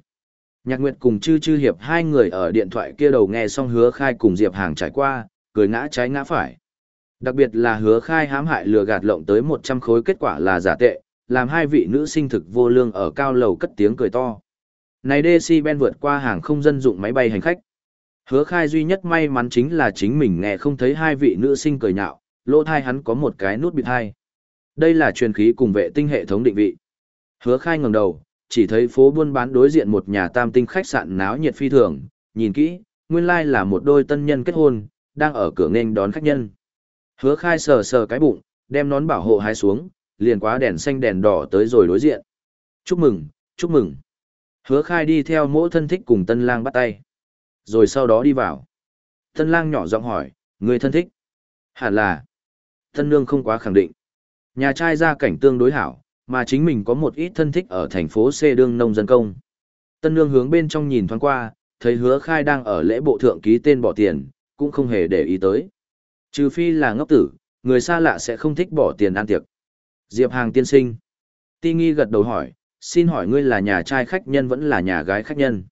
Nhạc Nguyệt cùng Chư Chư Hiệp hai người ở điện thoại kia đầu nghe xong hứa khai cùng Diệp Hàng trải qua, cười ngã trái ngã phải. Đặc biệt là hứa khai hãm hại lừa gạt lộng tới 100 khối kết quả là giả tệ, làm hai vị nữ sinh thực vô lương ở cao lầu cất tiếng cười to. Này DC Ben vượt qua hàng không dân dụng máy bay hành khách. Hứa khai duy nhất may mắn chính là chính mình nghe không thấy hai vị nữ sinh cười nhạo, lỗ thai hắn có một cái nút bịt hai. Đây là truyền khí cùng vệ tinh hệ thống định vị. Hứa khai ngẩng đầu, chỉ thấy phố buôn bán đối diện một nhà tam tinh khách sạn náo nhiệt phi thường, nhìn kỹ, nguyên lai là một đôi tân nhân kết hôn, đang ở cửa nghênh đón khách nhân. Hứa khai sờ sờ cái bụng, đem nón bảo hộ hái xuống, liền quá đèn xanh đèn đỏ tới rồi đối diện. Chúc mừng, chúc mừng. Hứa khai đi theo mỗi thân thích cùng tân lang bắt tay. Rồi sau đó đi vào. Tân lang nhỏ giọng hỏi, người thân thích. Hẳn là. Tân nương không quá khẳng định. Nhà trai ra cảnh tương đối hảo, mà chính mình có một ít thân thích ở thành phố C đương nông dân công. Tân nương hướng bên trong nhìn thoáng qua, thấy hứa khai đang ở lễ bộ thượng ký tên bỏ tiền, cũng không hề để ý tới. Trừ phi là ngốc tử, người xa lạ sẽ không thích bỏ tiền ăn tiệc. Diệp Hàng tiên sinh. Ti nghi gật đầu hỏi, xin hỏi ngươi là nhà trai khách nhân vẫn là nhà gái khách nhân.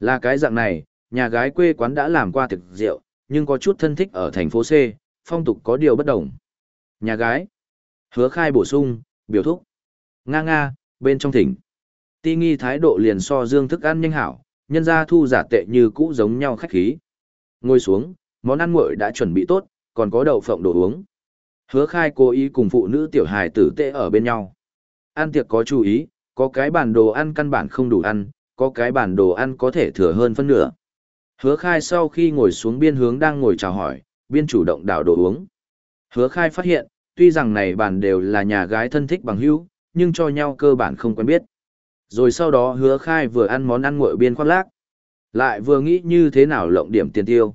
Là cái dạng này, nhà gái quê quán đã làm qua thực rượu, nhưng có chút thân thích ở thành phố C, phong tục có điều bất đồng. Nhà gái. Hứa khai bổ sung, biểu thúc. Nga nga, bên trong thỉnh. Ti nghi thái độ liền so dương thức ăn nhanh hảo, nhân ra thu giả tệ như cũ giống nhau khách khí. Ngồi xuống, món ăn nguội đã chuẩn bị tốt, còn có đậu phộng đồ uống. Hứa khai cố ý cùng phụ nữ tiểu hài tử tệ ở bên nhau. Ăn tiệc có chú ý, có cái bản đồ ăn căn bản không đủ ăn, có cái bản đồ ăn có thể thừa hơn phân nửa. Hứa khai sau khi ngồi xuống biên hướng đang ngồi chào hỏi, biên chủ động đảo đồ uống. Hứa khai phát hiện, tuy rằng này bản đều là nhà gái thân thích bằng hữu, nhưng cho nhau cơ bản không quen biết. Rồi sau đó hứa khai vừa ăn món ăn nguội biên khoác lác. Lại vừa nghĩ như thế nào lộng điểm tiền tiêu.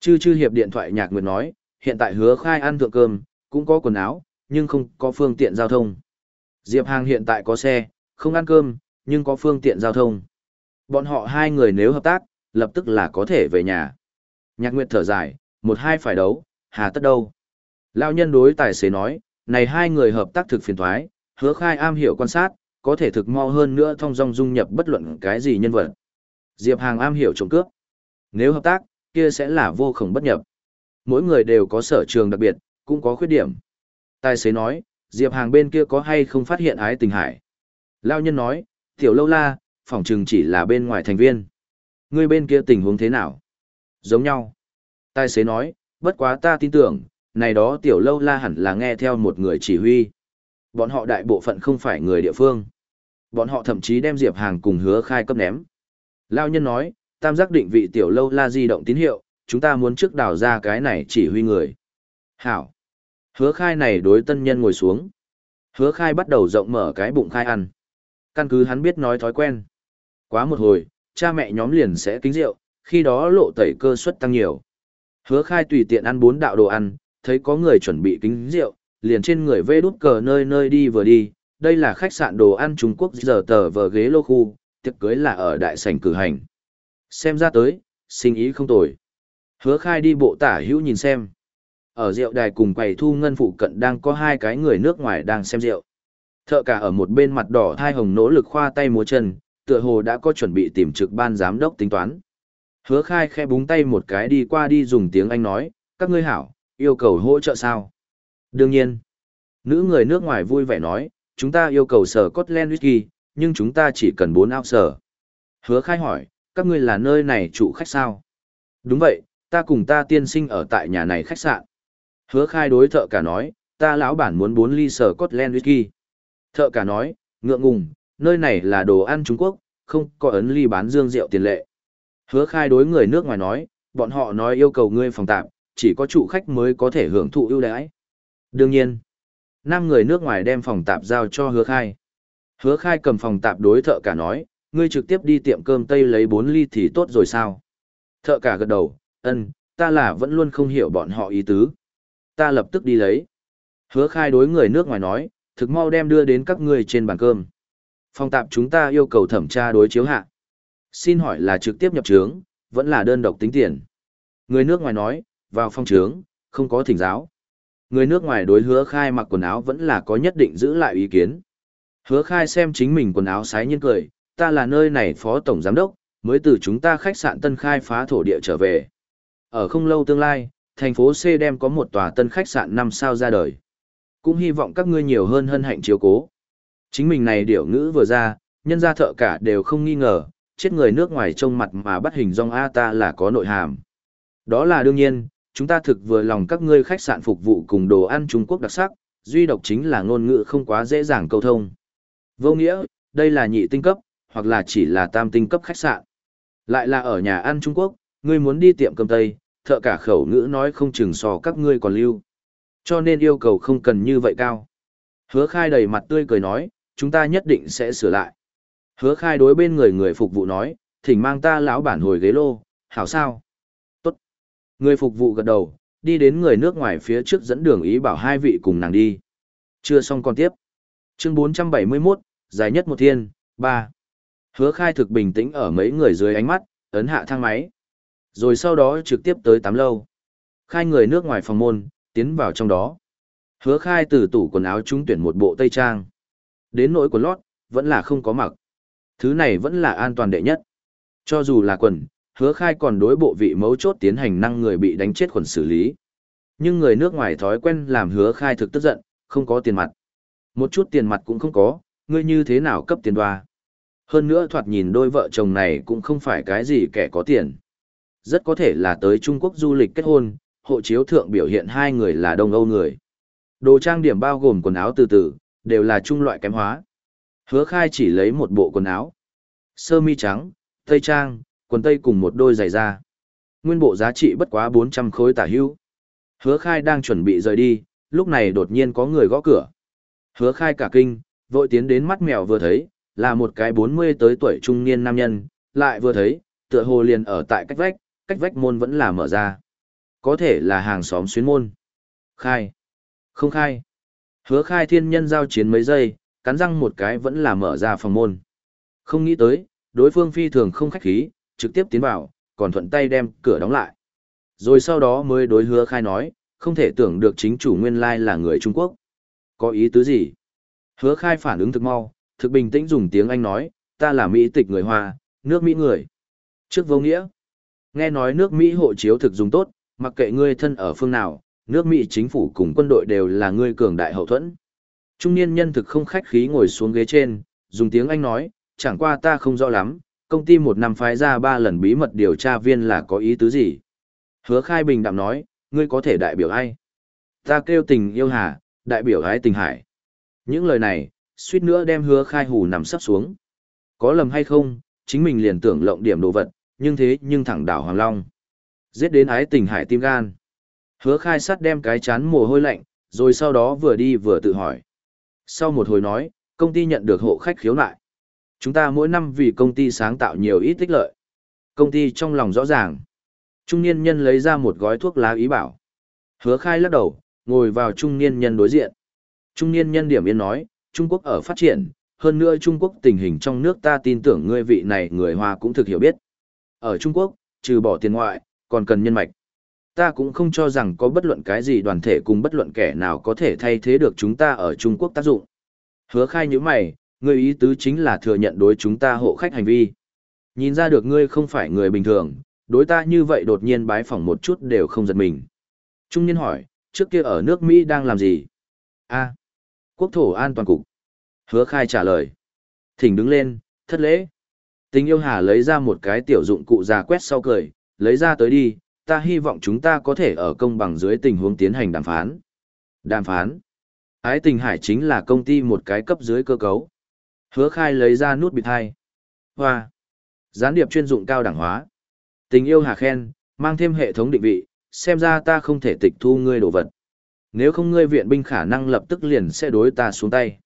Chư chư hiệp điện thoại nhạc nguyệt nói, hiện tại hứa khai ăn thượng cơm, cũng có quần áo, nhưng không có phương tiện giao thông. Diệp Hàng hiện tại có xe, không ăn cơm, nhưng có phương tiện giao thông. Bọn họ hai người nếu hợp tác, lập tức là có thể về nhà. Nhạc Nguyệt thở dài, một hai phải đấu, hà tất đâu. Lao nhân đối tài xế nói, này hai người hợp tác thực phiền thoái, hứa khai am hiểu quan sát, có thể thực mau hơn nữa thông dong dung nhập bất luận cái gì nhân vật. Diệp Hàng am hiểu trộm cướp. Nếu hợp tác, kia sẽ là vô khổng bất nhập. Mỗi người đều có sở trường đặc biệt, cũng có khuyết điểm. Tài xế nói, Diệp Hàng bên kia có hay không phát hiện ái tình hải. Lao nhân nói, tiểu lâu la, phỏng trừng chỉ là bên ngoài thành viên. Người bên kia tình huống thế nào? Giống nhau. Tài xế nói, bất quá ta tin tưởng, này đó tiểu lâu la hẳn là nghe theo một người chỉ huy. Bọn họ đại bộ phận không phải người địa phương. Bọn họ thậm chí đem Diệp Hàng cùng hứa khai cấp ném. Lao nhân nói, tam giác định vị tiểu lâu la di động tín hiệu, chúng ta muốn trước đào ra cái này chỉ huy người. Hảo. Hứa khai này đối tân nhân ngồi xuống. Hứa khai bắt đầu rộng mở cái bụng khai ăn. Căn cứ hắn biết nói thói quen. Quá một hồi, cha mẹ nhóm liền sẽ kính rượu, khi đó lộ tẩy cơ suất tăng nhiều. Hứa khai tùy tiện ăn bốn đạo đồ ăn, thấy có người chuẩn bị kính rượu, liền trên người vê đút cờ nơi nơi đi vừa đi. Đây là khách sạn đồ ăn Trung Quốc giờ tờ vờ ghế lô khu, tiệc cưới là ở đại sảnh cử hành. Xem ra tới, sinh ý không tồi. Hứa khai đi bộ tả hữu nhìn xem. Ở rượu đài cùng quầy thu ngân phụ cận đang có hai cái người nước ngoài đang xem rượu. Thợ cả ở một bên mặt đỏ thai hồng nỗ lực khoa tay múa chân, tựa hồ đã có chuẩn bị tìm trực ban giám đốc tính toán. Hứa khai khe búng tay một cái đi qua đi dùng tiếng Anh nói, các ngươi hảo, yêu cầu hỗ trợ sao? Đương nhiên. Nữ người nước ngoài vui vẻ nói, chúng ta yêu cầu sở Scotland Whisky, nhưng chúng ta chỉ cần 4 ao sở. Hứa khai hỏi, các ngươi là nơi này trụ khách sao? Đúng vậy, ta cùng ta tiên sinh ở tại nhà này khách sạn. Hứa khai đối thợ cả nói, ta lão bản muốn 4 ly sở Scotland Whisky. Thợ cả nói, ngượng ngùng, nơi này là đồ ăn Trung Quốc, không có ấn ly bán dương rượu tiền lệ. Hứa khai đối người nước ngoài nói, bọn họ nói yêu cầu ngươi phòng tạm, chỉ có chủ khách mới có thể hưởng thụ ưu đãi. Đương nhiên, năm người nước ngoài đem phòng tạp giao cho hứa khai. Hứa khai cầm phòng tạp đối thợ cả nói, ngươi trực tiếp đi tiệm cơm Tây lấy 4 ly thì tốt rồi sao? Thợ cả gật đầu, ân, ta là vẫn luôn không hiểu bọn họ ý tứ. Ta lập tức đi lấy. Hứa khai đối người nước ngoài nói, thực mau đem đưa đến các ngươi trên bàn cơm. Phòng tạp chúng ta yêu cầu thẩm tra đối chiếu hạ. Xin hỏi là trực tiếp nhập trướng, vẫn là đơn độc tính tiền. Người nước ngoài nói, vào phòng trướng, không có thỉnh giáo. Người nước ngoài đối hứa khai mặc quần áo vẫn là có nhất định giữ lại ý kiến. Hứa khai xem chính mình quần áo sái nhiên cười, ta là nơi này phó tổng giám đốc, mới từ chúng ta khách sạn tân khai phá thổ địa trở về. Ở không lâu tương lai, thành phố C đem có một tòa tân khách sạn 5 sao ra đời. Cũng hy vọng các ngươi nhiều hơn hân hạnh chiếu cố. Chính mình này điểu ngữ vừa ra, nhân gia thợ cả đều không nghi ngờ, chết người nước ngoài trông mặt mà bắt hình dong A ta là có nội hàm. Đó là đương nhiên, chúng ta thực vừa lòng các ngươi khách sạn phục vụ cùng đồ ăn Trung Quốc đặc sắc, duy độc chính là ngôn ngữ không quá dễ dàng câu thông. Vô nghĩa, đây là nhị tinh cấp, hoặc là chỉ là tam tinh cấp khách sạn. Lại là ở nhà ăn Trung Quốc, ngươi muốn đi tiệm cơm Tây, thợ cả khẩu ngữ nói không chừng so các ngươi còn lưu. Cho nên yêu cầu không cần như vậy cao. Hứa khai đầy mặt tươi cười nói, chúng ta nhất định sẽ sửa lại. Hứa khai đối bên người người phục vụ nói, thỉnh mang ta lão bản hồi ghế lô, hảo sao? Người phục vụ gật đầu, đi đến người nước ngoài phía trước dẫn đường ý bảo hai vị cùng nàng đi. Chưa xong còn tiếp. Chương 471, dài nhất một thiên, 3. Hứa khai thực bình tĩnh ở mấy người dưới ánh mắt, ấn hạ thang máy. Rồi sau đó trực tiếp tới tám lâu. Khai người nước ngoài phòng môn, tiến vào trong đó. Hứa khai từ tủ quần áo trúng tuyển một bộ tây trang. Đến nỗi quần lót, vẫn là không có mặc. Thứ này vẫn là an toàn đệ nhất. Cho dù là quần, hứa khai còn đối bộ vị mấu chốt tiến hành năng người bị đánh chết khuẩn xử lý. Nhưng người nước ngoài thói quen làm hứa khai thực tức giận, không có tiền mặt. Một chút tiền mặt cũng không có, ngươi như thế nào cấp tiền đoa. Hơn nữa thoạt nhìn đôi vợ chồng này cũng không phải cái gì kẻ có tiền. Rất có thể là tới Trung Quốc du lịch kết hôn, hộ chiếu thượng biểu hiện hai người là Đông Âu người. Đồ trang điểm bao gồm quần áo từ từ, đều là trung loại kém hóa. Hứa khai chỉ lấy một bộ quần áo. Sơ mi trắng, tây trang, quần tây cùng một đôi giày da. Nguyên bộ giá trị bất quá 400 khối tả hưu. Hứa khai đang chuẩn bị rời đi, lúc này đột nhiên có người gõ cửa. Hứa khai cả kinh, vội tiến đến mắt mèo vừa thấy, là một cái 40 tới tuổi trung niên nam nhân, lại vừa thấy, tựa hồ liền ở tại cách vách, cách vách môn vẫn là mở ra. Có thể là hàng xóm xuyến môn. Khai. Không khai. Hứa khai thiên nhân giao chiến mấy giây, cắn răng một cái vẫn là mở ra phòng môn. Không nghĩ tới, đối phương phi thường không khách khí, trực tiếp tiến vào, còn thuận tay đem cửa đóng lại. Rồi sau đó mới đối hứa khai nói, không thể tưởng được chính chủ nguyên lai là người Trung Quốc. Có ý tứ gì? Hứa khai phản ứng thực mau, thực bình tĩnh dùng tiếng Anh nói, ta là Mỹ tịch người Hoa, nước Mỹ người. Trước vô nghĩa, nghe nói nước Mỹ hộ chiếu thực dùng tốt, mặc kệ ngươi thân ở phương nào, nước Mỹ chính phủ cùng quân đội đều là ngươi cường đại hậu thuẫn. Trung niên nhân thực không khách khí ngồi xuống ghế trên, dùng tiếng Anh nói, chẳng qua ta không rõ lắm, công ty một năm phái ra ba lần bí mật điều tra viên là có ý tứ gì. Hứa khai bình đạm nói, ngươi có thể đại biểu ai? Ta kêu tình yêu hà, đại biểu ái tình hải. Những lời này, suýt nữa đem hứa khai hù nằm sắp xuống. Có lầm hay không, chính mình liền tưởng lộng điểm đồ vật, nhưng thế nhưng thẳng đảo Hoàng Long. Giết đến ái tình hải tim gan. Hứa khai sắt đem cái chán mồ hôi lạnh, rồi sau đó vừa đi vừa tự hỏi. Sau một hồi nói, công ty nhận được hộ khách khiếu nại. Chúng ta mỗi năm vì công ty sáng tạo nhiều ít tích lợi. Công ty trong lòng rõ ràng. Trung niên nhân lấy ra một gói thuốc lá ý bảo. Hứa khai lắc đầu, ngồi vào trung niên nhân đối diện. Trung niên nhân điểm yên nói, Trung Quốc ở phát triển, hơn nữa Trung Quốc tình hình trong nước ta tin tưởng ngươi vị này người Hoa cũng thực hiểu biết. Ở Trung Quốc, trừ bỏ tiền ngoại, còn cần nhân mạch. Ta cũng không cho rằng có bất luận cái gì đoàn thể cùng bất luận kẻ nào có thể thay thế được chúng ta ở Trung Quốc tác dụng. Hứa khai như mày, ngươi ý tứ chính là thừa nhận đối chúng ta hộ khách hành vi. Nhìn ra được ngươi không phải người bình thường, đối ta như vậy đột nhiên bái phỏng một chút đều không giật mình. Trung niên hỏi, trước kia ở nước Mỹ đang làm gì? a quốc thổ an toàn cục. Hứa khai trả lời. Thỉnh đứng lên, thất lễ. Tình yêu hà lấy ra một cái tiểu dụng cụ già quét sau cười, lấy ra tới đi, ta hy vọng chúng ta có thể ở công bằng dưới tình huống tiến hành đàm phán. Đàm phán. Ái tình hải chính là công ty một cái cấp dưới cơ cấu. Hứa khai lấy ra nút bịt hai. Hoa. Gián điệp chuyên dụng cao đẳng hóa. Tình yêu hà khen, mang thêm hệ thống định vị, xem ra ta không thể tịch thu ngươi đồ vật. Nếu không ngươi viện binh khả năng lập tức liền sẽ đối ta xuống tay.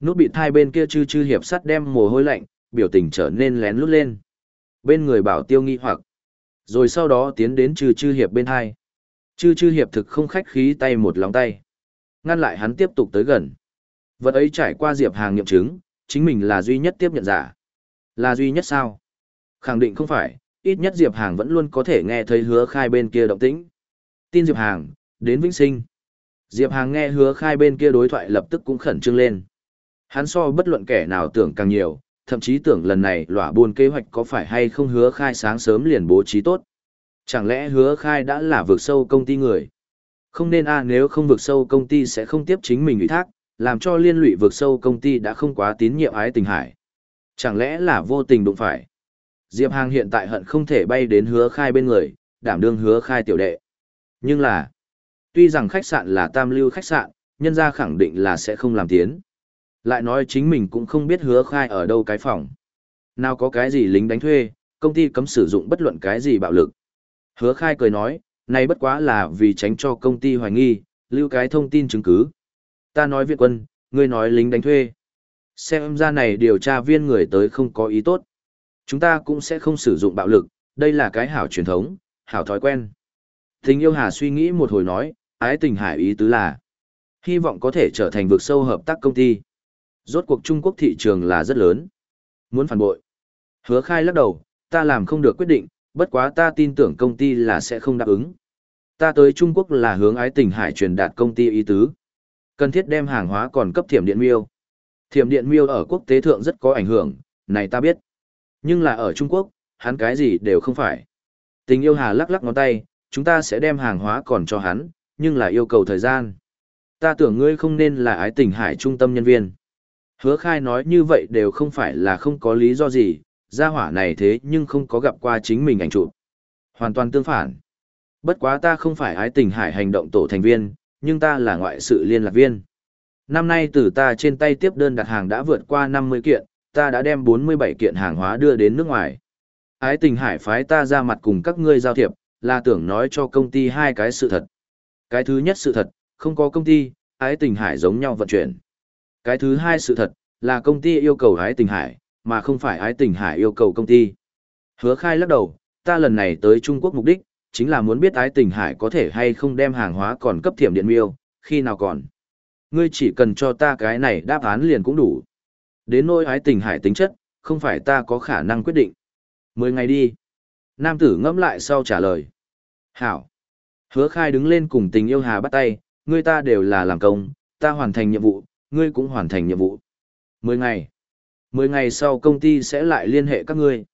Nút bị thai bên kia chư chư hiệp sắt đem mồ hôi lạnh, biểu tình trở nên lén lút lên. Bên người bảo tiêu nghi hoặc. Rồi sau đó tiến đến chư chư hiệp bên hai. Chư chư hiệp thực không khách khí tay một lòng tay. Ngăn lại hắn tiếp tục tới gần. Vật ấy trải qua diệp hàng nghiệm chứng, chính mình là duy nhất tiếp nhận giả. Là duy nhất sao? Khẳng định không phải, ít nhất diệp hàng vẫn luôn có thể nghe thấy hứa khai bên kia động tĩnh. Tin diệp hàng, đến vĩnh sinh. Diệp Hàng nghe hứa khai bên kia đối thoại lập tức cũng khẩn trương lên. Hắn so bất luận kẻ nào tưởng càng nhiều, thậm chí tưởng lần này lỏa buôn kế hoạch có phải hay không hứa khai sáng sớm liền bố trí tốt. Chẳng lẽ hứa khai đã là vượt sâu công ty người? Không nên a nếu không vượt sâu công ty sẽ không tiếp chính mình ủy thác, làm cho liên lụy vượt sâu công ty đã không quá tín nhiệm ái tình hải. Chẳng lẽ là vô tình đụng phải? Diệp Hàng hiện tại hận không thể bay đến hứa khai bên người, đảm đương hứa khai tiểu đệ. Nhưng là, tuy rằng khách sạn là tam lưu khách sạn, nhân gia khẳng định là sẽ không làm tiến. Lại nói chính mình cũng không biết hứa khai ở đâu cái phòng. Nào có cái gì lính đánh thuê, công ty cấm sử dụng bất luận cái gì bạo lực. Hứa khai cười nói, này bất quá là vì tránh cho công ty hoài nghi, lưu cái thông tin chứng cứ. Ta nói viện quân, ngươi nói lính đánh thuê. Xem ra này điều tra viên người tới không có ý tốt. Chúng ta cũng sẽ không sử dụng bạo lực, đây là cái hảo truyền thống, hảo thói quen. Tình yêu Hà suy nghĩ một hồi nói, ái tình hải ý tứ là, hy vọng có thể trở thành vực sâu hợp tác công ty. Rốt cuộc Trung Quốc thị trường là rất lớn. Muốn phản bội. Hứa khai lắc đầu, ta làm không được quyết định, bất quá ta tin tưởng công ty là sẽ không đáp ứng. Ta tới Trung Quốc là hướng ái tình hải truyền đạt công ty ý tứ. Cần thiết đem hàng hóa còn cấp thiểm điện miêu. Thiểm điện miêu ở quốc tế thượng rất có ảnh hưởng, này ta biết. Nhưng là ở Trung Quốc, hắn cái gì đều không phải. Tình yêu hà lắc lắc ngón tay, chúng ta sẽ đem hàng hóa còn cho hắn, nhưng là yêu cầu thời gian. Ta tưởng ngươi không nên là ái tình hải trung tâm nhân viên. Hứa khai nói như vậy đều không phải là không có lý do gì, gia hỏa này thế nhưng không có gặp qua chính mình ảnh chụp. Hoàn toàn tương phản. Bất quá ta không phải ái tình hải hành động tổ thành viên, nhưng ta là ngoại sự liên lạc viên. Năm nay từ ta trên tay tiếp đơn đặt hàng đã vượt qua 50 kiện, ta đã đem 47 kiện hàng hóa đưa đến nước ngoài. Ái tình hải phái ta ra mặt cùng các ngươi giao thiệp, là tưởng nói cho công ty hai cái sự thật. Cái thứ nhất sự thật, không có công ty, ái tình hải giống nhau vận chuyển. Cái thứ hai sự thật, là công ty yêu cầu ái tình hải, mà không phải ái tình hải yêu cầu công ty. Hứa khai lắc đầu, ta lần này tới Trung Quốc mục đích, chính là muốn biết ái tình hải có thể hay không đem hàng hóa còn cấp thiểm điện miêu, khi nào còn. Ngươi chỉ cần cho ta cái này đáp án liền cũng đủ. Đến nỗi ái tình hải tính chất, không phải ta có khả năng quyết định. Mười ngày đi. Nam tử ngẫm lại sau trả lời. Hảo. Hứa khai đứng lên cùng tình yêu hà bắt tay, ngươi ta đều là làm công, ta hoàn thành nhiệm vụ, ngươi cũng hoàn thành nhiệm vụ. Mười ngày. Mười ngày sau công ty sẽ lại liên hệ các ngươi.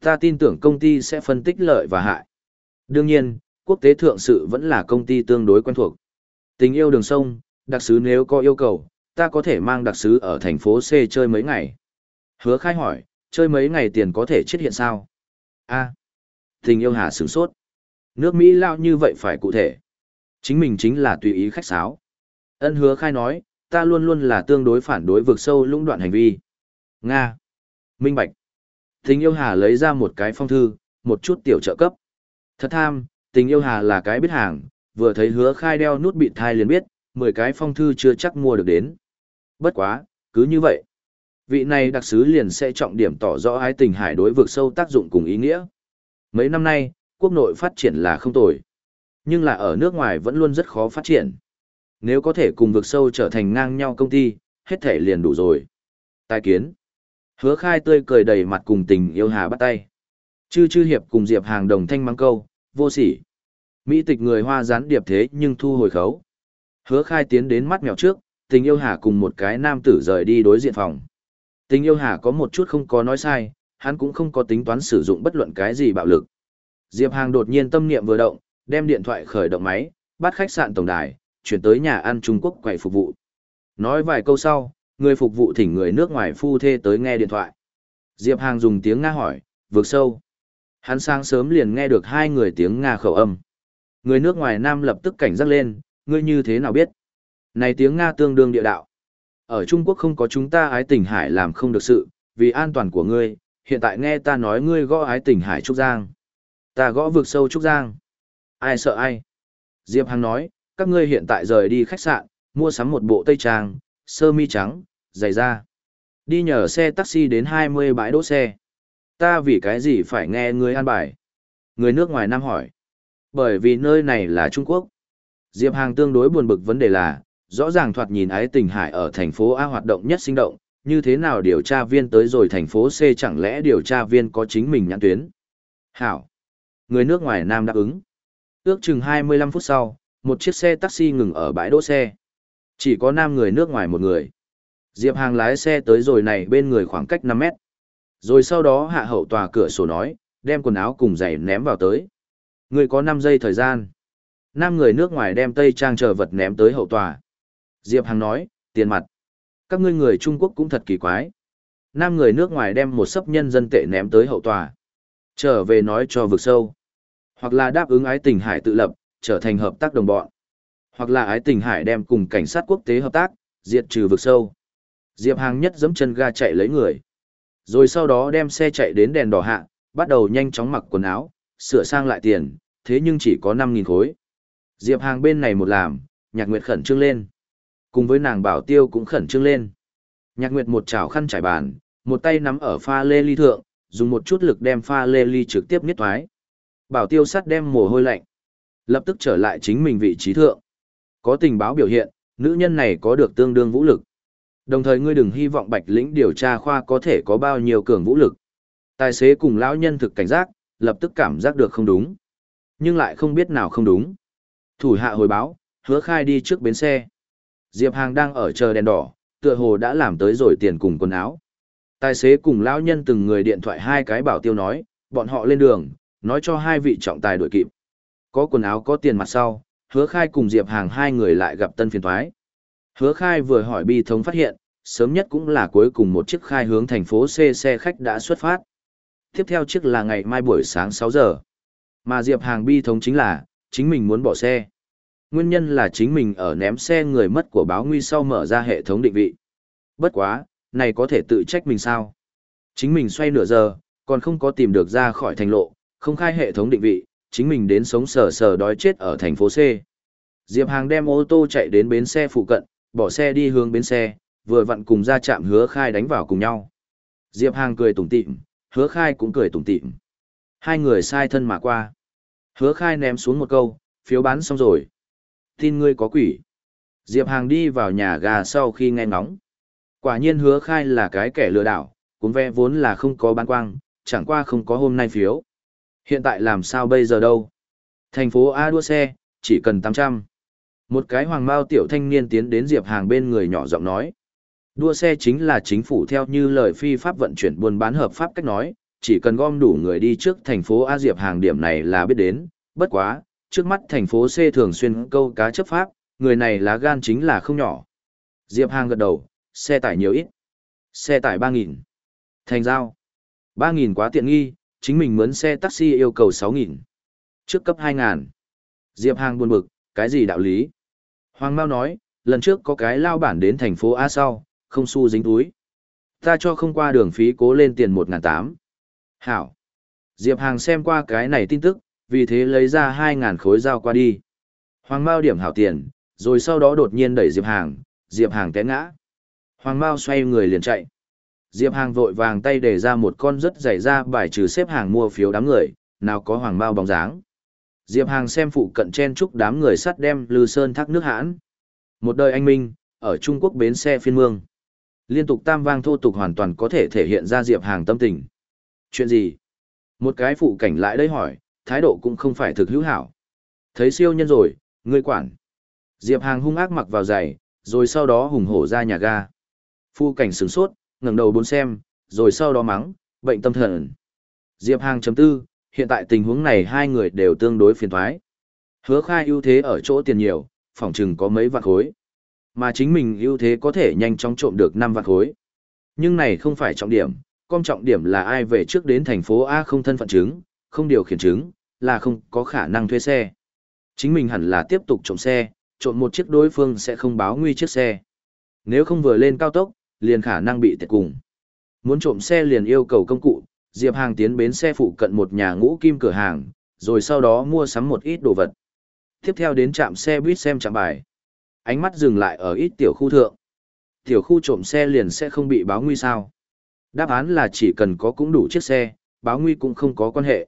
Ta tin tưởng công ty sẽ phân tích lợi và hại. Đương nhiên, quốc tế thượng sự vẫn là công ty tương đối quen thuộc. Tình yêu đường sông, đặc sứ nếu có yêu cầu, ta có thể mang đặc sứ ở thành phố C chơi mấy ngày. Hứa khai hỏi, chơi mấy ngày tiền có thể chết hiện sao? a tình yêu hà sửng sốt. Nước Mỹ lao như vậy phải cụ thể. Chính mình chính là tùy ý khách sáo. Ân hứa khai nói, ta luôn luôn là tương đối phản đối vực sâu lũng đoạn hành vi. Nga. Minh Bạch. Tình yêu hà lấy ra một cái phong thư, một chút tiểu trợ cấp. Thật tham, tình yêu hà là cái biết hàng, vừa thấy hứa khai đeo nút bị thai liền biết, 10 cái phong thư chưa chắc mua được đến. Bất quá, cứ như vậy. Vị này đặc sứ liền sẽ trọng điểm tỏ rõ ái tình hải đối vực sâu tác dụng cùng ý nghĩa. Mấy năm nay, quốc nội phát triển là không tồi. Nhưng là ở nước ngoài vẫn luôn rất khó phát triển. Nếu có thể cùng vực sâu trở thành ngang nhau công ty, hết thể liền đủ rồi. Tài kiến. Hứa khai tươi cười đầy mặt cùng tình yêu hà bắt tay. Chư chư hiệp cùng Diệp Hàng đồng thanh mang câu, vô sỉ. Mỹ tịch người hoa gián điệp thế nhưng thu hồi khấu. Hứa khai tiến đến mắt mèo trước, tình yêu hà cùng một cái nam tử rời đi đối diện phòng. Tình yêu hà có một chút không có nói sai, hắn cũng không có tính toán sử dụng bất luận cái gì bạo lực. Diệp Hàng đột nhiên tâm niệm vừa động, đem điện thoại khởi động máy, bắt khách sạn tổng đài, chuyển tới nhà ăn Trung Quốc quầy phục vụ. Nói vài câu sau, người phục vụ thỉnh người nước ngoài phu thê tới nghe điện thoại. Diệp Hàng dùng tiếng Nga hỏi, vượt sâu. Hắn sáng sớm liền nghe được hai người tiếng Nga khẩu âm. Người nước ngoài nam lập tức cảnh giác lên, ngươi như thế nào biết? Này tiếng Nga tương đương địa đạo. Ở Trung Quốc không có chúng ta ái Tỉnh hải làm không được sự, vì an toàn của ngươi, hiện tại nghe ta nói ngươi gõ ái Tỉnh hải Trúc Giang. Ta gõ vực sâu Trúc Giang. Ai sợ ai? Diệp Hằng nói, các ngươi hiện tại rời đi khách sạn, mua sắm một bộ tây trang, sơ mi trắng, giày da. Đi nhờ xe taxi đến 20 bãi đỗ xe. Ta vì cái gì phải nghe ngươi an bài? Người nước ngoài Nam hỏi. Bởi vì nơi này là Trung Quốc. Diệp Hàng tương đối buồn bực vấn đề là, rõ ràng thoạt nhìn ái tình hải ở thành phố A hoạt động nhất sinh động, như thế nào điều tra viên tới rồi thành phố C chẳng lẽ điều tra viên có chính mình nhãn tuyến. Hảo. Người nước ngoài Nam đáp ứng. Ước chừng 25 phút sau, một chiếc xe taxi ngừng ở bãi đỗ xe. Chỉ có nam người nước ngoài một người. Diệp Hàng lái xe tới rồi này bên người khoảng cách 5 mét. Rồi sau đó hạ hậu tòa cửa sổ nói, đem quần áo cùng giày ném vào tới. Người có 5 giây thời gian. Nam người nước ngoài đem tây trang chờ vật ném tới hậu tòa. Diệp Hằng nói, tiền mặt. Các ngươi người Trung Quốc cũng thật kỳ quái. Nam người nước ngoài đem một sấp nhân dân tệ ném tới hậu tòa. Trở về nói cho vực sâu. Hoặc là đáp ứng ái tình hải tự lập, trở thành hợp tác đồng bọn. Hoặc là ái tình hải đem cùng cảnh sát quốc tế hợp tác, diệt trừ vực sâu. Diệp Hàng nhất giẫm chân ga chạy lấy người. Rồi sau đó đem xe chạy đến đèn đỏ hạ, bắt đầu nhanh chóng mặc quần áo, sửa sang lại tiền, thế nhưng chỉ có 5.000 khối. Diệp Hàng bên này một làm, Nhạc Nguyệt khẩn trương lên. Cùng với nàng Bảo Tiêu cũng khẩn trương lên. Nhạc Nguyệt một chảo khăn trải bàn, một tay nắm ở pha lê ly thượng, dùng một chút lực đem pha lê ly trực tiếp nghiết thoái. Bảo Tiêu sắt đem mồ hôi lạnh. Lập tức trở lại chính mình vị trí thượng. Có tình báo biểu hiện, nữ nhân này có được tương đương vũ lực. Đồng thời ngươi đừng hy vọng Bạch Lĩnh điều tra khoa có thể có bao nhiêu cường vũ lực. Tài xế cùng lão nhân thực cảnh giác, lập tức cảm giác được không đúng. Nhưng lại không biết nào không đúng. Thủ hạ hồi báo, hứa khai đi trước bến xe. Diệp Hàng đang ở chờ đèn đỏ, tựa hồ đã làm tới rồi tiền cùng quần áo. Tài xế cùng lão nhân từng người điện thoại hai cái bảo tiêu nói, bọn họ lên đường, nói cho hai vị trọng tài đội kịp. Có quần áo có tiền mặt sau, hứa khai cùng Diệp Hàng hai người lại gặp tân phiền thoái. Hứa khai vừa hỏi bi thống phát hiện, sớm nhất cũng là cuối cùng một chiếc khai hướng thành phố C xe khách đã xuất phát. Tiếp theo chiếc là ngày mai buổi sáng 6 giờ. Mà Diệp Hàng bi thống chính là, chính mình muốn bỏ xe. Nguyên nhân là chính mình ở ném xe người mất của báo nguy sau mở ra hệ thống định vị. Bất quá, này có thể tự trách mình sao? Chính mình xoay nửa giờ, còn không có tìm được ra khỏi thành lộ, không khai hệ thống định vị, chính mình đến sống sờ sờ đói chết ở thành phố C. Diệp Hàng đem ô tô chạy đến bến xe phụ cận, bỏ xe đi hướng bến xe, vừa vặn cùng ra chạm hứa khai đánh vào cùng nhau. Diệp Hàng cười tủm tỉm, hứa khai cũng cười tủm tỉm. Hai người sai thân mà qua. Hứa khai ném xuống một câu, phiếu bán xong rồi. Tin ngươi có quỷ. Diệp Hàng đi vào nhà gà sau khi nghe ngóng. Quả nhiên hứa khai là cái kẻ lừa đảo, cuốn vẽ vốn là không có bán quang, chẳng qua không có hôm nay phiếu. Hiện tại làm sao bây giờ đâu? Thành phố A đua xe, chỉ cần 800. Một cái hoàng mao tiểu thanh niên tiến đến Diệp Hàng bên người nhỏ giọng nói. Đua xe chính là chính phủ theo như lời phi pháp vận chuyển buôn bán hợp pháp cách nói, chỉ cần gom đủ người đi trước thành phố A Diệp Hàng điểm này là biết đến, bất quá, trước mắt thành phố C thường xuyên câu cá chấp pháp, người này lá gan chính là không nhỏ. Diệp Hàng gật đầu, xe tải nhiều ít. Xe tải 3.000. Thành giao. 3.000 quá tiện nghi, chính mình mướn xe taxi yêu cầu 6.000. Trước cấp 2.000. Diệp Hàng buồn bực, cái gì đạo lý? Hoàng Mao nói, lần trước có cái lao bản đến thành phố A sau, không xu dính túi. Ta cho không qua đường phí cố lên tiền 1.800. Hảo. Diệp Hàng xem qua cái này tin tức, vì thế lấy ra 2.000 khối giao qua đi. Hoàng Mao điểm hảo tiền, rồi sau đó đột nhiên đẩy Diệp Hàng, Diệp Hàng té ngã. Hoàng Mao xoay người liền chạy. Diệp Hàng vội vàng tay để ra một con rất dày ra bài trừ xếp hàng mua phiếu đám người, nào có Hoàng Mao bóng dáng. Diệp Hàng xem phụ cận chen chúc đám người sắt đem Lư Sơn thác nước hãn. Một đời anh minh, ở Trung Quốc bến xe phiên mương. Liên tục tam vang thô tục hoàn toàn có thể thể hiện ra Diệp Hàng tâm tình. Chuyện gì? Một cái phụ cảnh lại đây hỏi, thái độ cũng không phải thực hữu hảo. Thấy siêu nhân rồi, ngươi quản. Diệp Hàng hung ác mặc vào giày, rồi sau đó hùng hổ ra nhà ga. Phu cảnh sửng sốt, ngẩng đầu bốn xem, rồi sau đó mắng, bệnh tâm thần. Diệp Hàng chấm tư, hiện tại tình huống này hai người đều tương đối phiền thoái. Hứa khai ưu thế ở chỗ tiền nhiều, phòng chừng có mấy vạn khối. Mà chính mình ưu thế có thể nhanh chóng trộm được 5 vạn khối. Nhưng này không phải trọng điểm, con trọng điểm là ai về trước đến thành phố A không thân phận chứng, không điều khiển chứng, là không có khả năng thuê xe. Chính mình hẳn là tiếp tục trộm xe, trộm một chiếc đối phương sẽ không báo nguy chiếc xe. Nếu không vừa lên cao tốc, liền khả năng bị tiệt cùng. Muốn trộm xe liền yêu cầu công cụ, Diệp Hàng tiến bến xe phụ cận một nhà ngũ kim cửa hàng, rồi sau đó mua sắm một ít đồ vật. Tiếp theo đến trạm xe buýt xem trạm bài. Ánh mắt dừng lại ở ít tiểu khu thượng. Tiểu khu trộm xe liền sẽ không bị báo nguy sao. Đáp án là chỉ cần có cũng đủ chiếc xe, báo nguy cũng không có quan hệ.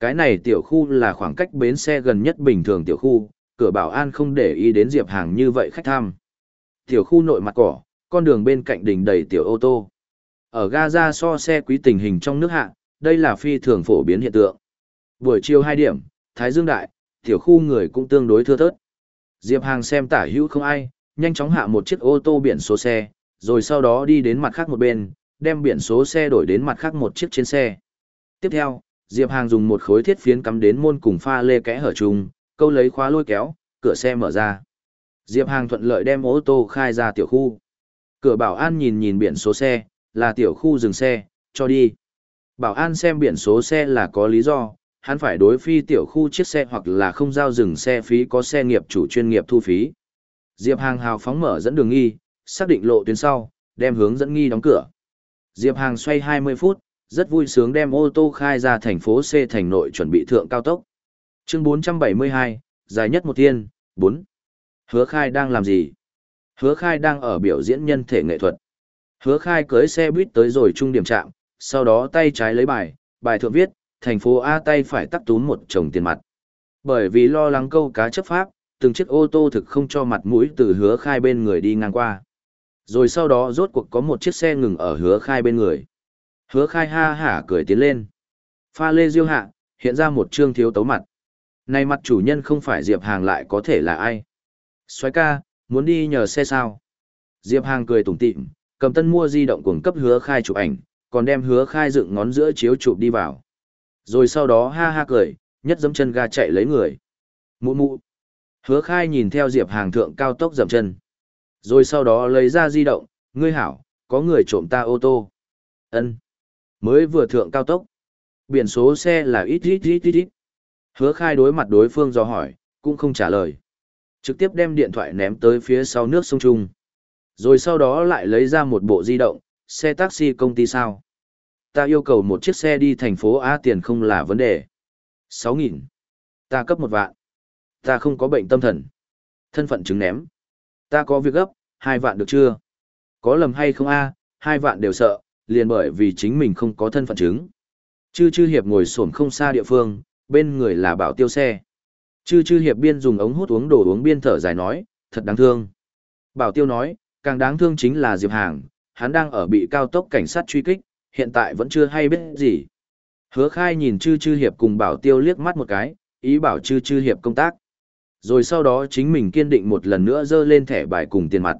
Cái này tiểu khu là khoảng cách bến xe gần nhất bình thường tiểu khu, cửa bảo an không để ý đến Diệp Hàng như vậy khách tham. Tiểu khu nội mặt cỏ, con đường bên cạnh đỉnh đầy tiểu ô tô. Ở Gaza so xe quý tình hình trong nước hạ, đây là phi thường phổ biến hiện tượng. Buổi chiều 2 điểm, Thái Dương Đại, tiểu khu người cũng tương đối thưa thớt. Diệp Hàng xem tả hữu không ai, nhanh chóng hạ một chiếc ô tô biển số xe, rồi sau đó đi đến mặt khác một bên, đem biển số xe đổi đến mặt khác một chiếc trên xe. Tiếp theo, Diệp Hàng dùng một khối thiết phiến cắm đến môn cùng pha lê kẽ hở chung, câu lấy khóa lôi kéo, cửa xe mở ra. Diệp Hàng thuận lợi đem ô tô khai ra tiểu khu. Cửa bảo an nhìn nhìn biển số xe, là tiểu khu dừng xe, cho đi. Bảo an xem biển số xe là có lý do, hắn phải đối phi tiểu khu chiếc xe hoặc là không giao dừng xe phí có xe nghiệp chủ chuyên nghiệp thu phí. Diệp Hàng hào phóng mở dẫn đường nghi, xác định lộ tuyến sau, đem hướng dẫn nghi đóng cửa. Diệp Hàng xoay 20 phút, rất vui sướng đem ô tô khai ra thành phố C thành nội chuẩn bị thượng cao tốc. Chương 472, dài nhất một thiên, 4. Hứa khai đang làm gì? Hứa khai đang ở biểu diễn nhân thể nghệ thuật. Hứa khai cưới xe buýt tới rồi trung điểm trạm, sau đó tay trái lấy bài, bài thượng viết, thành phố A tay phải tắt túm một chồng tiền mặt. Bởi vì lo lắng câu cá chấp pháp, từng chiếc ô tô thực không cho mặt mũi từ hứa khai bên người đi ngang qua. Rồi sau đó rốt cuộc có một chiếc xe ngừng ở hứa khai bên người. Hứa khai ha hả cười tiến lên. Pha lê diêu hạ, hiện ra một trương thiếu tấu mặt. Này mặt chủ nhân không phải Diệp Hàng lại có thể là ai. Xoái ca, muốn đi nhờ xe sao? Diệp Hàng cười tủm tỉm, cầm tân mua di động cuồng cấp hứa khai chụp ảnh, còn đem hứa khai dựng ngón giữa chiếu chụp đi vào. Rồi sau đó ha ha cười, nhất dẫm chân ga chạy lấy người. Mụ mụ. Hứa khai nhìn theo Diệp Hàng thượng cao tốc dậm chân. Rồi sau đó lấy ra di động, ngươi hảo, có người trộm ta ô tô. ân Mới vừa thượng cao tốc. Biển số xe là ít ít ít ít ít. Hứa khai đối mặt đối phương do hỏi, cũng không trả lời. Trực tiếp đem điện thoại ném tới phía sau nước sông Trung. Rồi sau đó lại lấy ra một bộ di động, xe taxi công ty sao. Ta yêu cầu một chiếc xe đi thành phố A tiền không là vấn đề. 6.000. Ta cấp một vạn. Ta không có bệnh tâm thần. Thân phận chứng ném. Ta có việc gấp, hai vạn được chưa? Có lầm hay không a? hai vạn đều sợ, liền bởi vì chính mình không có thân phận chứng. Chư chư hiệp ngồi xổm không xa địa phương, bên người là bảo tiêu xe. Chư chư hiệp biên dùng ống hút uống đồ uống biên thở dài nói, thật đáng thương. Bảo tiêu nói, càng đáng thương chính là Diệp Hàng, hắn đang ở bị cao tốc cảnh sát truy kích, hiện tại vẫn chưa hay biết gì. Hứa khai nhìn chư chư hiệp cùng bảo tiêu liếc mắt một cái, ý bảo chư chư hiệp công tác. Rồi sau đó chính mình kiên định một lần nữa dơ lên thẻ bài cùng tiền mặt.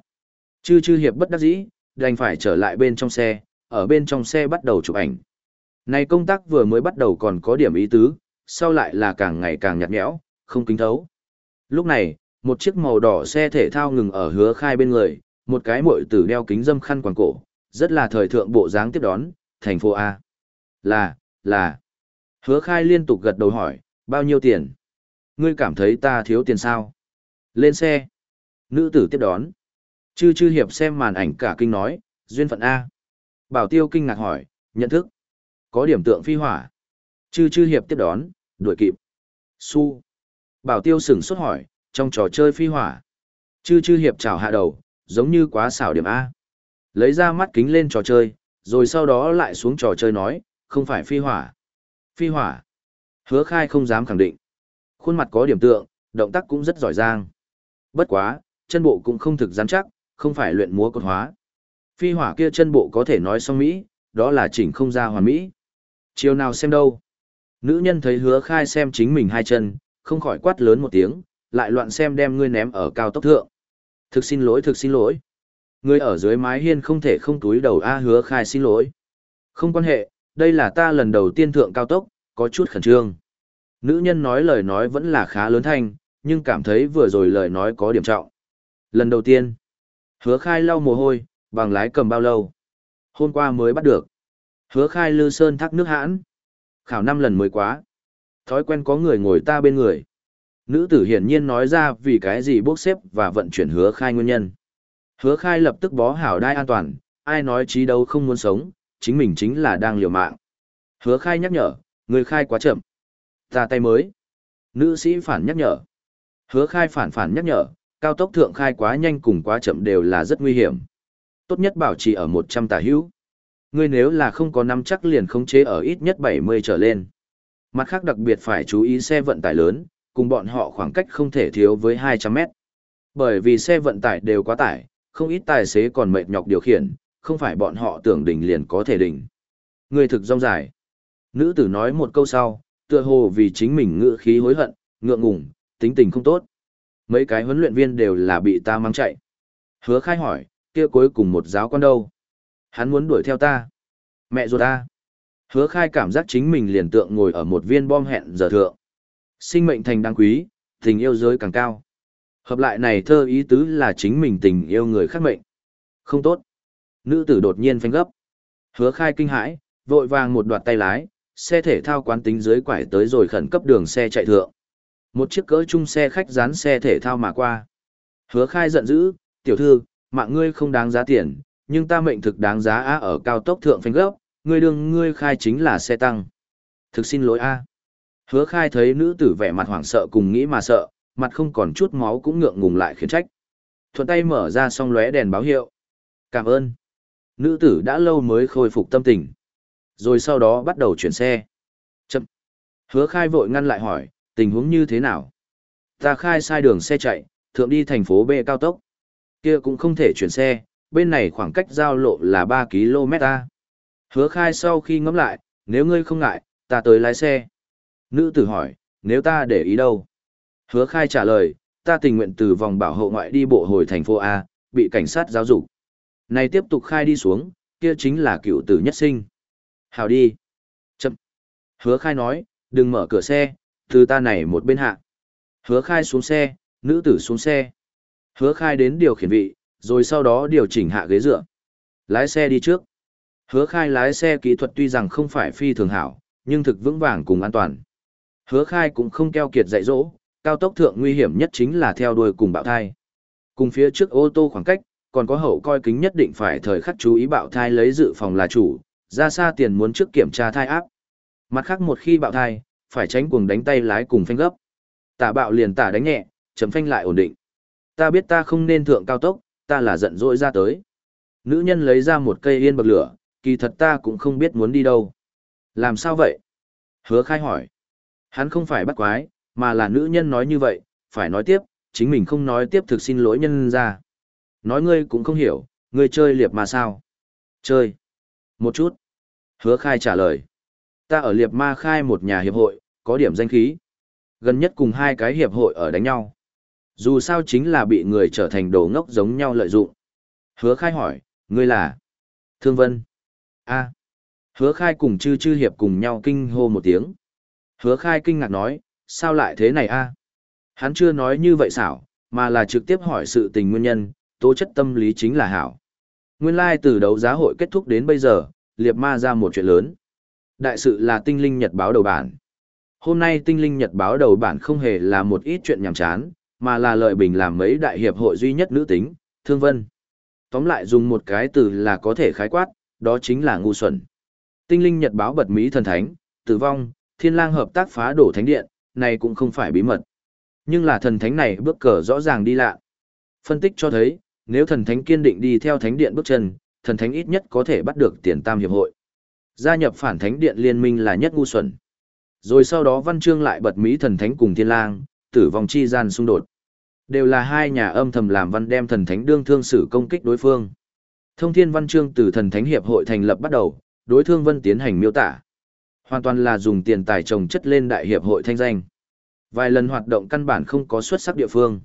Chư chư hiệp bất đắc dĩ, đành phải trở lại bên trong xe, ở bên trong xe bắt đầu chụp ảnh. Này công tác vừa mới bắt đầu còn có điểm ý tứ, sau lại là càng ngày càng nhạt nhẽo, không kính thấu. Lúc này, một chiếc màu đỏ xe thể thao ngừng ở hứa khai bên người, một cái muội tử đeo kính dâm khăn quàng cổ, rất là thời thượng bộ dáng tiếp đón, thành phố A. Là, là. Hứa khai liên tục gật đầu hỏi, bao nhiêu tiền? Ngươi cảm thấy ta thiếu tiền sao? Lên xe. Nữ tử tiếp đón. Chư chư hiệp xem màn ảnh cả kinh nói, duyên phận A. Bảo tiêu kinh ngạc hỏi, nhận thức. Có điểm tượng phi hỏa. Chư chư hiệp tiếp đón, đuổi kịp. Su. Bảo tiêu sửng sốt hỏi, trong trò chơi phi hỏa. Chư chư hiệp chào hạ đầu, giống như quá xảo điểm A. Lấy ra mắt kính lên trò chơi, rồi sau đó lại xuống trò chơi nói, không phải phi hỏa. Phi hỏa. Hứa khai không dám khẳng định. Khuôn mặt có điểm tượng, động tác cũng rất giỏi giang. Bất quá, chân bộ cũng không thực rắn chắc, không phải luyện múa cột hóa. Phi hỏa kia chân bộ có thể nói xong Mỹ, đó là chỉnh không ra hoàn Mỹ. Chiều nào xem đâu. Nữ nhân thấy hứa khai xem chính mình hai chân, không khỏi quát lớn một tiếng, lại loạn xem đem ngươi ném ở cao tốc thượng. Thực xin lỗi, thực xin lỗi. người ở dưới mái hiên không thể không túi đầu A hứa khai xin lỗi. Không quan hệ, đây là ta lần đầu tiên thượng cao tốc, có chút khẩn trương. Nữ nhân nói lời nói vẫn là khá lớn thanh, nhưng cảm thấy vừa rồi lời nói có điểm trọng. Lần đầu tiên, hứa khai lau mồ hôi, bằng lái cầm bao lâu. Hôm qua mới bắt được. Hứa khai lư sơn thác nước hãn. Khảo năm lần mới quá. Thói quen có người ngồi ta bên người. Nữ tử hiển nhiên nói ra vì cái gì bốc xếp và vận chuyển hứa khai nguyên nhân. Hứa khai lập tức bó hảo đai an toàn, ai nói trí đâu không muốn sống, chính mình chính là đang liều mạng. Hứa khai nhắc nhở, người khai quá chậm. Ta tay mới. Nữ sĩ phản nhắc nhở. Hứa khai phản phản nhắc nhở, cao tốc thượng khai quá nhanh cùng quá chậm đều là rất nguy hiểm. Tốt nhất bảo trì ở 100 tả hữu. Ngươi nếu là không có nắm chắc liền khống chế ở ít nhất 70 trở lên. Mặt khác đặc biệt phải chú ý xe vận tải lớn, cùng bọn họ khoảng cách không thể thiếu với 200 mét. Bởi vì xe vận tải đều quá tải, không ít tài xế còn mệt nhọc điều khiển, không phải bọn họ tưởng đỉnh liền có thể đỉnh. Người thực rong dài. Nữ tử nói một câu sau, tựa hồ vì chính mình ngựa khí hối hận, ngượng ngùng, tính tình không tốt. Mấy cái huấn luyện viên đều là bị ta mang chạy. Hứa khai hỏi, kia cuối cùng một giáo quan đâu? Hắn muốn đuổi theo ta. Mẹ ruột ta. Hứa khai cảm giác chính mình liền tượng ngồi ở một viên bom hẹn giờ thượng. Sinh mệnh thành đáng quý, tình yêu giới càng cao. Hợp lại này thơ ý tứ là chính mình tình yêu người khác mệnh. Không tốt. Nữ tử đột nhiên phanh gấp. Hứa khai kinh hãi, vội vàng một đoạt tay lái, xe thể thao quán tính dưới quải tới rồi khẩn cấp đường xe chạy thượng. Một chiếc cỡ chung xe khách dán xe thể thao mà qua. Hứa khai giận dữ, tiểu thư, mạng ngươi không đáng giá tiền, nhưng ta mệnh thực đáng giá á ở cao tốc thượng phanh gấp, ngươi đường ngươi khai chính là xe tăng. Thực xin lỗi a. Hứa khai thấy nữ tử vẻ mặt hoảng sợ cùng nghĩ mà sợ, mặt không còn chút máu cũng ngượng ngùng lại khiến trách. Thuận tay mở ra xong lóe đèn báo hiệu. Cảm ơn. Nữ tử đã lâu mới khôi phục tâm tình. Rồi sau đó bắt đầu chuyển xe. Chậm. Hứa khai vội ngăn lại hỏi, tình huống như thế nào? Ta khai sai đường xe chạy, thượng đi thành phố B cao tốc. Kia cũng không thể chuyển xe, bên này khoảng cách giao lộ là 3 km. Hứa khai sau khi ngắm lại, nếu ngươi không ngại, ta tới lái xe. Nữ tử hỏi, nếu ta để ý đâu? Hứa khai trả lời, ta tình nguyện từ vòng bảo hộ ngoại đi bộ hồi thành phố A, bị cảnh sát giáo dục. Này tiếp tục khai đi xuống, kia chính là cựu tử nhất sinh. Hào đi. Chậm. Hứa khai nói, đừng mở cửa xe, từ ta này một bên hạ. Hứa khai xuống xe, nữ tử xuống xe. Hứa khai đến điều khiển vị, rồi sau đó điều chỉnh hạ ghế dựa. Lái xe đi trước. Hứa khai lái xe kỹ thuật tuy rằng không phải phi thường hảo, nhưng thực vững vàng cùng an toàn. Hứa khai cũng không keo kiệt dạy dỗ, cao tốc thượng nguy hiểm nhất chính là theo đuôi cùng bạo thai. Cùng phía trước ô tô khoảng cách, còn có hậu coi kính nhất định phải thời khắc chú ý bạo thai lấy dự phòng là chủ, ra xa tiền muốn trước kiểm tra thai áp. Mặt khác một khi bạo thai, phải tránh cuồng đánh tay lái cùng phanh gấp. Tả bạo liền tả đánh nhẹ, chấm phanh lại ổn định. Ta biết ta không nên thượng cao tốc, ta là giận dỗi ra tới. Nữ nhân lấy ra một cây yên bậc lửa, kỳ thật ta cũng không biết muốn đi đâu. Làm sao vậy? Hứa khai hỏi. Hắn không phải bắt quái, mà là nữ nhân nói như vậy, phải nói tiếp, chính mình không nói tiếp thực xin lỗi nhân ra. Nói ngươi cũng không hiểu, ngươi chơi liệp mà sao? Chơi. Một chút. Hứa khai trả lời. Ta ở liệp ma khai một nhà hiệp hội, có điểm danh khí. Gần nhất cùng hai cái hiệp hội ở đánh nhau. Dù sao chính là bị người trở thành đồ ngốc giống nhau lợi dụng. Hứa khai hỏi, ngươi là? Thương Vân. a Hứa khai cùng chư chư hiệp cùng nhau kinh hô một tiếng. Hứa khai kinh ngạc nói, sao lại thế này a Hắn chưa nói như vậy xảo, mà là trực tiếp hỏi sự tình nguyên nhân, tố chất tâm lý chính là hảo. Nguyên lai like từ đấu giá hội kết thúc đến bây giờ, liệp ma ra một chuyện lớn. Đại sự là tinh linh nhật báo đầu bản. Hôm nay tinh linh nhật báo đầu bản không hề là một ít chuyện nhảm chán, mà là lợi bình làm mấy đại hiệp hội duy nhất nữ tính, thương vân. Tóm lại dùng một cái từ là có thể khái quát, đó chính là ngu xuẩn. Tinh linh nhật báo bật mỹ thần thánh, tử vong, thiên lang hợp tác phá đổ thánh điện, này cũng không phải bí mật. Nhưng là thần thánh này bước cờ rõ ràng đi lạ. Phân tích cho thấy, nếu thần thánh kiên định đi theo thánh điện bước chân, thần thánh ít nhất có thể bắt được tiền tam hiệp hội. Gia nhập phản thánh điện liên minh là nhất ngu xuẩn. Rồi sau đó văn chương lại bật mỹ thần thánh cùng thiên lang, tử vong chi gian xung đột. Đều là hai nhà âm thầm làm văn đem thần thánh đương thương sử công kích đối phương. Thông thiên văn chương từ thần thánh hiệp hội thành lập bắt đầu, đối thương vân tiến hành miêu tả. Hoàn toàn là dùng tiền tài trồng chất lên đại hiệp hội thanh danh. Vài lần hoạt động căn bản không có xuất sắc địa phương.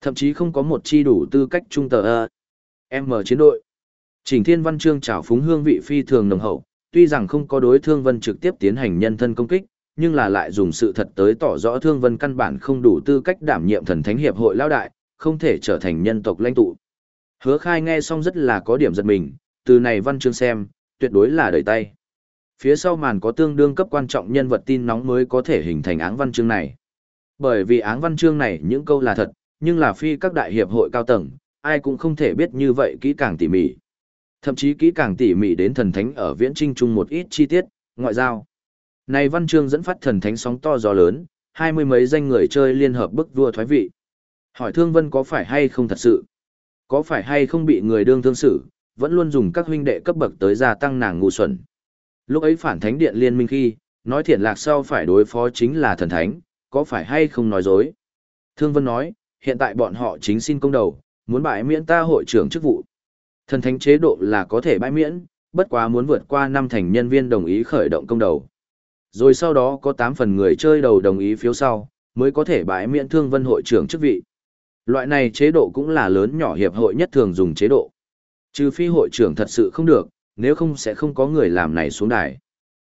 Thậm chí không có một chi đủ tư cách trung tờ. Ờ, M chiến đội. Trình Thiên Văn Chương trào phúng hương vị phi thường nồng hậu, tuy rằng không có đối Thương Vân trực tiếp tiến hành nhân thân công kích, nhưng là lại dùng sự thật tới tỏ rõ Thương Vân căn bản không đủ tư cách đảm nhiệm thần thánh hiệp hội lao đại, không thể trở thành nhân tộc lãnh tụ. Hứa khai nghe xong rất là có điểm giật mình, từ này Văn Chương xem, tuyệt đối là đời tay. Phía sau màn có tương đương cấp quan trọng nhân vật tin nóng mới có thể hình thành áng văn chương này. Bởi vì áng văn chương này những câu là thật, nhưng là phi các đại hiệp hội cao tầng, ai cũng không thể biết như vậy kỹ càng tỉ mỉ. Thậm chí kỹ càng tỉ mỉ đến thần thánh ở viễn trinh chung một ít chi tiết, ngoại giao. Này văn chương dẫn phát thần thánh sóng to gió lớn, hai mươi mấy danh người chơi liên hợp bức vua thoái vị. Hỏi Thương Vân có phải hay không thật sự? Có phải hay không bị người đương thương xử, vẫn luôn dùng các huynh đệ cấp bậc tới gia tăng nàng ngu xuẩn. Lúc ấy phản thánh điện liên minh khi, nói thiện lạc sau phải đối phó chính là thần thánh, có phải hay không nói dối? Thương Vân nói, hiện tại bọn họ chính xin công đầu, muốn bãi miễn ta hội trưởng chức vụ. Thần thánh chế độ là có thể bãi miễn, bất quá muốn vượt qua năm thành nhân viên đồng ý khởi động công đầu. Rồi sau đó có 8 phần người chơi đầu đồng ý phiếu sau, mới có thể bãi miễn thương vân hội trưởng chức vị. Loại này chế độ cũng là lớn nhỏ hiệp hội nhất thường dùng chế độ. Trừ phi hội trưởng thật sự không được, nếu không sẽ không có người làm này xuống đài.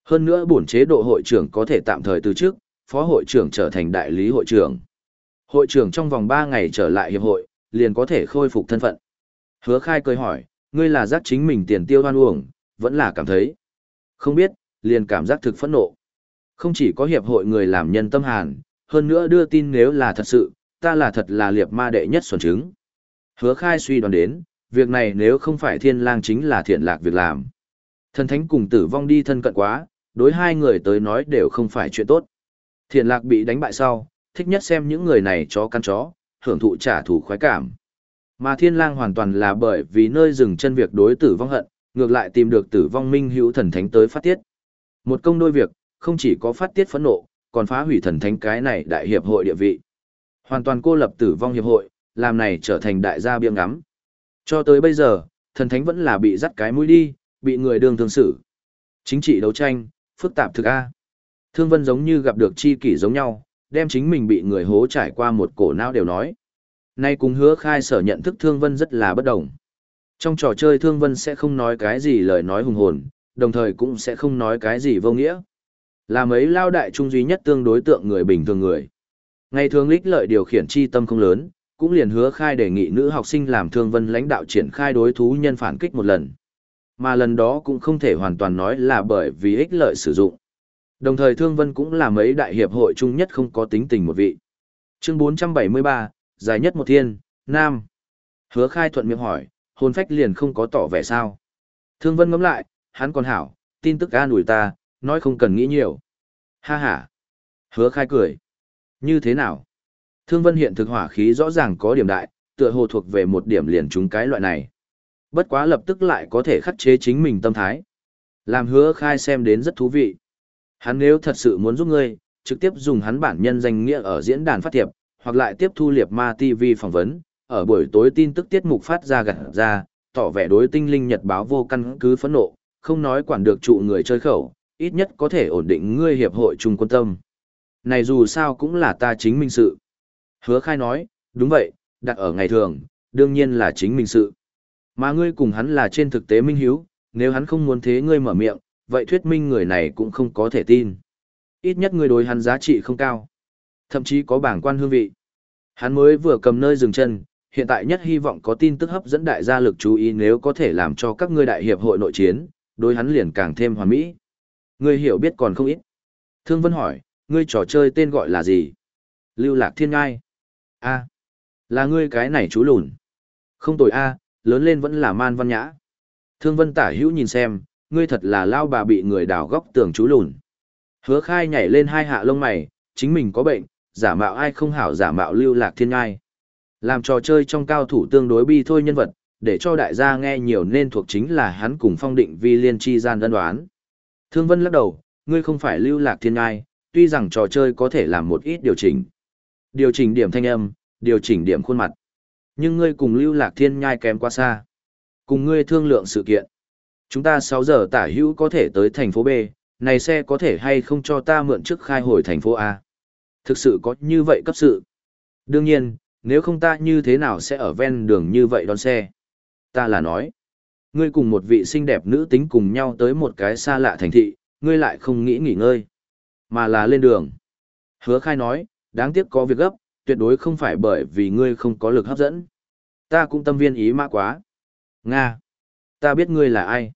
Hơn nữa bổn chế độ hội trưởng có thể tạm thời từ chức, phó hội trưởng trở thành đại lý hội trưởng. Hội trưởng trong vòng 3 ngày trở lại hiệp hội, liền có thể khôi phục thân phận. Hứa khai cười hỏi, ngươi là giác chính mình tiền tiêu hoan uổng, vẫn là cảm thấy. Không biết, liền cảm giác thực phẫn nộ. Không chỉ có hiệp hội người làm nhân tâm hàn, hơn nữa đưa tin nếu là thật sự, ta là thật là liệp ma đệ nhất xuẩn chứng. Hứa khai suy đoán đến, việc này nếu không phải thiên lang chính là thiện lạc việc làm. Thần thánh cùng tử vong đi thân cận quá, đối hai người tới nói đều không phải chuyện tốt. Thiện lạc bị đánh bại sau, thích nhất xem những người này chó căn chó, hưởng thụ trả thù khoái cảm. Mà thiên lang hoàn toàn là bởi vì nơi dừng chân việc đối tử vong hận, ngược lại tìm được tử vong minh hữu thần thánh tới phát tiết. Một công đôi việc, không chỉ có phát tiết phẫn nộ, còn phá hủy thần thánh cái này đại hiệp hội địa vị. Hoàn toàn cô lập tử vong hiệp hội, làm này trở thành đại gia biêng ngắm. Cho tới bây giờ, thần thánh vẫn là bị dắt cái mũi đi, bị người đương thương xử. Chính trị đấu tranh, phức tạp thực A. Thương vân giống như gặp được chi kỷ giống nhau, đem chính mình bị người hố trải qua một cổ não đều nói. Nay cùng hứa khai sở nhận thức thương vân rất là bất đồng. Trong trò chơi thương vân sẽ không nói cái gì lời nói hùng hồn, đồng thời cũng sẽ không nói cái gì vô nghĩa. Là mấy lao đại trung duy nhất tương đối tượng người bình thường người. Ngày thường lích lợi điều khiển chi tâm không lớn, cũng liền hứa khai đề nghị nữ học sinh làm thương vân lãnh đạo triển khai đối thú nhân phản kích một lần. Mà lần đó cũng không thể hoàn toàn nói là bởi vì ích lợi sử dụng. Đồng thời thương vân cũng là mấy đại hiệp hội chung nhất không có tính tình một vị. Chương 473, dài nhất một thiên, Nam. Hứa khai thuận miệng hỏi, hồn phách liền không có tỏ vẻ sao. Thương vân ngắm lại, hắn còn hảo, tin tức an ủi ta, nói không cần nghĩ nhiều. Ha ha. Hứa khai cười. Như thế nào? Thương vân hiện thực hỏa khí rõ ràng có điểm đại, tựa hồ thuộc về một điểm liền chúng cái loại này. Bất quá lập tức lại có thể khắc chế chính mình tâm thái. Làm hứa khai xem đến rất thú vị. Hắn nếu thật sự muốn giúp ngươi, trực tiếp dùng hắn bản nhân danh nghĩa ở diễn đàn phát thiệp, hoặc lại tiếp thu liệp ma TV phỏng vấn, ở buổi tối tin tức tiết mục phát ra gặt ra, tỏ vẻ đối tinh linh nhật báo vô căn cứ phẫn nộ, không nói quản được trụ người chơi khẩu, ít nhất có thể ổn định ngươi hiệp hội chung quân tâm. Này dù sao cũng là ta chính minh sự. Hứa khai nói, đúng vậy, đặt ở ngày thường, đương nhiên là chính minh sự. Mà ngươi cùng hắn là trên thực tế minh hiếu, nếu hắn không muốn thế ngươi mở miệng, vậy thuyết minh người này cũng không có thể tin. Ít nhất ngươi đối hắn giá trị không cao. Thậm chí có bảng quan hương vị. Hắn mới vừa cầm nơi dừng chân, hiện tại nhất hy vọng có tin tức hấp dẫn đại gia lực chú ý nếu có thể làm cho các ngươi đại hiệp hội nội chiến, đối hắn liền càng thêm hoàn mỹ. Ngươi hiểu biết còn không ít. Thương Vân hỏi, ngươi trò chơi tên gọi là gì? Lưu Lạc Thiên Ngai. A, là ngươi cái này chú lùn. Không tội A, lớn lên vẫn là man văn nhã. Thương Vân tả hữu nhìn xem, ngươi thật là lao bà bị người đào góc tường chú lùn. Hứa khai nhảy lên hai hạ lông mày, chính mình có bệnh, giả mạo ai không hảo giả mạo lưu lạc thiên ngai. Làm trò chơi trong cao thủ tương đối bi thôi nhân vật, để cho đại gia nghe nhiều nên thuộc chính là hắn cùng phong định vi liên chi gian đơn đoán. Thương Vân lắc đầu, ngươi không phải lưu lạc thiên ngai, tuy rằng trò chơi có thể làm một ít điều chỉnh. Điều chỉnh điểm thanh âm, điều chỉnh điểm khuôn mặt. Nhưng ngươi cùng lưu lạc thiên nhai kém quá xa. Cùng ngươi thương lượng sự kiện. Chúng ta 6 giờ tả hữu có thể tới thành phố B, này xe có thể hay không cho ta mượn trước khai hồi thành phố A. Thực sự có như vậy cấp sự. Đương nhiên, nếu không ta như thế nào sẽ ở ven đường như vậy đón xe. Ta là nói, ngươi cùng một vị xinh đẹp nữ tính cùng nhau tới một cái xa lạ thành thị, ngươi lại không nghĩ nghỉ ngơi, mà là lên đường. Hứa khai nói, đáng tiếc có việc gấp, tuyệt đối không phải bởi vì ngươi không có lực hấp dẫn. Ta cũng tâm viên ý mã quá. Nga, ta biết ngươi là ai.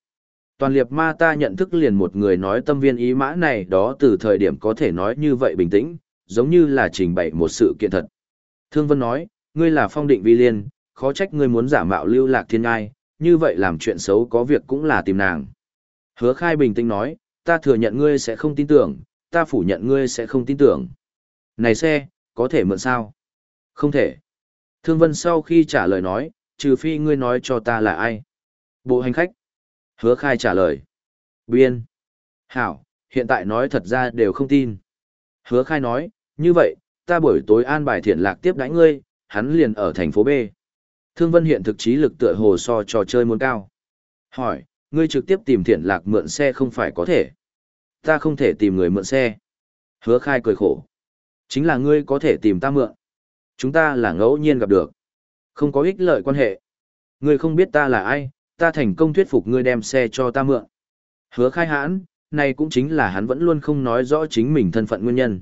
Toàn liệt ma ta nhận thức liền một người nói tâm viên ý mã này đó từ thời điểm có thể nói như vậy bình tĩnh, giống như là trình bày một sự kiện thật. Thương Vân nói, ngươi là phong định vi liên, khó trách ngươi muốn giả mạo lưu lạc thiên ngai, như vậy làm chuyện xấu có việc cũng là tìm nàng. Hứa khai bình tĩnh nói, ta thừa nhận ngươi sẽ không tin tưởng, ta phủ nhận ngươi sẽ không tin tưởng. Này xe, có thể mượn sao? Không thể. Thương Vân sau khi trả lời nói, trừ phi ngươi nói cho ta là ai. Bộ hành khách. Hứa khai trả lời. Biên. Hảo, hiện tại nói thật ra đều không tin. Hứa khai nói, như vậy, ta buổi tối an bài thiện lạc tiếp đãi ngươi, hắn liền ở thành phố B. Thương Vân hiện thực chí lực tựa hồ so trò chơi muốn cao. Hỏi, ngươi trực tiếp tìm thiện lạc mượn xe không phải có thể. Ta không thể tìm người mượn xe. Hứa khai cười khổ. Chính là ngươi có thể tìm ta mượn. Chúng ta là ngẫu nhiên gặp được. Không có ích lợi quan hệ. Ngươi không biết ta là ai, ta thành công thuyết phục ngươi đem xe cho ta mượn. Hứa khai hãn, này cũng chính là hắn vẫn luôn không nói rõ chính mình thân phận nguyên nhân.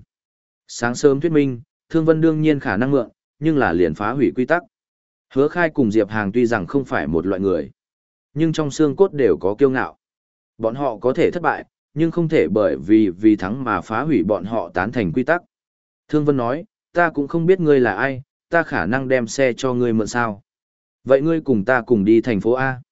Sáng sớm thuyết minh, Thương Vân đương nhiên khả năng mượn, nhưng là liền phá hủy quy tắc. Hứa khai cùng Diệp Hàng tuy rằng không phải một loại người, nhưng trong xương cốt đều có kiêu ngạo. Bọn họ có thể thất bại, nhưng không thể bởi vì vì thắng mà phá hủy bọn họ tán thành quy tắc. Thương Vân nói, ta cũng không biết ngươi là ai, ta khả năng đem xe cho ngươi mượn sao. Vậy ngươi cùng ta cùng đi thành phố A.